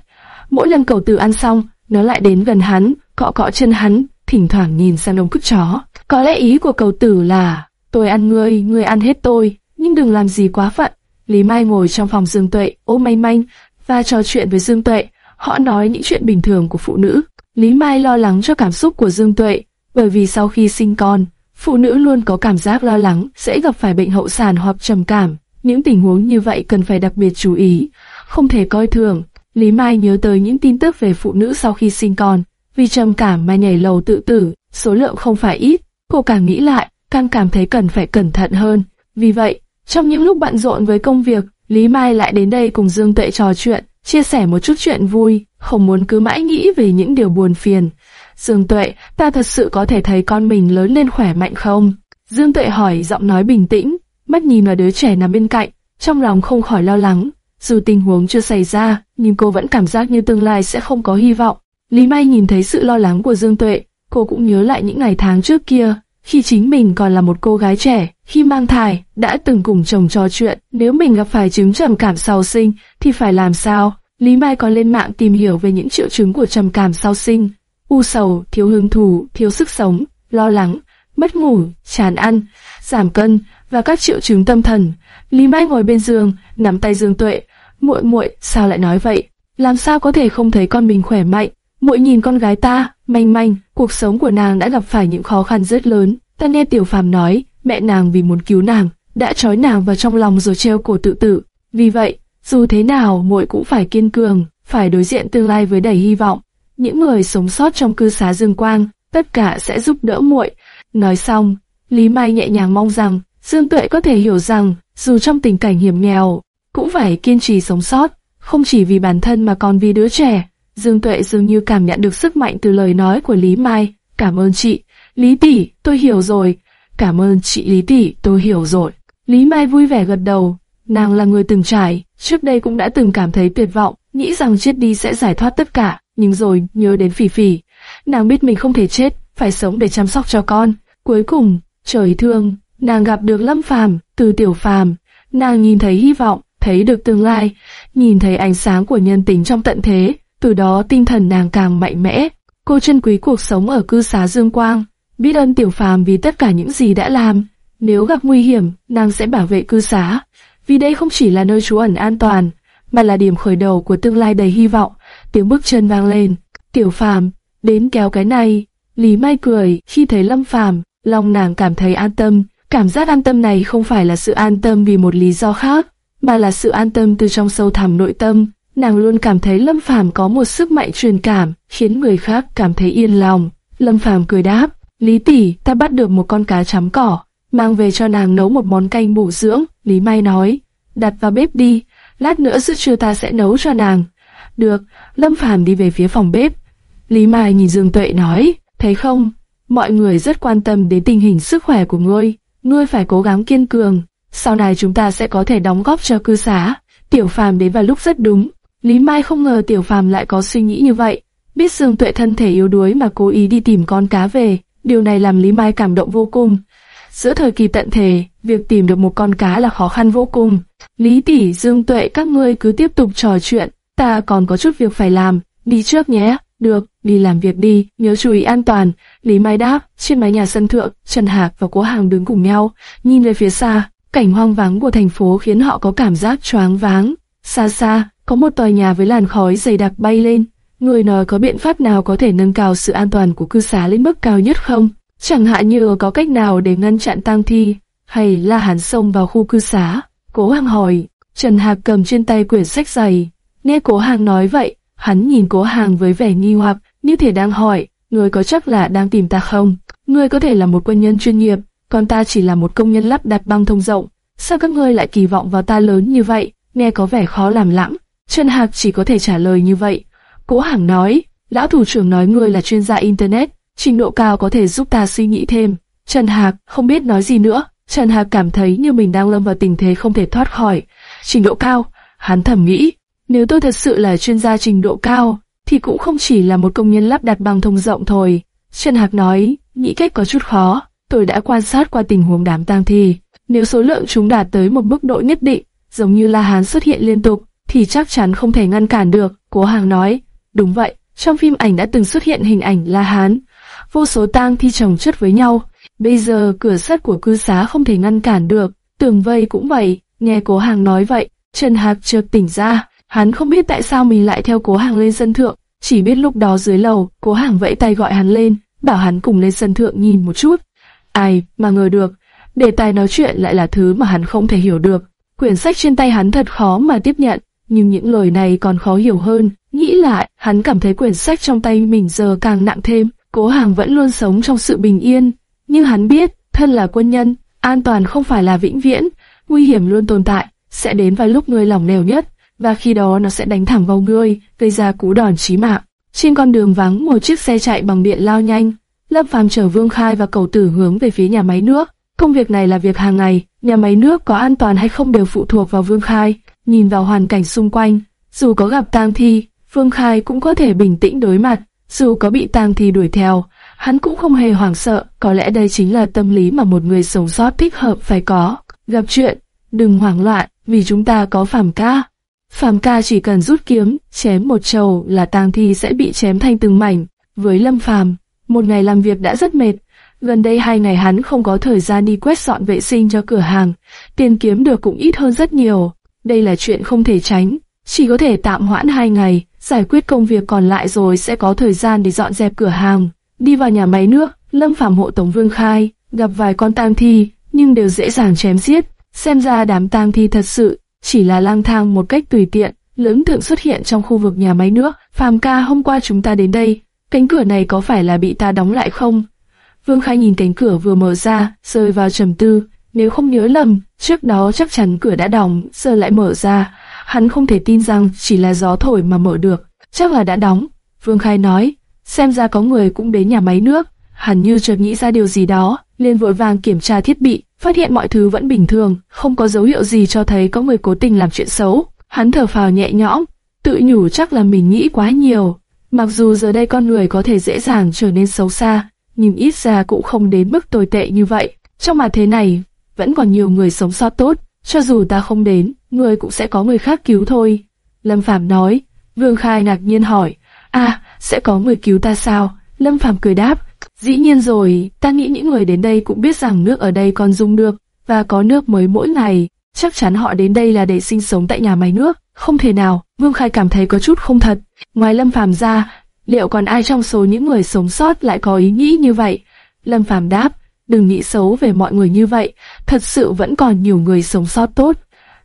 mỗi lần cầu tử ăn xong, nó lại đến gần hắn, cọ cọ chân hắn, thỉnh thoảng nhìn sang đống cứt chó. Có lẽ ý của cầu tử là, tôi ăn ngươi, ngươi ăn hết tôi, nhưng đừng làm gì quá phận. Lý Mai ngồi trong phòng Dương Tuệ, ôm manh manh, và trò chuyện với Dương Tuệ. Họ nói những chuyện bình thường của phụ nữ. Lý Mai lo lắng cho cảm xúc của Dương Tuệ, bởi vì sau khi sinh con, phụ nữ luôn có cảm giác lo lắng sẽ gặp phải bệnh hậu sản hoặc trầm cảm. Những tình huống như vậy cần phải đặc biệt chú ý, không thể coi thường. Lý Mai nhớ tới những tin tức về phụ nữ sau khi sinh con, vì trầm cảm mà nhảy lầu tự tử, số lượng không phải ít. Cô càng nghĩ lại, càng cảm thấy cần phải cẩn thận hơn. Vì vậy, trong những lúc bận rộn với công việc, Lý Mai lại đến đây cùng Dương Tuệ trò chuyện, chia sẻ một chút chuyện vui, không muốn cứ mãi nghĩ về những điều buồn phiền. Dương Tuệ, ta thật sự có thể thấy con mình lớn lên khỏe mạnh không? Dương Tuệ hỏi giọng nói bình tĩnh, mắt nhìn vào đứa trẻ nằm bên cạnh, trong lòng không khỏi lo lắng. Dù tình huống chưa xảy ra, nhưng cô vẫn cảm giác như tương lai sẽ không có hy vọng. Lý Mai nhìn thấy sự lo lắng của Dương Tuệ, cô cũng nhớ lại những ngày tháng trước kia, khi chính mình còn là một cô gái trẻ, khi mang thai, đã từng cùng chồng trò chuyện, nếu mình gặp phải chứng trầm cảm sau sinh, thì phải làm sao? Lý Mai còn lên mạng tìm hiểu về những triệu chứng của trầm cảm sau sinh, u sầu, thiếu hứng thú, thiếu sức sống, lo lắng, mất ngủ, chán ăn, giảm cân và các triệu chứng tâm thần. Lý Mai ngồi bên giường, nắm tay Dương Tuệ, muội muội, sao lại nói vậy? Làm sao có thể không thấy con mình khỏe mạnh? Muội nhìn con gái ta, manh manh, cuộc sống của nàng đã gặp phải những khó khăn rất lớn. Ta nghe Tiểu Phàm nói, mẹ nàng vì muốn cứu nàng, đã trói nàng vào trong lòng rồi treo cổ tự tử. Vì vậy, dù thế nào muội cũng phải kiên cường, phải đối diện tương lai với đầy hy vọng. Những người sống sót trong cư xá Dương Quang, tất cả sẽ giúp đỡ muội. Nói xong, Lý Mai nhẹ nhàng mong rằng Dương Tuệ có thể hiểu rằng, dù trong tình cảnh hiểm nghèo, cũng phải kiên trì sống sót, không chỉ vì bản thân mà còn vì đứa trẻ. Dương Tuệ dường như cảm nhận được sức mạnh từ lời nói của Lý Mai. Cảm ơn chị, Lý tỷ, tôi hiểu rồi. Cảm ơn chị Lý tỷ, tôi hiểu rồi. Lý Mai vui vẻ gật đầu. Nàng là người từng trải, trước đây cũng đã từng cảm thấy tuyệt vọng, nghĩ rằng chết đi sẽ giải thoát tất cả, nhưng rồi nhớ đến Phỉ Phỉ, nàng biết mình không thể chết, phải sống để chăm sóc cho con. Cuối cùng, trời thương, nàng gặp được Lâm Phàm, từ Tiểu Phàm, nàng nhìn thấy hy vọng, thấy được tương lai, nhìn thấy ánh sáng của nhân tính trong tận thế, từ đó tinh thần nàng càng mạnh mẽ. Cô trân quý cuộc sống ở cư xá Dương Quang, biết ơn Tiểu Phàm vì tất cả những gì đã làm. Nếu gặp nguy hiểm, nàng sẽ bảo vệ cư xá, vì đây không chỉ là nơi trú ẩn an toàn, mà là điểm khởi đầu của tương lai đầy hy vọng. Tiếng bước chân vang lên, Tiểu Phàm đến kéo cái này. Lý Mai cười khi thấy Lâm Phàm, lòng nàng cảm thấy an tâm. Cảm giác an tâm này không phải là sự an tâm vì một lý do khác, mà là sự an tâm từ trong sâu thẳm nội tâm. Nàng luôn cảm thấy Lâm Phàm có một sức mạnh truyền cảm, khiến người khác cảm thấy yên lòng. Lâm Phàm cười đáp, Lý tỷ, ta bắt được một con cá chấm cỏ, mang về cho nàng nấu một món canh bổ dưỡng. Lý Mai nói, đặt vào bếp đi, lát nữa giữa trưa ta sẽ nấu cho nàng. Được, Lâm Phàm đi về phía phòng bếp. Lý Mai nhìn Dương Tuệ nói, thấy không, mọi người rất quan tâm đến tình hình sức khỏe của ngươi, ngươi phải cố gắng kiên cường, sau này chúng ta sẽ có thể đóng góp cho cư xá. Tiểu Phàm đến vào lúc rất đúng, Lý Mai không ngờ Tiểu Phàm lại có suy nghĩ như vậy, biết Dương Tuệ thân thể yếu đuối mà cố ý đi tìm con cá về, điều này làm Lý Mai cảm động vô cùng. Giữa thời kỳ tận thể, việc tìm được một con cá là khó khăn vô cùng. Lý tỷ, Dương Tuệ các ngươi cứ tiếp tục trò chuyện, ta còn có chút việc phải làm, đi trước nhé. Được, đi làm việc đi, nhớ chú ý an toàn. Lý Mai đáp, trên mái nhà sân thượng, Trần Hạc và Cố Hàng đứng cùng nhau, nhìn về phía xa, cảnh hoang vắng của thành phố khiến họ có cảm giác choáng váng. Xa xa, có một tòa nhà với làn khói dày đặc bay lên. Người nói có biện pháp nào có thể nâng cao sự an toàn của cư xá lên mức cao nhất không? Chẳng hạn như có cách nào để ngăn chặn tang thi, hay là hắn xông vào khu cư xá? Cố Hàng hỏi, Trần Hạc cầm trên tay quyển sách dày, Nghe cố hàng nói vậy, hắn nhìn cố hàng với vẻ nghi hoặc, như thể đang hỏi, người có chắc là đang tìm ta không? người có thể là một quân nhân chuyên nghiệp, còn ta chỉ là một công nhân lắp đặt băng thông rộng. Sao các ngươi lại kỳ vọng vào ta lớn như vậy? Nghe có vẻ khó làm lắm. Trần Hạc chỉ có thể trả lời như vậy. Cố Hàng nói, lão thủ trưởng nói ngươi là chuyên gia internet, trình độ cao có thể giúp ta suy nghĩ thêm. Trần Hạc không biết nói gì nữa. Trần Hạc cảm thấy như mình đang lâm vào tình thế không thể thoát khỏi. Trình độ cao, hắn thầm nghĩ, nếu tôi thật sự là chuyên gia trình độ cao, thì cũng không chỉ là một công nhân lắp đặt băng thông rộng thôi. Trần Hạc nói, nghĩ cách có chút khó, tôi đã quan sát qua tình huống đám tang thi. Nếu số lượng chúng đạt tới một mức độ nhất định, giống như La Hán xuất hiện liên tục, thì chắc chắn không thể ngăn cản được. Cố Hàng nói, đúng vậy, trong phim ảnh đã từng xuất hiện hình ảnh La Hán, vô số tang thi chồng chất với nhau. Bây giờ cửa sắt của cư xá không thể ngăn cản được, tường vây cũng vậy. Nghe Cố Hàng nói vậy, Trần Hạc chợt tỉnh ra, hắn không biết tại sao mình lại theo Cố Hàng lên sân thượng, chỉ biết lúc đó dưới lầu, Cố Hàng vẫy tay gọi hắn lên, bảo hắn cùng lên sân thượng nhìn một chút. Ai mà ngờ được, đề tài nói chuyện lại là thứ mà hắn không thể hiểu được. Quyển sách trên tay hắn thật khó mà tiếp nhận, nhưng những lời này còn khó hiểu hơn. Nghĩ lại, hắn cảm thấy quyển sách trong tay mình giờ càng nặng thêm. Cố Hàng vẫn luôn sống trong sự bình yên, nhưng hắn biết, thân là quân nhân, an toàn không phải là vĩnh viễn, nguy hiểm luôn tồn tại, sẽ đến vào lúc ngươi lòng lẻo nhất, và khi đó nó sẽ đánh thẳng vào ngươi, gây ra cú đòn chí mạng. Trên con đường vắng một chiếc xe chạy bằng điện lao nhanh, Lâm Phàm chở Vương Khai và cầu tử hướng về phía nhà máy nước. Công việc này là việc hàng ngày, nhà máy nước có an toàn hay không đều phụ thuộc vào Vương Khai. Nhìn vào hoàn cảnh xung quanh, dù có gặp tang thi, Vương Khai cũng có thể bình tĩnh đối mặt. Dù có bị tang thi đuổi theo, hắn cũng không hề hoảng sợ. Có lẽ đây chính là tâm lý mà một người sống sót thích hợp phải có. Gặp chuyện, đừng hoảng loạn, vì chúng ta có phàm ca. Phàm ca chỉ cần rút kiếm, chém một trầu là tang thi sẽ bị chém thành từng mảnh. Với Lâm Phàm, một ngày làm việc đã rất mệt, gần đây hai ngày hắn không có thời gian đi quét dọn vệ sinh cho cửa hàng, tiền kiếm được cũng ít hơn rất nhiều. Đây là chuyện không thể tránh, chỉ có thể tạm hoãn hai ngày, giải quyết công việc còn lại rồi sẽ có thời gian để dọn dẹp cửa hàng. Đi vào nhà máy nước, Lâm Phạm hộ Tổng Vương khai, gặp vài con tang thi, nhưng đều dễ dàng chém giết. Xem ra đám tang thi thật sự chỉ là lang thang một cách tùy tiện. Lưỡng tượng xuất hiện trong khu vực nhà máy nước. Phàm ca hôm qua chúng ta đến đây, cánh cửa này có phải là bị ta đóng lại không? Vương Khai nhìn cánh cửa vừa mở ra, rơi vào trầm tư. Nếu không nhớ lầm, trước đó chắc chắn cửa đã đóng, giờ lại mở ra. Hắn không thể tin rằng chỉ là gió thổi mà mở được. Chắc là đã đóng. Vương Khai nói, xem ra có người cũng đến nhà máy nước. Hắn như chợt nghĩ ra điều gì đó, liền vội vàng kiểm tra thiết bị, phát hiện mọi thứ vẫn bình thường, không có dấu hiệu gì cho thấy có người cố tình làm chuyện xấu. Hắn thở phào nhẹ nhõm, tự nhủ chắc là mình nghĩ quá nhiều. Mặc dù giờ đây con người có thể dễ dàng trở nên xấu xa, nhưng ít ra cũng không đến mức tồi tệ như vậy. Trong mà thế này, vẫn còn nhiều người sống sót tốt, cho dù ta không đến, người cũng sẽ có người khác cứu thôi. Lâm Phạm nói, Vương Khai ngạc nhiên hỏi, à, sẽ có người cứu ta sao? Lâm Phạm cười đáp, dĩ nhiên rồi, ta nghĩ những người đến đây cũng biết rằng nước ở đây còn dùng được, và có nước mới mỗi ngày, chắc chắn họ đến đây là để sinh sống tại nhà máy nước, không thể nào, Vương Khai cảm thấy có chút không thật. Ngoài Lâm Phàm ra, liệu còn ai trong số những người sống sót lại có ý nghĩ như vậy? Lâm Phàm đáp, đừng nghĩ xấu về mọi người như vậy, thật sự vẫn còn nhiều người sống sót tốt.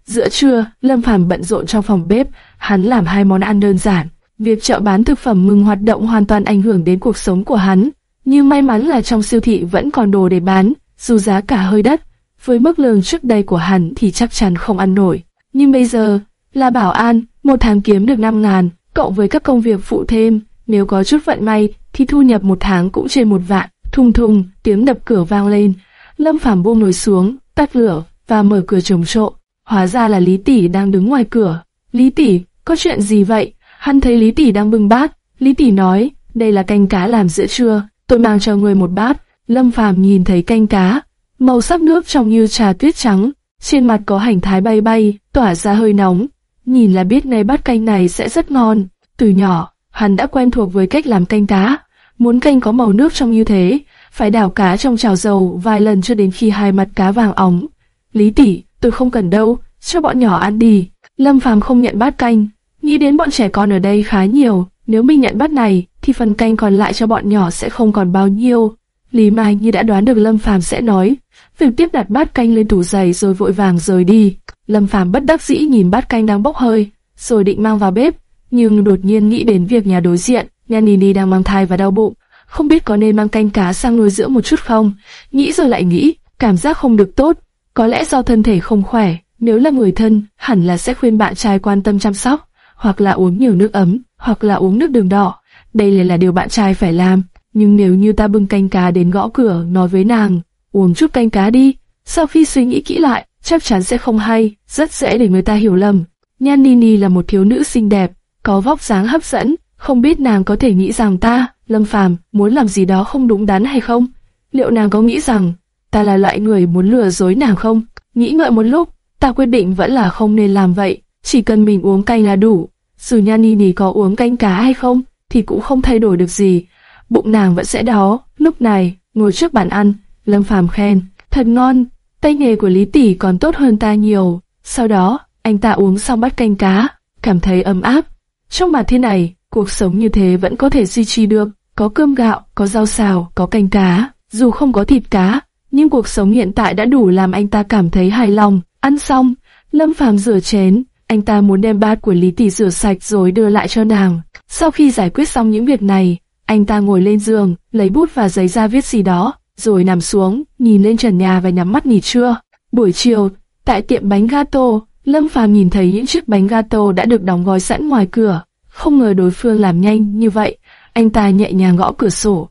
Giữa trưa, Lâm Phàm bận rộn trong phòng bếp, hắn làm hai món ăn đơn giản. Việc chợ bán thực phẩm ngừng hoạt động hoàn toàn ảnh hưởng đến cuộc sống của hắn. Nhưng may mắn là trong siêu thị vẫn còn đồ để bán, dù giá cả hơi đắt. Với mức lương trước đây của hắn thì chắc chắn không ăn nổi. Nhưng bây giờ, là bảo an, một tháng kiếm được 5 ngàn, cộng với các công việc phụ thêm, nếu có chút vận may thì thu nhập một tháng cũng trên một vạn. Thùng thùng, tiếng đập cửa vang lên. Lâm Phàm buông nồi xuống, tắt lửa và mở cửa trồng trộ. Hóa ra là Lý Tỷ đang đứng ngoài cửa. Lý Tỷ, có chuyện gì vậy? Hắn thấy Lý Tỷ đang bưng bát. Lý Tỷ nói, đây là canh cá làm giữa trưa, tôi mang cho người một bát. Lâm Phàm nhìn thấy canh cá, màu sắc nước trong như trà tuyết trắng, trên mặt có hành thái bay bay, tỏa ra hơi nóng. Nhìn là biết ngay bát canh này sẽ rất ngon. Từ nhỏ, hắn đã quen thuộc với cách làm canh cá. Muốn canh có màu nước trong như thế, phải đảo cá trong chảo dầu vài lần cho đến khi hai mặt cá vàng óng. Lý tỷ, tôi không cần đâu, cho bọn nhỏ ăn đi. Lâm Phàm không nhận bát canh, nghĩ đến bọn trẻ con ở đây khá nhiều. Nếu mình nhận bát này, thì phần canh còn lại cho bọn nhỏ sẽ không còn bao nhiêu. Lý Mai như đã đoán được Lâm Phàm sẽ nói, việc tiếp đặt bát canh lên tủ giày rồi vội vàng rời đi. Lâm Phàm bất đắc dĩ nhìn bát canh đang bốc hơi, rồi định mang vào bếp, nhưng đột nhiên nghĩ đến việc nhà đối diện, nhà Nini đang mang thai và đau bụng, không biết có nên mang canh cá sang nuôi dưỡng một chút không. Nghĩ rồi lại nghĩ, cảm giác không được tốt, có lẽ do thân thể không khỏe. Nếu là người thân, hẳn là sẽ khuyên bạn trai quan tâm chăm sóc, hoặc là uống nhiều nước ấm, hoặc là uống nước đường đỏ. Đây là, là điều bạn trai phải làm. Nhưng nếu như ta bưng canh cá đến gõ cửa nói với nàng, uống chút canh cá đi, sau khi suy nghĩ kỹ lại, chắc chắn sẽ không hay, rất dễ để người ta hiểu lầm. Nhan Nini là một thiếu nữ xinh đẹp, có vóc dáng hấp dẫn, không biết nàng có thể nghĩ rằng ta, Lâm Phàm, muốn làm gì đó không đúng đắn hay không? Liệu nàng có nghĩ rằng ta là loại người muốn lừa dối nàng không? Nghĩ ngợi một lúc, ta quyết định vẫn là không nên làm vậy, chỉ cần mình uống canh là đủ. Dù Nhan Nini có uống canh cá hay không, thì cũng không thay đổi được gì. Bụng nàng vẫn sẽ đó. Lúc này, ngồi trước bàn ăn, Lâm Phàm khen, thật ngon, tay nghề của Lý Tỷ còn tốt hơn ta nhiều. Sau đó, anh ta uống xong bát canh cá, cảm thấy ấm áp. Trong mặt thế này, cuộc sống như thế vẫn có thể duy trì được, có cơm gạo, có rau xào, có canh cá, dù không có thịt cá, nhưng cuộc sống hiện tại đã đủ làm anh ta cảm thấy hài lòng. Ăn xong, Lâm Phàm rửa chén, anh ta muốn đem bát của Lý Tỷ rửa sạch rồi đưa lại cho nàng. Sau khi giải quyết xong những việc này, anh ta ngồi lên giường, lấy bút và giấy ra viết gì đó, rồi nằm xuống, nhìn lên trần nhà và nhắm mắt nghỉ trưa. Buổi chiều, tại tiệm bánh gato, Lâm Phàm nhìn thấy những chiếc bánh gato đã được đóng gói sẵn ngoài cửa. Không ngờ đối phương làm nhanh như vậy, anh ta nhẹ nhàng gõ cửa sổ.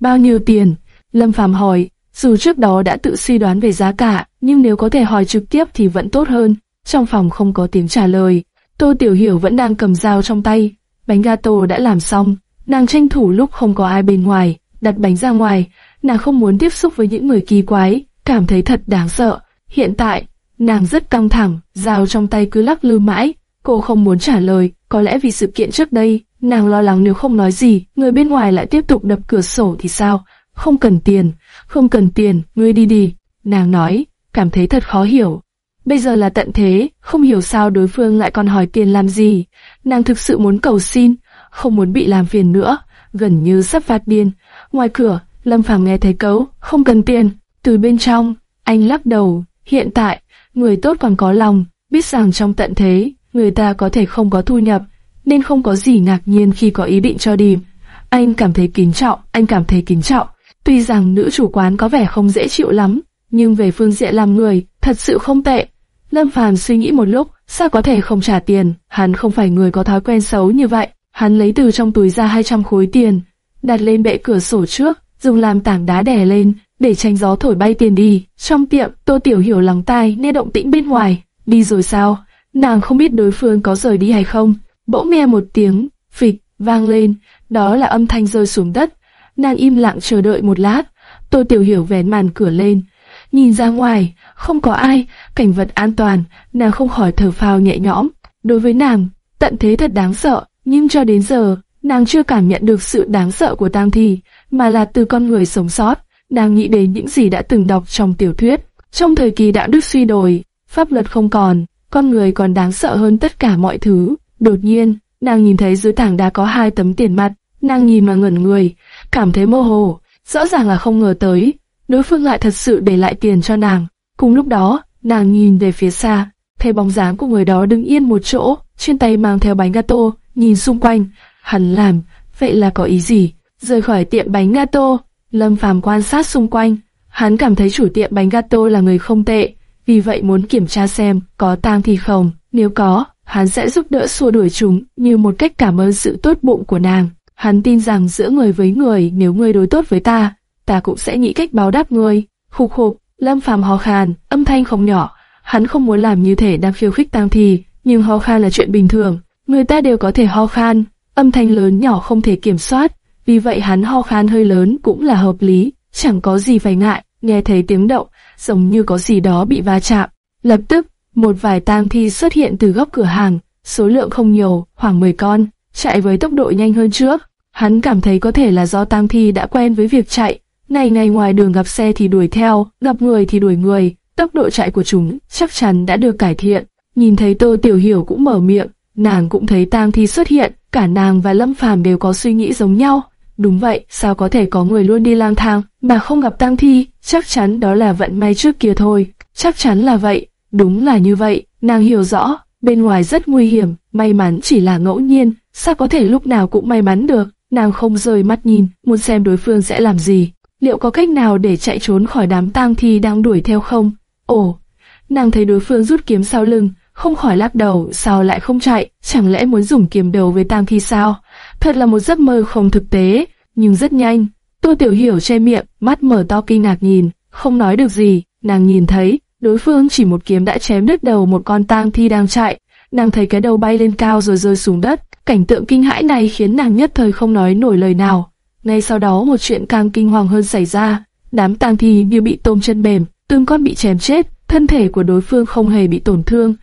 Bao nhiêu tiền? Lâm Phàm hỏi, dù trước đó đã tự suy đoán về giá cả, nhưng nếu có thể hỏi trực tiếp thì vẫn tốt hơn. Trong phòng không có tiếng trả lời, Tô Tiểu Hiểu vẫn đang cầm dao trong tay. Bánh gato đã làm xong, nàng tranh thủ lúc không có ai bên ngoài, đặt bánh ra ngoài. Nàng không muốn tiếp xúc với những người kỳ quái, cảm thấy thật đáng sợ. Hiện tại, nàng rất căng thẳng, dao trong tay cứ lắc lư mãi. Cô không muốn trả lời, có lẽ vì sự kiện trước đây, nàng lo lắng nếu không nói gì, người bên ngoài lại tiếp tục đập cửa sổ thì sao? Không cần tiền, không cần tiền, ngươi đi đi. Nàng nói, cảm thấy thật khó hiểu. Bây giờ là tận thế, không hiểu sao đối phương lại còn hỏi tiền làm gì. Nàng thực sự muốn cầu xin, không muốn bị làm phiền nữa, gần như sắp phát điên. Ngoài cửa, Lâm Phàm nghe thấy cấu, không cần tiền. Từ bên trong, anh lắc đầu, hiện tại, người tốt còn có lòng, biết rằng trong tận thế, người ta có thể không có thu nhập, nên không có gì ngạc nhiên khi có ý định cho đi. Anh cảm thấy kính trọng, anh cảm thấy kính trọng. Tuy rằng nữ chủ quán có vẻ không dễ chịu lắm, nhưng về phương diện làm người, thật sự không tệ. Lâm Phàm suy nghĩ một lúc, sao có thể không trả tiền, hắn không phải người có thói quen xấu như vậy. Hắn lấy từ trong túi ra 200 khối tiền, đặt lên bệ cửa sổ trước, dùng làm tảng đá đè lên, để tránh gió thổi bay tiền đi. Trong tiệm, Tô Tiểu Hiểu lắng tai nghe động tĩnh bên ngoài. Đi rồi sao? Nàng không biết đối phương có rời đi hay không. Bỗng nghe một tiếng, phịch, vang lên, đó là âm thanh rơi xuống đất. Nàng im lặng chờ đợi một lát, Tô Tiểu Hiểu vén màn cửa lên, nhìn ra ngoài, không có ai, cảnh vật an toàn, nàng không khỏi thở phào nhẹ nhõm. Đối với nàng, tận thế thật đáng sợ, nhưng cho đến giờ, nàng chưa cảm nhận được sự đáng sợ của tang thi, mà là từ con người sống sót. Nàng nghĩ đến những gì đã từng đọc trong tiểu thuyết. Trong thời kỳ đạo đức suy đồi, pháp luật không còn, con người còn đáng sợ hơn tất cả mọi thứ. Đột nhiên, nàng nhìn thấy dưới tảng đá có hai tấm tiền mặt, nàng nhìn mà ngẩn người, cảm thấy mơ hồ, rõ ràng là không ngờ tới, đối phương lại thật sự để lại tiền cho nàng. Cùng lúc đó, nàng nhìn về phía xa, thấy bóng dáng của người đó đứng yên một chỗ, trên tay mang theo bánh gato, nhìn xung quanh, hắn làm, vậy là có ý gì? Rời khỏi tiệm bánh gato, Lâm Phàm quan sát xung quanh, hắn cảm thấy chủ tiệm bánh gato là người không tệ, vì vậy muốn kiểm tra xem có tang thì không, nếu có, hắn sẽ giúp đỡ xua đuổi chúng như một cách cảm ơn sự tốt bụng của nàng. Hắn tin rằng giữa người với người nếu ngươi đối tốt với ta, ta cũng sẽ nghĩ cách báo đáp ngươi. Khục khục, Lâm Phàm ho khan, âm thanh không nhỏ. Hắn không muốn làm như thể đang khiêu khích tang thì, nhưng ho khan là chuyện bình thường. Người ta đều có thể ho khan, âm thanh lớn nhỏ không thể kiểm soát. Vì vậy hắn ho khan hơi lớn cũng là hợp lý, chẳng có gì phải ngại. Nghe thấy tiếng động, giống như có gì đó bị va chạm. Lập tức, một vài tang thi xuất hiện từ góc cửa hàng, số lượng không nhiều, khoảng 10 con, chạy với tốc độ nhanh hơn trước. Hắn cảm thấy có thể là do tang thi đã quen với việc chạy, ngày ngày ngoài đường gặp xe thì đuổi theo, gặp người thì đuổi người, tốc độ chạy của chúng chắc chắn đã được cải thiện. Nhìn thấy Tô Tiểu Hiểu cũng mở miệng, nàng cũng thấy tang thi xuất hiện, cả nàng và Lâm Phàm đều có suy nghĩ giống nhau. Đúng vậy, sao có thể có người luôn đi lang thang mà không gặp tang thi, chắc chắn đó là vận may trước kia thôi. Chắc chắn là vậy, đúng là như vậy, nàng hiểu rõ, bên ngoài rất nguy hiểm, may mắn chỉ là ngẫu nhiên, sao có thể lúc nào cũng may mắn được? Nàng không rời mắt nhìn, muốn xem đối phương sẽ làm gì. Liệu có cách nào để chạy trốn khỏi đám tang thi đang đuổi theo không? Ồ, nàng thấy đối phương rút kiếm sau lưng, không khỏi lắc đầu, sao lại không chạy, chẳng lẽ muốn dùng kiếm đầu với tam thi sao? Thật là một giấc mơ không thực tế, nhưng rất nhanh. Tô Tiểu Hiểu che miệng, mắt mở to kinh ngạc nhìn, không nói được gì, nàng nhìn thấy, đối phương chỉ một kiếm đã chém đứt đầu một con tang thi đang chạy, nàng thấy cái đầu bay lên cao rồi rơi xuống đất, cảnh tượng kinh hãi này khiến nàng nhất thời không nói nổi lời nào. Ngay sau đó một chuyện càng kinh hoàng hơn xảy ra, đám tang thi như bị tôm chân mềm, tương con bị chém chết, thân thể của đối phương không hề bị tổn thương.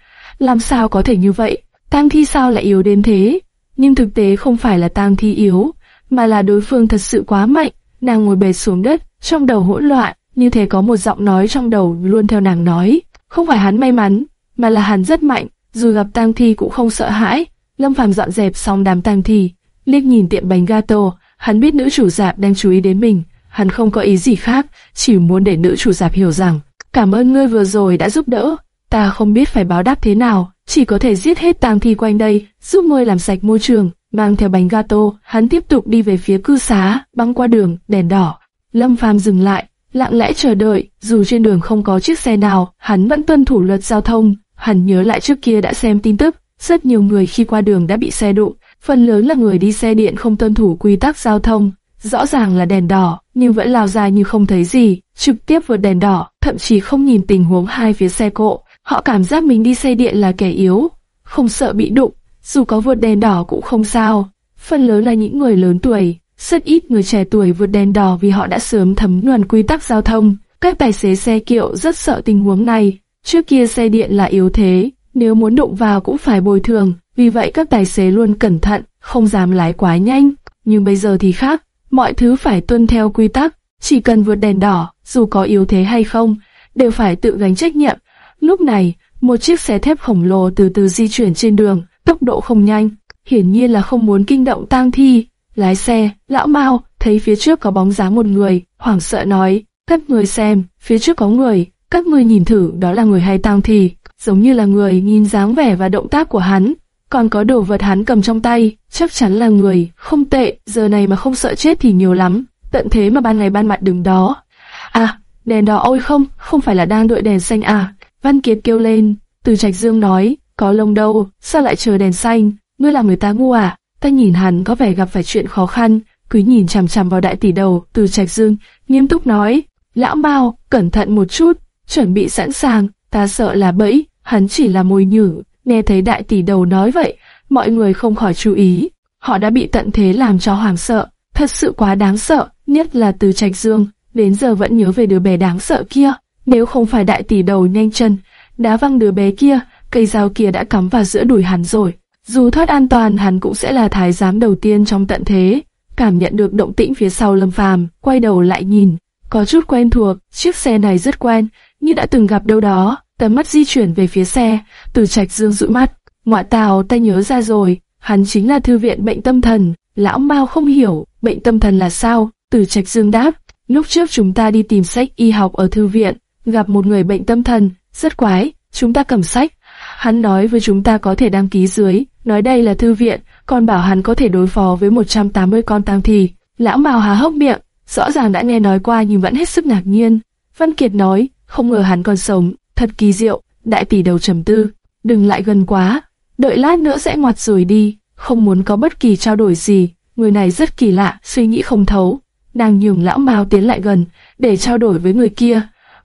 Làm sao có thể như vậy? Tang thi sao lại yếu đến thế? Nhưng thực tế không phải là tang thi yếu, mà là đối phương thật sự quá mạnh. Nàng ngồi bệt xuống đất, trong đầu hỗn loạn, như thế có một giọng nói trong đầu luôn theo nàng nói. Không phải hắn may mắn, mà là hắn rất mạnh, dù gặp tang thi cũng không sợ hãi. Lâm Phàm dọn dẹp xong đám tang thi, liếc nhìn tiệm bánh gato, hắn biết nữ chủ dạp đang chú ý đến mình, hắn không có ý gì khác, chỉ muốn để nữ chủ dạp hiểu rằng, cảm ơn ngươi vừa rồi đã giúp đỡ, ta không biết phải báo đáp thế nào, chỉ có thể giết hết tang thi quanh đây, giúp ngươi làm sạch môi trường, mang theo bánh gato, hắn tiếp tục đi về phía cư xá, băng qua đường, đèn đỏ. Lâm Phàm dừng lại, lặng lẽ chờ đợi, dù trên đường không có chiếc xe nào, hắn vẫn tuân thủ luật giao thông. Hắn nhớ lại trước kia đã xem tin tức, rất nhiều người khi qua đường đã bị xe đụng, phần lớn là người đi xe điện không tuân thủ quy tắc giao thông. Rõ ràng là đèn đỏ, nhưng vẫn lao ra như không thấy gì, trực tiếp vượt đèn đỏ, thậm chí không nhìn tình huống hai phía xe cộ. Họ cảm giác mình đi xe điện là kẻ yếu, không sợ bị đụng, dù có vượt đèn đỏ cũng không sao. Phần lớn là những người lớn tuổi, rất ít người trẻ tuổi vượt đèn đỏ vì họ đã sớm thấm nhuần quy tắc giao thông. Các tài xế xe kiệu rất sợ tình huống này. Trước kia xe điện là yếu thế, nếu muốn đụng vào cũng phải bồi thường, vì vậy các tài xế luôn cẩn thận, không dám lái quá nhanh. Nhưng bây giờ thì khác, mọi thứ phải tuân theo quy tắc, chỉ cần vượt đèn đỏ, dù có yếu thế hay không, đều phải tự gánh trách nhiệm. Lúc này, một chiếc xe thép khổng lồ từ từ di chuyển trên đường, tốc độ không nhanh, hiển nhiên là không muốn kinh động tang thi. Lái xe, lão Mao, thấy phía trước có bóng dáng một người, hoảng sợ nói, các người xem, phía trước có người, các người nhìn thử đó là người hay tang thi, giống như là người nhìn dáng vẻ và động tác của hắn, còn có đồ vật hắn cầm trong tay, chắc chắn là người, không tệ, giờ này mà không sợ chết thì nhiều lắm, tận thế mà ban ngày ban mặt đứng đó. À, đèn đỏ ôi không, không phải là đang đợi đèn xanh à, Văn Kiệt kêu lên, từ trạch dương nói, có lông đâu, sao lại chờ đèn xanh, ngươi là người ta ngu à, ta nhìn hắn có vẻ gặp phải chuyện khó khăn, cứ nhìn chằm chằm vào đại tỷ đầu, từ trạch dương, nghiêm túc nói, lão bao, cẩn thận một chút, chuẩn bị sẵn sàng, ta sợ là bẫy, hắn chỉ là mồi nhử, nghe thấy đại tỷ đầu nói vậy, mọi người không khỏi chú ý, họ đã bị tận thế làm cho hoảng sợ, thật sự quá đáng sợ, nhất là từ trạch dương, đến giờ vẫn nhớ về đứa bé đáng sợ kia, nếu không phải đại tỷ đầu nhanh chân, đá văng đứa bé kia, cây dao kia đã cắm vào giữa đùi hắn rồi. Dù thoát an toàn hắn cũng sẽ là thái giám đầu tiên trong tận thế. Cảm nhận được động tĩnh phía sau Lâm Phàm, quay đầu lại nhìn, có chút quen thuộc, chiếc xe này rất quen, như đã từng gặp đâu đó. Tầm mắt di chuyển về phía xe, từ trạch dương dụi mắt. Ngoại tào ta nhớ ra rồi, hắn chính là thư viện bệnh tâm thần. Lão Mao không hiểu, bệnh tâm thần là sao? Từ trạch dương đáp, lúc trước chúng ta đi tìm sách y học ở thư viện, gặp một người bệnh tâm thần, rất quái, chúng ta cầm sách. Hắn nói với chúng ta có thể đăng ký dưới, nói đây là thư viện, còn bảo hắn có thể đối phó với 180 con tang thì. Lão Mao há hốc miệng, rõ ràng đã nghe nói qua nhưng vẫn hết sức ngạc nhiên. Văn Kiệt nói, không ngờ hắn còn sống, thật kỳ diệu, đại tỷ đầu trầm tư, đừng lại gần quá, đợi lát nữa sẽ ngoặt rồi đi, không muốn có bất kỳ trao đổi gì, người này rất kỳ lạ, suy nghĩ không thấu. Nàng nhường lão Mao tiến lại gần, để trao đổi với người kia,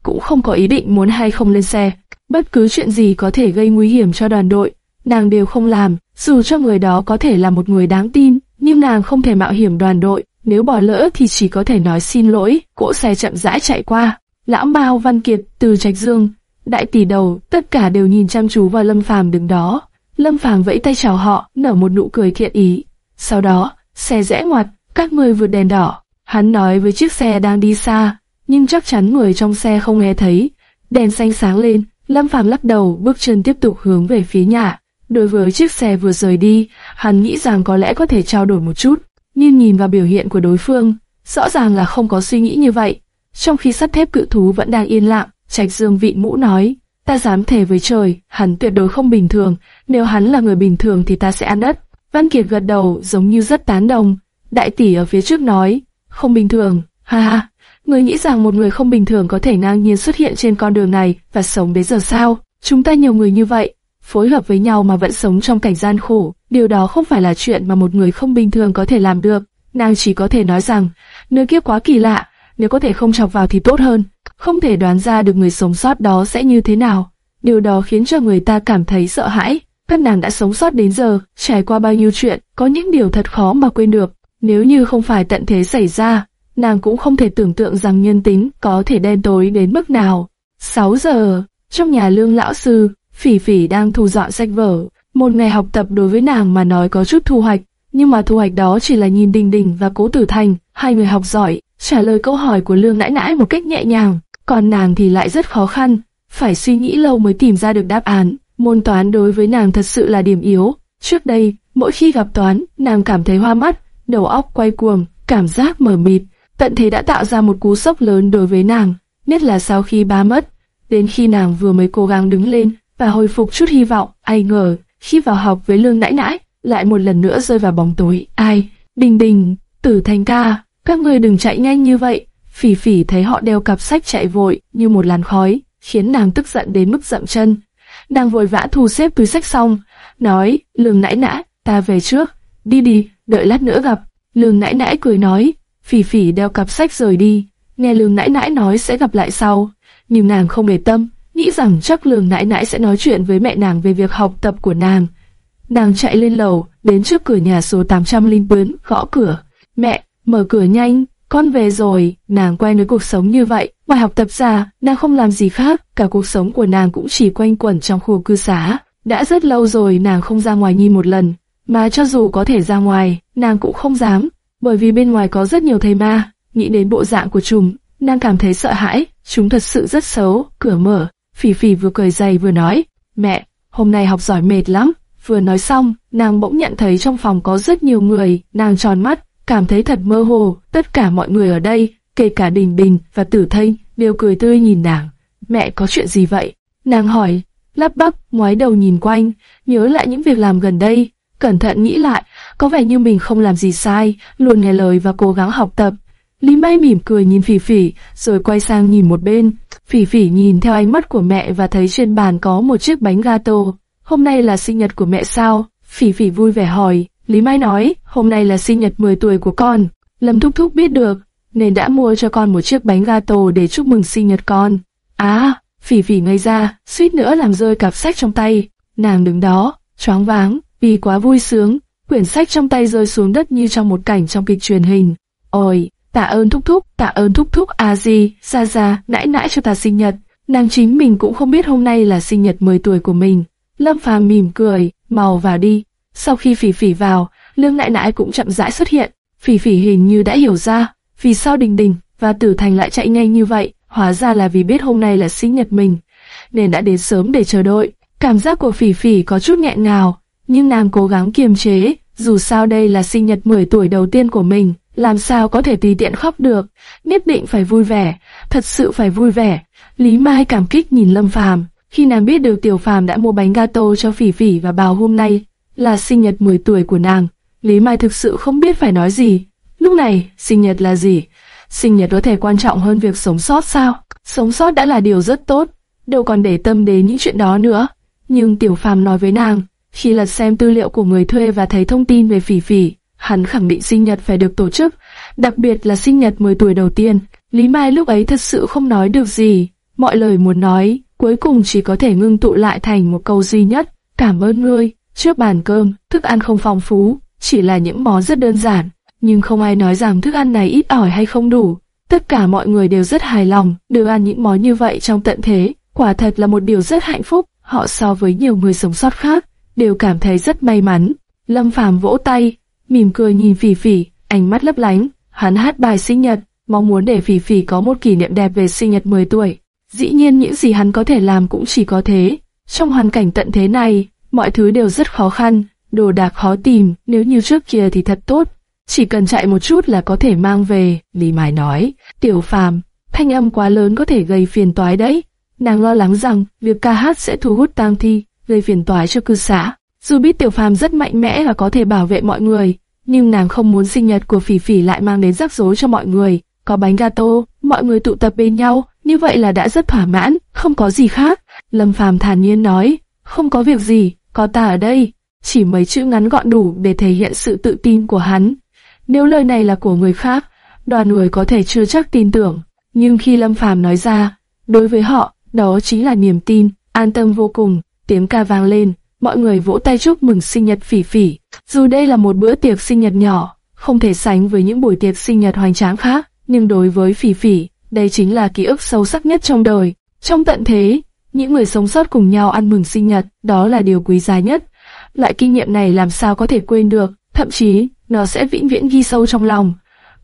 cũng không có ý định muốn hay không lên xe. Bất cứ chuyện gì có thể gây nguy hiểm cho đoàn đội, nàng đều không làm, dù cho người đó có thể là một người đáng tin, nhưng nàng không thể mạo hiểm đoàn đội, nếu bỏ lỡ thì chỉ có thể nói xin lỗi, cỗ xe chậm rãi chạy qua. Lão Mao Văn Kiệt, từ Trạch Dương, đại tỷ đầu, tất cả đều nhìn chăm chú vào Lâm Phàm đứng đó. Lâm Phàm vẫy tay chào họ, nở một nụ cười thiện ý. Sau đó, xe rẽ ngoặt, các người vượt đèn đỏ. Hắn nói với chiếc xe đang đi xa, nhưng chắc chắn người trong xe không nghe thấy. Đèn xanh sáng lên, Lâm Phàm lắc đầu, bước chân tiếp tục hướng về phía nhà. Đối với chiếc xe vừa rời đi, hắn nghĩ rằng có lẽ có thể trao đổi một chút, nhưng nhìn vào biểu hiện của đối phương, rõ ràng là không có suy nghĩ như vậy. Trong khi sắt thép cự thú vẫn đang yên lặng, Trạch Dương vị mũ nói, ta dám thề với trời, hắn tuyệt đối không bình thường, nếu hắn là người bình thường thì ta sẽ ăn đất. Văn Kiệt gật đầu giống như rất tán đồng. Đại tỷ ở phía trước nói, không bình thường, ha ha, người nghĩ rằng một người không bình thường có thể ngang nhiên xuất hiện trên con đường này và sống đến giờ sao? Chúng ta nhiều người như vậy, phối hợp với nhau mà vẫn sống trong cảnh gian khổ, điều đó không phải là chuyện mà một người không bình thường có thể làm được. Nàng chỉ có thể nói rằng, nơi kiếp quá kỳ lạ, nếu có thể không chọc vào thì tốt hơn, không thể đoán ra được người sống sót đó sẽ như thế nào. Điều đó khiến cho người ta cảm thấy sợ hãi. Các nàng đã sống sót đến giờ, trải qua bao nhiêu chuyện, có những điều thật khó mà quên được. Nếu như không phải tận thế xảy ra, nàng cũng không thể tưởng tượng rằng nhân tính có thể đen tối đến mức nào. 6 giờ, trong nhà lương lão sư, Phỉ Phỉ đang thu dọn sách vở. Một ngày học tập đối với nàng mà nói có chút thu hoạch, nhưng mà thu hoạch đó chỉ là nhìn Đình Đình và Cố Tử Thành, hai người học giỏi, trả lời câu hỏi của Lương Nãi Nãi một cách nhẹ nhàng, còn nàng thì lại rất khó khăn, phải suy nghĩ lâu mới tìm ra được đáp án. Môn toán đối với nàng thật sự là điểm yếu. Trước đây, mỗi khi gặp toán, nàng cảm thấy hoa mắt, đầu óc quay cuồng, cảm giác mờ mịt. Tận thế đã tạo ra một cú sốc lớn đối với nàng, nhất là sau khi ba mất. Đến khi nàng vừa mới cố gắng đứng lên và hồi phục chút hy vọng, ai ngờ, khi vào học với lương nãi nãi, lại một lần nữa rơi vào bóng tối. Ai? Đình đình, tử thành ca, các người đừng chạy nhanh như vậy. Phỉ phỉ thấy họ đeo cặp sách chạy vội như một làn khói, khiến nàng tức giận đến mức dậm chân. Đang vội vã thu xếp túi sách xong, nói, lương nãi nãi, ta về trước, đi đi, đợi lát nữa gặp. Lương nãi nãi cười nói, phỉ phỉ đeo cặp sách rời đi, nghe lương nãi nãi nói sẽ gặp lại sau, nhưng nàng không để tâm, nghĩ rằng chắc lương nãi nãi sẽ nói chuyện với mẹ nàng về việc học tập của nàng. Nàng chạy lên lầu, đến trước cửa nhà số 804, gõ cửa. Mẹ, mở cửa nhanh, con về rồi. Nàng quen với cuộc sống như vậy. Ngoài học tập ra, nàng không làm gì khác. Cả cuộc sống của nàng cũng chỉ quanh quẩn trong khu cư xá. Đã rất lâu rồi nàng không ra ngoài nhìn một lần. Mà cho dù có thể ra ngoài, nàng cũng không dám. Bởi vì bên ngoài có rất nhiều thầy ma. Nghĩ đến bộ dạng của chúng, nàng cảm thấy sợ hãi. Chúng thật sự rất xấu. Cửa mở, Phỉ Phỉ vừa cười dày vừa nói. Mẹ, hôm nay học giỏi mệt lắm. Vừa nói xong, nàng bỗng nhận thấy trong phòng có rất nhiều người, nàng tròn mắt, cảm thấy thật mơ hồ, tất cả mọi người ở đây, kể cả Đình Đình và Tử Thanh, đều cười tươi nhìn nàng. Mẹ có chuyện gì vậy? Nàng hỏi, lắp bắp, ngoái đầu nhìn quanh, nhớ lại những việc làm gần đây, cẩn thận nghĩ lại, có vẻ như mình không làm gì sai, luôn nghe lời và cố gắng học tập. Lý Mai mỉm cười nhìn Phỉ Phỉ, rồi quay sang nhìn một bên. Phỉ Phỉ nhìn theo ánh mắt của mẹ và thấy trên bàn có một chiếc bánh gato. Hôm nay là sinh nhật của mẹ sao? Phỉ phỉ vui vẻ hỏi. Lý Mai nói, hôm nay là sinh nhật 10 tuổi của con. Lâm Thúc Thúc biết được, nên đã mua cho con một chiếc bánh gato để chúc mừng sinh nhật con. À, phỉ phỉ ngây ra, suýt nữa làm rơi cặp sách trong tay. Nàng đứng đó, choáng váng, vì quá vui sướng. Quyển sách trong tay rơi xuống đất như trong một cảnh trong kịch truyền hình. Ôi, tạ ơn Thúc Thúc, tạ ơn Thúc Thúc à gì, ra ra, nãi nãi cho ta sinh nhật. Nàng chính mình cũng không biết hôm nay là sinh nhật 10 tuổi của mình. Lâm Phàm mỉm cười, màu vào đi. Sau khi Phỉ Phỉ vào, Lương nãi nãi cũng chậm rãi xuất hiện. Phỉ Phỉ hình như đã hiểu ra, vì sao Đình Đình và Tử Thành lại chạy nhanh như vậy, hóa ra là vì biết hôm nay là sinh nhật mình, nên đã đến sớm để chờ đợi. Cảm giác của Phỉ Phỉ có chút nghẹn ngào, nhưng nàng cố gắng kiềm chế, dù sao đây là sinh nhật 10 tuổi đầu tiên của mình, làm sao có thể tùy tiện khóc được, nhất định phải vui vẻ, thật sự phải vui vẻ. Lý Mai cảm kích nhìn Lâm Phàm, khi nàng biết được Tiểu Phàm đã mua bánh gato cho Phỉ Phỉ và Bào hôm nay là sinh nhật 10 tuổi của nàng, Lý Mai thực sự không biết phải nói gì. Lúc này, sinh nhật là gì? Sinh nhật có thể quan trọng hơn việc sống sót sao? Sống sót đã là điều rất tốt, đâu còn để tâm đến những chuyện đó nữa. Nhưng Tiểu Phàm nói với nàng, khi lật xem tư liệu của người thuê và thấy thông tin về Phỉ Phỉ, hắn khẳng định sinh nhật phải được tổ chức, đặc biệt là sinh nhật 10 tuổi đầu tiên. Lý Mai lúc ấy thật sự không nói được gì, mọi lời muốn nói cuối cùng chỉ có thể ngưng tụ lại thành một câu duy nhất, cảm ơn ngươi. Trước bàn cơm, thức ăn không phong phú, chỉ là những món rất đơn giản, nhưng không ai nói rằng thức ăn này ít ỏi hay không đủ. Tất cả mọi người đều rất hài lòng, được ăn những món như vậy trong tận thế, quả thật là một điều rất hạnh phúc. Họ so với nhiều người sống sót khác, đều cảm thấy rất may mắn. Lâm Phàm vỗ tay, mỉm cười nhìn Phỉ Phỉ, ánh mắt lấp lánh. Hắn hát bài sinh nhật, mong muốn để Phỉ Phỉ có một kỷ niệm đẹp về sinh nhật 10 tuổi. Dĩ nhiên những gì hắn có thể làm cũng chỉ có thế. Trong hoàn cảnh tận thế này, mọi thứ đều rất khó khăn, đồ đạc khó tìm, nếu như trước kia thì thật tốt. Chỉ cần chạy một chút là có thể mang về, Lý Mai nói. Tiểu phàm, thanh âm quá lớn có thể gây phiền toái đấy. nàng lo lắng rằng việc ca hát sẽ thu hút tang thi, gây phiền toái cho cư xã. Dù biết Tiểu Phàm rất mạnh mẽ và có thể bảo vệ mọi người, nhưng nàng không muốn sinh nhật của Phỉ Phỉ lại mang đến rắc rối cho mọi người. Có bánh gato, mọi người tụ tập bên nhau, như vậy là đã rất thỏa mãn, không có gì khác. Lâm Phàm thản nhiên nói, không có việc gì, có ta ở đây. Chỉ mấy chữ ngắn gọn đủ để thể hiện sự tự tin của hắn. Nếu lời này là của người khác, đoàn người có thể chưa chắc tin tưởng. Nhưng khi Lâm Phàm nói ra, đối với họ, đó chính là niềm tin, an tâm vô cùng. Tiếng ca vang lên, mọi người vỗ tay chúc mừng sinh nhật phỉ phỉ. Dù đây là một bữa tiệc sinh nhật nhỏ, không thể sánh với những buổi tiệc sinh nhật hoành tráng khác, nhưng đối với phỉ phỉ, đây chính là ký ức sâu sắc nhất trong đời. Trong tận thế, những người sống sót cùng nhau ăn mừng sinh nhật, đó là điều quý giá nhất. Loại kinh nghiệm này làm sao có thể quên được, thậm chí, nó sẽ vĩnh viễn ghi sâu trong lòng.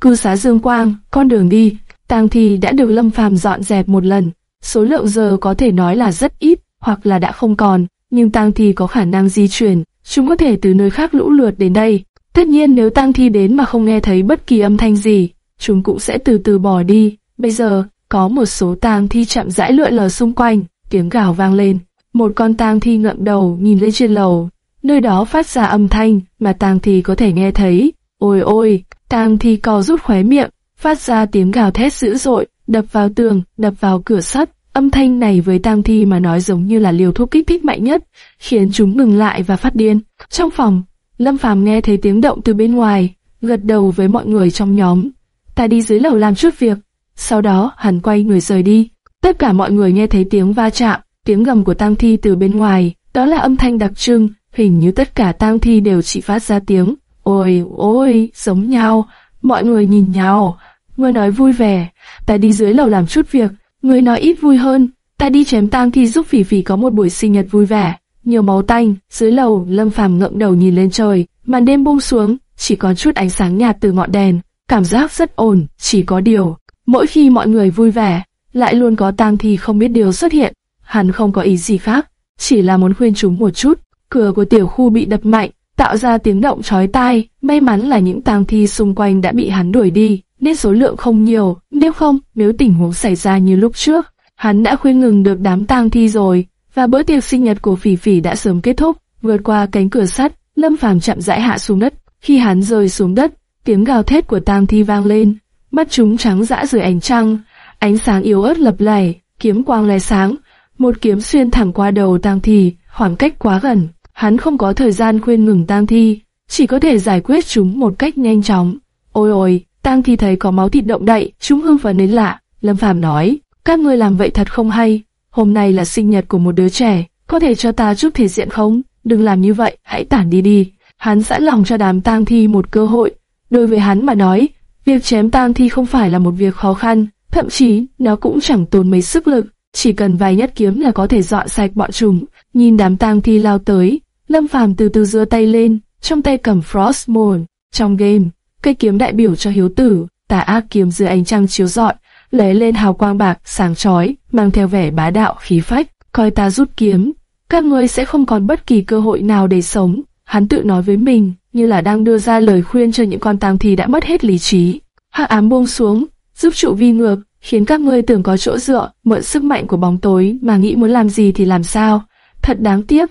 Cư xá Dương Quang, con đường đi, tang thi đã được Lâm Phàm dọn dẹp một lần. Số lượng giờ có thể nói là rất ít, hoặc là đã không còn, nhưng tang thi có khả năng di chuyển, chúng có thể từ nơi khác lũ lượt đến đây. Tất nhiên nếu tang thi đến mà không nghe thấy bất kỳ âm thanh gì, chúng cũng sẽ từ từ bỏ đi. Bây giờ, có một số tang thi chậm rãi lượn lờ xung quanh, tiếng gào vang lên. Một con tang thi ngậm đầu nhìn lên trên lầu, nơi đó phát ra âm thanh mà tang thi có thể nghe thấy. Ôi ôi, tang thi co rút khóe miệng, phát ra tiếng gào thét dữ dội, đập vào tường, đập vào cửa sắt. Âm thanh này với tang thi mà nói giống như là liều thuốc kích thích mạnh nhất, khiến chúng ngừng lại và phát điên. Trong phòng, Lâm Phàm nghe thấy tiếng động từ bên ngoài, gật đầu với mọi người trong nhóm. Ta đi dưới lầu làm chút việc. Sau đó, hắn quay người rời đi. Tất cả mọi người nghe thấy tiếng va chạm, tiếng gầm của tang thi từ bên ngoài. Đó là âm thanh đặc trưng, hình như tất cả tang thi đều chỉ phát ra tiếng. Ôi, ôi, giống nhau. Mọi người nhìn nhau. Người nói vui vẻ. Ta đi dưới lầu làm chút việc. Người nói ít vui hơn. Ta đi chém tang thì giúp Phỉ Phỉ có một buổi sinh nhật vui vẻ. Nhiều máu tanh, dưới lầu, Lâm Phàm ngậm đầu nhìn lên trời. Màn đêm buông xuống, chỉ còn chút ánh sáng nhạt từ ngọn đèn. Cảm giác rất ổn, chỉ có điều. Mỗi khi mọi người vui vẻ, lại luôn có tang thi không biết điều xuất hiện. Hắn không có ý gì khác, chỉ là muốn khuyên chúng một chút. Cửa của tiểu khu bị đập mạnh, tạo ra tiếng động chói tai. May mắn là những tang thi xung quanh đã bị hắn đuổi đi, nên số lượng không nhiều. Nếu không, nếu tình huống xảy ra như lúc trước, hắn đã khuyên ngừng được đám tang thi rồi. Và bữa tiệc sinh nhật của Phỉ Phỉ đã sớm kết thúc. Vượt qua cánh cửa sắt, Lâm Phàm chậm rãi hạ xuống đất. Khi hắn rơi xuống đất, tiếng gào thét của tang thi vang lên. Mắt chúng trắng dã dưới ánh trăng, ánh sáng yếu ớt lập lẻ, kiếm quang lóe sáng, một kiếm xuyên thẳng qua đầu tang thi, khoảng cách quá gần, hắn không có thời gian khuyên ngừng tang thi, chỉ có thể giải quyết chúng một cách nhanh chóng. Ôi ôi, tang thi thấy có máu thịt động đậy, chúng hưng phấn đến lạ. Lâm Phàm nói, các ngươi làm vậy thật không hay. Hôm nay là sinh nhật của một đứa trẻ, có thể cho ta chút thể diện không? Đừng làm như vậy, hãy tản đi đi. Hắn sẵn lòng cho đám tang thi một cơ hội. Đối với hắn mà nói, việc chém tang thi không phải là một việc khó khăn, thậm chí nó cũng chẳng tốn mấy sức lực, chỉ cần vài nhát kiếm là có thể dọn sạch bọn chúng. Nhìn đám tang thi lao tới, Lâm Phàm từ từ giơ tay lên, trong tay cầm Frost Moon. Trong game, cây kiếm đại biểu cho hiếu tử, tà ác kiếm dưới ánh trăng chiếu rọi, lấy lên hào quang bạc sáng chói, mang theo vẻ bá đạo khí phách. Coi ta rút kiếm, các ngươi sẽ không còn bất kỳ cơ hội nào để sống. Hắn tự nói với mình, như là đang đưa ra lời khuyên cho những con tang thi đã mất hết lý trí. Hắc ám buông xuống, giúp trụ vi ngược, khiến các ngươi tưởng có chỗ dựa, mượn sức mạnh của bóng tối mà nghĩ muốn làm gì thì làm sao. Thật đáng tiếc.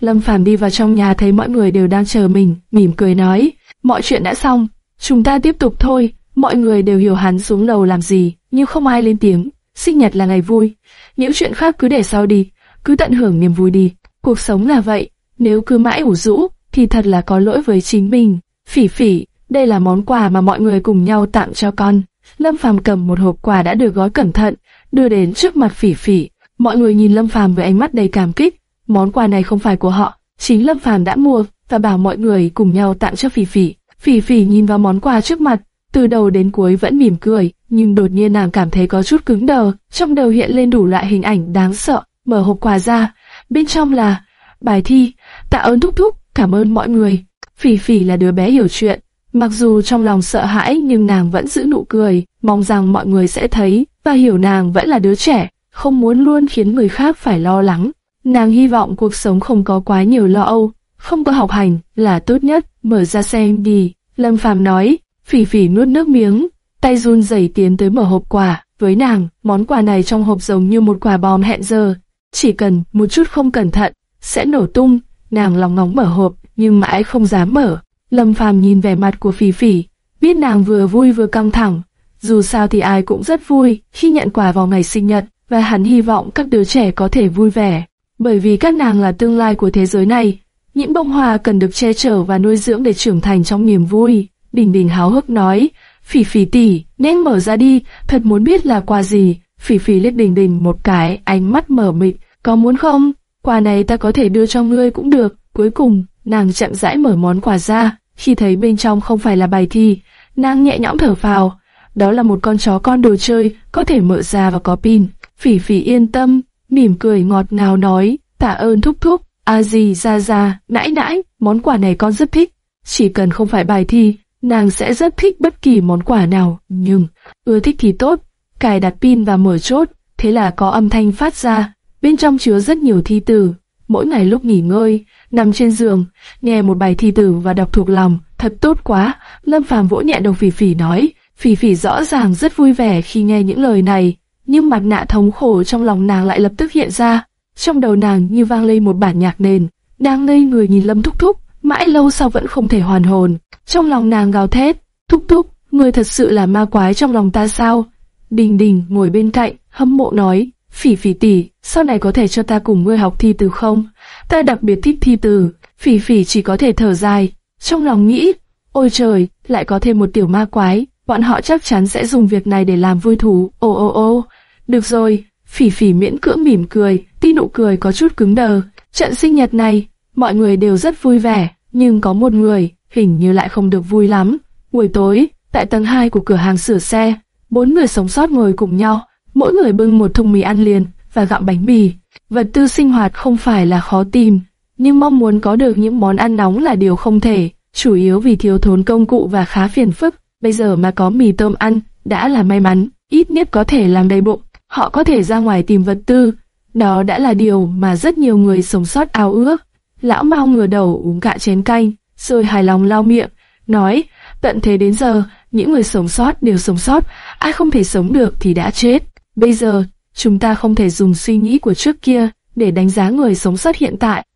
Lâm Phàm đi vào trong nhà thấy mọi người đều đang chờ mình, mỉm cười nói, mọi chuyện đã xong, chúng ta tiếp tục thôi. Mọi người đều hiểu hắn xuống lầu làm gì, nhưng không ai lên tiếng. Sinh nhật là ngày vui, những chuyện khác cứ để sau đi, cứ tận hưởng niềm vui đi. Cuộc sống là vậy, nếu cứ mãi ủ rũ, thì thật là có lỗi với chính mình. Phỉ phỉ, đây là món quà mà mọi người cùng nhau tặng cho con. Lâm Phàm cầm một hộp quà đã được gói cẩn thận, đưa đến trước mặt Phỉ Phỉ. Mọi người nhìn Lâm Phàm với ánh mắt đầy cảm kích. Món quà này không phải của họ, chính Lâm Phàm đã mua và bảo mọi người cùng nhau tặng cho Phỉ Phỉ. Phỉ Phỉ nhìn vào món quà trước mặt, từ đầu đến cuối vẫn mỉm cười, nhưng đột nhiên nàng cảm thấy có chút cứng đờ, trong đầu hiện lên đủ loại hình ảnh đáng sợ. Mở hộp quà ra, bên trong là bài thi, tạ ơn thúc thúc, cảm ơn mọi người. Phỉ Phỉ là đứa bé hiểu chuyện, Mặc dù trong lòng sợ hãi nhưng nàng vẫn giữ nụ cười, mong rằng mọi người sẽ thấy và hiểu nàng vẫn là đứa trẻ, không muốn luôn khiến người khác phải lo lắng. Nàng hy vọng cuộc sống không có quá nhiều lo âu, không có học hành là tốt nhất, mở ra xem đi. Lâm Phàm nói, phỉ phỉ nuốt nước miếng, tay run rẩy tiến tới mở hộp quà, Với nàng, món quà này trong hộp giống như một quả bom hẹn giờ, chỉ cần một chút không cẩn thận, sẽ nổ tung. Nàng lòng ngóng mở hộp, nhưng mãi không dám mở. Lâm Phàm nhìn vẻ mặt của Phỉ Phỉ, biết nàng vừa vui vừa căng thẳng. Dù sao thì ai cũng rất vui khi nhận quà vào ngày sinh nhật, và hắn hy vọng các đứa trẻ có thể vui vẻ, bởi vì các nàng là tương lai của thế giới này. Những bông hoa cần được che chở và nuôi dưỡng để trưởng thành trong niềm vui. Đình Đình háo hức nói, Phỉ Phỉ tỷ, nên mở ra đi, thật muốn biết là quà gì. Phỉ Phỉ liếc Đình Đình một cái, ánh mắt mở mịt, có muốn không? Quà này ta có thể đưa cho ngươi cũng được. Cuối cùng, nàng chậm rãi mở món quà ra, khi thấy bên trong không phải là bài thi, nàng nhẹ nhõm thở phào. Đó là một con chó con đồ chơi, có thể mở ra và có pin. Phỉ phỉ yên tâm, mỉm cười ngọt ngào nói, tạ ơn thúc thúc, a gì ra ra, nãi nãi, món quà này con rất thích. Chỉ cần không phải bài thi, nàng sẽ rất thích bất kỳ món quà nào, nhưng, ưa thích thì tốt, cài đặt pin và mở chốt, thế là có âm thanh phát ra, bên trong chứa rất nhiều thi từ. Mỗi ngày lúc nghỉ ngơi, nằm trên giường, nghe một bài thi từ và đọc thuộc lòng, thật tốt quá. Lâm Phàm vỗ nhẹ đầu Phỉ Phỉ nói, Phỉ Phỉ rõ ràng rất vui vẻ khi nghe những lời này, nhưng mặt nạ thống khổ trong lòng nàng lại lập tức hiện ra. Trong đầu nàng như vang lên một bản nhạc nền, đang ngây người nhìn Lâm Thúc Thúc, mãi lâu sau vẫn không thể hoàn hồn. Trong lòng nàng gào thét, Thúc Thúc, người thật sự là ma quái trong lòng ta sao? Đình Đình ngồi bên cạnh, hâm mộ nói, Phỉ Phỉ tỷ, sau này có thể cho ta cùng ngươi học thi từ không? Ta đặc biệt thích thi từ. Phỉ Phỉ chỉ có thể thở dài, trong lòng nghĩ, ôi trời, lại có thêm một tiểu ma quái, bọn họ chắc chắn sẽ dùng việc này để làm vui thú. Ô ô ô, được rồi, Phỉ Phỉ miễn cưỡng mỉm cười, ti nụ cười có chút cứng đờ. Trận sinh nhật này, mọi người đều rất vui vẻ, nhưng có một người, hình như lại không được vui lắm. Buổi tối, tại tầng 2 của cửa hàng sửa xe, bốn người sống sót ngồi cùng nhau, mỗi người bưng một thùng mì ăn liền và gặm bánh mì. Vật tư sinh hoạt không phải là khó tìm, nhưng mong muốn có được những món ăn nóng là điều không thể, chủ yếu vì thiếu thốn công cụ và khá phiền phức. Bây giờ mà có mì tôm ăn, đã là may mắn, ít nhất có thể làm đầy bụng. Họ có thể ra ngoài tìm vật tư, đó đã là điều mà rất nhiều người sống sót ao ước. Lão Mao ngửa đầu uống cạn chén canh, rồi hài lòng lau miệng, nói, tận thế đến giờ, những người sống sót đều sống sót, ai không thể sống được thì đã chết. Bây giờ, chúng ta không thể dùng suy nghĩ của trước kia để đánh giá người sống sót hiện tại.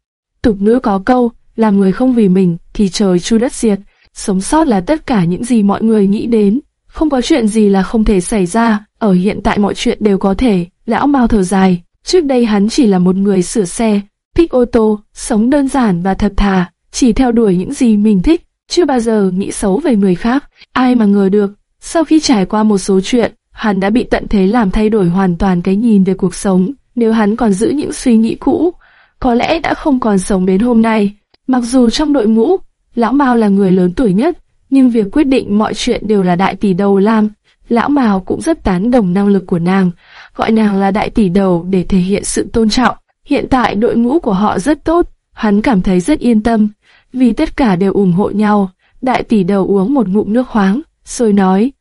Tục ngữ có câu, làm người không vì mình thì trời chu đất diệt, sống sót là tất cả những gì mọi người nghĩ đến, không có chuyện gì là không thể xảy ra, ở hiện tại mọi chuyện đều có thể, lão Mao thở dài, trước đây hắn chỉ là một người sửa xe, thích ô tô, sống đơn giản và thật thà, chỉ theo đuổi những gì mình thích, chưa bao giờ nghĩ xấu về người khác, ai mà ngờ được, sau khi trải qua một số chuyện, hắn đã bị tận thế làm thay đổi hoàn toàn cái nhìn về cuộc sống, nếu hắn còn giữ những suy nghĩ cũ, có lẽ đã không còn sống đến hôm nay. Mặc dù trong đội ngũ, Lão Mao là người lớn tuổi nhất, nhưng việc quyết định mọi chuyện đều là đại tỷ đầu làm. Lão mào cũng rất tán đồng năng lực của nàng, gọi nàng là đại tỷ đầu để thể hiện sự tôn trọng. Hiện tại đội ngũ của họ rất tốt, hắn cảm thấy rất yên tâm, vì tất cả đều ủng hộ nhau. Đại tỷ đầu uống một ngụm nước khoáng, rồi nói,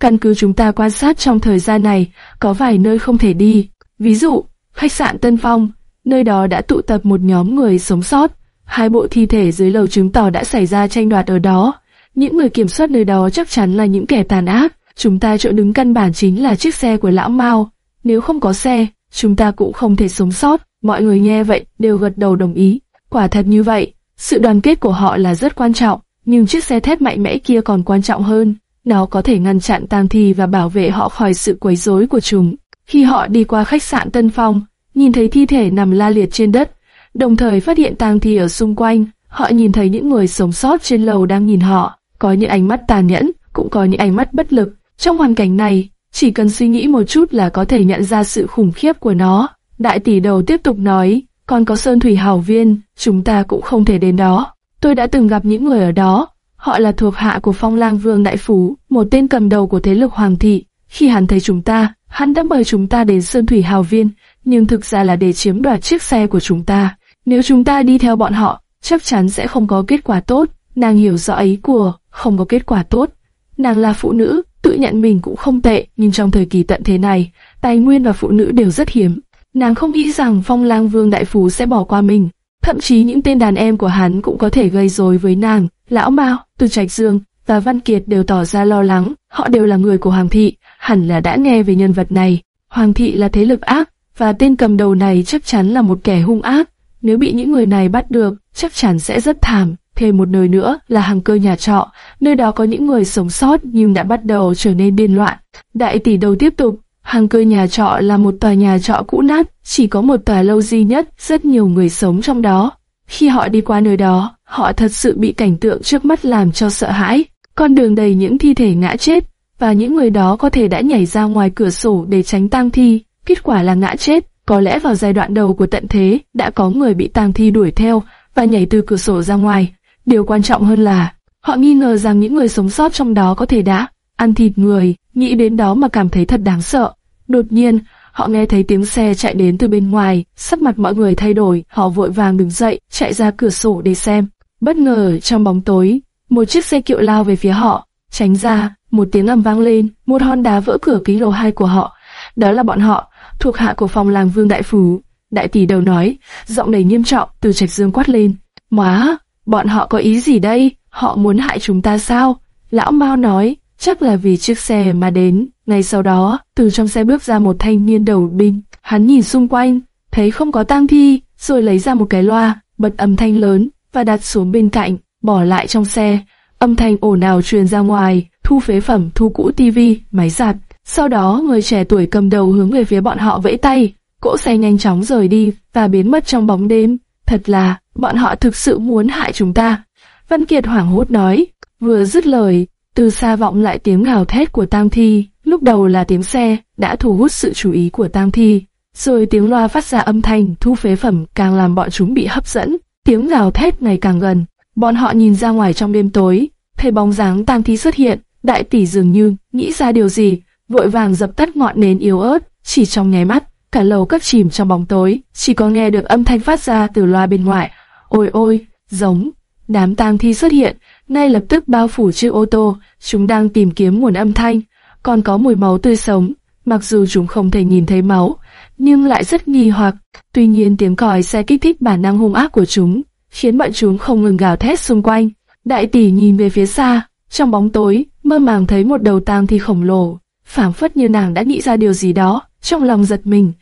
căn cứ chúng ta quan sát trong thời gian này, có vài nơi không thể đi. Ví dụ, khách sạn Tân Phong, nơi đó đã tụ tập một nhóm người sống sót. Hai bộ thi thể dưới lầu chứng tỏ đã xảy ra tranh đoạt ở đó. Những người kiểm soát nơi đó chắc chắn là những kẻ tàn ác. Chúng ta chỗ đứng căn bản chính là chiếc xe của lão Mao. Nếu không có xe, chúng ta cũng không thể sống sót. Mọi người nghe vậy đều gật đầu đồng ý. Quả thật như vậy, sự đoàn kết của họ là rất quan trọng, nhưng chiếc xe thép mạnh mẽ kia còn quan trọng hơn. Nó có thể ngăn chặn tang thi và bảo vệ họ khỏi sự quấy rối của chúng. Khi họ đi qua khách sạn Tân Phong, nhìn thấy thi thể nằm la liệt trên đất, đồng thời phát hiện tang thi ở xung quanh, họ nhìn thấy những người sống sót trên lầu đang nhìn họ, có những ánh mắt tàn nhẫn, cũng có những ánh mắt bất lực. Trong hoàn cảnh này, chỉ cần suy nghĩ một chút là có thể nhận ra sự khủng khiếp của nó. Đại tỷ đầu tiếp tục nói, còn có Sơn Thủy Hào Viên, chúng ta cũng không thể đến đó. Tôi đã từng gặp những người ở đó, họ là thuộc hạ của Phong Lang Vương Đại Phú, một tên cầm đầu của thế lực Hoàng thị. Khi hắn thấy chúng ta, hắn đã mời chúng ta đến Sơn Thủy Hào Viên, nhưng thực ra là để chiếm đoạt chiếc xe của chúng ta. Nếu chúng ta đi theo bọn họ, chắc chắn sẽ không có kết quả tốt. Nàng hiểu rõ ý của, không có kết quả tốt. Nàng là phụ nữ, tự nhận mình cũng không tệ, nhưng trong thời kỳ tận thế này, tài nguyên và phụ nữ đều rất hiếm. Nàng không nghĩ rằng Phong Lang Vương Đại Phú sẽ bỏ qua mình. Thậm chí những tên đàn em của hắn cũng có thể gây rối với nàng. Lão Mao, Từ Trạch Dương, và Văn Kiệt đều tỏ ra lo lắng, họ đều là người của Hoàng thị, hẳn là đã nghe về nhân vật này. Hoàng thị là thế lực ác, và tên cầm đầu này chắc chắn là một kẻ hung ác. Nếu bị những người này bắt được, chắc chắn sẽ rất thảm. Thêm một nơi nữa là hàng cơ nhà trọ, nơi đó có những người sống sót nhưng đã bắt đầu trở nên điên loạn. Đại tỷ đầu tiếp tục, hàng cơ nhà trọ là một tòa nhà trọ cũ nát, chỉ có một tòa lâu duy nhất, rất nhiều người sống trong đó. Khi họ đi qua nơi đó, họ thật sự bị cảnh tượng trước mắt làm cho sợ hãi. Con đường đầy những thi thể ngã chết, và những người đó có thể đã nhảy ra ngoài cửa sổ để tránh tang thi. Kết quả là ngã chết. Có lẽ vào giai đoạn đầu của tận thế đã có người bị tang thi đuổi theo và nhảy từ cửa sổ ra ngoài. Điều quan trọng hơn là họ nghi ngờ rằng những người sống sót trong đó có thể đã ăn thịt người, nghĩ đến đó mà cảm thấy thật đáng sợ. Đột nhiên, họ nghe thấy tiếng xe chạy đến từ bên ngoài, sắc mặt mọi người thay đổi, họ vội vàng đứng dậy, chạy ra cửa sổ để xem. Bất ngờ trong bóng tối, một chiếc xe kiệu lao về phía họ, tránh ra, một tiếng ầm vang lên, một hòn đá vỡ cửa kính lầu hai của họ. Đó là bọn họ, thuộc hạ của phòng làng Vương Đại Phú. Đại tỷ đầu nói, giọng đầy nghiêm trọng, từ trạch dương quát lên. Móa, bọn họ có ý gì đây? Họ muốn hại chúng ta sao? Lão Mao nói, chắc là vì chiếc xe mà đến. Ngay sau đó, từ trong xe bước ra một thanh niên đầu binh. Hắn nhìn xung quanh, thấy không có tang thi, rồi lấy ra một cái loa, bật âm thanh lớn và đặt xuống bên cạnh, bỏ lại trong xe. Âm thanh ồn ào truyền ra ngoài, thu phế phẩm, thu cũ tivi, máy giặt. Sau đó người trẻ tuổi cầm đầu hướng về phía bọn họ vẫy tay, cỗ xe nhanh chóng rời đi và biến mất trong bóng đêm. Thật là, bọn họ thực sự muốn hại chúng ta. Văn Kiệt hoảng hốt nói, vừa dứt lời, từ xa vọng lại tiếng gào thét của Tam Thi. Lúc đầu là tiếng xe, đã thu hút sự chú ý của Tam Thi. Rồi tiếng loa phát ra âm thanh thu phế phẩm càng làm bọn chúng bị hấp dẫn. Tiếng gào thét ngày càng gần. Bọn họ nhìn ra ngoài trong đêm tối, thấy bóng dáng Tam Thi xuất hiện. Đại tỷ dường như nghĩ ra điều gì, vội vàng dập tắt ngọn nến yếu ớt, chỉ trong nháy mắt, cả lầu cất chìm trong bóng tối, chỉ có nghe được âm thanh phát ra từ loa bên ngoài. Ôi ôi, giống, đám tang thi xuất hiện, ngay lập tức bao phủ chiếc ô tô, chúng đang tìm kiếm nguồn âm thanh, còn có mùi máu tươi sống, mặc dù chúng không thể nhìn thấy máu, nhưng lại rất nghi hoặc. Tuy nhiên tiếng còi xe kích thích bản năng hung ác của chúng, khiến bọn chúng không ngừng gào thét xung quanh. Đại tỷ nhìn về phía xa, trong bóng tối, mơ màng thấy một đầu tang thi khổng lồ, phảng phất như nàng đã nghĩ ra điều gì đó, trong lòng giật mình.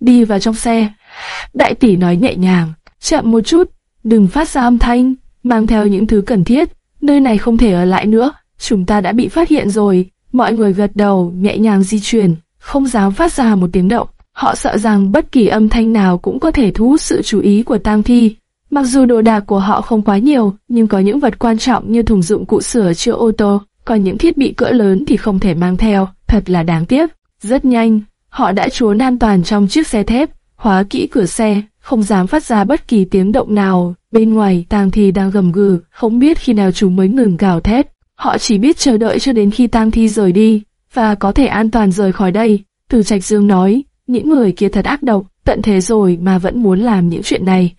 Đi vào trong xe, đại tỷ nói nhẹ nhàng, chậm một chút, đừng phát ra âm thanh, mang theo những thứ cần thiết, nơi này không thể ở lại nữa, chúng ta đã bị phát hiện rồi. Mọi người gật đầu, nhẹ nhàng di chuyển, không dám phát ra một tiếng động. Họ sợ rằng bất kỳ âm thanh nào cũng có thể thu hút sự chú ý của tang thi. Mặc dù đồ đạc của họ không quá nhiều, nhưng có những vật quan trọng như thùng dụng cụ sửa chữa ô tô, còn những thiết bị cỡ lớn thì không thể mang theo, thật là đáng tiếc. Rất nhanh, họ đã trốn an toàn trong chiếc xe thép, khóa kỹ cửa xe, không dám phát ra bất kỳ tiếng động nào. Bên ngoài, tang thi đang gầm gừ, không biết khi nào chúng mới ngừng gào thét. Họ chỉ biết chờ đợi cho đến khi tang thi rời đi, và có thể an toàn rời khỏi đây. Từ Trạch Dương nói, những người kia thật ác độc, tận thế rồi mà vẫn muốn làm những chuyện này.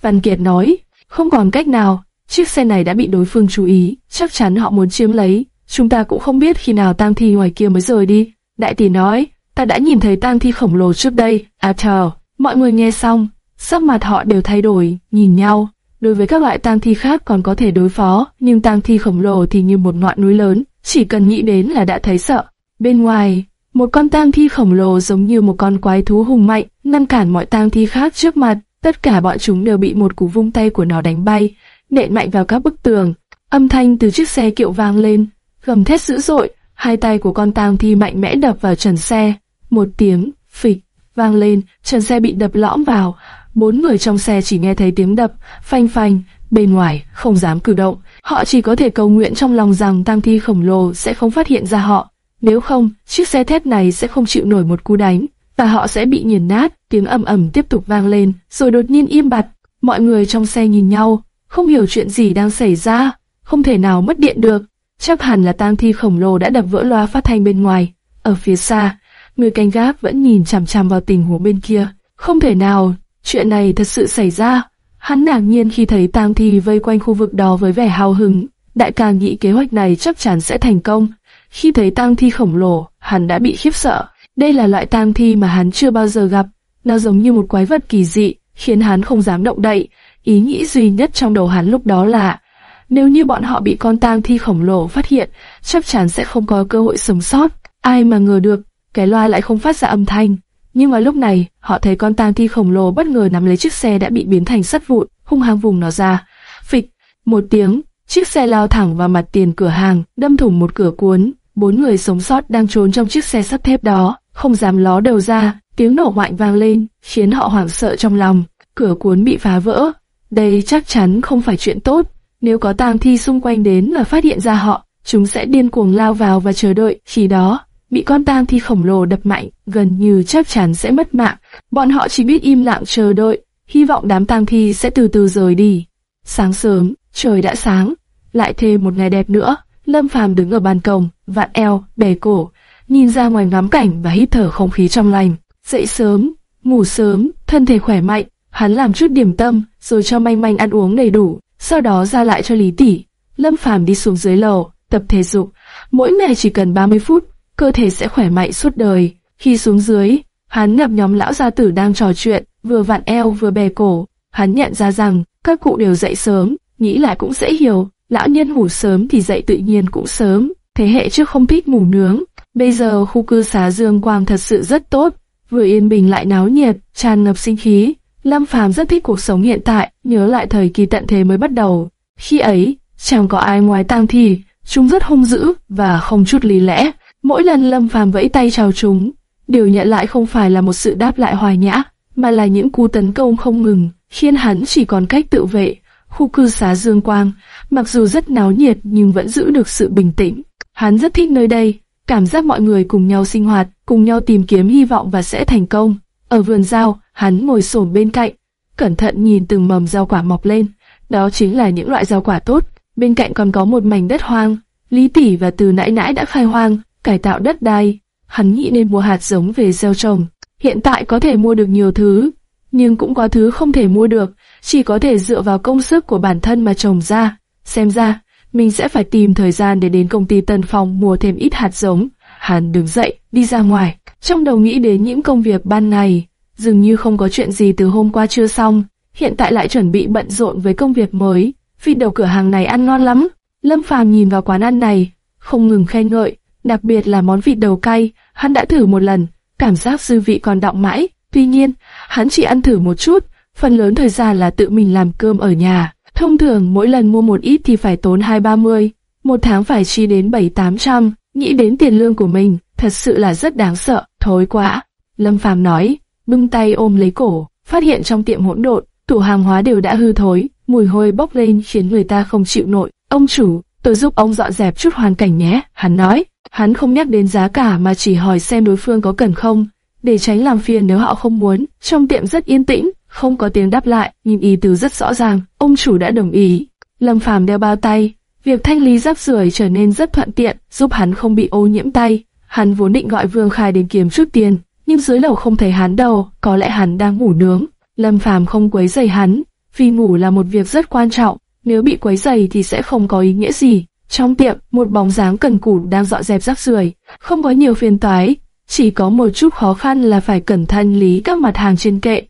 Văn Kiệt nói, không còn cách nào, chiếc xe này đã bị đối phương chú ý, chắc chắn họ muốn chiếm lấy. Chúng ta cũng không biết khi nào tang thi ngoài kia mới rời đi. Đại tỷ nói, ta đã nhìn thấy tang thi khổng lồ trước đây. à chờ mọi người nghe xong, sắc mặt họ đều thay đổi, nhìn nhau. Đối với các loại tang thi khác còn có thể đối phó, nhưng tang thi khổng lồ thì như một ngọn núi lớn, chỉ cần nghĩ đến là đã thấy sợ. Bên ngoài, một con tang thi khổng lồ giống như một con quái thú hùng mạnh, ngăn cản mọi tang thi khác trước mặt. Tất cả bọn chúng đều bị một cú vung tay của nó đánh bay, nện mạnh vào các bức tường. Âm thanh từ chiếc xe kiệu vang lên, gầm thét dữ dội, hai tay của con tang thi mạnh mẽ đập vào trần xe. Một tiếng phịch vang lên, trần xe bị đập lõm vào. Bốn người trong xe chỉ nghe thấy tiếng đập, phanh phanh, bên ngoài không dám cử động. Họ chỉ có thể cầu nguyện trong lòng rằng tang thi khổng lồ sẽ không phát hiện ra họ. Nếu không, chiếc xe thép này sẽ không chịu nổi một cú đánh, và họ sẽ bị nghiền nát. Tiếng ầm ầm tiếp tục vang lên, rồi đột nhiên im bặt. Mọi người trong xe nhìn nhau, không hiểu chuyện gì đang xảy ra, không thể nào mất điện được. Chắc hẳn là tang thi khổng lồ đã đập vỡ loa phát thanh bên ngoài. Ở phía xa, người canh gác vẫn nhìn chằm chằm vào tình huống bên kia. Không thể nào, chuyện này thật sự xảy ra. Hắn ngạc nhiên khi thấy tang thi vây quanh khu vực đó với vẻ hào hứng. Đại ca nghĩ kế hoạch này chắc chắn sẽ thành công. Khi thấy tang thi khổng lồ, hắn đã bị khiếp sợ. Đây là loại tang thi mà hắn chưa bao giờ gặp. Nó giống như một quái vật kỳ dị, khiến hắn không dám động đậy. Ý nghĩ duy nhất trong đầu hắn lúc đó là Nếu như bọn họ bị con tang thi khổng lồ phát hiện, chắc chắn sẽ không có cơ hội sống sót. Ai mà ngờ được, cái loa lại không phát ra âm thanh. Nhưng mà lúc này, họ thấy con tang thi khổng lồ bất ngờ nắm lấy chiếc xe đã bị biến thành sắt vụn, hung hăng vùng nó ra. Phịch, một tiếng, chiếc xe lao thẳng vào mặt tiền cửa hàng, đâm thủng một cửa cuốn. Bốn người sống sót đang trốn trong chiếc xe sắt thép đó, không dám ló đầu ra, tiếng nổ mạnh vang lên, khiến họ hoảng sợ trong lòng. Cửa cuốn bị phá vỡ, đây chắc chắn không phải chuyện tốt. Nếu có tang thi xung quanh đến là phát hiện ra họ, chúng sẽ điên cuồng lao vào và chờ đợi. Khi đó, bị con tang thi khổng lồ đập mạnh, gần như chắc chắn sẽ mất mạng. Bọn họ chỉ biết im lặng chờ đợi, hy vọng đám tang thi sẽ từ từ rời đi. Sáng sớm, trời đã sáng, lại thêm một ngày đẹp nữa. Lâm Phàm đứng ở ban công, vặn eo, bẻ cổ, nhìn ra ngoài ngắm cảnh và hít thở không khí trong lành. Dậy sớm, ngủ sớm, thân thể khỏe mạnh, hắn làm chút điểm tâm, rồi cho manh manh ăn uống đầy đủ, sau đó ra lại cho Lý Tỷ. Lâm Phàm đi xuống dưới lầu, tập thể dục, mỗi ngày chỉ cần 30 phút, cơ thể sẽ khỏe mạnh suốt đời. Khi xuống dưới, hắn gặp nhóm lão gia tử đang trò chuyện, vừa vặn eo vừa bè cổ. Hắn nhận ra rằng các cụ đều dậy sớm, nghĩ lại cũng dễ hiểu, lão nhân ngủ sớm thì dậy tự nhiên cũng sớm. Thế hệ trước không thích ngủ nướng, bây giờ khu cư xá Dương Quang thật sự rất tốt, vừa yên bình lại náo nhiệt, tràn ngập sinh khí. Lâm Phàm rất thích cuộc sống hiện tại, nhớ lại thời kỳ tận thế mới bắt đầu. Khi ấy, chẳng có ai ngoài tang thi, chúng rất hung dữ và không chút lý lẽ. Mỗi lần Lâm Phàm vẫy tay chào chúng, điều nhận lại không phải là một sự đáp lại hòa nhã, mà là những cú tấn công không ngừng, khiến hắn chỉ còn cách tự vệ. Khu cư xá Dương Quang, mặc dù rất náo nhiệt nhưng vẫn giữ được sự bình tĩnh. Hắn rất thích nơi đây, cảm giác mọi người cùng nhau sinh hoạt, cùng nhau tìm kiếm hy vọng và sẽ thành công. Ở vườn rau, hắn ngồi xổm bên cạnh, cẩn thận nhìn từng mầm rau quả mọc lên. Đó chính là những loại rau quả tốt. Bên cạnh còn có một mảnh đất hoang. Lý Tỷ và Từ nãy nãy đã khai hoang, cải tạo đất đai. Hắn nghĩ nên mua hạt giống về gieo trồng. Hiện tại có thể mua được nhiều thứ, nhưng cũng có thứ không thể mua được, chỉ có thể dựa vào công sức của bản thân mà trồng ra. Xem ra, mình sẽ phải tìm thời gian để đến công ty Tân Phong mua thêm ít hạt giống. Hắn đứng dậy, đi ra ngoài, trong đầu nghĩ đến những công việc ban ngày, dường như không có chuyện gì từ hôm qua chưa xong, hiện tại lại chuẩn bị bận rộn với công việc mới. vì đầu cửa hàng này ăn ngon lắm. Lâm Phàm nhìn vào quán ăn này, không ngừng khen ngợi, đặc biệt là món vịt đầu cay, hắn đã thử một lần, cảm giác dư vị còn đọng mãi. Tuy nhiên, hắn chỉ ăn thử một chút, phần lớn thời gian là tự mình làm cơm ở nhà. Thông thường mỗi lần mua một ít thì phải tốn hai ba mươi, một tháng phải chi đến bảy tám trăm. Nghĩ đến tiền lương của mình, thật sự là rất đáng sợ, thối quá. Lâm Phàm nói, bưng tay ôm lấy cổ, phát hiện trong tiệm hỗn độn, tủ hàng hóa đều đã hư thối, mùi hôi bốc lên khiến người ta không chịu nổi. Ông chủ, tôi giúp ông dọn dẹp chút hoàn cảnh nhé, hắn nói. Hắn không nhắc đến giá cả mà chỉ hỏi xem đối phương có cần không, để tránh làm phiền nếu họ không muốn. Trong tiệm rất yên tĩnh, không có tiếng đáp lại, nhìn ý tứ rất rõ ràng, ông chủ đã đồng ý. Lâm Phàm đeo bao tay, việc thanh lý rác rưởi trở nên rất thuận tiện, giúp hắn không bị ô nhiễm tay. Hắn vốn định gọi Vương Khai đến kiếm chút tiền, nhưng dưới lầu không thấy hắn đâu, có lẽ hắn đang ngủ nướng. Lâm Phàm không quấy rầy hắn, vì ngủ là một việc rất quan trọng, nếu bị quấy rầy thì sẽ không có ý nghĩa gì. Trong tiệm, một bóng dáng cần cù đang dọn dẹp rác rưởi, không có nhiều phiền toái, chỉ có một chút khó khăn là phải cẩn thận lý các mặt hàng trên kệ.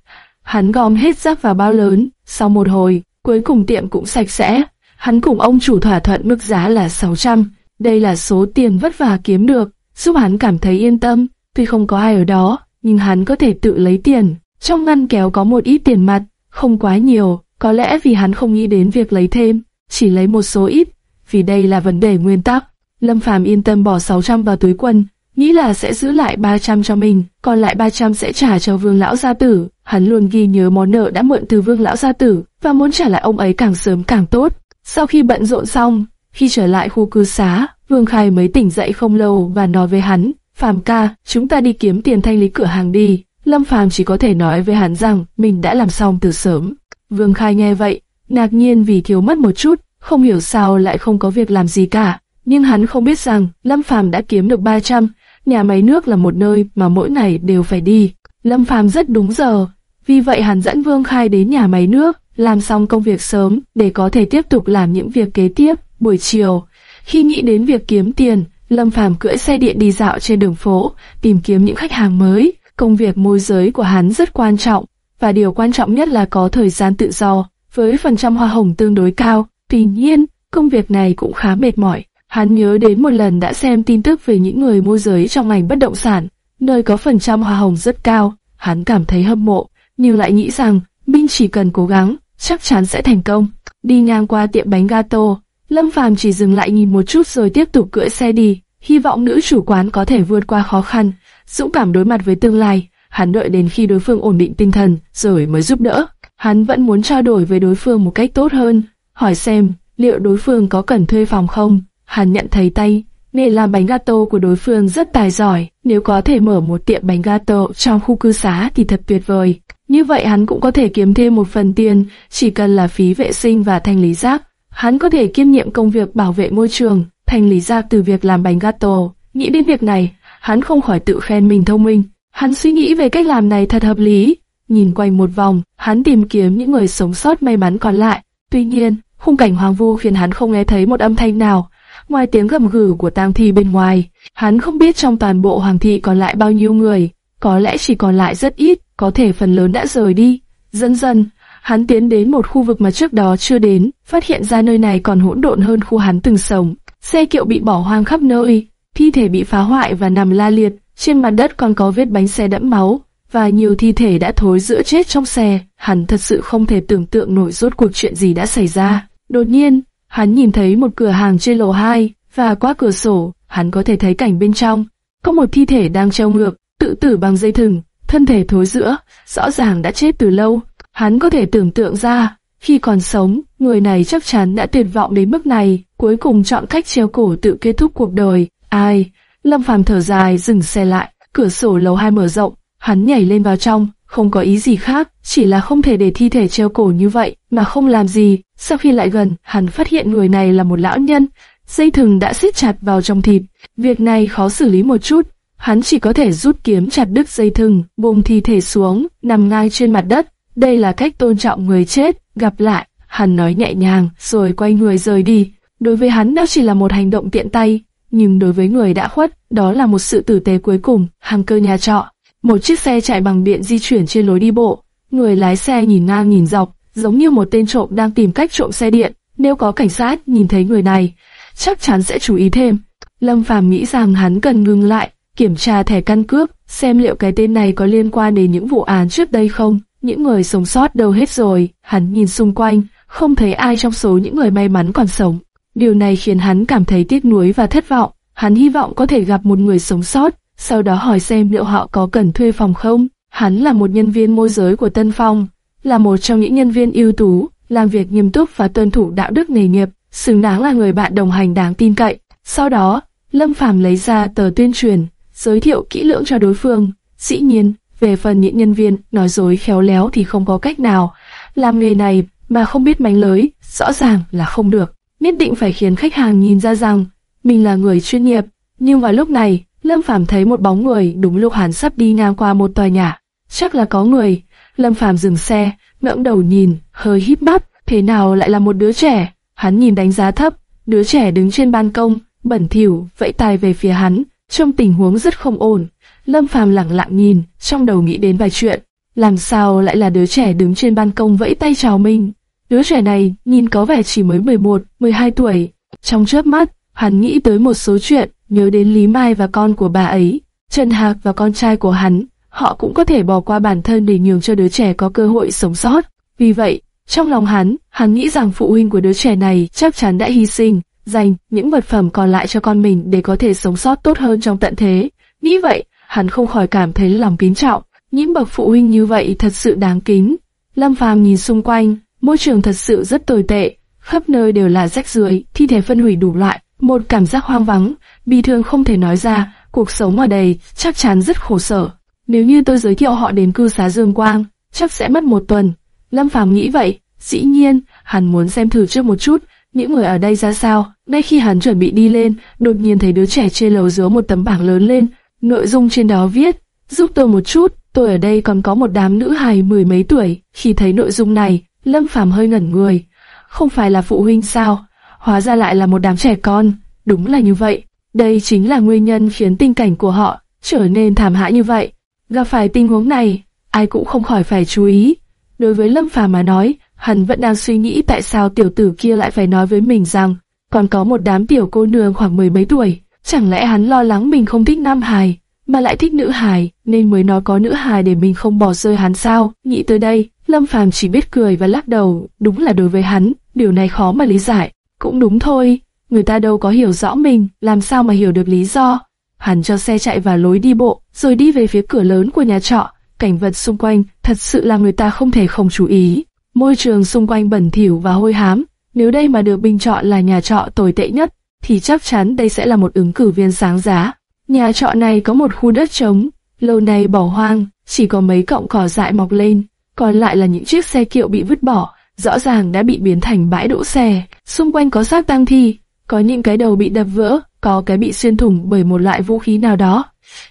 Hắn gom hết rác vào bao lớn, sau một hồi, cuối cùng tiệm cũng sạch sẽ. Hắn cùng ông chủ thỏa thuận mức giá là 600, đây là số tiền vất vả kiếm được, giúp hắn cảm thấy yên tâm, tuy không có ai ở đó, nhưng hắn có thể tự lấy tiền. Trong ngăn kéo có một ít tiền mặt, không quá nhiều, có lẽ vì hắn không nghĩ đến việc lấy thêm, chỉ lấy một số ít, vì đây là vấn đề nguyên tắc. Lâm Phàm yên tâm bỏ 600 vào túi quần, nghĩ là sẽ giữ lại 300 cho mình, còn lại 300 sẽ trả cho Vương lão gia tử. Hắn luôn ghi nhớ món nợ đã mượn từ Vương lão gia tử và muốn trả lại ông ấy càng sớm càng tốt. Sau khi bận rộn xong, khi trở lại khu cư xá, Vương Khai mới tỉnh dậy không lâu và nói với hắn, Phàm ca, chúng ta đi kiếm tiền thanh lý cửa hàng đi. Lâm Phàm chỉ có thể nói với hắn rằng mình đã làm xong từ sớm. Vương Khai nghe vậy, ngạc nhiên vì thiếu mất một chút, không hiểu sao lại không có việc làm gì cả. Nhưng hắn không biết rằng Lâm Phàm đã kiếm được 300, nhà máy nước là một nơi mà mỗi ngày đều phải đi. Lâm Phàm rất đúng giờ, vì vậy hắn dẫn Vương Khai đến nhà máy nước, làm xong công việc sớm để có thể tiếp tục làm những việc kế tiếp. Buổi chiều, khi nghĩ đến việc kiếm tiền, Lâm Phàm cưỡi xe điện đi dạo trên đường phố, tìm kiếm những khách hàng mới. Công việc môi giới của hắn rất quan trọng, và điều quan trọng nhất là có thời gian tự do, với phần trăm hoa hồng tương đối cao. Tuy nhiên, công việc này cũng khá mệt mỏi. Hắn nhớ đến một lần đã xem tin tức về những người môi giới trong ngành bất động sản, nơi có phần trăm hoa hồng rất cao. Hắn cảm thấy hâm mộ, nhưng lại nghĩ rằng Minh chỉ cần cố gắng, chắc chắn sẽ thành công. Đi ngang qua tiệm bánh gato, Lâm Phàm chỉ dừng lại nhìn một chút rồi tiếp tục cưỡi xe đi, hy vọng nữ chủ quán có thể vượt qua khó khăn, dũng cảm đối mặt với tương lai. Hắn đợi đến khi đối phương ổn định tinh thần, rồi mới giúp đỡ. Hắn vẫn muốn trao đổi với đối phương một cách tốt hơn, hỏi xem liệu đối phương có cần thuê phòng không. Hắn nhận thấy tay, nghề làm bánh gato của đối phương rất tài giỏi, nếu có thể mở một tiệm bánh gato trong khu cư xá thì thật tuyệt vời. Như vậy hắn cũng có thể kiếm thêm một phần tiền, chỉ cần là phí vệ sinh và thanh lý rác. Hắn có thể kiêm nhiệm công việc bảo vệ môi trường, thanh lý rác từ việc làm bánh gato. Nghĩ đến việc này, hắn không khỏi tự khen mình thông minh. Hắn suy nghĩ về cách làm này thật hợp lý. Nhìn quanh một vòng, hắn tìm kiếm những người sống sót may mắn còn lại. Tuy nhiên, khung cảnh hoang vu khiến hắn không nghe thấy một âm thanh nào, ngoài tiếng gầm gừ của tang thi bên ngoài. Hắn không biết trong toàn bộ hoàng thị còn lại bao nhiêu người, có lẽ chỉ còn lại rất ít, có thể phần lớn đã rời đi. Dần dần, hắn tiến đến một khu vực mà trước đó chưa đến, phát hiện ra nơi này còn hỗn độn hơn khu hắn từng sống. Xe kiệu bị bỏ hoang khắp nơi, thi thể bị phá hoại và nằm la liệt, trên mặt đất còn có vết bánh xe đẫm máu, và nhiều thi thể đã thối giữa chết trong xe. Hắn thật sự không thể tưởng tượng nổi rốt cuộc chuyện gì đã xảy ra. Đột nhiên, hắn nhìn thấy một cửa hàng trên lầu 2, và qua cửa sổ, hắn có thể thấy cảnh bên trong. Có một thi thể đang treo ngược, tự tử bằng dây thừng, thân thể thối giữa, rõ ràng đã chết từ lâu. Hắn có thể tưởng tượng ra, khi còn sống, người này chắc chắn đã tuyệt vọng đến mức này, cuối cùng chọn cách treo cổ tự kết thúc cuộc đời. Ai? Lâm Phàm thở dài dừng xe lại, cửa sổ lầu hai mở rộng, hắn nhảy lên vào trong, không có ý gì khác, chỉ là không thể để thi thể treo cổ như vậy mà không làm gì. Sau khi lại gần, hắn phát hiện người này là một lão nhân, dây thừng đã siết chặt vào trong thịt. Việc này khó xử lý một chút, hắn chỉ có thể rút kiếm chặt đứt dây thừng, buông thi thể xuống, nằm ngay trên mặt đất. Đây là cách tôn trọng người chết, gặp lại, hắn nói nhẹ nhàng, rồi quay người rời đi. Đối với hắn đó chỉ là một hành động tiện tay, nhưng đối với người đã khuất, đó là một sự tử tế cuối cùng. Hàng cơ nhà trọ, một chiếc xe chạy bằng điện di chuyển trên lối đi bộ, người lái xe nhìn ngang nhìn dọc, giống như một tên trộm đang tìm cách trộm xe điện. Nếu có cảnh sát nhìn thấy người này, chắc chắn sẽ chú ý thêm. Lâm Phàm nghĩ rằng hắn cần ngừng lại, kiểm tra thẻ căn cước, xem liệu cái tên này có liên quan đến những vụ án trước đây không. Những người sống sót đâu hết rồi, hắn nhìn xung quanh, không thấy ai trong số những người may mắn còn sống. Điều này khiến hắn cảm thấy tiếc nuối và thất vọng. Hắn hy vọng có thể gặp một người sống sót, sau đó hỏi xem liệu họ có cần thuê phòng không. Hắn là một nhân viên môi giới của Tân Phong, là một trong những nhân viên ưu tú, làm việc nghiêm túc và tuân thủ đạo đức nghề nghiệp, xứng đáng là người bạn đồng hành đáng tin cậy. Sau đó, Lâm Phàm lấy ra tờ tuyên truyền, giới thiệu kỹ lưỡng cho đối phương. Dĩ nhiên, về phần những nhân viên nói dối khéo léo thì không có cách nào. Làm nghề này mà không biết mánh lới, rõ ràng là không được. Nhất định phải khiến khách hàng nhìn ra rằng mình là người chuyên nghiệp. Nhưng vào lúc này, Lâm Phàm thấy một bóng người đúng lúc hắn sắp đi ngang qua một tòa nhà. Chắc là có người. Lâm Phàm dừng xe, ngẩng đầu nhìn, hơi híp mắt, thế nào lại là một đứa trẻ? Hắn nhìn đánh giá thấp, đứa trẻ đứng trên ban công, bẩn thỉu, vẫy tay về phía hắn, trong tình huống rất không ổn. Lâm Phàm lặng lặng nhìn, trong đầu nghĩ đến vài chuyện. Làm sao lại là đứa trẻ đứng trên ban công vẫy tay chào mình? Đứa trẻ này nhìn có vẻ chỉ mới 11, 12 tuổi. Trong chớp mắt, hắn nghĩ tới một số chuyện, nhớ đến Lý Mai và con của bà ấy, Trần Hạc và con trai của hắn. Họ cũng có thể bỏ qua bản thân để nhường cho đứa trẻ có cơ hội sống sót. Vì vậy, trong lòng hắn, hắn nghĩ rằng phụ huynh của đứa trẻ này chắc chắn đã hy sinh, dành những vật phẩm còn lại cho con mình để có thể sống sót tốt hơn trong tận thế. Nghĩ vậy, hắn không khỏi cảm thấy lòng kính trọng. Những bậc phụ huynh như vậy thật sự đáng kính. Lâm Phàm nhìn xung quanh, môi trường thật sự rất tồi tệ, khắp nơi đều là rách rưởi, thi thể phân hủy đủ loại, một cảm giác hoang vắng, bi thương không thể nói ra, cuộc sống ở đây chắc chắn rất khổ sở. Nếu như tôi giới thiệu họ đến cư xá Dương Quang, chắc sẽ mất một tuần. Lâm Phàm nghĩ vậy, dĩ nhiên, hắn muốn xem thử trước một chút, những người ở đây ra sao. Ngay khi hắn chuẩn bị đi lên, đột nhiên thấy đứa trẻ trên lầu dưới một tấm bảng lớn lên, nội dung trên đó viết, giúp tôi một chút, tôi ở đây còn có một đám nữ hài mười mấy tuổi. Khi thấy nội dung này, Lâm Phàm hơi ngẩn người. Không phải là phụ huynh sao? Hóa ra lại là một đám trẻ con. Đúng là như vậy. Đây chính là nguyên nhân khiến tình cảnh của họ trở nên thảm hại như vậy. Gặp phải tình huống này, ai cũng không khỏi phải chú ý. Đối với Lâm Phàm mà nói, Hắn vẫn đang suy nghĩ tại sao tiểu tử kia lại phải nói với mình rằng còn có một đám tiểu cô nương khoảng mười mấy tuổi. Chẳng lẽ hắn lo lắng mình không thích nam hài, mà lại thích nữ hài, nên mới nói có nữ hài để mình không bỏ rơi hắn sao? Nghĩ tới đây, Lâm Phàm chỉ biết cười và lắc đầu. Đúng là đối với hắn, điều này khó mà lý giải. Cũng đúng thôi, người ta đâu có hiểu rõ mình, làm sao mà hiểu được lý do. Hắn cho xe chạy vào lối đi bộ, rồi đi về phía cửa lớn của nhà trọ. Cảnh vật xung quanh thật sự là người ta không thể không chú ý. Môi trường xung quanh bẩn thỉu và hôi hám. Nếu đây mà được bình chọn là nhà trọ tồi tệ nhất, thì chắc chắn đây sẽ là một ứng cử viên sáng giá. Nhà trọ này có một khu đất trống, lâu nay bỏ hoang, chỉ có mấy cọng cỏ dại mọc lên, còn lại là những chiếc xe kiệu bị vứt bỏ, rõ ràng đã bị biến thành bãi đỗ xe. Xung quanh có xác tang thi, có những cái đầu bị đập vỡ, có cái bị xuyên thủng bởi một loại vũ khí nào đó.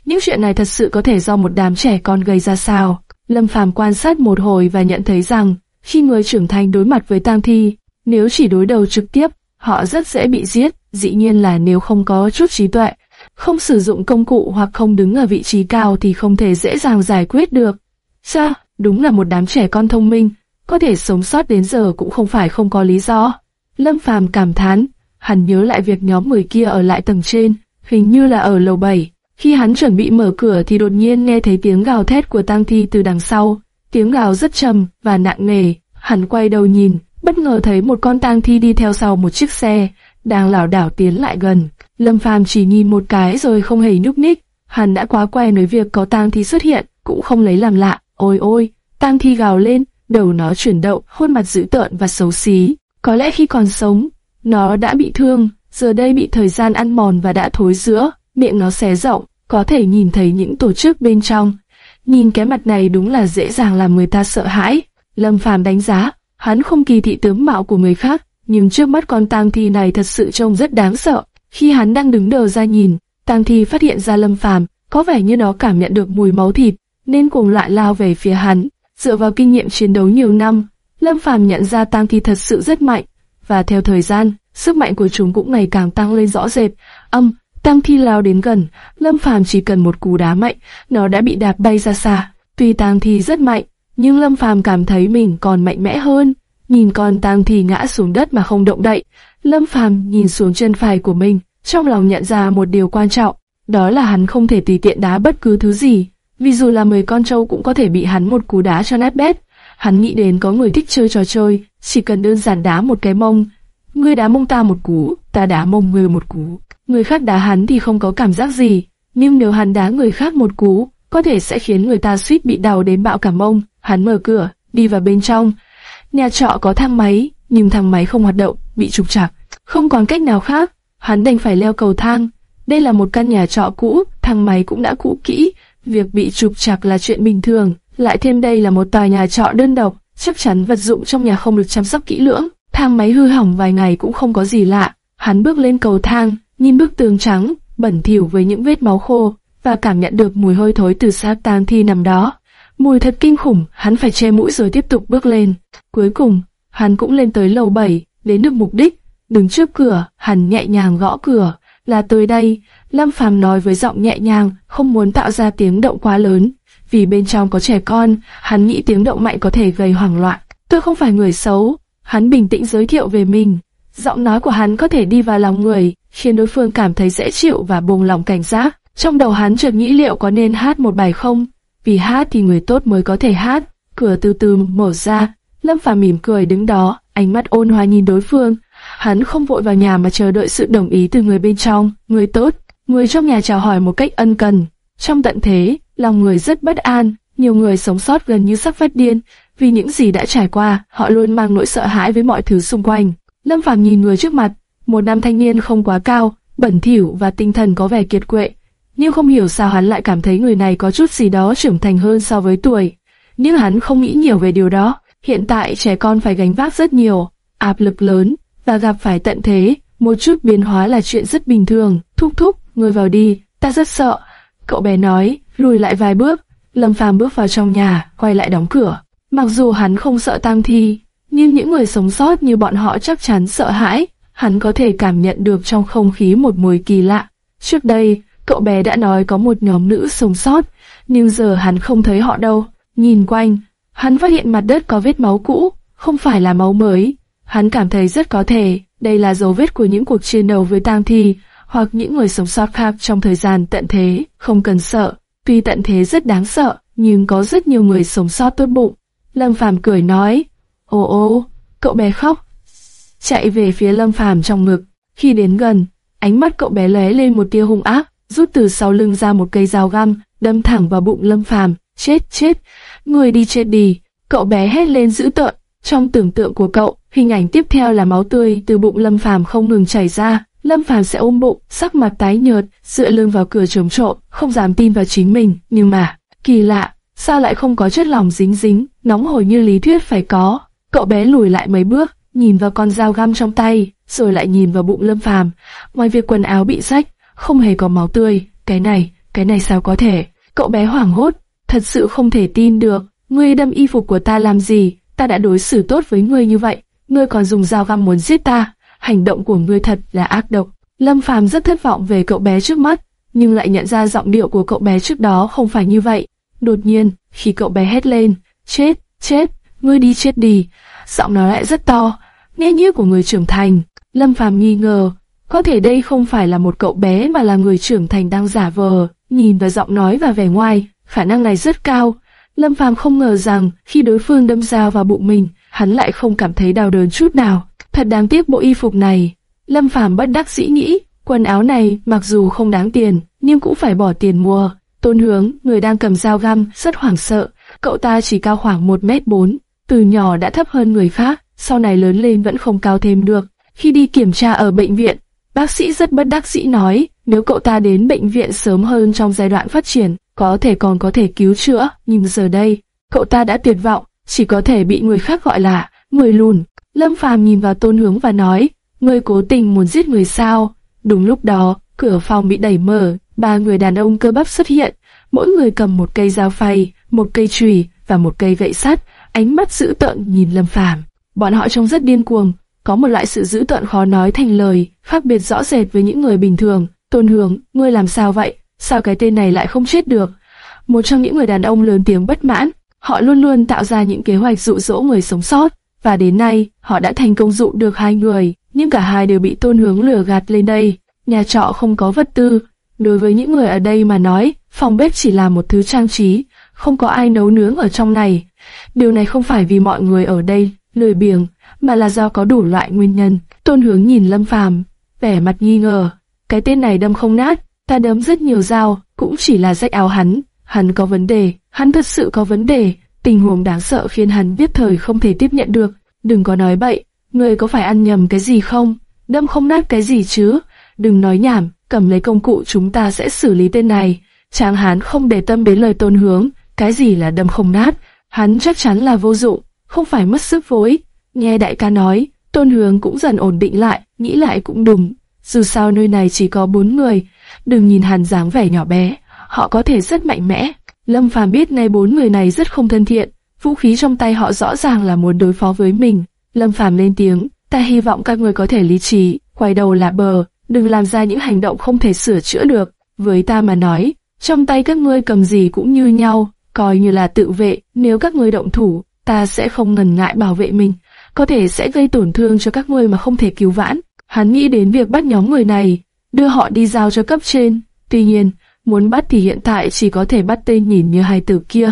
Những chuyện này thật sự có thể do một đám trẻ con gây ra sao? Lâm Phàm quan sát một hồi và nhận thấy rằng, khi người trưởng thành đối mặt với tang thi, nếu chỉ đối đầu trực tiếp, họ rất dễ bị giết, dĩ nhiên là nếu không có chút trí tuệ, không sử dụng công cụ hoặc không đứng ở vị trí cao thì không thể dễ dàng giải quyết được. sao đúng là một đám trẻ con thông minh, có thể sống sót đến giờ cũng không phải không có lý do. Lâm Phàm cảm thán, hắn nhớ lại việc nhóm người kia ở lại tầng trên, hình như là ở lầu 7. Khi hắn chuẩn bị mở cửa thì đột nhiên nghe thấy tiếng gào thét của tang thi từ đằng sau. Tiếng gào rất trầm và nặng nề. Hắn quay đầu nhìn, bất ngờ thấy một con tang thi đi theo sau một chiếc xe, đang lảo đảo tiến lại gần. Lâm Phàm chỉ nhìn một cái rồi không hề nhúc nhích. Hắn đã quá quen với việc có tang thi xuất hiện, cũng không lấy làm lạ. Ôi ôi, tang thi gào lên, đầu nó chuyển động, khuôn mặt dữ tợn và xấu xí. Có lẽ khi còn sống, nó đã bị thương, giờ đây bị thời gian ăn mòn và đã thối rữa, miệng nó xé rộng, có thể nhìn thấy những tổ chức bên trong. Nhìn cái mặt này đúng là dễ dàng làm người ta sợ hãi. Lâm Phàm đánh giá, hắn không kỳ thị tướng mạo của người khác, nhưng trước mắt con tang thi này thật sự trông rất đáng sợ. Khi hắn đang đứng đờ ra nhìn, tang thi phát hiện ra Lâm Phàm, có vẻ như nó cảm nhận được mùi máu thịt, nên cùng lại lao về phía hắn. Dựa vào kinh nghiệm chiến đấu nhiều năm, Lâm Phàm nhận ra tang thi thật sự rất mạnh, và theo thời gian, sức mạnh của chúng cũng ngày càng tăng lên rõ rệt. Âm, tang thi lao đến gần, Lâm Phàm chỉ cần một cú đá mạnh, nó đã bị đạp bay ra xa. Tuy tang thi rất mạnh, nhưng Lâm Phàm cảm thấy mình còn mạnh mẽ hơn. Nhìn con tang thi ngã xuống đất mà không động đậy, Lâm Phàm nhìn xuống chân phải của mình, trong lòng nhận ra một điều quan trọng, đó là hắn không thể tùy tiện đá bất cứ thứ gì, vì dù là 10 con trâu cũng có thể bị hắn một cú đá cho nát bét. Hắn nghĩ đến có người thích chơi trò chơi, chỉ cần đơn giản đá một cái mông. Ngươi đá mông ta một cú, ta đá mông ngươi một cú. Người khác đá hắn thì không có cảm giác gì, nhưng nếu hắn đá người khác một cú, có thể sẽ khiến người ta suýt bị đau đến bạo cả mông. Hắn mở cửa, đi vào bên trong. Nhà trọ có thang máy, nhưng thang máy không hoạt động, bị trục trặc. Không còn cách nào khác, hắn đành phải leo cầu thang. Đây là một căn nhà trọ cũ, thang máy cũng đã cũ kỹ, việc bị trục trặc là chuyện bình thường. Lại thêm đây là một tòa nhà trọ đơn độc, chắc chắn vật dụng trong nhà không được chăm sóc kỹ lưỡng. Thang máy hư hỏng vài ngày cũng không có gì lạ. Hắn bước lên cầu thang, nhìn bức tường trắng, bẩn thỉu với những vết máu khô, và cảm nhận được mùi hôi thối từ xác tang thi nằm đó. Mùi thật kinh khủng, hắn phải che mũi rồi tiếp tục bước lên. Cuối cùng, hắn cũng lên tới lầu 7, đến được mục đích. Đứng trước cửa, hắn nhẹ nhàng gõ cửa. Là tới đây, Lâm Phàm nói với giọng nhẹ nhàng, không muốn tạo ra tiếng động quá lớn. Vì bên trong có trẻ con, hắn nghĩ tiếng động mạnh có thể gây hoảng loạn. Tôi không phải người xấu. Hắn bình tĩnh giới thiệu về mình. Giọng nói của hắn có thể đi vào lòng người, khiến đối phương cảm thấy dễ chịu và buông lòng cảnh giác. Trong đầu hắn chợt nghĩ liệu có nên hát một bài không? Vì hát thì người tốt mới có thể hát. Cửa từ từ mở ra, Lâm Phàm mỉm cười đứng đó, ánh mắt ôn hòa nhìn đối phương. Hắn không vội vào nhà mà chờ đợi sự đồng ý từ người bên trong. Người tốt, người trong nhà chào hỏi một cách ân cần. Trong tận thế, lòng người rất bất an, nhiều người sống sót gần như sắp phát điên, vì những gì đã trải qua, họ luôn mang nỗi sợ hãi với mọi thứ xung quanh. Lâm Phàm nhìn người trước mặt, một nam thanh niên không quá cao, bẩn thỉu và tinh thần có vẻ kiệt quệ, nhưng không hiểu sao hắn lại cảm thấy người này có chút gì đó trưởng thành hơn so với tuổi. Nhưng hắn không nghĩ nhiều về điều đó. Hiện tại trẻ con phải gánh vác rất nhiều, áp lực lớn, và gặp phải tận thế, một chút biến hóa là chuyện rất bình thường. Thúc thúc, người vào đi, ta rất sợ. Cậu bé nói, lùi lại vài bước. Lâm Phàm bước vào trong nhà, quay lại đóng cửa. Mặc dù hắn không sợ tang thi, nhưng những người sống sót như bọn họ chắc chắn sợ hãi. Hắn có thể cảm nhận được trong không khí một mùi kỳ lạ. Trước đây, cậu bé đã nói có một nhóm nữ sống sót, nhưng giờ hắn không thấy họ đâu. Nhìn quanh, hắn phát hiện mặt đất có vết máu cũ, không phải là máu mới. Hắn cảm thấy rất có thể đây là dấu vết của những cuộc chiến đấu với tang thi hoặc những người sống sót khác trong thời gian tận thế. Không cần sợ, tuy tận thế rất đáng sợ, nhưng có rất nhiều người sống sót tốt bụng. Lâm Phàm cười nói, ồ ô, cậu bé khóc, chạy về phía Lâm Phàm trong ngực. Khi đến gần, ánh mắt cậu bé lóe lên một tia hung ác, rút từ sau lưng ra một cây dao găm, đâm thẳng vào bụng Lâm Phàm. Chết chết, người đi chết đi. Cậu bé hét lên dữ tợn. Trong tưởng tượng của cậu, hình ảnh tiếp theo là máu tươi từ bụng Lâm Phàm không ngừng chảy ra. Lâm Phàm sẽ ôm bụng, sắc mặt tái nhợt, dựa lưng vào cửa chống trộm, không dám tin vào chính mình. Nhưng mà, kỳ lạ, sao lại không có chất lỏng dính dính, nóng hổi như lý thuyết phải có. Cậu bé lùi lại mấy bước, nhìn vào con dao găm trong tay, rồi lại nhìn vào bụng Lâm Phàm. Ngoài việc quần áo bị rách, không hề có máu tươi. Cái này, cái này sao có thể? Cậu bé hoảng hốt, thật sự không thể tin được. Ngươi đâm y phục của ta làm gì? Ta đã đối xử tốt với ngươi như vậy, ngươi còn dùng dao găm muốn giết ta. Hành động của ngươi thật là ác độc. Lâm Phàm rất thất vọng về cậu bé trước mắt, nhưng lại nhận ra giọng điệu của cậu bé trước đó không phải như vậy. Đột nhiên, khi cậu bé hét lên, chết, chết, ngươi đi chết đi, giọng nói lại rất to, nghe như của người trưởng thành. Lâm Phàm nghi ngờ, có thể đây không phải là một cậu bé mà là người trưởng thành đang giả vờ, nhìn vào giọng nói và vẻ ngoài, khả năng này rất cao. Lâm Phàm không ngờ rằng khi đối phương đâm dao vào bụng mình, hắn lại không cảm thấy đau đớn chút nào. Thật đáng tiếc bộ y phục này. Lâm Phàm bất đắc dĩ nghĩ, quần áo này mặc dù không đáng tiền, nhưng cũng phải bỏ tiền mua. Tôn Hướng, người đang cầm dao găm, rất hoảng sợ. Cậu ta chỉ cao khoảng 1 mét 4, từ nhỏ đã thấp hơn người khác, sau này lớn lên vẫn không cao thêm được. Khi đi kiểm tra ở bệnh viện, bác sĩ rất bất đắc dĩ nói, nếu cậu ta đến bệnh viện sớm hơn trong giai đoạn phát triển, có thể còn có thể cứu chữa, nhưng giờ đây, cậu ta đã tuyệt vọng, chỉ có thể bị người khác gọi là người lùn. Lâm Phàm nhìn vào Tôn Hướng và nói, Ngươi cố tình muốn giết người sao? Đúng lúc đó, cửa phòng bị đẩy mở, ba người đàn ông cơ bắp xuất hiện, mỗi người cầm một cây dao phay, một cây chùy và một cây gậy sắt, ánh mắt dữ tợn nhìn Lâm Phàm. Bọn họ trông rất điên cuồng, có một loại sự dữ tợn khó nói thành lời, khác biệt rõ rệt với những người bình thường. Tôn Hướng, ngươi làm sao vậy? Sao cái tên này lại không chết được? Một trong những người đàn ông lớn tiếng bất mãn, họ luôn luôn tạo ra những kế hoạch dụ dỗ người sống sót, và đến nay họ đã thành công dụ được hai người, nhưng cả hai đều bị Tôn Hướng lừa gạt lên đây. Nhà trọ không có vật tư, đối với những người ở đây mà nói, phòng bếp chỉ là một thứ trang trí, không có ai nấu nướng ở trong này. Điều này không phải vì mọi người ở đây lười biếng, mà là do có đủ loại nguyên nhân. Tôn Hướng nhìn Lâm Phàm, vẻ mặt nghi ngờ, cái tên này đâm không nát, ta đấm rất nhiều dao, cũng chỉ là rách áo hắn, hắn có vấn đề, hắn thật sự có vấn đề, tình huống đáng sợ khiến hắn biết thời không thể tiếp nhận được, đừng có nói bậy, người có phải ăn nhầm cái gì không, đâm không nát cái gì chứ, đừng nói nhảm, cầm lấy công cụ chúng ta sẽ xử lý tên này. Tráng hán không để tâm đến lời tôn hướng, cái gì là đâm không nát, hắn chắc chắn là vô dụng, không phải mất sức vối. Nghe đại ca nói, tôn hướng cũng dần ổn định lại, nghĩ lại cũng đúng. Dù sao nơi này chỉ có bốn người, đừng nhìn hắn dáng vẻ nhỏ bé, họ có thể rất mạnh mẽ. Lâm Phàm biết nay bốn người này rất không thân thiện, vũ khí trong tay họ rõ ràng là muốn đối phó với mình. Lâm Phàm lên tiếng, ta hy vọng các người có thể lý trí, quay đầu là bờ, đừng làm ra những hành động không thể sửa chữa được. Với ta mà nói, trong tay các ngươi cầm gì cũng như nhau, coi như là tự vệ, nếu các ngươi động thủ, ta sẽ không ngần ngại bảo vệ mình, có thể sẽ gây tổn thương cho các ngươi mà không thể cứu vãn. Hắn nghĩ đến việc bắt nhóm người này, đưa họ đi giao cho cấp trên. Tuy nhiên, muốn bắt thì hiện tại chỉ có thể bắt tên nhìn như hai tử kia.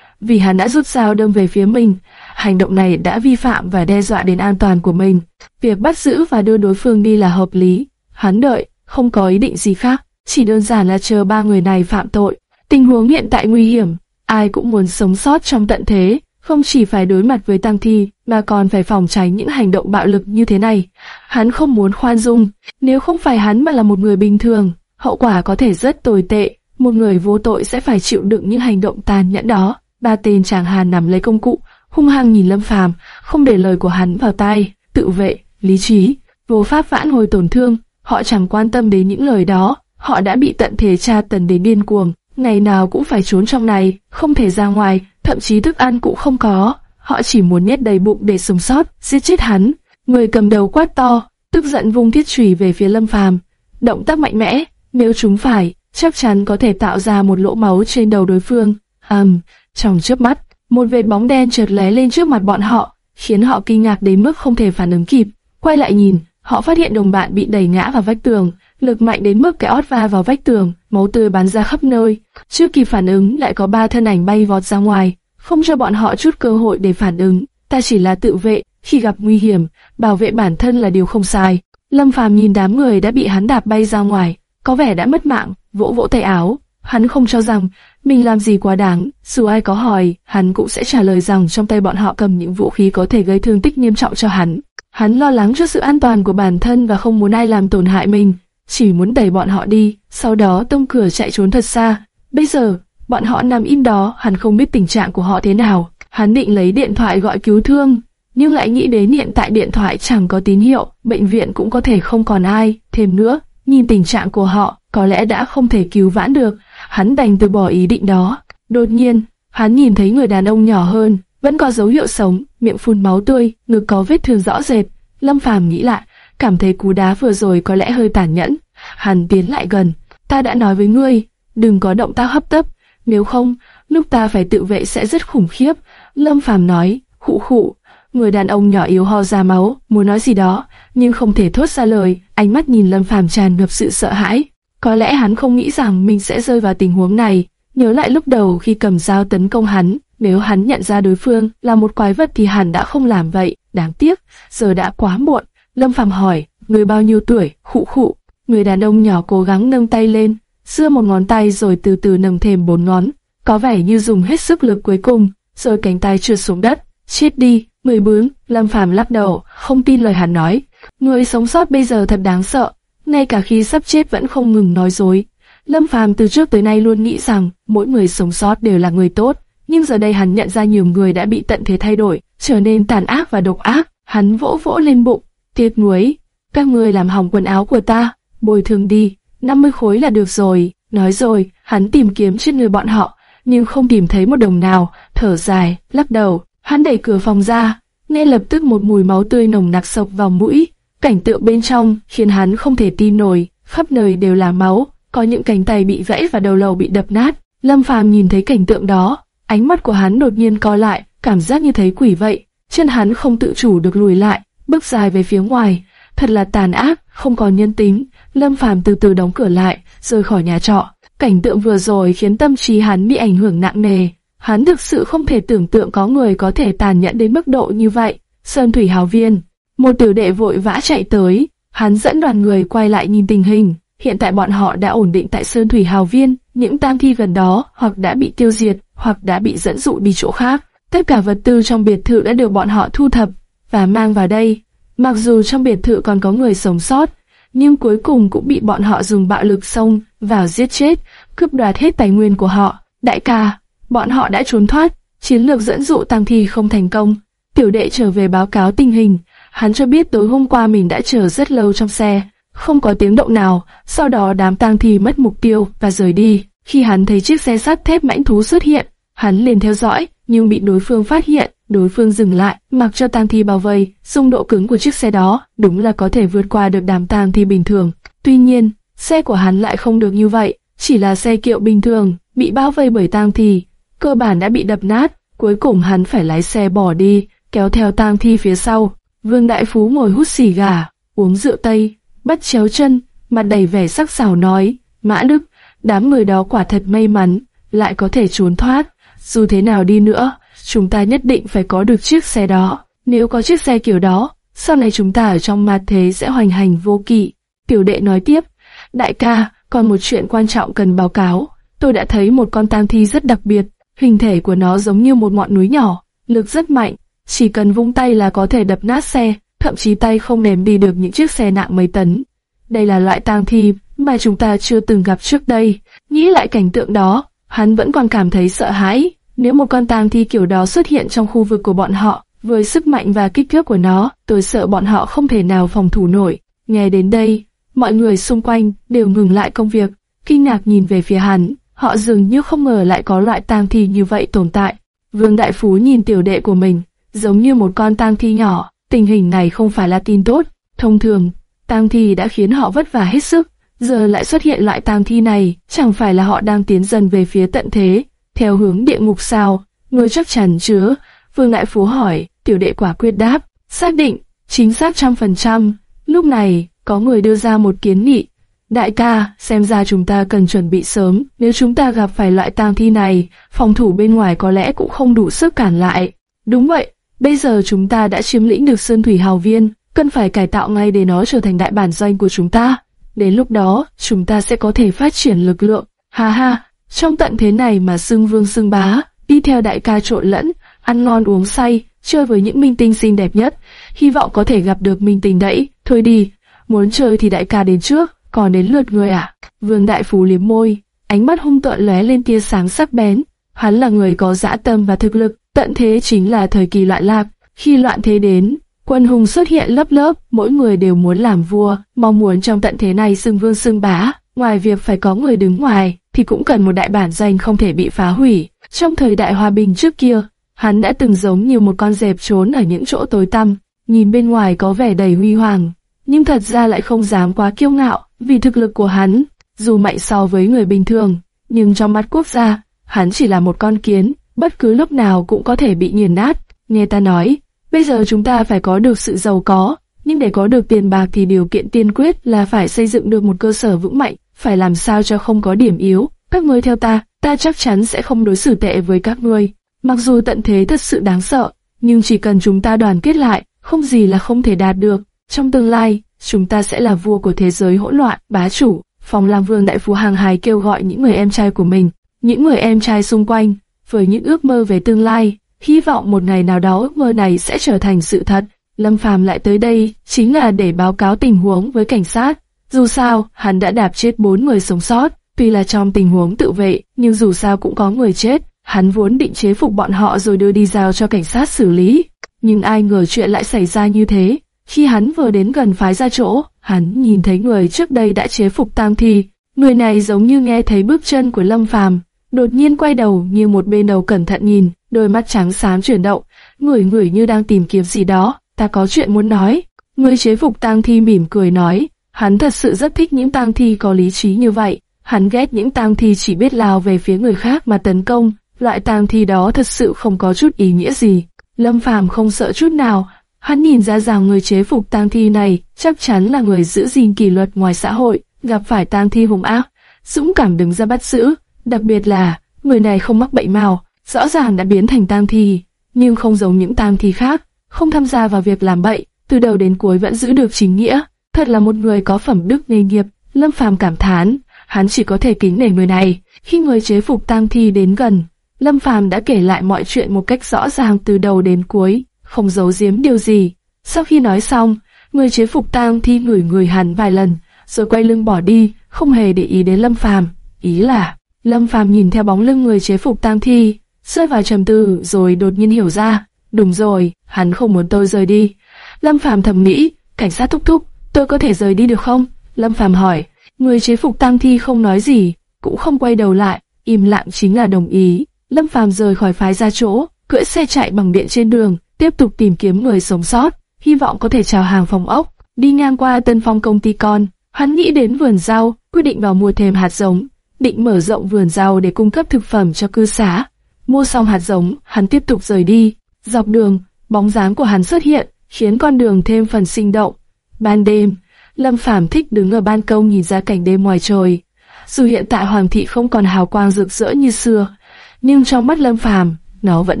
Vì hắn đã rút dao đâm về phía mình, hành động này đã vi phạm và đe dọa đến an toàn của mình. Việc bắt giữ và đưa đối phương đi là hợp lý. Hắn đợi, không có ý định gì khác, chỉ đơn giản là chờ ba người này phạm tội. Tình huống hiện tại nguy hiểm, ai cũng muốn sống sót trong tận thế, không chỉ phải đối mặt với tăng thi, mà còn phải phòng tránh những hành động bạo lực như thế này. Hắn không muốn khoan dung, nếu không phải hắn mà là một người bình thường, hậu quả có thể rất tồi tệ, một người vô tội sẽ phải chịu đựng những hành động tàn nhẫn đó. Ba tên chàng hàn nằm lấy công cụ, hung hăng nhìn Lâm Phàm, không để lời của hắn vào tai, tự vệ, lý trí, vô pháp vãn hồi tổn thương, họ chẳng quan tâm đến những lời đó, họ đã bị tận thế tra tấn đến điên cuồng, ngày nào cũng phải trốn trong này, không thể ra ngoài, thậm chí thức ăn cũng không có. Họ chỉ muốn nhét đầy bụng để sống sót, giết chết hắn. Người cầm đầu quát to, tức giận vung thiết chùy về phía Lâm Phàm. Động tác mạnh mẽ, nếu chúng phải, chắc chắn có thể tạo ra một lỗ máu trên đầu đối phương. Ầm, um, trong chớp mắt, một vệt bóng đen chợt lóe lên trước mặt bọn họ, khiến họ kinh ngạc đến mức không thể phản ứng kịp. Quay lại nhìn, họ phát hiện đồng bạn bị đẩy ngã vào vách tường, lực mạnh đến mức cái ót va vào vách tường, máu tươi bắn ra khắp nơi. Chưa kịp phản ứng, lại có ba thân ảnh bay vọt ra ngoài, không cho bọn họ chút cơ hội để phản ứng. Ta chỉ là tự vệ, khi gặp nguy hiểm, bảo vệ bản thân là điều không sai. Lâm Phàm nhìn đám người đã bị hắn đạp bay ra ngoài, có vẻ đã mất mạng, vỗ vỗ tay áo. Hắn không cho rằng mình làm gì quá đáng, dù ai có hỏi, hắn cũng sẽ trả lời rằng trong tay bọn họ cầm những vũ khí có thể gây thương tích nghiêm trọng cho hắn. Hắn lo lắng cho sự an toàn của bản thân và không muốn ai làm tổn hại mình, chỉ muốn đẩy bọn họ đi, sau đó tông cửa chạy trốn thật xa. Bây giờ, bọn họ nằm im đó, hắn không biết tình trạng của họ thế nào. Hắn định lấy điện thoại gọi cứu thương, nhưng lại nghĩ đến hiện tại điện thoại chẳng có tín hiệu, bệnh viện cũng có thể không còn ai. Thêm nữa, nhìn tình trạng của họ, có lẽ đã không thể cứu vãn được. Hắn đành từ bỏ ý định đó. Đột nhiên, hắn nhìn thấy người đàn ông nhỏ hơn, vẫn có dấu hiệu sống, miệng phun máu tươi, ngực có vết thương rõ rệt. Lâm Phàm nghĩ lại, cảm thấy cú đá vừa rồi có lẽ hơi tàn nhẫn. Hắn tiến lại gần, ta đã nói với ngươi, đừng có động tác hấp tấp, nếu không, lúc ta phải tự vệ sẽ rất khủng khiếp. Lâm Phàm nói, khụ khụ, người đàn ông nhỏ yếu ho ra máu, muốn nói gì đó, nhưng không thể thốt ra lời, ánh mắt nhìn Lâm Phàm tràn ngập sự sợ hãi. Có lẽ hắn không nghĩ rằng mình sẽ rơi vào tình huống này, nhớ lại lúc đầu khi cầm dao tấn công hắn, nếu hắn nhận ra đối phương là một quái vật thì hắn đã không làm vậy, đáng tiếc, giờ đã quá muộn. Lâm Phàm hỏi, người bao nhiêu tuổi, khụ khụ, người đàn ông nhỏ cố gắng nâng tay lên, xưa một ngón tay rồi từ từ nâng thêm bốn ngón, có vẻ như dùng hết sức lực cuối cùng, rồi cánh tay trượt xuống đất, chết đi, mười bướng, Lâm Phàm lắc đầu, không tin lời hắn nói, người sống sót bây giờ thật đáng sợ, ngay cả khi sắp chết vẫn không ngừng nói dối. Lâm Phàm từ trước tới nay luôn nghĩ rằng mỗi người sống sót đều là người tốt, nhưng giờ đây hắn nhận ra nhiều người đã bị tận thế thay đổi, trở nên tàn ác và độc ác. Hắn vỗ vỗ lên bụng, tiếc nuối, các người làm hỏng quần áo của ta, bồi thường đi, 50 khối là được rồi. Nói rồi, hắn tìm kiếm trên người bọn họ, nhưng không tìm thấy một đồng nào, thở dài, lắc đầu, hắn đẩy cửa phòng ra, ngay lập tức một mùi máu tươi nồng nặc sộc vào mũi, cảnh tượng bên trong khiến hắn không thể tin nổi, khắp nơi đều là máu, có những cánh tay bị gãy và đầu lầu bị đập nát. Lâm Phàm nhìn thấy cảnh tượng đó, ánh mắt của hắn đột nhiên co lại, cảm giác như thấy quỷ vậy, chân hắn không tự chủ được lùi lại, bước dài về phía ngoài, thật là tàn ác, không còn nhân tính. Lâm Phàm từ từ đóng cửa lại, rời khỏi nhà trọ. Cảnh tượng vừa rồi khiến tâm trí hắn bị ảnh hưởng nặng nề. Hắn thực sự không thể tưởng tượng có người có thể tàn nhẫn đến mức độ như vậy. Sơn Thủy Hào Viên, một tiểu đệ vội vã chạy tới, hắn dẫn đoàn người quay lại nhìn tình hình. Hiện tại bọn họ đã ổn định tại Sơn Thủy Hào Viên, những tang thi gần đó hoặc đã bị tiêu diệt, hoặc đã bị dẫn dụ đi chỗ khác. Tất cả vật tư trong biệt thự đã được bọn họ thu thập và mang vào đây. Mặc dù trong biệt thự còn có người sống sót, nhưng cuối cùng cũng bị bọn họ dùng bạo lực xông vào giết chết, cướp đoạt hết tài nguyên của họ. Đại ca, bọn họ đã trốn thoát, chiến lược dẫn dụ tăng thi không thành công. Tiểu đệ trở về báo cáo tình hình, hắn cho biết tối hôm qua mình đã chờ rất lâu trong xe, không có tiếng động nào, sau đó đám tang thi mất mục tiêu và rời đi. Khi hắn thấy chiếc xe sắt thép mãnh thú xuất hiện, hắn liền theo dõi, nhưng bị đối phương phát hiện, đối phương dừng lại, mặc cho tang thi bao vây, dung độ cứng của chiếc xe đó đúng là có thể vượt qua được đám tang thi bình thường. Tuy nhiên, xe của hắn lại không được như vậy, chỉ là xe kiệu bình thường, bị bao vây bởi tang thi, cơ bản đã bị đập nát, cuối cùng hắn phải lái xe bỏ đi, kéo theo tang thi phía sau. Vương Đại Phú ngồi hút xì gà, uống rượu tây, bắt chéo chân, mặt đầy vẻ sắc sảo nói, Mã Đức, đám người đó quả thật may mắn, lại có thể trốn thoát. Dù thế nào đi nữa, chúng ta nhất định phải có được chiếc xe đó. Nếu có chiếc xe kiểu đó, sau này chúng ta ở trong ma thế sẽ hoành hành vô kỵ. Tiểu đệ nói tiếp, đại ca, còn một chuyện quan trọng cần báo cáo. Tôi đã thấy một con tang thi rất đặc biệt, hình thể của nó giống như một ngọn núi nhỏ, lực rất mạnh, chỉ cần vung tay là có thể đập nát xe, thậm chí tay không ném đi được những chiếc xe nặng mấy tấn. Đây là loại tang thi mà chúng ta chưa từng gặp trước đây. Nghĩ lại cảnh tượng đó, hắn vẫn còn cảm thấy sợ hãi. Nếu một con tang thi kiểu đó xuất hiện trong khu vực của bọn họ, với sức mạnh và kích thước của nó, tôi sợ bọn họ không thể nào phòng thủ nổi. Nghe đến đây, mọi người xung quanh đều ngừng lại công việc, kinh ngạc nhìn về phía hắn. Họ dường như không ngờ lại có loại tang thi như vậy tồn tại. Vương Đại Phú nhìn tiểu đệ của mình, giống như một con tang thi nhỏ. Tình hình này không phải là tin tốt. Thông thường, tang thi đã khiến họ vất vả hết sức, giờ lại xuất hiện loại tang thi này, chẳng phải là họ đang tiến dần về phía tận thế, theo hướng địa ngục sao? Ngươi chắc chắn chứ? Vương Đại Phú hỏi, Tiểu đệ quả quyết đáp, xác định, chính xác trăm phần trăm. Lúc này, có người đưa ra một kiến nghị. Đại ca, xem ra chúng ta cần chuẩn bị sớm, nếu chúng ta gặp phải loại tang thi này, phòng thủ bên ngoài có lẽ cũng không đủ sức cản lại. Đúng vậy, bây giờ chúng ta đã chiếm lĩnh được Sơn Thủy Hào Viên, cần phải cải tạo ngay để nó trở thành đại bản doanh của chúng ta. Đến lúc đó, chúng ta sẽ có thể phát triển lực lượng. Ha ha, trong tận thế này mà xưng vương xưng bá, đi theo đại ca trộn lẫn, ăn ngon uống say, chơi với những minh tinh xinh đẹp nhất, hy vọng có thể gặp được minh tinh đấy. Thôi đi, muốn chơi thì đại ca đến trước, còn đến lượt người à? Vương Đại Phú liếm môi, ánh mắt hung tợn lóe lên tia sáng sắc bén. Hắn là người có dã tâm và thực lực, tận thế chính là thời kỳ loạn lạc. Khi loạn thế đến, quân hùng xuất hiện lớp lớp, mỗi người đều muốn làm vua, mong muốn trong tận thế này xưng vương xưng bá. Ngoài việc phải có người đứng ngoài, thì cũng cần một đại bản danh không thể bị phá hủy. Trong thời đại hòa bình trước kia, hắn đã từng giống như một con dẹp trốn ở những chỗ tối tăm, nhìn bên ngoài có vẻ đầy huy hoàng, nhưng thật ra lại không dám quá kiêu ngạo, vì thực lực của hắn, dù mạnh so với người bình thường, nhưng trong mắt quốc gia, hắn chỉ là một con kiến, bất cứ lúc nào cũng có thể bị nghiền nát. Nghe ta nói, bây giờ chúng ta phải có được sự giàu có, nhưng để có được tiền bạc thì điều kiện tiên quyết là phải xây dựng được một cơ sở vững mạnh, phải làm sao cho không có điểm yếu. Các ngươi theo ta, ta chắc chắn sẽ không đối xử tệ với các ngươi. Mặc dù tận thế thật sự đáng sợ, nhưng chỉ cần chúng ta đoàn kết lại, không gì là không thể đạt được. Trong tương lai, chúng ta sẽ là vua của thế giới hỗn loạn, bá chủ. Phòng Lam Vương Đại Phú hàng hài kêu gọi những người em trai của mình, những người em trai xung quanh, với những ước mơ về tương lai, hy vọng một ngày nào đó ước mơ này sẽ trở thành sự thật. Lâm Phàm lại tới đây, chính là để báo cáo tình huống với cảnh sát. Dù sao, hắn đã đạp chết bốn người sống sót, tuy là trong tình huống tự vệ, nhưng dù sao cũng có người chết. Hắn vốn định chế phục bọn họ rồi đưa đi giao cho cảnh sát xử lý. Nhưng ai ngờ chuyện lại xảy ra như thế. Khi hắn vừa đến gần phái ra chỗ, hắn nhìn thấy người trước đây đã chế phục tang thi. Người này giống như nghe thấy bước chân của Lâm Phàm, đột nhiên quay đầu như một bên đầu cẩn thận nhìn, đôi mắt trắng xám chuyển động, người người như đang tìm kiếm gì đó. Ta có chuyện muốn nói. Người chế phục tang thi mỉm cười nói, hắn thật sự rất thích những tang thi có lý trí như vậy. Hắn ghét những tang thi chỉ biết lao về phía người khác mà tấn công, loại tang thi đó thật sự không có chút ý nghĩa gì. Lâm Phàm không sợ chút nào, hắn nhìn ra rằng người chế phục tang thi này chắc chắn là người giữ gìn kỷ luật ngoài xã hội, gặp phải tang thi hung ác, dũng cảm đứng ra bắt giữ. Đặc biệt là người này không mắc bệnh màu, rõ ràng đã biến thành tang thi, nhưng không giống những tang thi khác, không tham gia vào việc làm bậy, từ đầu đến cuối vẫn giữ được chính nghĩa. Thật là một người có phẩm đức nghề nghiệp. Lâm Phàm cảm thán, hắn chỉ có thể kính nể người này. Khi người chế phục tang thi đến gần, Lâm Phàm đã kể lại mọi chuyện một cách rõ ràng từ đầu đến cuối, không giấu giếm điều gì. Sau khi nói xong, người chế phục tang thi ngửi người hắn vài lần, rồi quay lưng bỏ đi, không hề để ý đến Lâm Phàm. Ý là, Lâm Phàm nhìn theo bóng lưng người chế phục tang thi, rơi vào trầm tư rồi đột nhiên hiểu ra, đúng rồi, hắn không muốn tôi rời đi. Lâm Phàm thầm nghĩ, cảnh sát thúc thúc, tôi có thể rời đi được không? Lâm Phàm hỏi, người chế phục tang thi không nói gì, cũng không quay đầu lại, im lặng chính là đồng ý. Lâm Phàm rời khỏi phái ra chỗ, cưỡi xe chạy bằng điện trên đường, tiếp tục tìm kiếm người sống sót, hy vọng có thể chào hàng phòng ốc. Đi ngang qua Tân Phong công ty con, hắn nghĩ đến vườn rau, quyết định vào mua thêm hạt giống, định mở rộng vườn rau để cung cấp thực phẩm cho cư xá. Mua xong hạt giống, hắn tiếp tục rời đi. Dọc đường, bóng dáng của hắn xuất hiện, khiến con đường thêm phần sinh động. Ban đêm, Lâm Phàm thích đứng ở ban công nhìn ra cảnh đêm ngoài trời. Dù hiện tại Hoàng thị không còn hào quang rực rỡ như xưa, nhưng trong mắt Lâm Phàm, nó vẫn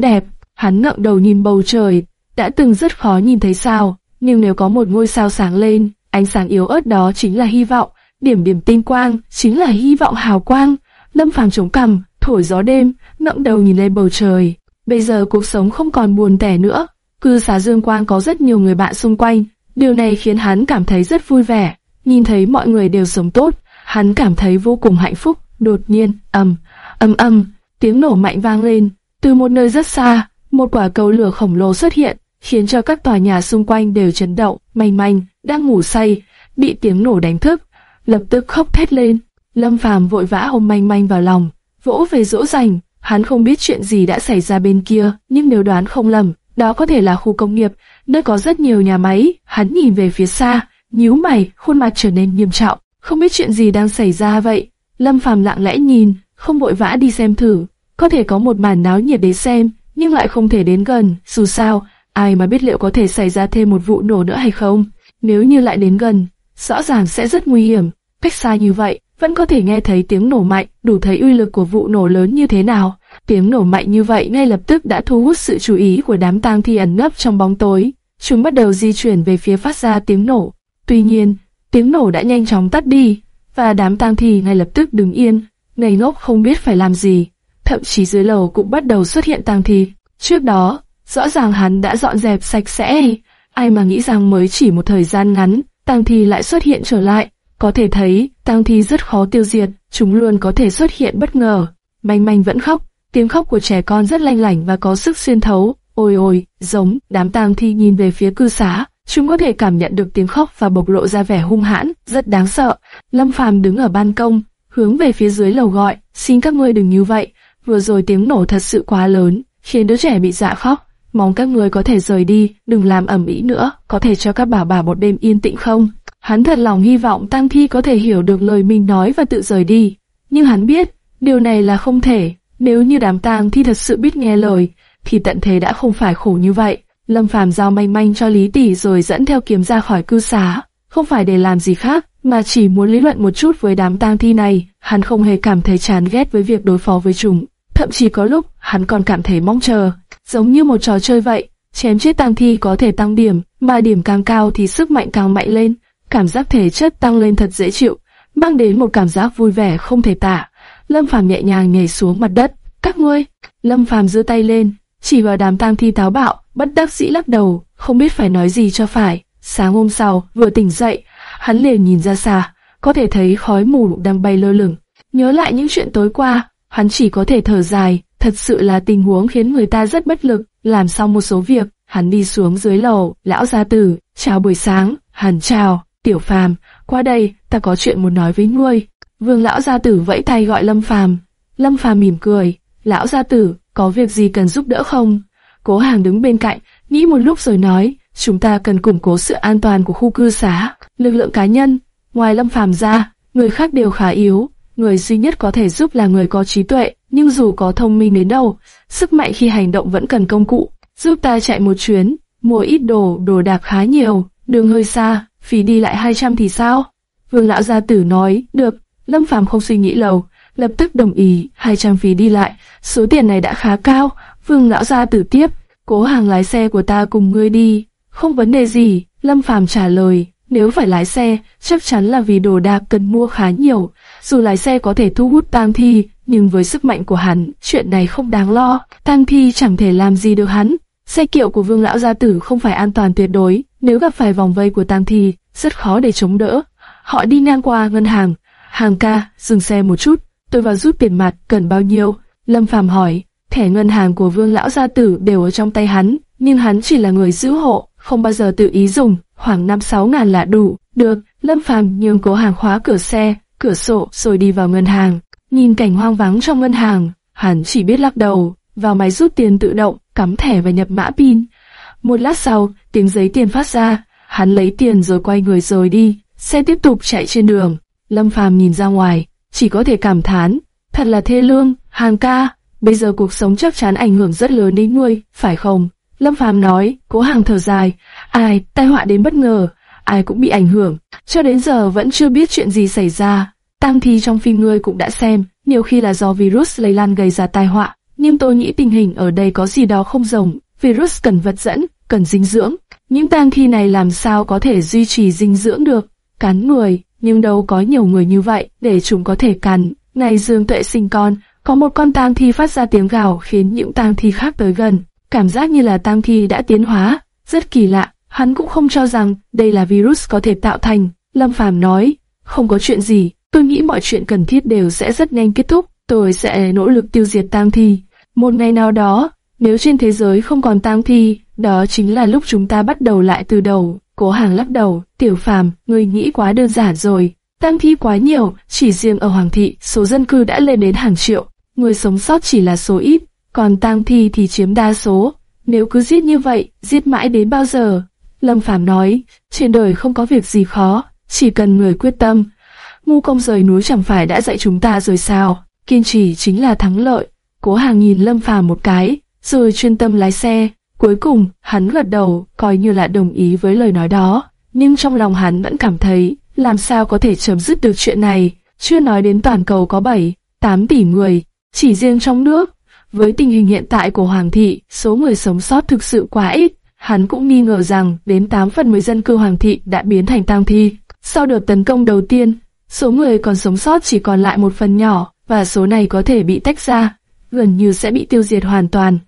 đẹp. Hắn ngẩng đầu nhìn bầu trời, đã từng rất khó nhìn thấy sao, nhưng nếu có một ngôi sao sáng lên, ánh sáng yếu ớt đó chính là hy vọng, điểm điểm tinh quang chính là hy vọng hào quang. Lâm Phàm chống cằm, thổi gió đêm, ngẩng đầu nhìn lên bầu trời. Bây giờ cuộc sống không còn buồn tẻ nữa, cư xá Dương Quang có rất nhiều người bạn xung quanh, điều này khiến hắn cảm thấy rất vui vẻ. Nhìn thấy mọi người đều sống tốt, hắn cảm thấy vô cùng hạnh phúc. Đột nhiên, ầm, ầm ầm, tiếng nổ mạnh vang lên, từ một nơi rất xa, một quả cầu lửa khổng lồ xuất hiện, khiến cho các tòa nhà xung quanh đều chấn động, manh manh, đang ngủ say, bị tiếng nổ đánh thức, lập tức khóc thét lên. Lâm Phàm vội vã ôm manh manh vào lòng, vỗ về dỗ dành, hắn không biết chuyện gì đã xảy ra bên kia, nhưng nếu đoán không lầm, đó có thể là khu công nghiệp, nơi có rất nhiều nhà máy, hắn nhìn về phía xa, nhíu mày, khuôn mặt trở nên nghiêm trọng, không biết chuyện gì đang xảy ra vậy. Lâm Phàm lặng lẽ nhìn, không vội vã đi xem thử, có thể có một màn náo nhiệt để xem, nhưng lại không thể đến gần, dù sao, ai mà biết liệu có thể xảy ra thêm một vụ nổ nữa hay không. Nếu như lại đến gần, rõ ràng sẽ rất nguy hiểm. Cách xa như vậy, vẫn có thể nghe thấy tiếng nổ mạnh, đủ thấy uy lực của vụ nổ lớn như thế nào. Tiếng nổ mạnh như vậy ngay lập tức đã thu hút sự chú ý của đám tang thi ẩn nấp trong bóng tối. Chúng bắt đầu di chuyển về phía phát ra tiếng nổ. Tuy nhiên, tiếng nổ đã nhanh chóng tắt đi, và đám tang thi ngay lập tức đứng yên, ngây ngốc không biết phải làm gì. Thậm chí dưới lầu cũng bắt đầu xuất hiện tang thi. Trước đó, rõ ràng hắn đã dọn dẹp sạch sẽ. Ai mà nghĩ rằng mới chỉ một thời gian ngắn, tang thi lại xuất hiện trở lại. Có thể thấy, tang thi rất khó tiêu diệt, chúng luôn có thể xuất hiện bất ngờ. Manh manh vẫn khóc, tiếng khóc của trẻ con rất lanh lảnh và có sức xuyên thấu. Ôi ôi, giống, đám tang thi nhìn về phía cư xá, chúng có thể cảm nhận được tiếng khóc và bộc lộ ra vẻ hung hãn, rất đáng sợ. Lâm Phàm đứng ở ban công, hướng về phía dưới lầu gọi, xin các ngươi đừng như vậy, vừa rồi tiếng nổ thật sự quá lớn, khiến đứa trẻ bị dạ khóc. Mong các người có thể rời đi, đừng làm ẩm ĩ nữa, có thể cho các bà bà một đêm yên tĩnh không? Hắn thật lòng hy vọng Tăng Thi có thể hiểu được lời mình nói và tự rời đi. Nhưng hắn biết, điều này là không thể. Nếu như đám tang Thi thật sự biết nghe lời, thì tận thế đã không phải khổ như vậy. Lâm Phàm giao manh manh cho Lý Tỷ rồi dẫn theo kiếm ra khỏi cư xá. Không phải để làm gì khác, mà chỉ muốn lý luận một chút với đám tang thi này. Hắn không hề cảm thấy chán ghét với việc đối phó với chúng. Thậm chí có lúc, hắn còn cảm thấy mong chờ. Giống như một trò chơi vậy, chém chết tang thi có thể tăng điểm, mà điểm càng cao thì sức mạnh càng mạnh lên cảm giác thể chất tăng lên thật dễ chịu, mang đến một cảm giác vui vẻ không thể tả. Lâm Phàm nhẹ nhàng nhảy xuống mặt đất. Các ngươi, Lâm Phàm giơ tay lên, chỉ vào đám tang thi táo bạo, bất đắc dĩ lắc đầu, không biết phải nói gì cho phải. Sáng hôm sau, vừa tỉnh dậy, hắn liền nhìn ra xa, có thể thấy khói mù đang bay lơ lửng. Nhớ lại những chuyện tối qua, hắn chỉ có thể thở dài, thật sự là tình huống khiến người ta rất bất lực. Làm xong một số việc, hắn đi xuống dưới lầu, lão gia tử, chào buổi sáng, hắn chào. Tiểu Phàm, qua đây, ta có chuyện muốn nói với ngươi. Vương lão gia tử vẫy tay gọi Lâm Phàm. Lâm Phàm mỉm cười, lão gia tử, có việc gì cần giúp đỡ không? Cố Hàng đứng bên cạnh, nghĩ một lúc rồi nói, chúng ta cần củng cố sự an toàn của khu cư xá, lực lượng cá nhân. Ngoài Lâm Phàm ra, người khác đều khá yếu, người duy nhất có thể giúp là người có trí tuệ, nhưng dù có thông minh đến đâu, sức mạnh khi hành động vẫn cần công cụ. Giúp ta chạy một chuyến, mua ít đồ, đồ đạc khá nhiều, đường hơi xa, phí đi lại 200 thì sao? Vương lão gia tử nói, được, Lâm Phàm không suy nghĩ lâu, lập tức đồng ý, 200 phí đi lại, số tiền này đã khá cao, Vương lão gia tử tiếp, cố hàng lái xe của ta cùng ngươi đi, không vấn đề gì, Lâm Phàm trả lời, nếu phải lái xe, chắc chắn là vì đồ đạc cần mua khá nhiều, dù lái xe có thể thu hút tang thi, nhưng với sức mạnh của hắn, chuyện này không đáng lo, tang thi chẳng thể làm gì được hắn. Xe kiệu của Vương lão gia tử không phải an toàn tuyệt đối, nếu gặp phải vòng vây của tang thi, rất khó để chống đỡ. Họ đi ngang qua ngân hàng. Hàng ca, dừng xe một chút, tôi vào rút tiền mặt, cần bao nhiêu? Lâm Phàm hỏi, thẻ ngân hàng của vương lão gia tử đều ở trong tay hắn, nhưng hắn chỉ là người giữ hộ, không bao giờ tự ý dùng, khoảng 5-6 ngàn là đủ. Được, Lâm Phàm nhường cố hàng khóa cửa xe, cửa sổ rồi đi vào ngân hàng. Nhìn cảnh hoang vắng trong ngân hàng, hắn chỉ biết lắc đầu, vào máy rút tiền tự động, cắm thẻ và nhập mã pin. Một lát sau, tiếng giấy tiền phát ra, hắn lấy tiền rồi quay người rồi đi, xe tiếp tục chạy trên đường. Lâm Phàm nhìn ra ngoài, chỉ có thể cảm thán, thật là thê lương, hàng ca, bây giờ cuộc sống chắc chắn ảnh hưởng rất lớn đến nuôi phải không? Lâm Phàm nói, cố hàng thở dài, ai, tai họa đến bất ngờ, ai cũng bị ảnh hưởng, cho đến giờ vẫn chưa biết chuyện gì xảy ra. Tang thi trong phim ngươi cũng đã xem, nhiều khi là do virus lây lan gây ra tai họa, nhưng tôi nghĩ tình hình ở đây có gì đó không giống, virus cần vật dẫn, cần dinh dưỡng. Những tang thi này làm sao có thể duy trì dinh dưỡng được? Cắn người, nhưng đâu có nhiều người như vậy để chúng có thể cắn. Ngày Dương Tuệ sinh con, có một con tang thi phát ra tiếng gào khiến những tang thi khác tới gần. Cảm giác như là tang thi đã tiến hóa, rất kỳ lạ. Hắn cũng không cho rằng đây là virus có thể tạo thành. Lâm Phàm nói, không có chuyện gì, tôi nghĩ mọi chuyện cần thiết đều sẽ rất nhanh kết thúc. Tôi sẽ nỗ lực tiêu diệt tang thi. Một ngày nào đó, nếu trên thế giới không còn tang thi, đó chính là lúc chúng ta bắt đầu lại từ đầu. Cố hàng lắc đầu, tiểu phàm, người nghĩ quá đơn giản rồi. Tang thi quá nhiều, chỉ riêng ở Hoàng thị, số dân cư đã lên đến hàng triệu. Người sống sót chỉ là số ít, còn tang thi thì chiếm đa số. Nếu cứ giết như vậy, giết mãi đến bao giờ? Lâm Phàm nói, trên đời không có việc gì khó, chỉ cần người quyết tâm. Ngu công rời núi chẳng phải đã dạy chúng ta rồi sao? Kiên trì chính là thắng lợi. Cố Hàng nhìn Lâm Phàm một cái, rồi chuyên tâm lái xe. Cuối cùng, hắn gật đầu, coi như là đồng ý với lời nói đó. Nhưng trong lòng hắn vẫn cảm thấy, làm sao có thể chấm dứt được chuyện này, chưa nói đến toàn cầu có 7, 8 tỷ người, chỉ riêng trong nước. Với tình hình hiện tại của Hoàng thị, số người sống sót thực sự quá ít. Hắn cũng nghi ngờ rằng đến 8 phần 10 dân cư Hoàng thị đã biến thành tang thi. Sau đợt tấn công đầu tiên, số người còn sống sót chỉ còn lại một phần nhỏ, và số này có thể bị tách ra, gần như sẽ bị tiêu diệt hoàn toàn.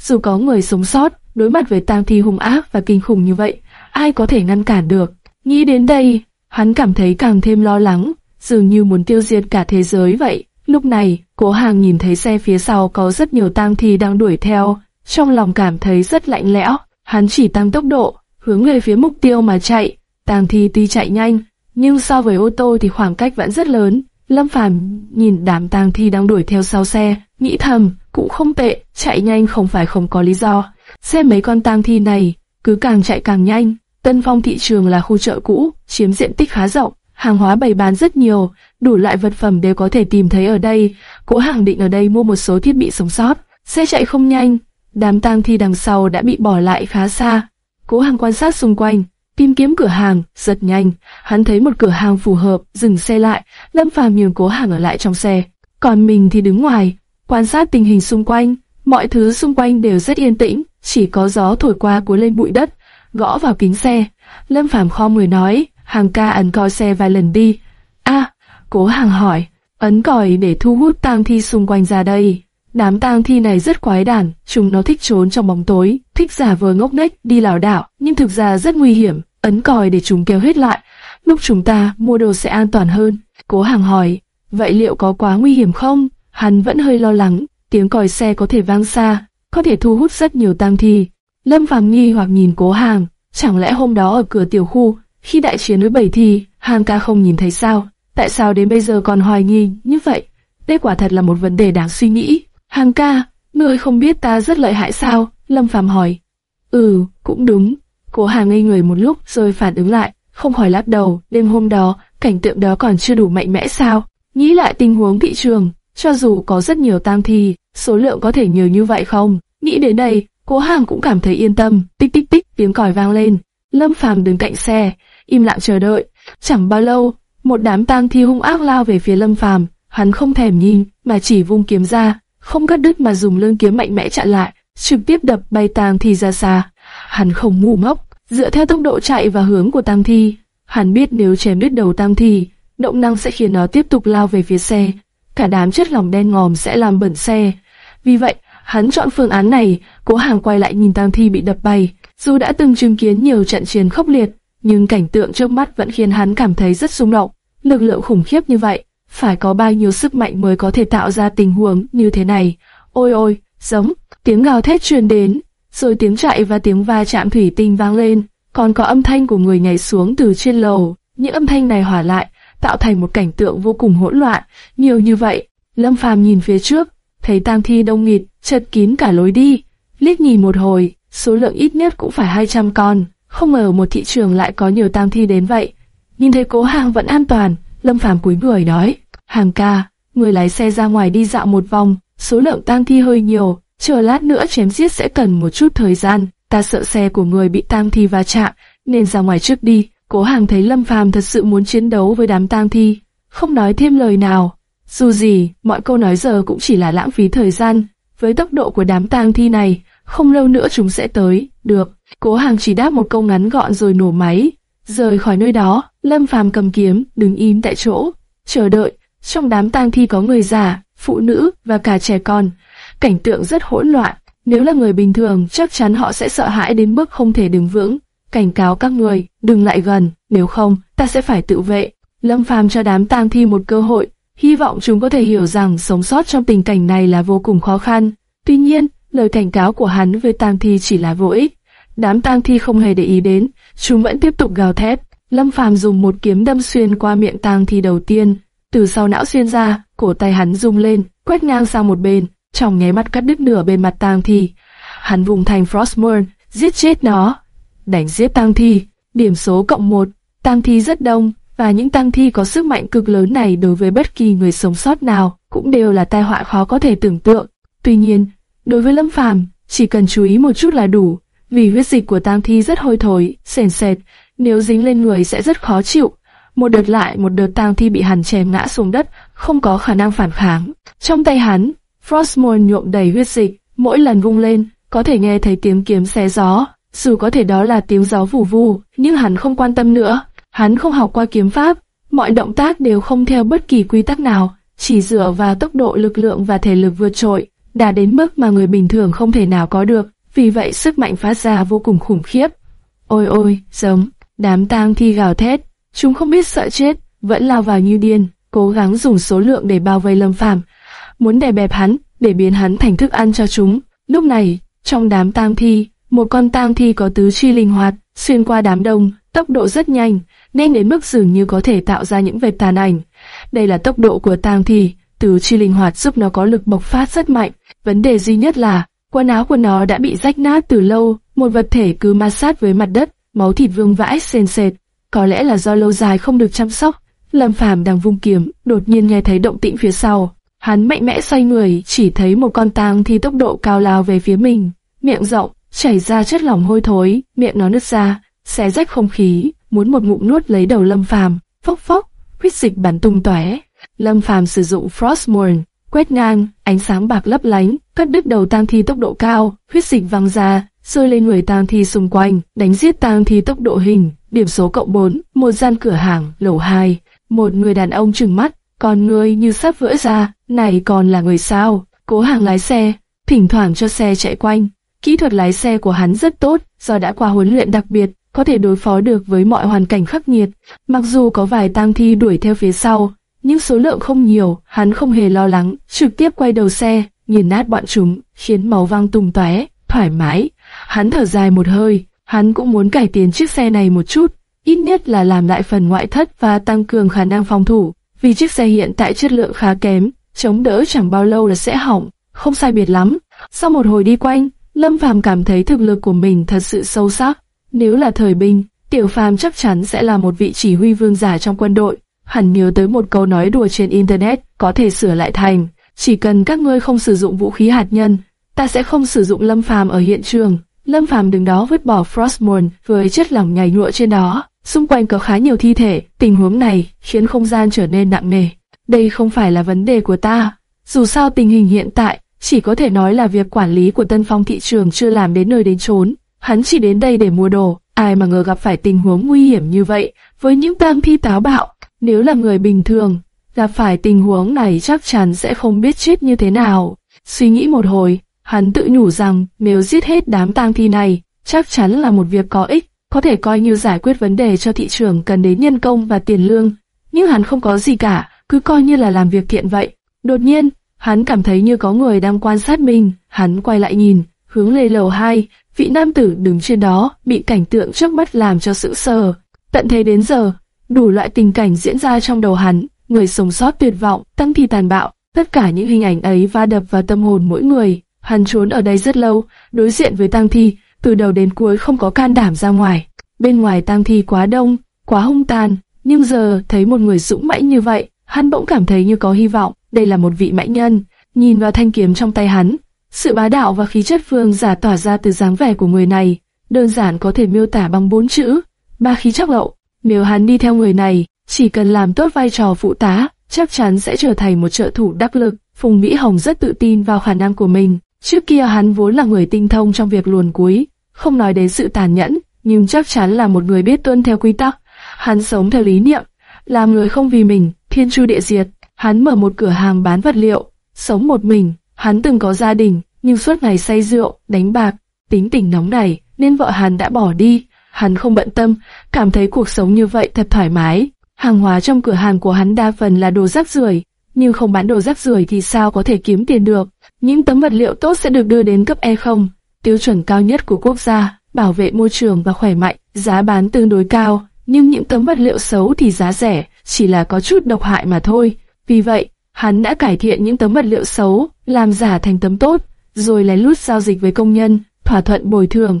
Dù có người sống sót, đối mặt với tang thi hung ác và kinh khủng như vậy, ai có thể ngăn cản được? Nghĩ đến đây, hắn cảm thấy càng thêm lo lắng, dường như muốn tiêu diệt cả thế giới vậy. Lúc này, cố hàng nhìn thấy xe phía sau có rất nhiều tang thi đang đuổi theo, trong lòng cảm thấy rất lạnh lẽo. Hắn chỉ tăng tốc độ, hướng về phía mục tiêu mà chạy. Tang thi tuy chạy nhanh, nhưng so với ô tô thì khoảng cách vẫn rất lớn. Lâm Phàm nhìn đám tang thi đang đuổi theo sau xe, nghĩ thầm, cũng không tệ, chạy nhanh không phải không có lý do. Xem mấy con tang thi này, cứ càng chạy càng nhanh. Tân Phong thị trường là khu chợ cũ, chiếm diện tích khá rộng, hàng hóa bày bán rất nhiều, đủ loại vật phẩm đều có thể tìm thấy ở đây. Cố hàng định ở đây mua một số thiết bị sống sót. Xe chạy không nhanh, đám tang thi đằng sau đã bị bỏ lại khá xa. Cố hàng quan sát xung quanh, tìm kiếm cửa hàng, giật nhanh, hắn thấy một cửa hàng phù hợp, dừng xe lại, Lâm Phàm nhường Cố Hàng ở lại trong xe, còn mình thì đứng ngoài, quan sát tình hình xung quanh, mọi thứ xung quanh đều rất yên tĩnh, chỉ có gió thổi qua cuốn lên bụi đất, gõ vào kính xe. Lâm Phàm kho người nói, hàng ca ấn coi xe vài lần đi. A, Cố Hàng hỏi, ấn còi để thu hút tang thi xung quanh ra đây. Đám tang thi này rất quái đản, chúng nó thích trốn trong bóng tối, thích giả vờ ngốc nghếch đi lảo đảo, nhưng thực ra rất nguy hiểm. Ấn còi để chúng kéo hết lại, lúc chúng ta mua đồ sẽ an toàn hơn. Cố Hàng hỏi, vậy liệu có quá nguy hiểm không? Hắn vẫn hơi lo lắng, tiếng còi xe có thể vang xa, có thể thu hút rất nhiều tang thi. Lâm Phàm nghi hoặc nhìn Cố Hàng, chẳng lẽ hôm đó ở cửa tiểu khu, khi đại chiến với bảy thi, Hàng ca không nhìn thấy sao? Tại sao đến bây giờ còn hoài nghi như vậy? Đây quả thật là một vấn đề đáng suy nghĩ. Hàng ca, ngươi không biết ta rất lợi hại sao? Lâm Phàm hỏi. Ừ, cũng đúng. Cố Hàng ngây người một lúc rồi phản ứng lại, không khỏi lắc đầu. Đêm hôm đó, cảnh tượng đó còn chưa đủ mạnh mẽ sao? Nghĩ lại tình huống thị trường, cho dù có rất nhiều tang thi, số lượng có thể nhiều như vậy không? Nghĩ đến đây, Cố Hàng cũng cảm thấy yên tâm. Tích tích tích, tiếng còi vang lên. Lâm Phàm đứng cạnh xe, im lặng chờ đợi. Chẳng bao lâu, một đám tang thi hung ác lao về phía Lâm Phàm. Hắn không thèm nhìn, mà chỉ vung kiếm ra, không cắt đứt mà dùng lưỡi kiếm mạnh mẽ chặn lại, trực tiếp đập bay tang thi ra xa. Hắn không ngu ngốc, dựa theo tốc độ chạy và hướng của tang thi, hắn biết nếu chém đứt đầu tang thi, động năng sẽ khiến nó tiếp tục lao về phía xe, cả đám chất lỏng đen ngòm sẽ làm bẩn xe. Vì vậy, hắn chọn phương án này. Cố Hàng quay lại nhìn tang thi bị đập bay, dù đã từng chứng kiến nhiều trận chiến khốc liệt, nhưng cảnh tượng trước mắt vẫn khiến hắn cảm thấy rất rung động. Lực lượng khủng khiếp như vậy, phải có bao nhiêu sức mạnh mới có thể tạo ra tình huống như thế này. Ôi ôi, giống, tiếng gào thét truyền đến, rồi tiếng chạy và tiếng va chạm thủy tinh vang lên, còn có âm thanh của người nhảy xuống từ trên lầu. Những âm thanh này hòa lại, tạo thành một cảnh tượng vô cùng hỗn loạn, nhiều như vậy. Lâm Phàm nhìn phía trước, thấy tang thi đông nghịt, chật kín cả lối đi. Liếc nhìn một hồi, số lượng ít nhất cũng phải 200 con, không ngờ một thị trường lại có nhiều tang thi đến vậy. Nhìn thấy cố hàng vẫn an toàn, Lâm Phàm cúi người nói, hàng ca, người lái xe ra ngoài đi dạo một vòng, số lượng tang thi hơi nhiều, chờ lát nữa chém giết sẽ cần một chút thời gian, ta sợ xe của người bị tang thi va chạm, nên ra ngoài trước đi. Cố Hàng thấy Lâm Phàm thật sự muốn chiến đấu với đám tang thi, không nói thêm lời nào. Dù gì, mọi câu nói giờ cũng chỉ là lãng phí thời gian. Với tốc độ của đám tang thi này, không lâu nữa chúng sẽ tới. Được, Cố Hàng chỉ đáp một câu ngắn gọn rồi nổ máy. Rời khỏi nơi đó, Lâm Phàm cầm kiếm, đứng im tại chỗ, chờ đợi. Trong đám tang thi có người già, phụ nữ và cả trẻ con. Cảnh tượng rất hỗn loạn. Nếu là người bình thường, chắc chắn họ sẽ sợ hãi đến mức không thể đứng vững cảnh cáo các người, đừng lại gần, nếu không, ta sẽ phải tự vệ. Lâm Phàm cho đám tang thi một cơ hội, hy vọng chúng có thể hiểu rằng sống sót trong tình cảnh này là vô cùng khó khăn. Tuy nhiên, lời cảnh cáo của hắn với tang thi chỉ là vô ích. Đám tang thi không hề để ý đến, chúng vẫn tiếp tục gào thét. Lâm Phàm dùng một kiếm đâm xuyên qua miệng tang thi đầu tiên, từ sau não xuyên ra, cổ tay hắn rung lên, quét ngang sang một bên, trong nháy mắt cắt đứt nửa bên mặt tang thi. Hắn vùng thành Frostmourne, giết chết nó đánh giết tang thi, điểm số cộng một, tang thi rất đông, và những tang thi có sức mạnh cực lớn này đối với bất kỳ người sống sót nào cũng đều là tai họa khó có thể tưởng tượng. Tuy nhiên, đối với Lâm Phàm, chỉ cần chú ý một chút là đủ, vì huyết dịch của tang thi rất hôi thối, sền sệt, nếu dính lên người sẽ rất khó chịu. Một đợt lại một đợt tang thi bị hắn chém ngã xuống đất, không có khả năng phản kháng. Trong tay hắn, Frostmourne nhuộm đầy huyết dịch, mỗi lần vung lên, có thể nghe thấy tiếng kiếm xé gió. Dù có thể đó là tiếng gió vù vù, nhưng hắn không quan tâm nữa. Hắn không học qua kiếm pháp, mọi động tác đều không theo bất kỳ quy tắc nào, chỉ dựa vào tốc độ lực lượng và thể lực vượt trội, đã đến mức mà người bình thường không thể nào có được. Vì vậy sức mạnh phát ra vô cùng khủng khiếp. Ôi ôi, giống, đám tang thi gào thét, chúng không biết sợ chết, vẫn lao vào như điên, cố gắng dùng số lượng để bao vây Lâm Phàm, muốn đè bẹp hắn, để biến hắn thành thức ăn cho chúng. Lúc này, trong đám tang thi, một con tang thi có tứ chi linh hoạt, xuyên qua đám đông, tốc độ rất nhanh, nên đến mức dường như có thể tạo ra những vệt tàn ảnh. Đây là tốc độ của tang thi, tứ chi linh hoạt giúp nó có lực bộc phát rất mạnh. Vấn đề duy nhất là quần áo của nó đã bị rách nát từ lâu, một vật thể cứ ma sát với mặt đất, máu thịt vương vãi sền sệt. Có lẽ là do lâu dài không được chăm sóc. Lâm Phàm đang vung kiếm, đột nhiên nghe thấy động tĩnh phía sau. Hắn mạnh mẽ xoay người, chỉ thấy một con tang thi tốc độ cao lao về phía mình, miệng rộng, chảy ra chất lỏng hôi thối, miệng nó nứt ra, xé rách không khí, muốn một ngụm nuốt lấy đầu Lâm Phàm. Phốc phốc, huyết dịch bắn tung tóe. Lâm Phàm sử dụng Frostmourne, quét ngang, ánh sáng bạc lấp lánh, cắt đứt đầu tang thi tốc độ cao, huyết dịch văng ra, rơi lên người tang thi xung quanh, đánh giết tang thi tốc độ hình, điểm số cộng 4, một gian cửa hàng, lầu 2, một người đàn ông trừng mắt, còn người như sắp vỡ ra, này còn là người sao? Cố hàng lái xe, thỉnh thoảng cho xe chạy quanh. Kỹ thuật lái xe của hắn rất tốt, do đã qua huấn luyện đặc biệt, có thể đối phó được với mọi hoàn cảnh khắc nghiệt. Mặc dù có vài tang thi đuổi theo phía sau, nhưng số lượng không nhiều, hắn không hề lo lắng, trực tiếp quay đầu xe, nghiền nát bọn chúng, khiến máu văng tung tóe, thoải mái. Hắn thở dài một hơi, hắn cũng muốn cải tiến chiếc xe này một chút, ít nhất là làm lại phần ngoại thất và tăng cường khả năng phòng thủ, vì chiếc xe hiện tại chất lượng khá kém, chống đỡ chẳng bao lâu là sẽ hỏng, không sai biệt lắm. Sau một hồi đi quanh, Lâm Phàm cảm thấy thực lực của mình thật sự sâu sắc. Nếu là thời binh, Tiểu Phàm chắc chắn sẽ là một vị chỉ huy vương giả trong quân đội. Hẳn nhớ tới một câu nói đùa trên internet, có thể sửa lại thành, chỉ cần các ngươi không sử dụng vũ khí hạt nhân, ta sẽ không sử dụng Lâm Phàm ở hiện trường. Lâm Phàm đứng đó vứt bỏ Frostmourne với chất lỏng nhảy nhụa trên đó. Xung quanh có khá nhiều thi thể, tình huống này khiến không gian trở nên nặng nề. Đây không phải là vấn đề của ta. Dù sao tình hình hiện tại, chỉ có thể nói là việc quản lý của Tân Phong thị trường chưa làm đến nơi đến chốn. Hắn chỉ đến đây để mua đồ, ai mà ngờ gặp phải tình huống nguy hiểm như vậy, với những tang thi táo bạo. Nếu là người bình thường, gặp phải tình huống này chắc chắn sẽ không biết chết như thế nào. Suy nghĩ một hồi, hắn tự nhủ rằng nếu giết hết đám tang thi này, chắc chắn là một việc có ích, có thể coi như giải quyết vấn đề cho thị trường cần đến nhân công và tiền lương. Nhưng hắn không có gì cả, cứ coi như là làm việc thiện vậy. Đột nhiên, hắn cảm thấy như có người đang quan sát mình, hắn quay lại nhìn, hướng lên lầu 2, vị nam tử đứng trên đó, bị cảnh tượng trước mắt làm cho sững sờ. Tận thế đến giờ, đủ loại tình cảnh diễn ra trong đầu hắn, người sống sót tuyệt vọng, tăng thi tàn bạo, tất cả những hình ảnh ấy va đập vào tâm hồn mỗi người. Hắn trốn ở đây rất lâu, đối diện với tang thi, từ đầu đến cuối không có can đảm ra ngoài. Bên ngoài tang thi quá đông, quá hung tàn, nhưng giờ thấy một người dũng mãnh như vậy, hắn bỗng cảm thấy như có hy vọng. Đây là một vị mãnh nhân. Nhìn vào thanh kiếm trong tay hắn, sự bá đạo và khí chất vương giả tỏa ra từ dáng vẻ của người này, đơn giản có thể miêu tả bằng bốn chữ: ba khí chắc lậu. Nếu hắn đi theo người này, chỉ cần làm tốt vai trò phụ tá, chắc chắn sẽ trở thành một trợ thủ đắc lực. Phùng Mỹ Hồng rất tự tin vào khả năng của mình. Trước kia hắn vốn là người tinh thông trong việc luồn cuối, không nói đến sự tàn nhẫn, nhưng chắc chắn là một người biết tuân theo quy tắc. Hắn sống theo lý niệm, làm người không vì mình, thiên chu địa diệt. Hắn mở một cửa hàng bán vật liệu, sống một mình. Hắn từng có gia đình, nhưng suốt ngày say rượu, đánh bạc, tính tình nóng nảy, nên vợ hắn đã bỏ đi. Hắn không bận tâm, cảm thấy cuộc sống như vậy thật thoải mái. Hàng hóa trong cửa hàng của hắn đa phần là đồ rác rưởi, nhưng không bán đồ rác rưởi thì sao có thể kiếm tiền được? Những tấm vật liệu tốt sẽ được đưa đến cấp E0, tiêu chuẩn cao nhất của quốc gia, bảo vệ môi trường và khỏe mạnh, giá bán tương đối cao, nhưng những tấm vật liệu xấu thì giá rẻ, chỉ là có chút độc hại mà thôi. Vì vậy, hắn đã cải thiện những tấm vật liệu xấu, làm giả thành tấm tốt, rồi lén lút giao dịch với công nhân, thỏa thuận bồi thường,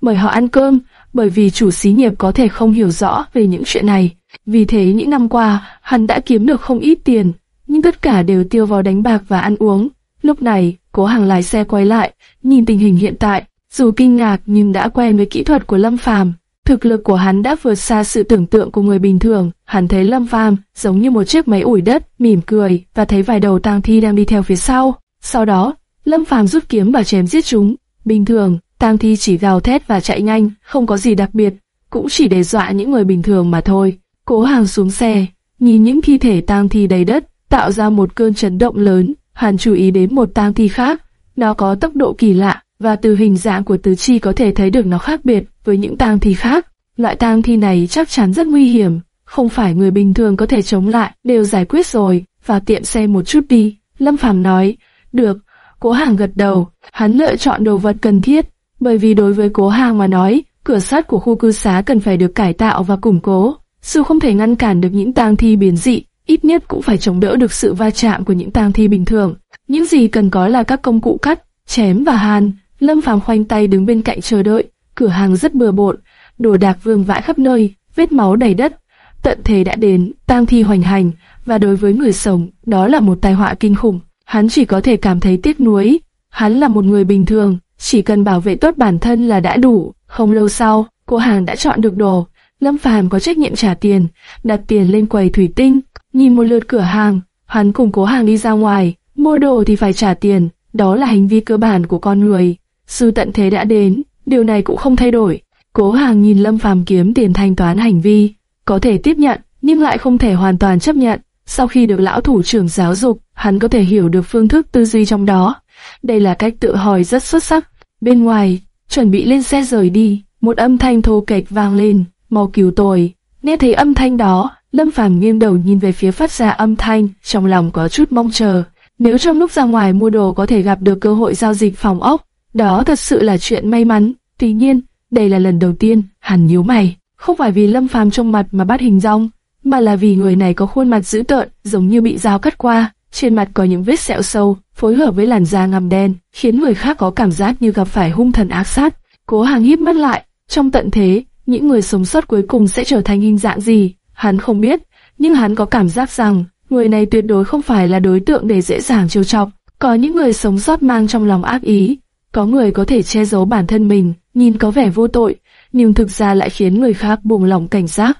mời họ ăn cơm, bởi vì chủ xí nghiệp có thể không hiểu rõ về những chuyện này. Vì thế những năm qua, hắn đã kiếm được không ít tiền, nhưng tất cả đều tiêu vào đánh bạc và ăn uống. Lúc này, Cố Hàng lái xe quay lại, nhìn tình hình hiện tại, dù kinh ngạc nhưng đã quen với kỹ thuật của Lâm Phàm. Thực lực của hắn đã vượt xa sự tưởng tượng của người bình thường. Hắn thấy Lâm Phàm giống như một chiếc máy ủi đất, mỉm cười và thấy vài đầu tang thi đang đi theo phía sau. Sau đó, Lâm Phàm rút kiếm và chém giết chúng. Bình thường, tang thi chỉ gào thét và chạy nhanh, không có gì đặc biệt, cũng chỉ để dọa những người bình thường mà thôi. Cố Hàng xuống xe, nhìn những thi thể tang thi đầy đất, tạo ra một cơn chấn động lớn. Hắn chú ý đến một tang thi khác, nó có tốc độ kỳ lạ, và từ hình dạng của tứ chi có thể thấy được nó khác biệt với những tang thi khác. Loại tang thi này chắc chắn rất nguy hiểm, không phải người bình thường có thể chống lại, đều giải quyết rồi, và tiệm xe một chút đi. Lâm Phàm nói, được, cố hàng gật đầu, hắn lựa chọn đồ vật cần thiết, bởi vì đối với cố hàng mà nói, cửa sắt của khu cư xá cần phải được cải tạo và củng cố. Dù không thể ngăn cản được những tang thi biến dị, ít nhất cũng phải chống đỡ được sự va chạm của những tang thi bình thường. Những gì cần có là các công cụ cắt, chém và hàn. Lâm Phàm khoanh tay đứng bên cạnh chờ đợi, cửa hàng rất bừa bộn, đồ đạc vương vãi khắp nơi, vết máu đầy đất. Tận thế đã đến, tang thi hoành hành, và đối với người sống, đó là một tai họa kinh khủng. Hắn chỉ có thể cảm thấy tiếc nuối. Hắn là một người bình thường, chỉ cần bảo vệ tốt bản thân là đã đủ. Không lâu sau, cô hàng đã chọn được đồ. Lâm Phàm có trách nhiệm trả tiền, đặt tiền lên quầy thủy tinh, nhìn một lượt cửa hàng, hắn cùng cố hàng đi ra ngoài, mua đồ thì phải trả tiền, đó là hành vi cơ bản của con người. Sư tận thế đã đến, điều này cũng không thay đổi. Cố hàng nhìn Lâm Phàm kiếm tiền thanh toán hành vi, có thể tiếp nhận, nhưng lại không thể hoàn toàn chấp nhận. Sau khi được lão thủ trưởng giáo dục, hắn có thể hiểu được phương thức tư duy trong đó. Đây là cách tự hỏi rất xuất sắc. Bên ngoài, chuẩn bị lên xe rời đi, một âm thanh thô kệch vang lên, mau cứu tôi. Nghe thấy âm thanh đó, Lâm Phàm nghiêng đầu nhìn về phía phát ra âm thanh, trong lòng có chút mong chờ. Nếu trong lúc ra ngoài mua đồ có thể gặp được cơ hội giao dịch phòng ốc, đó thật sự là chuyện may mắn. Tuy nhiên, đây là lần đầu tiên, hẳn nhíu mày, không phải vì Lâm Phàm trong mặt mà bắt hình rong, mà là vì người này có khuôn mặt dữ tợn, giống như bị dao cắt qua, trên mặt có những vết sẹo sâu, phối hợp với làn da ngăm đen, khiến người khác có cảm giác như gặp phải hung thần ác sát. Cố Hàng híp mắt lại, trong tận thế, những người sống sót cuối cùng sẽ trở thành hình dạng gì, hắn không biết, nhưng hắn có cảm giác rằng người này tuyệt đối không phải là đối tượng để dễ dàng trêu chọc. Có những người sống sót mang trong lòng ác ý, có người có thể che giấu bản thân mình, nhìn có vẻ vô tội, nhưng thực ra lại khiến người khác buông lòng cảnh giác.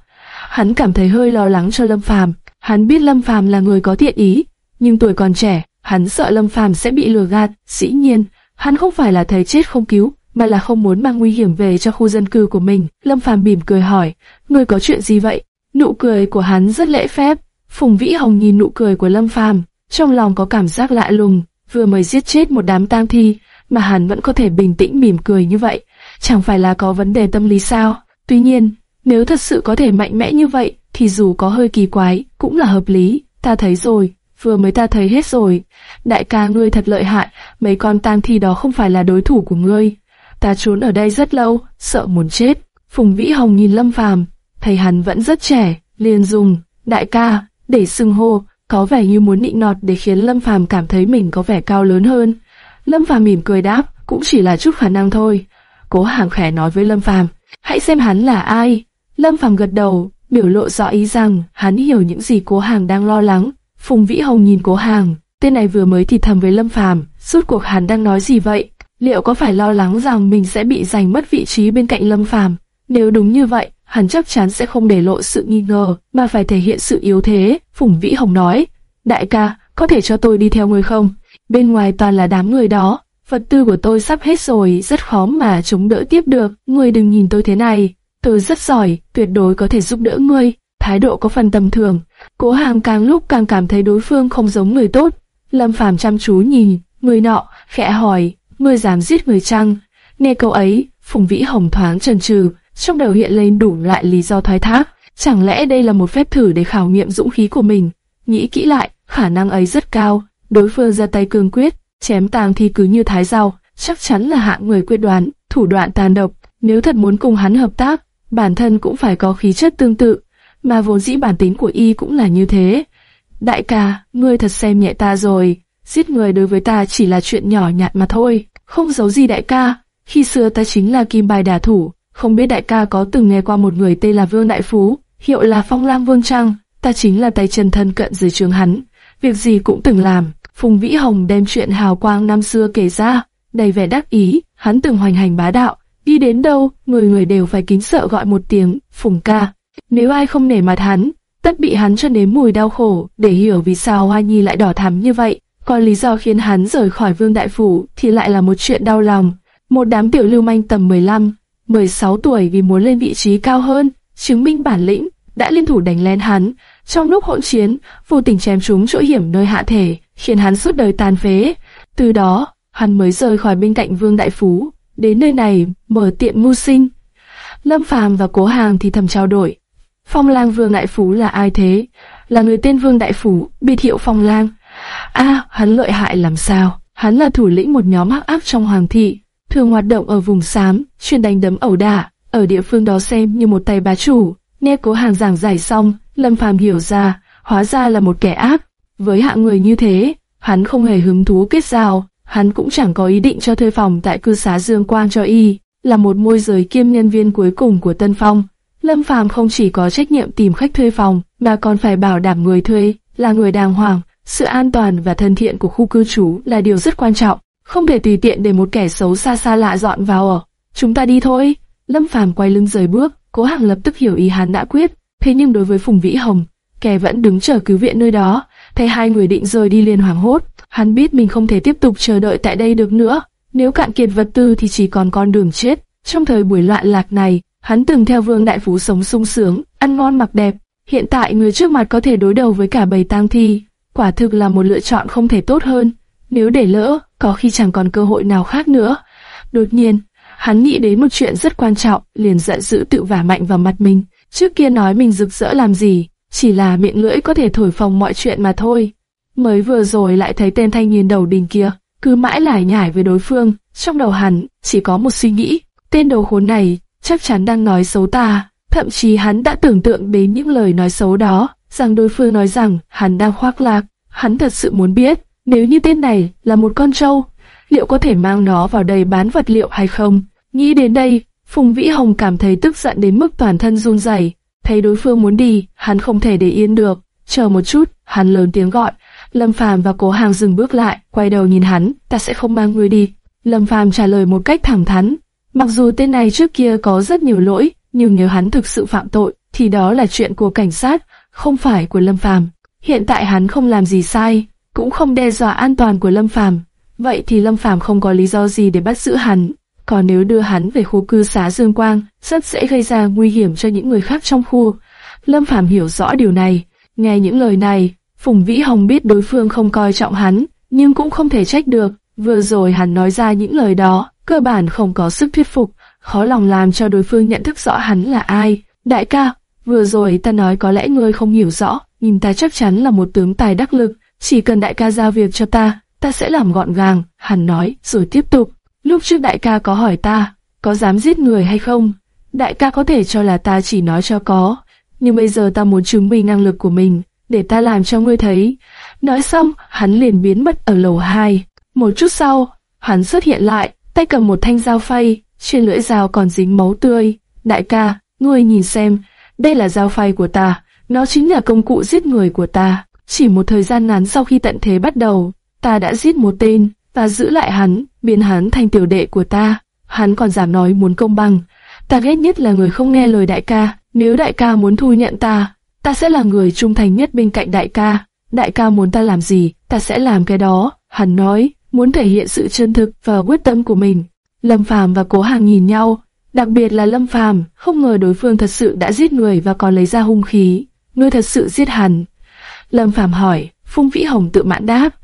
Hắn cảm thấy hơi lo lắng cho Lâm Phàm. Hắn biết Lâm Phàm là người có thiện ý, nhưng tuổi còn trẻ, hắn sợ Lâm Phàm sẽ bị lừa gạt. Dĩ nhiên, hắn không phải là thấy chết không cứu, mà là không muốn mang nguy hiểm về cho khu dân cư của mình. Lâm Phàm mỉm cười hỏi, "Ngươi có chuyện gì vậy? Nụ cười của hắn rất lễ phép. Phùng Vĩ Hồng nhìn nụ cười của Lâm Phàm, trong lòng có cảm giác lạ lùng. Vừa mới giết chết một đám tang thi, mà hắn vẫn có thể bình tĩnh mỉm cười như vậy, chẳng phải là có vấn đề tâm lý sao? Tuy nhiên, nếu thật sự có thể mạnh mẽ như vậy, thì dù có hơi kỳ quái, cũng là hợp lý. Ta thấy rồi, vừa mới ta thấy hết rồi. Đại ca ngươi thật lợi hại, mấy con tang thi đó không phải là đối thủ của ngươi. Ta trốn ở đây rất lâu, sợ muốn chết. Phùng Vĩ Hồng nhìn Lâm Phàm, thấy hắn vẫn rất trẻ, liền dùng đại ca để xưng hô, có vẻ như muốn nịnh nọt để khiến Lâm Phàm cảm thấy mình có vẻ cao lớn hơn. Lâm Phàm mỉm cười đáp, cũng chỉ là chút khả năng thôi. Cố Hàng khẽ nói với Lâm Phàm, hãy xem hắn là ai. Lâm Phàm gật đầu, biểu lộ rõ ý rằng hắn hiểu những gì Cố Hàng đang lo lắng. Phùng Vĩ Hồng nhìn Cố Hàng, tên này vừa mới thì thầm với Lâm Phàm, suốt cuộc hắn đang nói gì vậy? Liệu có phải lo lắng rằng mình sẽ bị giành mất vị trí bên cạnh Lâm Phàm? Nếu đúng như vậy, hắn chắc chắn sẽ không để lộ sự nghi ngờ, mà phải thể hiện sự yếu thế. Phùng Vĩ Hồng nói, đại ca, có thể cho tôi đi theo người không? Bên ngoài toàn là đám người đó, vật tư của tôi sắp hết rồi, rất khó mà chống đỡ tiếp được. Ngươi đừng nhìn tôi thế này, tôi rất giỏi, tuyệt đối có thể giúp đỡ ngươi. Thái độ có phần tầm thường, cố hàng càng lúc càng cảm thấy đối phương không giống người tốt. Lâm Phàm chăm chú nhìn, người nọ, khẽ hỏi, ngươi dám giết người chăng? Nghe câu ấy, Phùng Vĩ Hồng thoáng chần chừ, trong đầu hiện lên đủ lại lý do thoái thác. Chẳng lẽ đây là một phép thử để khảo nghiệm dũng khí của mình? Nghĩ kỹ lại, khả năng ấy rất cao. Đối phương ra tay cương quyết, chém tàng thì cứ như thái rau, chắc chắn là hạng người quyết đoán, thủ đoạn tàn độc. Nếu thật muốn cùng hắn hợp tác, bản thân cũng phải có khí chất tương tự, mà vốn dĩ bản tính của y cũng là như thế. Đại ca, ngươi thật xem nhẹ ta rồi, giết người đối với ta chỉ là chuyện nhỏ nhặt mà thôi, không giấu gì đại ca. Khi xưa ta chính là kim bài đả thủ, không biết đại ca có từng nghe qua một người tên là Vương Đại Phú, hiệu là Phong Lam Vương Trăng, ta chính là tay chân thân cận dưới trường hắn, việc gì cũng từng làm. Phùng Vĩ Hồng đem chuyện hào quang năm xưa kể ra, đầy vẻ đắc ý, hắn từng hoành hành bá đạo, đi đến đâu, người người đều phải kính sợ gọi một tiếng, Phùng ca. Nếu ai không nể mặt hắn, tất bị hắn cho nếm mùi đau khổ, để hiểu vì sao Hoa Nhi lại đỏ thắm như vậy. Còn lý do khiến hắn rời khỏi Vương Đại Phủ thì lại là một chuyện đau lòng. Một đám tiểu lưu manh tầm 15, 16 tuổi vì muốn lên vị trí cao hơn, chứng minh bản lĩnh, đã liên thủ đánh lén hắn. Trong lúc hỗn chiến, vô tình chém trúng chỗ hiểm nơi hạ thể, khiến hắn suốt đời tàn phế. Từ đó, hắn mới rời khỏi bên cạnh Vương Đại Phú, đến nơi này mở tiệm mưu sinh. Lâm Phàm và Cố Hàng thì thầm trao đổi. Phong Lang Vương Đại Phú là ai thế? Là người tên Vương Đại Phú, biệt hiệu Phong Lang. A, hắn lợi hại làm sao? Hắn là thủ lĩnh một nhóm hắc ác trong hoàng thị, thường hoạt động ở vùng xám, chuyên đánh đấm ẩu đả, ở địa phương đó xem như một tay bá chủ. Nghe Cố Hàng giảng giải xong, Lâm Phàm hiểu ra, hóa ra là một kẻ ác. Với hạng người như thế, hắn không hề hứng thú kết giao, hắn cũng chẳng có ý định cho thuê phòng tại cư xá Dương Quang cho y, là một môi giới kiêm nhân viên cuối cùng của Tân Phong. Lâm Phàm không chỉ có trách nhiệm tìm khách thuê phòng, mà còn phải bảo đảm người thuê là người đàng hoàng, sự an toàn và thân thiện của khu cư trú là điều rất quan trọng, không thể tùy tiện để một kẻ xấu xa xa lạ dọn vào ở. Chúng ta đi thôi. Lâm Phàm quay lưng rời bước, Cố Hằng lập tức hiểu ý hắn đã quyết, thế nhưng đối với Phùng Vĩ Hồng, kẻ vẫn đứng chờ cứu viện nơi đó, thấy hai người định rời đi liền hoảng hốt, hắn biết mình không thể tiếp tục chờ đợi tại đây được nữa, nếu cạn kiệt vật tư thì chỉ còn con đường chết. Trong thời buổi loạn lạc này, hắn từng theo Vương Đại Phú sống sung sướng, ăn ngon mặc đẹp, hiện tại người trước mặt có thể đối đầu với cả bầy tang thi, quả thực là một lựa chọn không thể tốt hơn. Nếu để lỡ, có khi chẳng còn cơ hội nào khác nữa. Đột nhiên, hắn nghĩ đến một chuyện rất quan trọng, liền giận dữ tự vả mạnh vào mặt mình. Trước kia nói mình rực rỡ làm gì, chỉ là miệng lưỡi có thể thổi phồng mọi chuyện mà thôi. Mới vừa rồi lại thấy tên thanh niên đầu đình kia, cứ mãi lải nhải với đối phương, trong đầu hắn chỉ có một suy nghĩ, tên đầu khốn này chắc chắn đang nói xấu ta, thậm chí hắn đã tưởng tượng đến những lời nói xấu đó, rằng đối phương nói rằng hắn đang khoác lác, hắn thật sự muốn biết, nếu như tên này là một con trâu, liệu có thể mang nó vào đây bán vật liệu hay không? Nghĩ đến đây, Phùng Vĩ Hồng cảm thấy tức giận đến mức toàn thân run rẩy. Thấy đối phương muốn đi, hắn không thể để yên được. Chờ một chút, hắn lớn tiếng gọi. Lâm Phàm và Cố Hàng dừng bước lại, quay đầu nhìn hắn, ta sẽ không mang ngươi đi. Lâm Phàm trả lời một cách thẳng thắn. Mặc dù tên này trước kia có rất nhiều lỗi, nhưng nếu hắn thực sự phạm tội, thì đó là chuyện của cảnh sát, không phải của Lâm Phàm. Hiện tại hắn không làm gì sai, cũng không đe dọa an toàn của Lâm Phàm. Vậy thì Lâm Phàm không có lý do gì để bắt giữ hắn. Còn nếu đưa hắn về khu cư xá Dương Quang, rất dễ gây ra nguy hiểm cho những người khác trong khu. Lâm Phàm hiểu rõ điều này. Nghe những lời này, Phùng Vĩ Hồng biết đối phương không coi trọng hắn, nhưng cũng không thể trách được. Vừa rồi hắn nói ra những lời đó, cơ bản không có sức thuyết phục, khó lòng làm cho đối phương nhận thức rõ hắn là ai. Đại ca, vừa rồi ta nói có lẽ ngươi không hiểu rõ, nhưng ta chắc chắn là một tướng tài đắc lực, chỉ cần đại ca giao việc cho ta, ta sẽ làm gọn gàng, hắn nói, rồi tiếp tục. Lúc trước đại ca có hỏi ta, có dám giết người hay không? Đại ca có thể cho là ta chỉ nói cho có, nhưng bây giờ ta muốn chứng minh năng lực của mình, để ta làm cho ngươi thấy. Nói xong, hắn liền biến mất ở lầu 2. Một chút sau, hắn xuất hiện lại, tay cầm một thanh dao phay, trên lưỡi dao còn dính máu tươi. Đại ca, ngươi nhìn xem, đây là dao phay của ta, nó chính là công cụ giết người của ta. Chỉ một thời gian ngắn sau khi tận thế bắt đầu, ta đã giết một tên, và giữ lại hắn, biến hắn thành tiểu đệ của ta. Hắn còn giảm nói muốn công bằng. Ta ghét nhất là người không nghe lời đại ca. Nếu đại ca muốn thu nhận ta, ta sẽ là người trung thành nhất bên cạnh đại ca. Đại ca muốn ta làm gì, ta sẽ làm cái đó. Hắn nói, muốn thể hiện sự chân thực và quyết tâm của mình. Lâm Phàm và Cố Hàng nhìn nhau, đặc biệt là Lâm Phàm, không ngờ đối phương thật sự đã giết người và còn lấy ra hung khí. Ngươi thật sự giết hắn. Lâm Phàm hỏi, Phung Vĩ Hồng tự mãn đáp.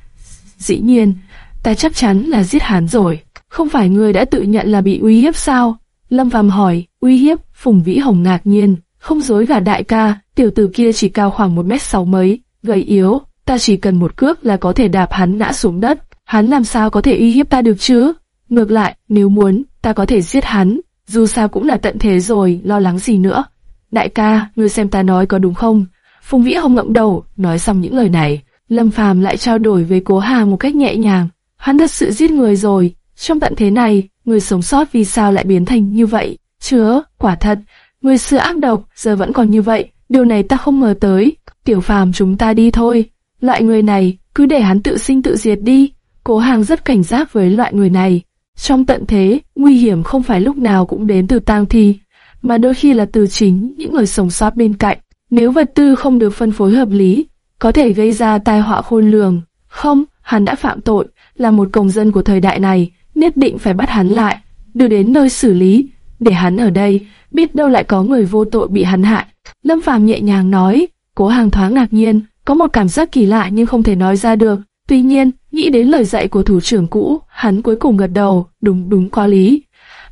Dĩ nhiên, ta chắc chắn là giết hắn rồi. Không phải ngươi đã tự nhận là bị uy hiếp sao? Lâm Phàm hỏi, uy hiếp, Phùng Vĩ Hồng ngạc nhiên, không dối gả đại ca, tiểu tử kia chỉ cao khoảng một mét sáu mấy, gầy yếu, ta chỉ cần một cước là có thể đạp hắn ngã xuống đất, hắn làm sao có thể uy hiếp ta được chứ? Ngược lại, nếu muốn, ta có thể giết hắn, dù sao cũng là tận thế rồi, lo lắng gì nữa. Đại ca, ngươi xem ta nói có đúng không? Phùng Vĩ Hồng ngậm đầu, nói xong những lời này, Lâm Phàm lại trao đổi với Cố Hà một cách nhẹ nhàng. Hắn thật sự giết người rồi, trong tận thế này, người sống sót vì sao lại biến thành như vậy? Chứa, quả thật, người xưa ác độc, giờ vẫn còn như vậy, điều này ta không ngờ tới. Tiểu Phàm chúng ta đi thôi. Loại người này, cứ để hắn tự sinh tự diệt đi. Cố Hàng rất cảnh giác với loại người này. Trong tận thế, nguy hiểm không phải lúc nào cũng đến từ tang thi, mà đôi khi là từ chính những người sống sót bên cạnh. Nếu vật tư không được phân phối hợp lý, có thể gây ra tai họa khôn lường. Không, hắn đã phạm tội, là một công dân của thời đại này, nhất định phải bắt hắn lại, đưa đến nơi xử lý, để hắn ở đây, biết đâu lại có người vô tội bị hắn hại. Lâm Phàm nhẹ nhàng nói, cố hàng thoáng ngạc nhiên, có một cảm giác kỳ lạ nhưng không thể nói ra được. Tuy nhiên, nghĩ đến lời dạy của thủ trưởng cũ, hắn cuối cùng gật đầu, đúng đúng có lý.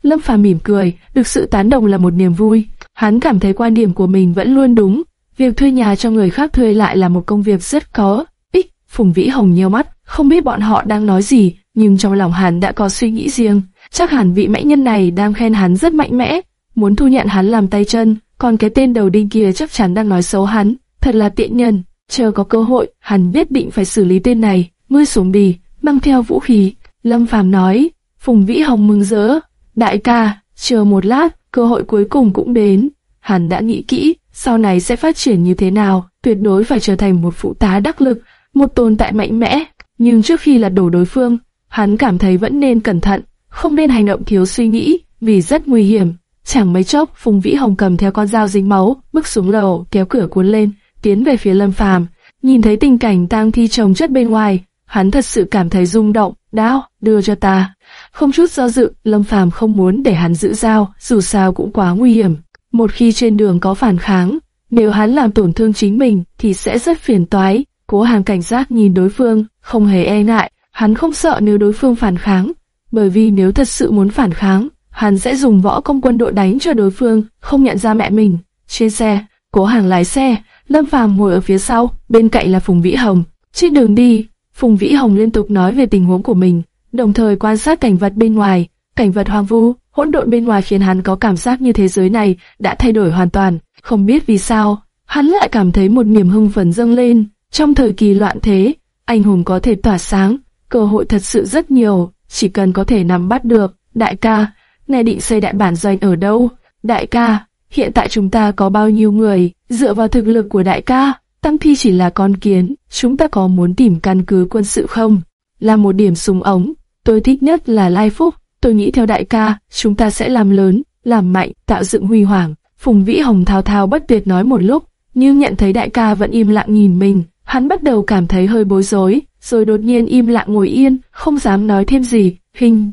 Lâm Phàm mỉm cười, được sự tán đồng là một niềm vui. Hắn cảm thấy quan điểm của mình vẫn luôn đúng. Việc thuê nhà cho người khác thuê lại là một công việc rất có ích. Phùng Vĩ Hồng nhiều mắt, không biết bọn họ đang nói gì, nhưng trong lòng hắn đã có suy nghĩ riêng. Chắc hẳn vị mãnh nhân này đang khen hắn rất mạnh mẽ, muốn thu nhận hắn làm tay chân, còn cái tên đầu đinh kia chắc chắn đang nói xấu hắn, thật là tiện nhân. Chờ có cơ hội, hắn biết định phải xử lý tên này. Ngươi xuống đi, mang theo vũ khí. Lâm Phàm nói. Phùng Vĩ Hồng mừng rỡ. Đại ca, chờ một lát, cơ hội cuối cùng cũng đến. Hắn đã nghĩ kỹ, sau này sẽ phát triển như thế nào, tuyệt đối phải trở thành một phụ tá đắc lực, một tồn tại mạnh mẽ. Nhưng trước khi lật đổ đối phương, hắn cảm thấy vẫn nên cẩn thận, không nên hành động thiếu suy nghĩ, vì rất nguy hiểm. Chẳng mấy chốc, Phùng Vĩ Hồng cầm theo con dao dính máu, bước xuống lầu, kéo cửa cuốn lên, tiến về phía Lâm Phàm. Nhìn thấy tình cảnh tang thi chồng chất bên ngoài, hắn thật sự cảm thấy rung động. Đao, đưa cho ta. Không chút do dự, Lâm Phàm không muốn để hắn giữ dao, dù sao cũng quá nguy hiểm. Một khi trên đường có phản kháng, nếu hắn làm tổn thương chính mình thì sẽ rất phiền toái. Cố Hàng cảnh giác nhìn đối phương, không hề e ngại, hắn không sợ nếu đối phương phản kháng, bởi vì nếu thật sự muốn phản kháng, hắn sẽ dùng võ công quân đội đánh cho đối phương, không nhận ra mẹ mình. Trên xe, Cố Hàng lái xe, Lâm Phàm ngồi ở phía sau, bên cạnh là Phùng Vĩ Hồng. Trên đường đi, Phùng Vĩ Hồng liên tục nói về tình huống của mình, đồng thời quan sát cảnh vật bên ngoài, cảnh vật hoang vu, hỗn độn bên ngoài khiến hắn có cảm giác như thế giới này đã thay đổi hoàn toàn. Không biết vì sao, hắn lại cảm thấy một niềm hưng phấn dâng lên. Trong thời kỳ loạn thế, anh hùng có thể tỏa sáng, cơ hội thật sự rất nhiều, chỉ cần có thể nắm bắt được. Đại ca, ngài định xây đại bản doanh ở đâu? Đại ca, hiện tại chúng ta có bao nhiêu người? Dựa vào thực lực của đại ca, Tăng Thi chỉ là con kiến, chúng ta có muốn tìm căn cứ quân sự không? Là một điểm súng ống, tôi thích nhất là Lai Phúc, tôi nghĩ theo đại ca, chúng ta sẽ làm lớn, làm mạnh, tạo dựng huy hoàng. Phùng Vĩ Hồng thao thao bất tuyệt nói một lúc, nhưng nhận thấy đại ca vẫn im lặng nhìn mình, hắn bắt đầu cảm thấy hơi bối rối, rồi đột nhiên im lặng ngồi yên, không dám nói thêm gì. Hình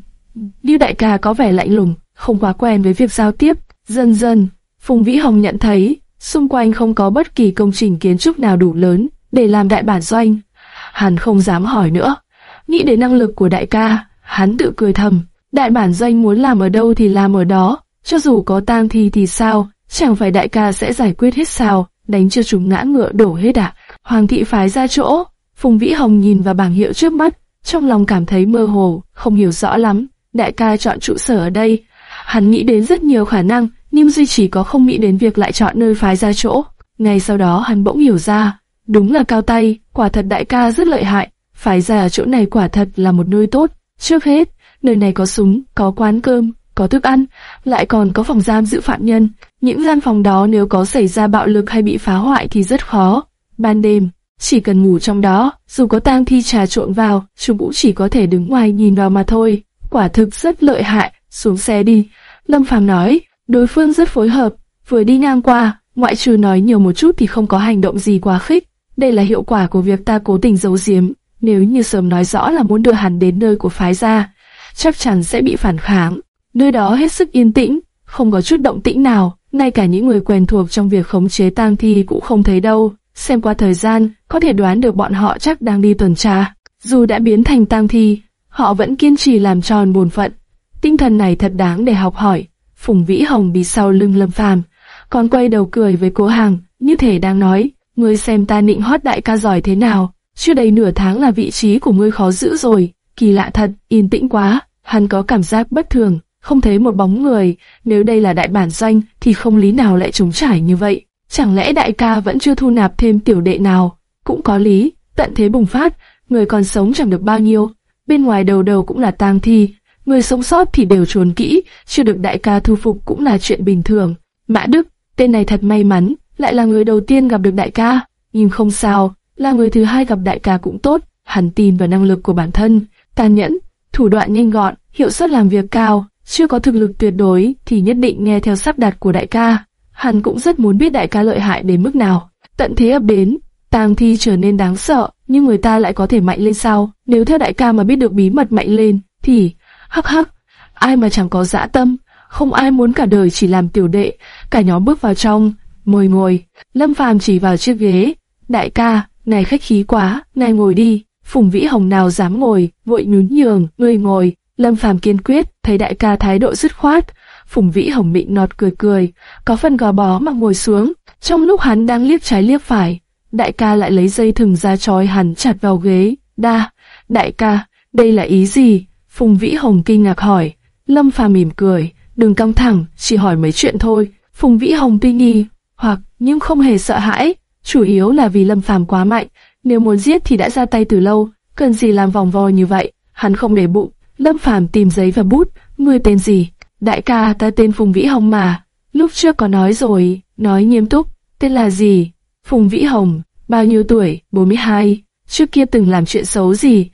Điêu đại ca có vẻ lạnh lùng, không quá quen với việc giao tiếp. Dần dần, Phùng Vĩ Hồng nhận thấy xung quanh không có bất kỳ công trình kiến trúc nào đủ lớn để làm đại bản doanh. Hắn không dám hỏi nữa. Nghĩ đến năng lực của đại ca, hắn tự cười thầm. Đại bản doanh muốn làm ở đâu thì làm ở đó, cho dù có tang thi thì sao, chẳng phải đại ca sẽ giải quyết hết sao, đánh cho chúng ngã ngựa đổ hết à. Hoàng thị phái ra chỗ, Phùng Vĩ Hồng nhìn vào bảng hiệu trước mắt, trong lòng cảm thấy mơ hồ, không hiểu rõ lắm. Đại ca chọn trụ sở ở đây, hắn nghĩ đến rất nhiều khả năng, niêm duy chỉ có không nghĩ đến việc lại chọn nơi phái ra chỗ. Ngay sau đó hắn bỗng hiểu ra, đúng là cao tay, quả thật đại ca rất lợi hại, phái ra ở chỗ này quả thật là một nơi tốt. Trước hết, nơi này có súng, có quán cơm, có thức ăn, lại còn có phòng giam giữ phạm nhân. Những gian phòng đó nếu có xảy ra bạo lực hay bị phá hoại thì rất khó. Ban đêm, chỉ cần ngủ trong đó, dù có tang thi trà trộn vào, chúng cũng chỉ có thể đứng ngoài nhìn vào mà thôi. Quả thực rất lợi hại, xuống xe đi. Lâm Phàm nói, Đối phương rất phối hợp, vừa đi ngang qua, ngoại trừ nói nhiều một chút thì không có hành động gì quá khích. Đây là hiệu quả của việc ta cố tình giấu giếm. Nếu như sớm nói rõ là muốn đưa hắn đến nơi của phái gia, chắc chắn sẽ bị phản kháng. Nơi đó hết sức yên tĩnh, không có chút động tĩnh nào, ngay cả những người quen thuộc trong việc khống chế tang thi cũng không thấy đâu. Xem qua thời gian, có thể đoán được bọn họ chắc đang đi tuần tra. Dù đã biến thành tang thi, họ vẫn kiên trì làm tròn bổn phận. Tinh thần này thật đáng để học hỏi. Phùng Vĩ Hồng bị sau lưng Lâm Phàm, còn quay đầu cười với Cố Hàng, như thể đang nói, ngươi xem ta nịnh hót đại ca giỏi thế nào, chưa đầy nửa tháng là vị trí của ngươi khó giữ rồi, kỳ lạ thật, yên tĩnh quá, hắn có cảm giác bất thường, không thấy một bóng người, nếu đây là đại bản doanh thì không lý nào lại trống trải như vậy, chẳng lẽ đại ca vẫn chưa thu nạp thêm tiểu đệ nào, cũng có lý, tận thế bùng phát, người còn sống chẳng được bao nhiêu, bên ngoài đầu đầu cũng là tang thi, người sống sót thì đều trốn kỹ, chưa được đại ca thu phục cũng là chuyện bình thường. Mã Đức, tên này thật may mắn, lại là người đầu tiên gặp được đại ca, nhưng không sao, là người thứ hai gặp đại ca cũng tốt, Hắn tin vào năng lực của bản thân, tàn nhẫn, thủ đoạn nhanh gọn, hiệu suất làm việc cao, chưa có thực lực tuyệt đối thì nhất định nghe theo sắp đặt của đại ca. Hắn cũng rất muốn biết đại ca lợi hại đến mức nào. Tận thế ập đến, tang thi trở nên đáng sợ, nhưng người ta lại có thể mạnh lên sao? Nếu theo đại ca mà biết được bí mật mạnh lên, thì hắc hắc, ai mà chẳng có dã tâm, không ai muốn cả đời chỉ làm tiểu đệ. Cả nhóm bước vào trong, ngồi ngồi. Lâm Phàm chỉ vào chiếc ghế, đại ca, này khách khí quá, này ngồi đi. Phùng Vĩ Hồng nào dám ngồi, vội nhún nhường, người ngồi. Lâm Phàm kiên quyết, thấy đại ca thái độ dứt khoát, Phùng Vĩ Hồng mịn nọt cười cười, có phần gò bó mà ngồi xuống. Trong lúc hắn đang liếc trái liếc phải, đại ca lại lấy dây thừng ra trói hắn chặt vào ghế. Đa, đại ca, đây là ý gì? Phùng Vĩ Hồng kinh ngạc hỏi. Lâm Phàm mỉm cười, đừng căng thẳng, chỉ hỏi mấy chuyện thôi. Phùng Vĩ Hồng tuy nghi, hoặc nhưng không hề sợ hãi, chủ yếu là vì Lâm Phàm quá mạnh, nếu muốn giết thì đã ra tay từ lâu, cần gì làm vòng vo như vậy? Hắn không để bụng. Lâm Phàm tìm giấy và bút, ngươi tên gì? Đại ca, ta tên Phùng Vĩ Hồng mà. Lúc trước có nói rồi, nói nghiêm túc, tên là gì? Phùng Vĩ Hồng, bao nhiêu tuổi? 42. Trước kia từng làm chuyện xấu gì?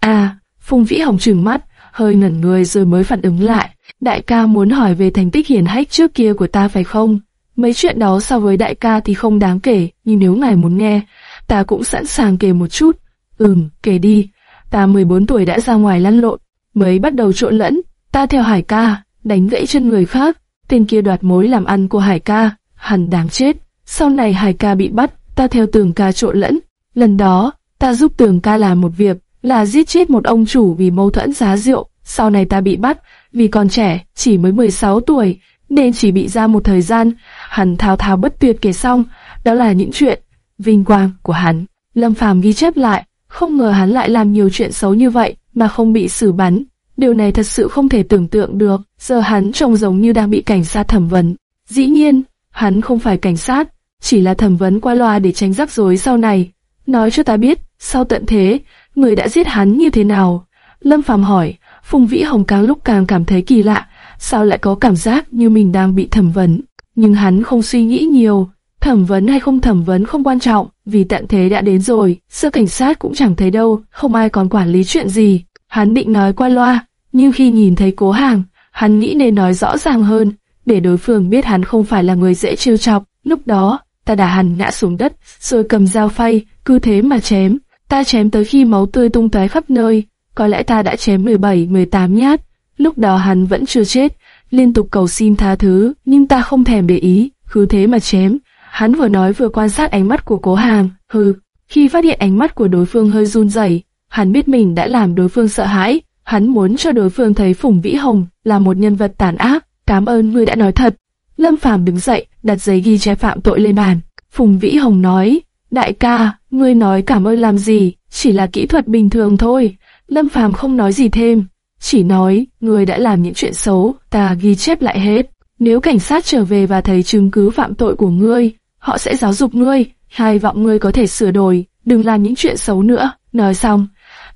À, Phùng Vĩ Hồng trừng mắt, hơi ngẩn người rồi mới phản ứng lại. Đại ca muốn hỏi về thành tích hiển hách trước kia của ta phải không? Mấy chuyện đó so với đại ca thì không đáng kể, nhưng nếu ngài muốn nghe, ta cũng sẵn sàng kể một chút. Ừm, kể đi. Ta 14 tuổi đã ra ngoài lăn lộn, mới bắt đầu trộn lẫn. Ta theo Hải ca, đánh gãy chân người khác. Tên kia đoạt mối làm ăn của Hải ca, hẳn đáng chết. Sau này Hải ca bị bắt, ta theo tường ca trộn lẫn. Lần đó, ta giúp tường ca làm một việc, là giết chết một ông chủ vì mâu thuẫn giá rượu. Sau này ta bị bắt, vì còn trẻ, chỉ mới 16 tuổi, nên chỉ bị ra một thời gian. Hắn thao thao bất tuyệt kể xong, đó là những chuyện vinh quang của hắn. Lâm Phàm ghi chép lại, không ngờ hắn lại làm nhiều chuyện xấu như vậy mà không bị xử bắn. Điều này thật sự không thể tưởng tượng được. Giờ hắn trông giống như đang bị cảnh sát thẩm vấn. Dĩ nhiên, hắn không phải cảnh sát, chỉ là thẩm vấn qua loa để tránh rắc rối sau này. Nói cho ta biết, sau tận thế, người đã giết hắn như thế nào? Lâm Phàm hỏi, Phùng Vĩ Hồng càng lúc càng cảm thấy kỳ lạ, sao lại có cảm giác như mình đang bị thẩm vấn. Nhưng hắn không suy nghĩ nhiều, thẩm vấn hay không thẩm vấn không quan trọng, vì tận thế đã đến rồi, sơ cảnh sát cũng chẳng thấy đâu, không ai còn quản lý chuyện gì. Hắn định nói qua loa, nhưng khi nhìn thấy cố hàng, hắn nghĩ nên nói rõ ràng hơn, để đối phương biết hắn không phải là người dễ trêu chọc. Lúc đó, ta đã hắn ngã xuống đất, rồi cầm dao phay, cứ thế mà chém. Ta chém tới khi máu tươi tung tóe khắp nơi, có lẽ ta đã chém 17-18 nhát. Lúc đó hắn vẫn chưa chết, liên tục cầu xin tha thứ, nhưng ta không thèm để ý, cứ thế mà chém. Hắn vừa nói vừa quan sát ánh mắt của cố hàm, hừ. Khi phát hiện ánh mắt của đối phương hơi run rẩy, hắn biết mình đã làm đối phương sợ hãi. Hắn muốn cho đối phương thấy Phùng Vĩ Hồng là một nhân vật tàn ác. Cảm ơn ngươi đã nói thật. Lâm Phàm đứng dậy, đặt giấy ghi chép phạm tội lên bàn. Phùng Vĩ Hồng nói, đại ca, ngươi nói cảm ơn làm gì, chỉ là kỹ thuật bình thường thôi. Lâm Phàm không nói gì thêm, chỉ nói, ngươi đã làm những chuyện xấu, ta ghi chép lại hết. Nếu cảnh sát trở về và thấy chứng cứ phạm tội của ngươi, họ sẽ giáo dục ngươi, hy vọng ngươi có thể sửa đổi, đừng làm những chuyện xấu nữa. Nói xong,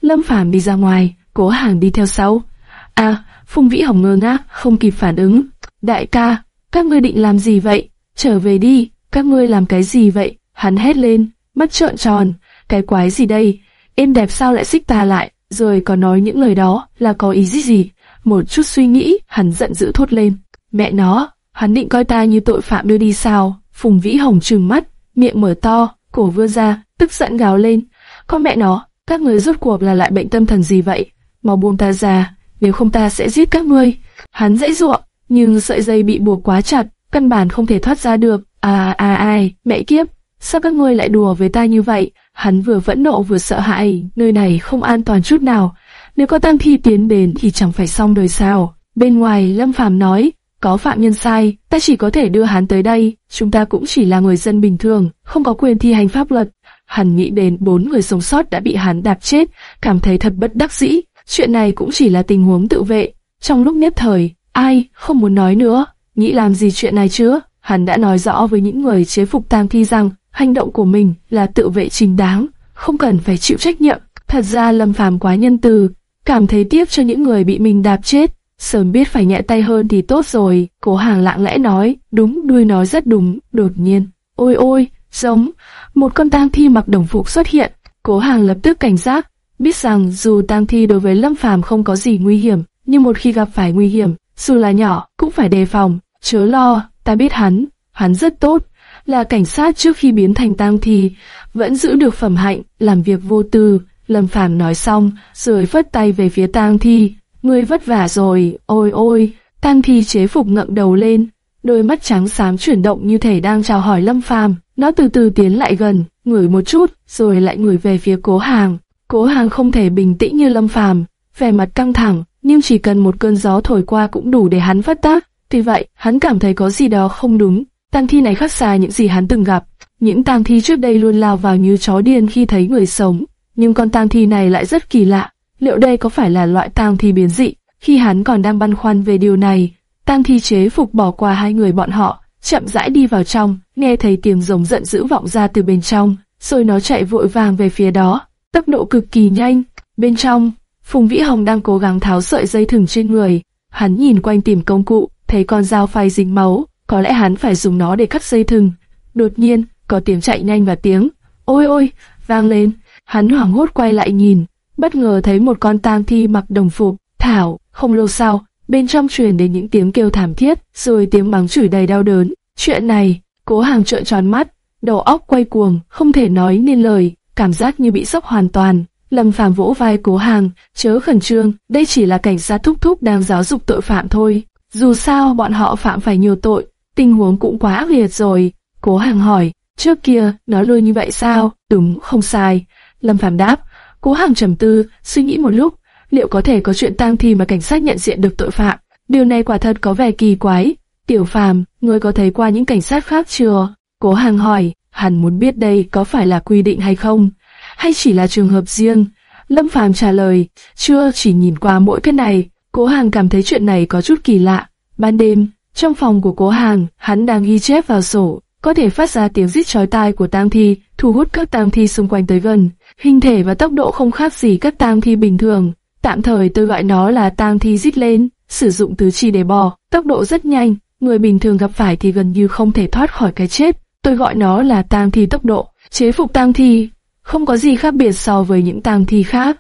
Lâm Phàm đi ra ngoài, cố hàng đi theo sau. À, Phùng Vĩ Hồng ngơ ngác, không kịp phản ứng. Đại ca, các ngươi định làm gì vậy? Trở về đi, các ngươi làm cái gì vậy? Hắn hét lên, mắt trợn tròn, cái quái gì đây? Em đẹp sao lại xích ta lại? rồi có nói những lời đó là có ý gì gì. Một chút suy nghĩ, hắn giận dữ thốt lên. Mẹ nó, hắn định coi ta như tội phạm đưa đi sao? Phùng Vĩ Hồng trừng mắt, miệng mở to, cổ vươn ra, tức giận gào lên. Con mẹ nó, các người rốt cuộc là lại bệnh tâm thần gì vậy? Mau buông ta ra, nếu không ta sẽ giết các ngươi. Hắn dãy ruộng, nhưng sợi dây bị buộc quá chặt, căn bản không thể thoát ra được. À à ai, mẹ kiếp, sao các ngươi lại đùa với ta như vậy? Hắn vừa vẫn nộ vừa sợ hãi, nơi này không an toàn chút nào. Nếu có tăng thi tiến đến thì chẳng phải xong đời sao. Bên ngoài, Lâm Phàm nói, có phạm nhân sai, ta chỉ có thể đưa hắn tới đây, chúng ta cũng chỉ là người dân bình thường, không có quyền thi hành pháp luật. Hắn nghĩ đến bốn người sống sót đã bị hắn đạp chết, cảm thấy thật bất đắc dĩ. Chuyện này cũng chỉ là tình huống tự vệ. Trong lúc nhất thời, ai không muốn nói nữa, nghĩ làm gì chuyện này chứ? Hắn đã nói rõ với những người chế phục tang thi rằng hành động của mình là tự vệ chính đáng, không cần phải chịu trách nhiệm. Thật ra Lâm Phàm quá nhân từ, cảm thấy tiếc cho những người bị mình đạp chết, sớm biết phải nhẹ tay hơn thì tốt rồi. Cố Hàng lặng lẽ nói, đúng, đuôi nói rất đúng. Đột nhiên, ôi ôi, giống một con tang thi mặc đồng phục xuất hiện. Cố Hàng lập tức cảnh giác, biết rằng dù tang thi đối với Lâm Phàm không có gì nguy hiểm, nhưng một khi gặp phải nguy hiểm, dù là nhỏ cũng phải đề phòng. Chớ lo, ta biết hắn, hắn rất tốt, là cảnh sát trước khi biến thành tang thi, vẫn giữ được phẩm hạnh, làm việc vô tư. Lâm Phàm nói xong, rồi vất tay về phía tang thi. Ngươi vất vả rồi, ôi ôi. Tang thi chế phục ngậm đầu lên, đôi mắt trắng xám chuyển động như thể đang chào hỏi Lâm Phàm. Nó từ từ tiến lại gần, ngửi một chút, rồi lại ngửi về phía cố hàng. Cố hàng không thể bình tĩnh như Lâm Phàm, vẻ mặt căng thẳng, nhưng chỉ cần một cơn gió thổi qua cũng đủ để hắn phát tác. Vì vậy, hắn cảm thấy có gì đó không đúng. Tang thi này khác xa những gì hắn từng gặp. Những tang thi trước đây luôn lao vào như chó điên khi thấy người sống, nhưng con tang thi này lại rất kỳ lạ. Liệu đây có phải là loại tang thi biến dị? Khi hắn còn đang băn khoăn về điều này, tang thi chế phục bỏ qua hai người bọn họ, chậm rãi đi vào trong, nghe thấy tiếng rống giận dữ vọng ra từ bên trong, rồi nó chạy vội vàng về phía đó, tốc độ cực kỳ nhanh. Bên trong, Phùng Vĩ Hồng đang cố gắng tháo sợi dây thừng trên người, hắn nhìn quanh tìm công cụ, thấy con dao phay dính máu, có lẽ hắn phải dùng nó để cắt dây thừng. Đột nhiên, có tiếng chạy nhanh và tiếng, ôi ôi, vang lên, hắn hoảng hốt quay lại nhìn, bất ngờ thấy một con tang thi mặc đồng phục, thảo, không lâu sau, bên trong truyền đến những tiếng kêu thảm thiết, rồi tiếng mắng chửi đầy đau đớn. Chuyện này, cố hàng trợn tròn mắt, đầu óc quay cuồng, không thể nói nên lời, cảm giác như bị sốc hoàn toàn. Lâm Phàm vỗ vai cố hàng, chớ khẩn trương, đây chỉ là cảnh sát thúc thúc đang giáo dục tội phạm thôi. Dù sao bọn họ phạm phải nhiều tội, tình huống cũng quá ác liệt rồi. Cố hàng hỏi, trước kia, nó luôn như vậy sao? Đúng, không sai. Lâm Phàm đáp, cố hàng trầm tư, suy nghĩ một lúc, liệu có thể có chuyện tang thi mà cảnh sát nhận diện được tội phạm? Điều này quả thật có vẻ kỳ quái. Tiểu Phàm, ngươi có thấy qua những cảnh sát khác chưa? Cố hàng hỏi, hắn muốn biết đây có phải là quy định hay không, hay chỉ là trường hợp riêng. Lâm Phàm trả lời, chưa chỉ nhìn qua mỗi cái này, cố hàng cảm thấy chuyện này có chút kỳ lạ. Ban đêm, trong phòng của cố hàng, hắn đang ghi chép vào sổ, có thể phát ra tiếng rít chói tai của tang thi, thu hút các tang thi xung quanh tới gần. Hình thể và tốc độ không khác gì các tang thi bình thường. Tạm thời tôi gọi nó là tang thi rít lên, sử dụng tứ chi để bò, tốc độ rất nhanh, người bình thường gặp phải thì gần như không thể thoát khỏi cái chết. Tôi gọi nó là tang thi tốc độ, chế phục tang thi, không có gì khác biệt so với những tang thi khác.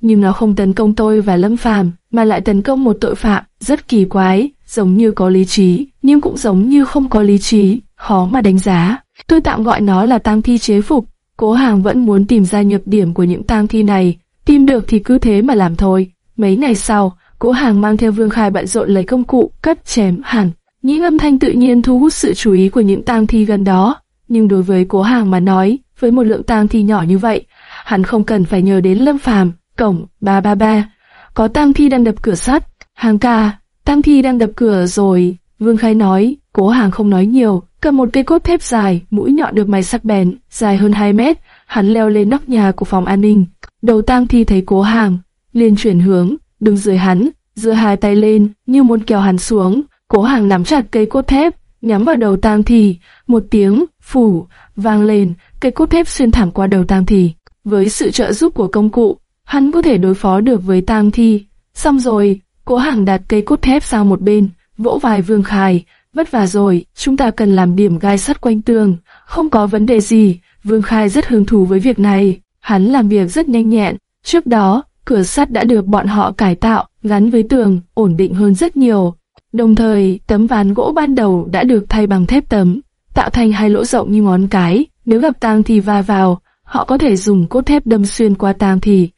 Nhưng nó không tấn công tôi và Lâm Phàm, mà lại tấn công một tội phạm rất kỳ quái, giống như có lý trí, nhưng cũng giống như không có lý trí, khó mà đánh giá. Tôi tạm gọi nó là tang thi chế phục. Cố Hàng vẫn muốn tìm ra nhược điểm của những tang thi này, tìm được thì cứ thế mà làm thôi. Mấy ngày sau, Cố Hàng mang theo Vương Khai bận rộn lấy công cụ, cất chém hẳn. Những âm thanh tự nhiên thu hút sự chú ý của những tang thi gần đó. Nhưng đối với Cố Hàng mà nói, với một lượng tang thi nhỏ như vậy, hắn không cần phải nhờ đến Lâm Phàm. Cổng ba ba ba, có tang thi đang đập cửa sắt. Hàng ca, tang thi đang đập cửa rồi. Vương Khai nói, Cố Hàng không nói nhiều, cầm một cây cốt thép dài, mũi nhọn được mài sắc bén, dài hơn 2 mét. Hắn leo lên nóc nhà của phòng an ninh. Đầu tang thi thấy Cố Hàng, liền chuyển hướng, đứng dưới hắn, giơ hai tay lên như muốn kéo hắn xuống. Cố Hàng nắm chặt cây cốt thép, nhắm vào đầu tang thi, một tiếng phủ vang lên, cây cốt thép xuyên thẳng qua đầu tang thi. Với sự trợ giúp của công cụ, hắn có thể đối phó được với tang thi. Xong rồi, cố hàng đặt cây cốt thép sang một bên, vỗ vài vương khai, vất vả rồi, chúng ta cần làm điểm gai sắt quanh tường, không có vấn đề gì. Vương Khai rất hứng thú với việc này, hắn làm việc rất nhanh nhẹn. Trước đó, cửa sắt đã được bọn họ cải tạo, gắn với tường, ổn định hơn rất nhiều. Đồng thời, tấm ván gỗ ban đầu đã được thay bằng thép tấm, tạo thành hai lỗ rộng như ngón cái. Nếu gặp tang thì va vào, họ có thể dùng cốt thép đâm xuyên qua tang thì.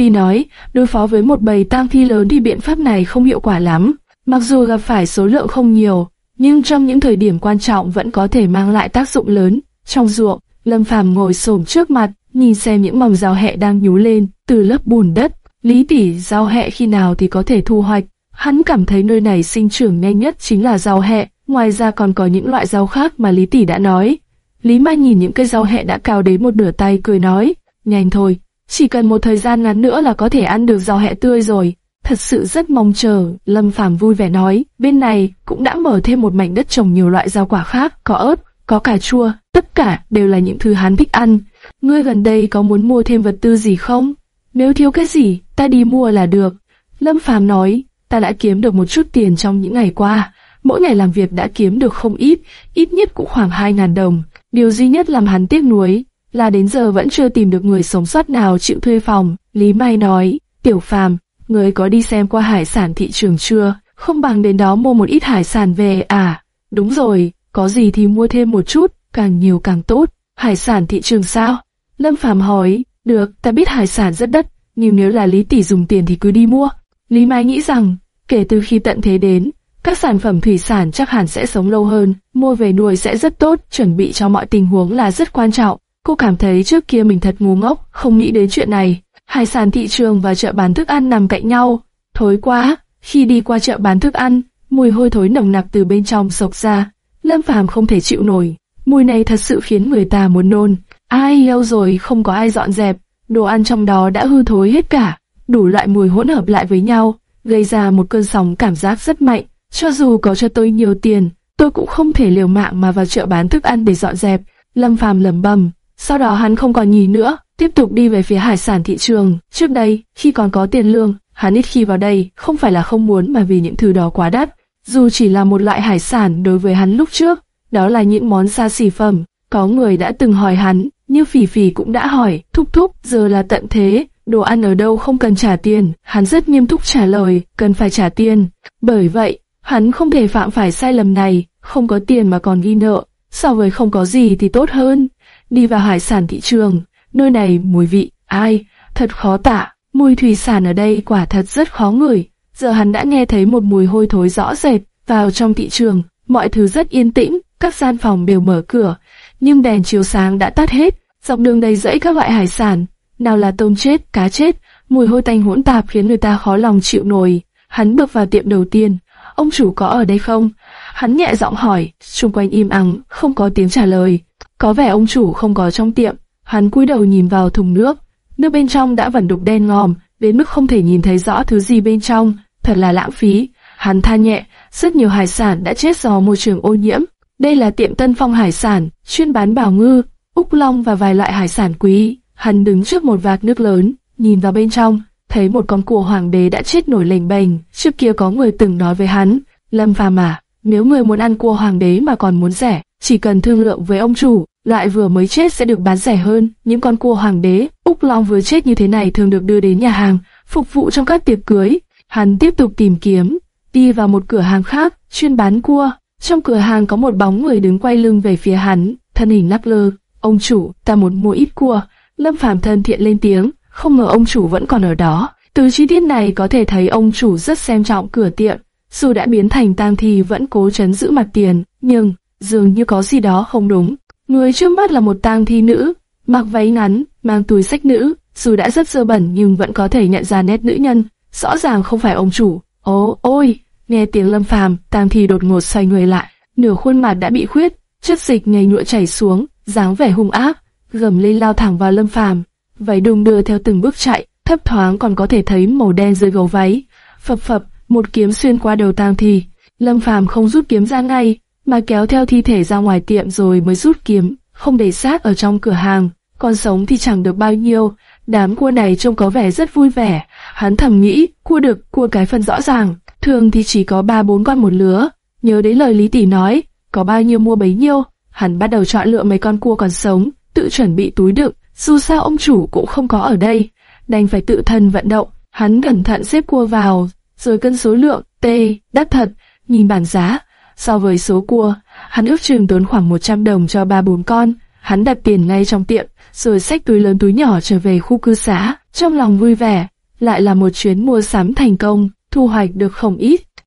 Tuy nói, đối phó với một bầy tang thi lớn thì biện pháp này không hiệu quả lắm. Mặc dù gặp phải số lượng không nhiều, nhưng trong những thời điểm quan trọng vẫn có thể mang lại tác dụng lớn. Trong ruộng, Lâm Phàm ngồi xổm trước mặt, nhìn xem những mầm rau hẹ đang nhú lên từ lớp bùn đất. Lý tỷ rau hẹ khi nào thì có thể thu hoạch. Hắn cảm thấy nơi này sinh trưởng nhanh nhất chính là rau hẹ, ngoài ra còn có những loại rau khác mà Lý tỷ đã nói. Lý Mai nhìn những cây rau hẹ đã cao đến một nửa tay cười nói, nhanh thôi, chỉ cần một thời gian ngắn nữa là có thể ăn được rau hẹ tươi rồi. Thật sự rất mong chờ, Lâm Phàm vui vẻ nói, bên này cũng đã mở thêm một mảnh đất trồng nhiều loại rau quả khác, có ớt, có cà chua, tất cả đều là những thứ hắn thích ăn. Ngươi gần đây có muốn mua thêm vật tư gì không? Nếu thiếu cái gì, ta đi mua là được. Lâm Phàm nói, ta đã kiếm được một chút tiền trong những ngày qua, mỗi ngày làm việc đã kiếm được không ít, ít nhất cũng khoảng 2.000 đồng. Điều duy nhất làm hắn tiếc nuối là đến giờ vẫn chưa tìm được người sống sót nào chịu thuê phòng. Lý Mai nói, Tiểu Phàm, người có đi xem qua hải sản thị trường chưa? Không bằng đến đó mua một ít hải sản về à? Đúng rồi, có gì thì mua thêm một chút, càng nhiều càng tốt. Hải sản thị trường sao? Lâm Phàm hỏi, được, ta biết hải sản rất đắt, nhưng nếu là Lý Tỷ dùng tiền thì cứ đi mua. Lý Mai nghĩ rằng, kể từ khi tận thế đến, các sản phẩm thủy sản chắc hẳn sẽ sống lâu hơn, mua về nuôi sẽ rất tốt, chuẩn bị cho mọi tình huống là rất quan trọng. Cô cảm thấy trước kia mình thật ngu ngốc, không nghĩ đến chuyện này. Hải sản thị trường và chợ bán thức ăn nằm cạnh nhau. Thối quá, khi đi qua chợ bán thức ăn, mùi hôi thối nồng nặc từ bên trong sộc ra. Lâm Phàm không thể chịu nổi. Mùi này thật sự khiến người ta muốn nôn. Ai lâu rồi không có ai dọn dẹp, đồ ăn trong đó đã hư thối hết cả. Đủ loại mùi hỗn hợp lại với nhau, gây ra một cơn sóng cảm giác rất mạnh. Cho dù có cho tôi nhiều tiền, tôi cũng không thể liều mạng mà vào chợ bán thức ăn để dọn dẹp. Lâm Phàm lẩm bẩm. Sau đó hắn không còn nhìn nữa, tiếp tục đi về phía hải sản thị trường. Trước đây, khi còn có tiền lương, hắn ít khi vào đây, không phải là không muốn mà vì những thứ đó quá đắt. Dù chỉ là một loại hải sản đối với hắn lúc trước, đó là những món xa xỉ phẩm. Có người đã từng hỏi hắn, như Phỉ Phỉ cũng đã hỏi, thúc thúc, giờ là tận thế, đồ ăn ở đâu không cần trả tiền. Hắn rất nghiêm túc trả lời, cần phải trả tiền. Bởi vậy, hắn không thể phạm phải sai lầm này, không có tiền mà còn ghi nợ. So với không có gì thì tốt hơn. Đi vào hải sản thị trường, nơi này mùi vị, ai, thật khó tả. Mùi thủy sản ở đây quả thật rất khó ngửi. Giờ hắn đã nghe thấy một mùi hôi thối rõ rệt. Vào trong thị trường, mọi thứ rất yên tĩnh, các gian phòng đều mở cửa, nhưng đèn chiếu sáng đã tắt hết. Dọc đường đầy rẫy các loại hải sản, nào là tôm chết, cá chết, mùi hôi tanh hỗn tạp khiến người ta khó lòng chịu nổi. Hắn bước vào tiệm đầu tiên, ông chủ có ở đây không? Hắn nhẹ giọng hỏi, xung quanh im ắng, không có tiếng trả lời. Có vẻ ông chủ không có trong tiệm. Hắn cúi đầu nhìn vào thùng nước, nước bên trong đã vẩn đục đen ngòm, đến mức không thể nhìn thấy rõ thứ gì bên trong, thật là lãng phí. Hắn than nhẹ, rất nhiều hải sản đã chết do môi trường ô nhiễm. Đây là tiệm Tân Phong Hải sản, chuyên bán bảo ngư, úc long và vài loại hải sản quý. Hắn đứng trước một vạt nước lớn, nhìn vào bên trong, thấy một con cua hoàng đế đã chết nổi lềnh bềnh. Trước kia có người từng nói với hắn, Lâm Phàm à, nếu người muốn ăn cua hoàng đế mà còn muốn rẻ, chỉ cần thương lượng với ông chủ, loại vừa mới chết sẽ được bán rẻ hơn. Những con cua hoàng đế, úc long vừa chết như thế này thường được đưa đến nhà hàng, phục vụ trong các tiệc cưới. Hắn tiếp tục tìm kiếm, đi vào một cửa hàng khác, chuyên bán cua. Trong cửa hàng có một bóng người đứng quay lưng về phía hắn, thân hình lắc lơ. Ông chủ, ta muốn mua ít cua. Lâm Phàm thân thiện lên tiếng, không ngờ ông chủ vẫn còn ở đó. Từ chi tiết này có thể thấy ông chủ rất xem trọng cửa tiệm. Dù đã biến thành tang thì vẫn cố chấn giữ mặt tiền, nhưng dường như có gì đó không đúng. Người trước mắt là một tang thi nữ, mặc váy ngắn, mang túi sách nữ, dù đã rất dơ bẩn nhưng vẫn có thể nhận ra nét nữ nhân. Rõ ràng không phải ông chủ. ô ôi, nghe tiếng lâm phàm, tang thi đột ngột xoay người lại, nửa khuôn mặt đã bị khuyết, chất dịch nhầy nhụa chảy xuống, dáng vẻ hung ác, gầm lên lao thẳng vào lâm phàm. Váy đùng đưa theo từng bước chạy, thấp thoáng còn có thể thấy màu đen dưới gấu váy. Phập phập, một kiếm xuyên qua đầu tang thi. Lâm phàm không rút kiếm ra ngay, mà kéo theo thi thể ra ngoài tiệm rồi mới rút kiếm, không để xác ở trong cửa hàng. Còn sống thì chẳng được bao nhiêu, đám cua này trông có vẻ rất vui vẻ. Hắn thầm nghĩ, cua được, cua cái phần rõ ràng, thường thì chỉ có ba bốn con một lứa. Nhớ đến lời Lý Tỷ nói, có bao nhiêu mua bấy nhiêu. Hắn bắt đầu chọn lựa mấy con cua còn sống, tự chuẩn bị túi đựng. Dù sao ông chủ cũng không có ở đây, đành phải tự thân vận động. Hắn cẩn thận xếp cua vào, rồi cân số lượng. T, đắt thật, nhìn bản giá. So với số cua, hắn ước chừng tốn khoảng 100 đồng cho ba bốn con. Hắn đặt tiền ngay trong tiệm, rồi xách túi lớn túi nhỏ trở về khu cư xá. Trong lòng vui vẻ, lại là một chuyến mua sắm thành công, thu hoạch được không ít.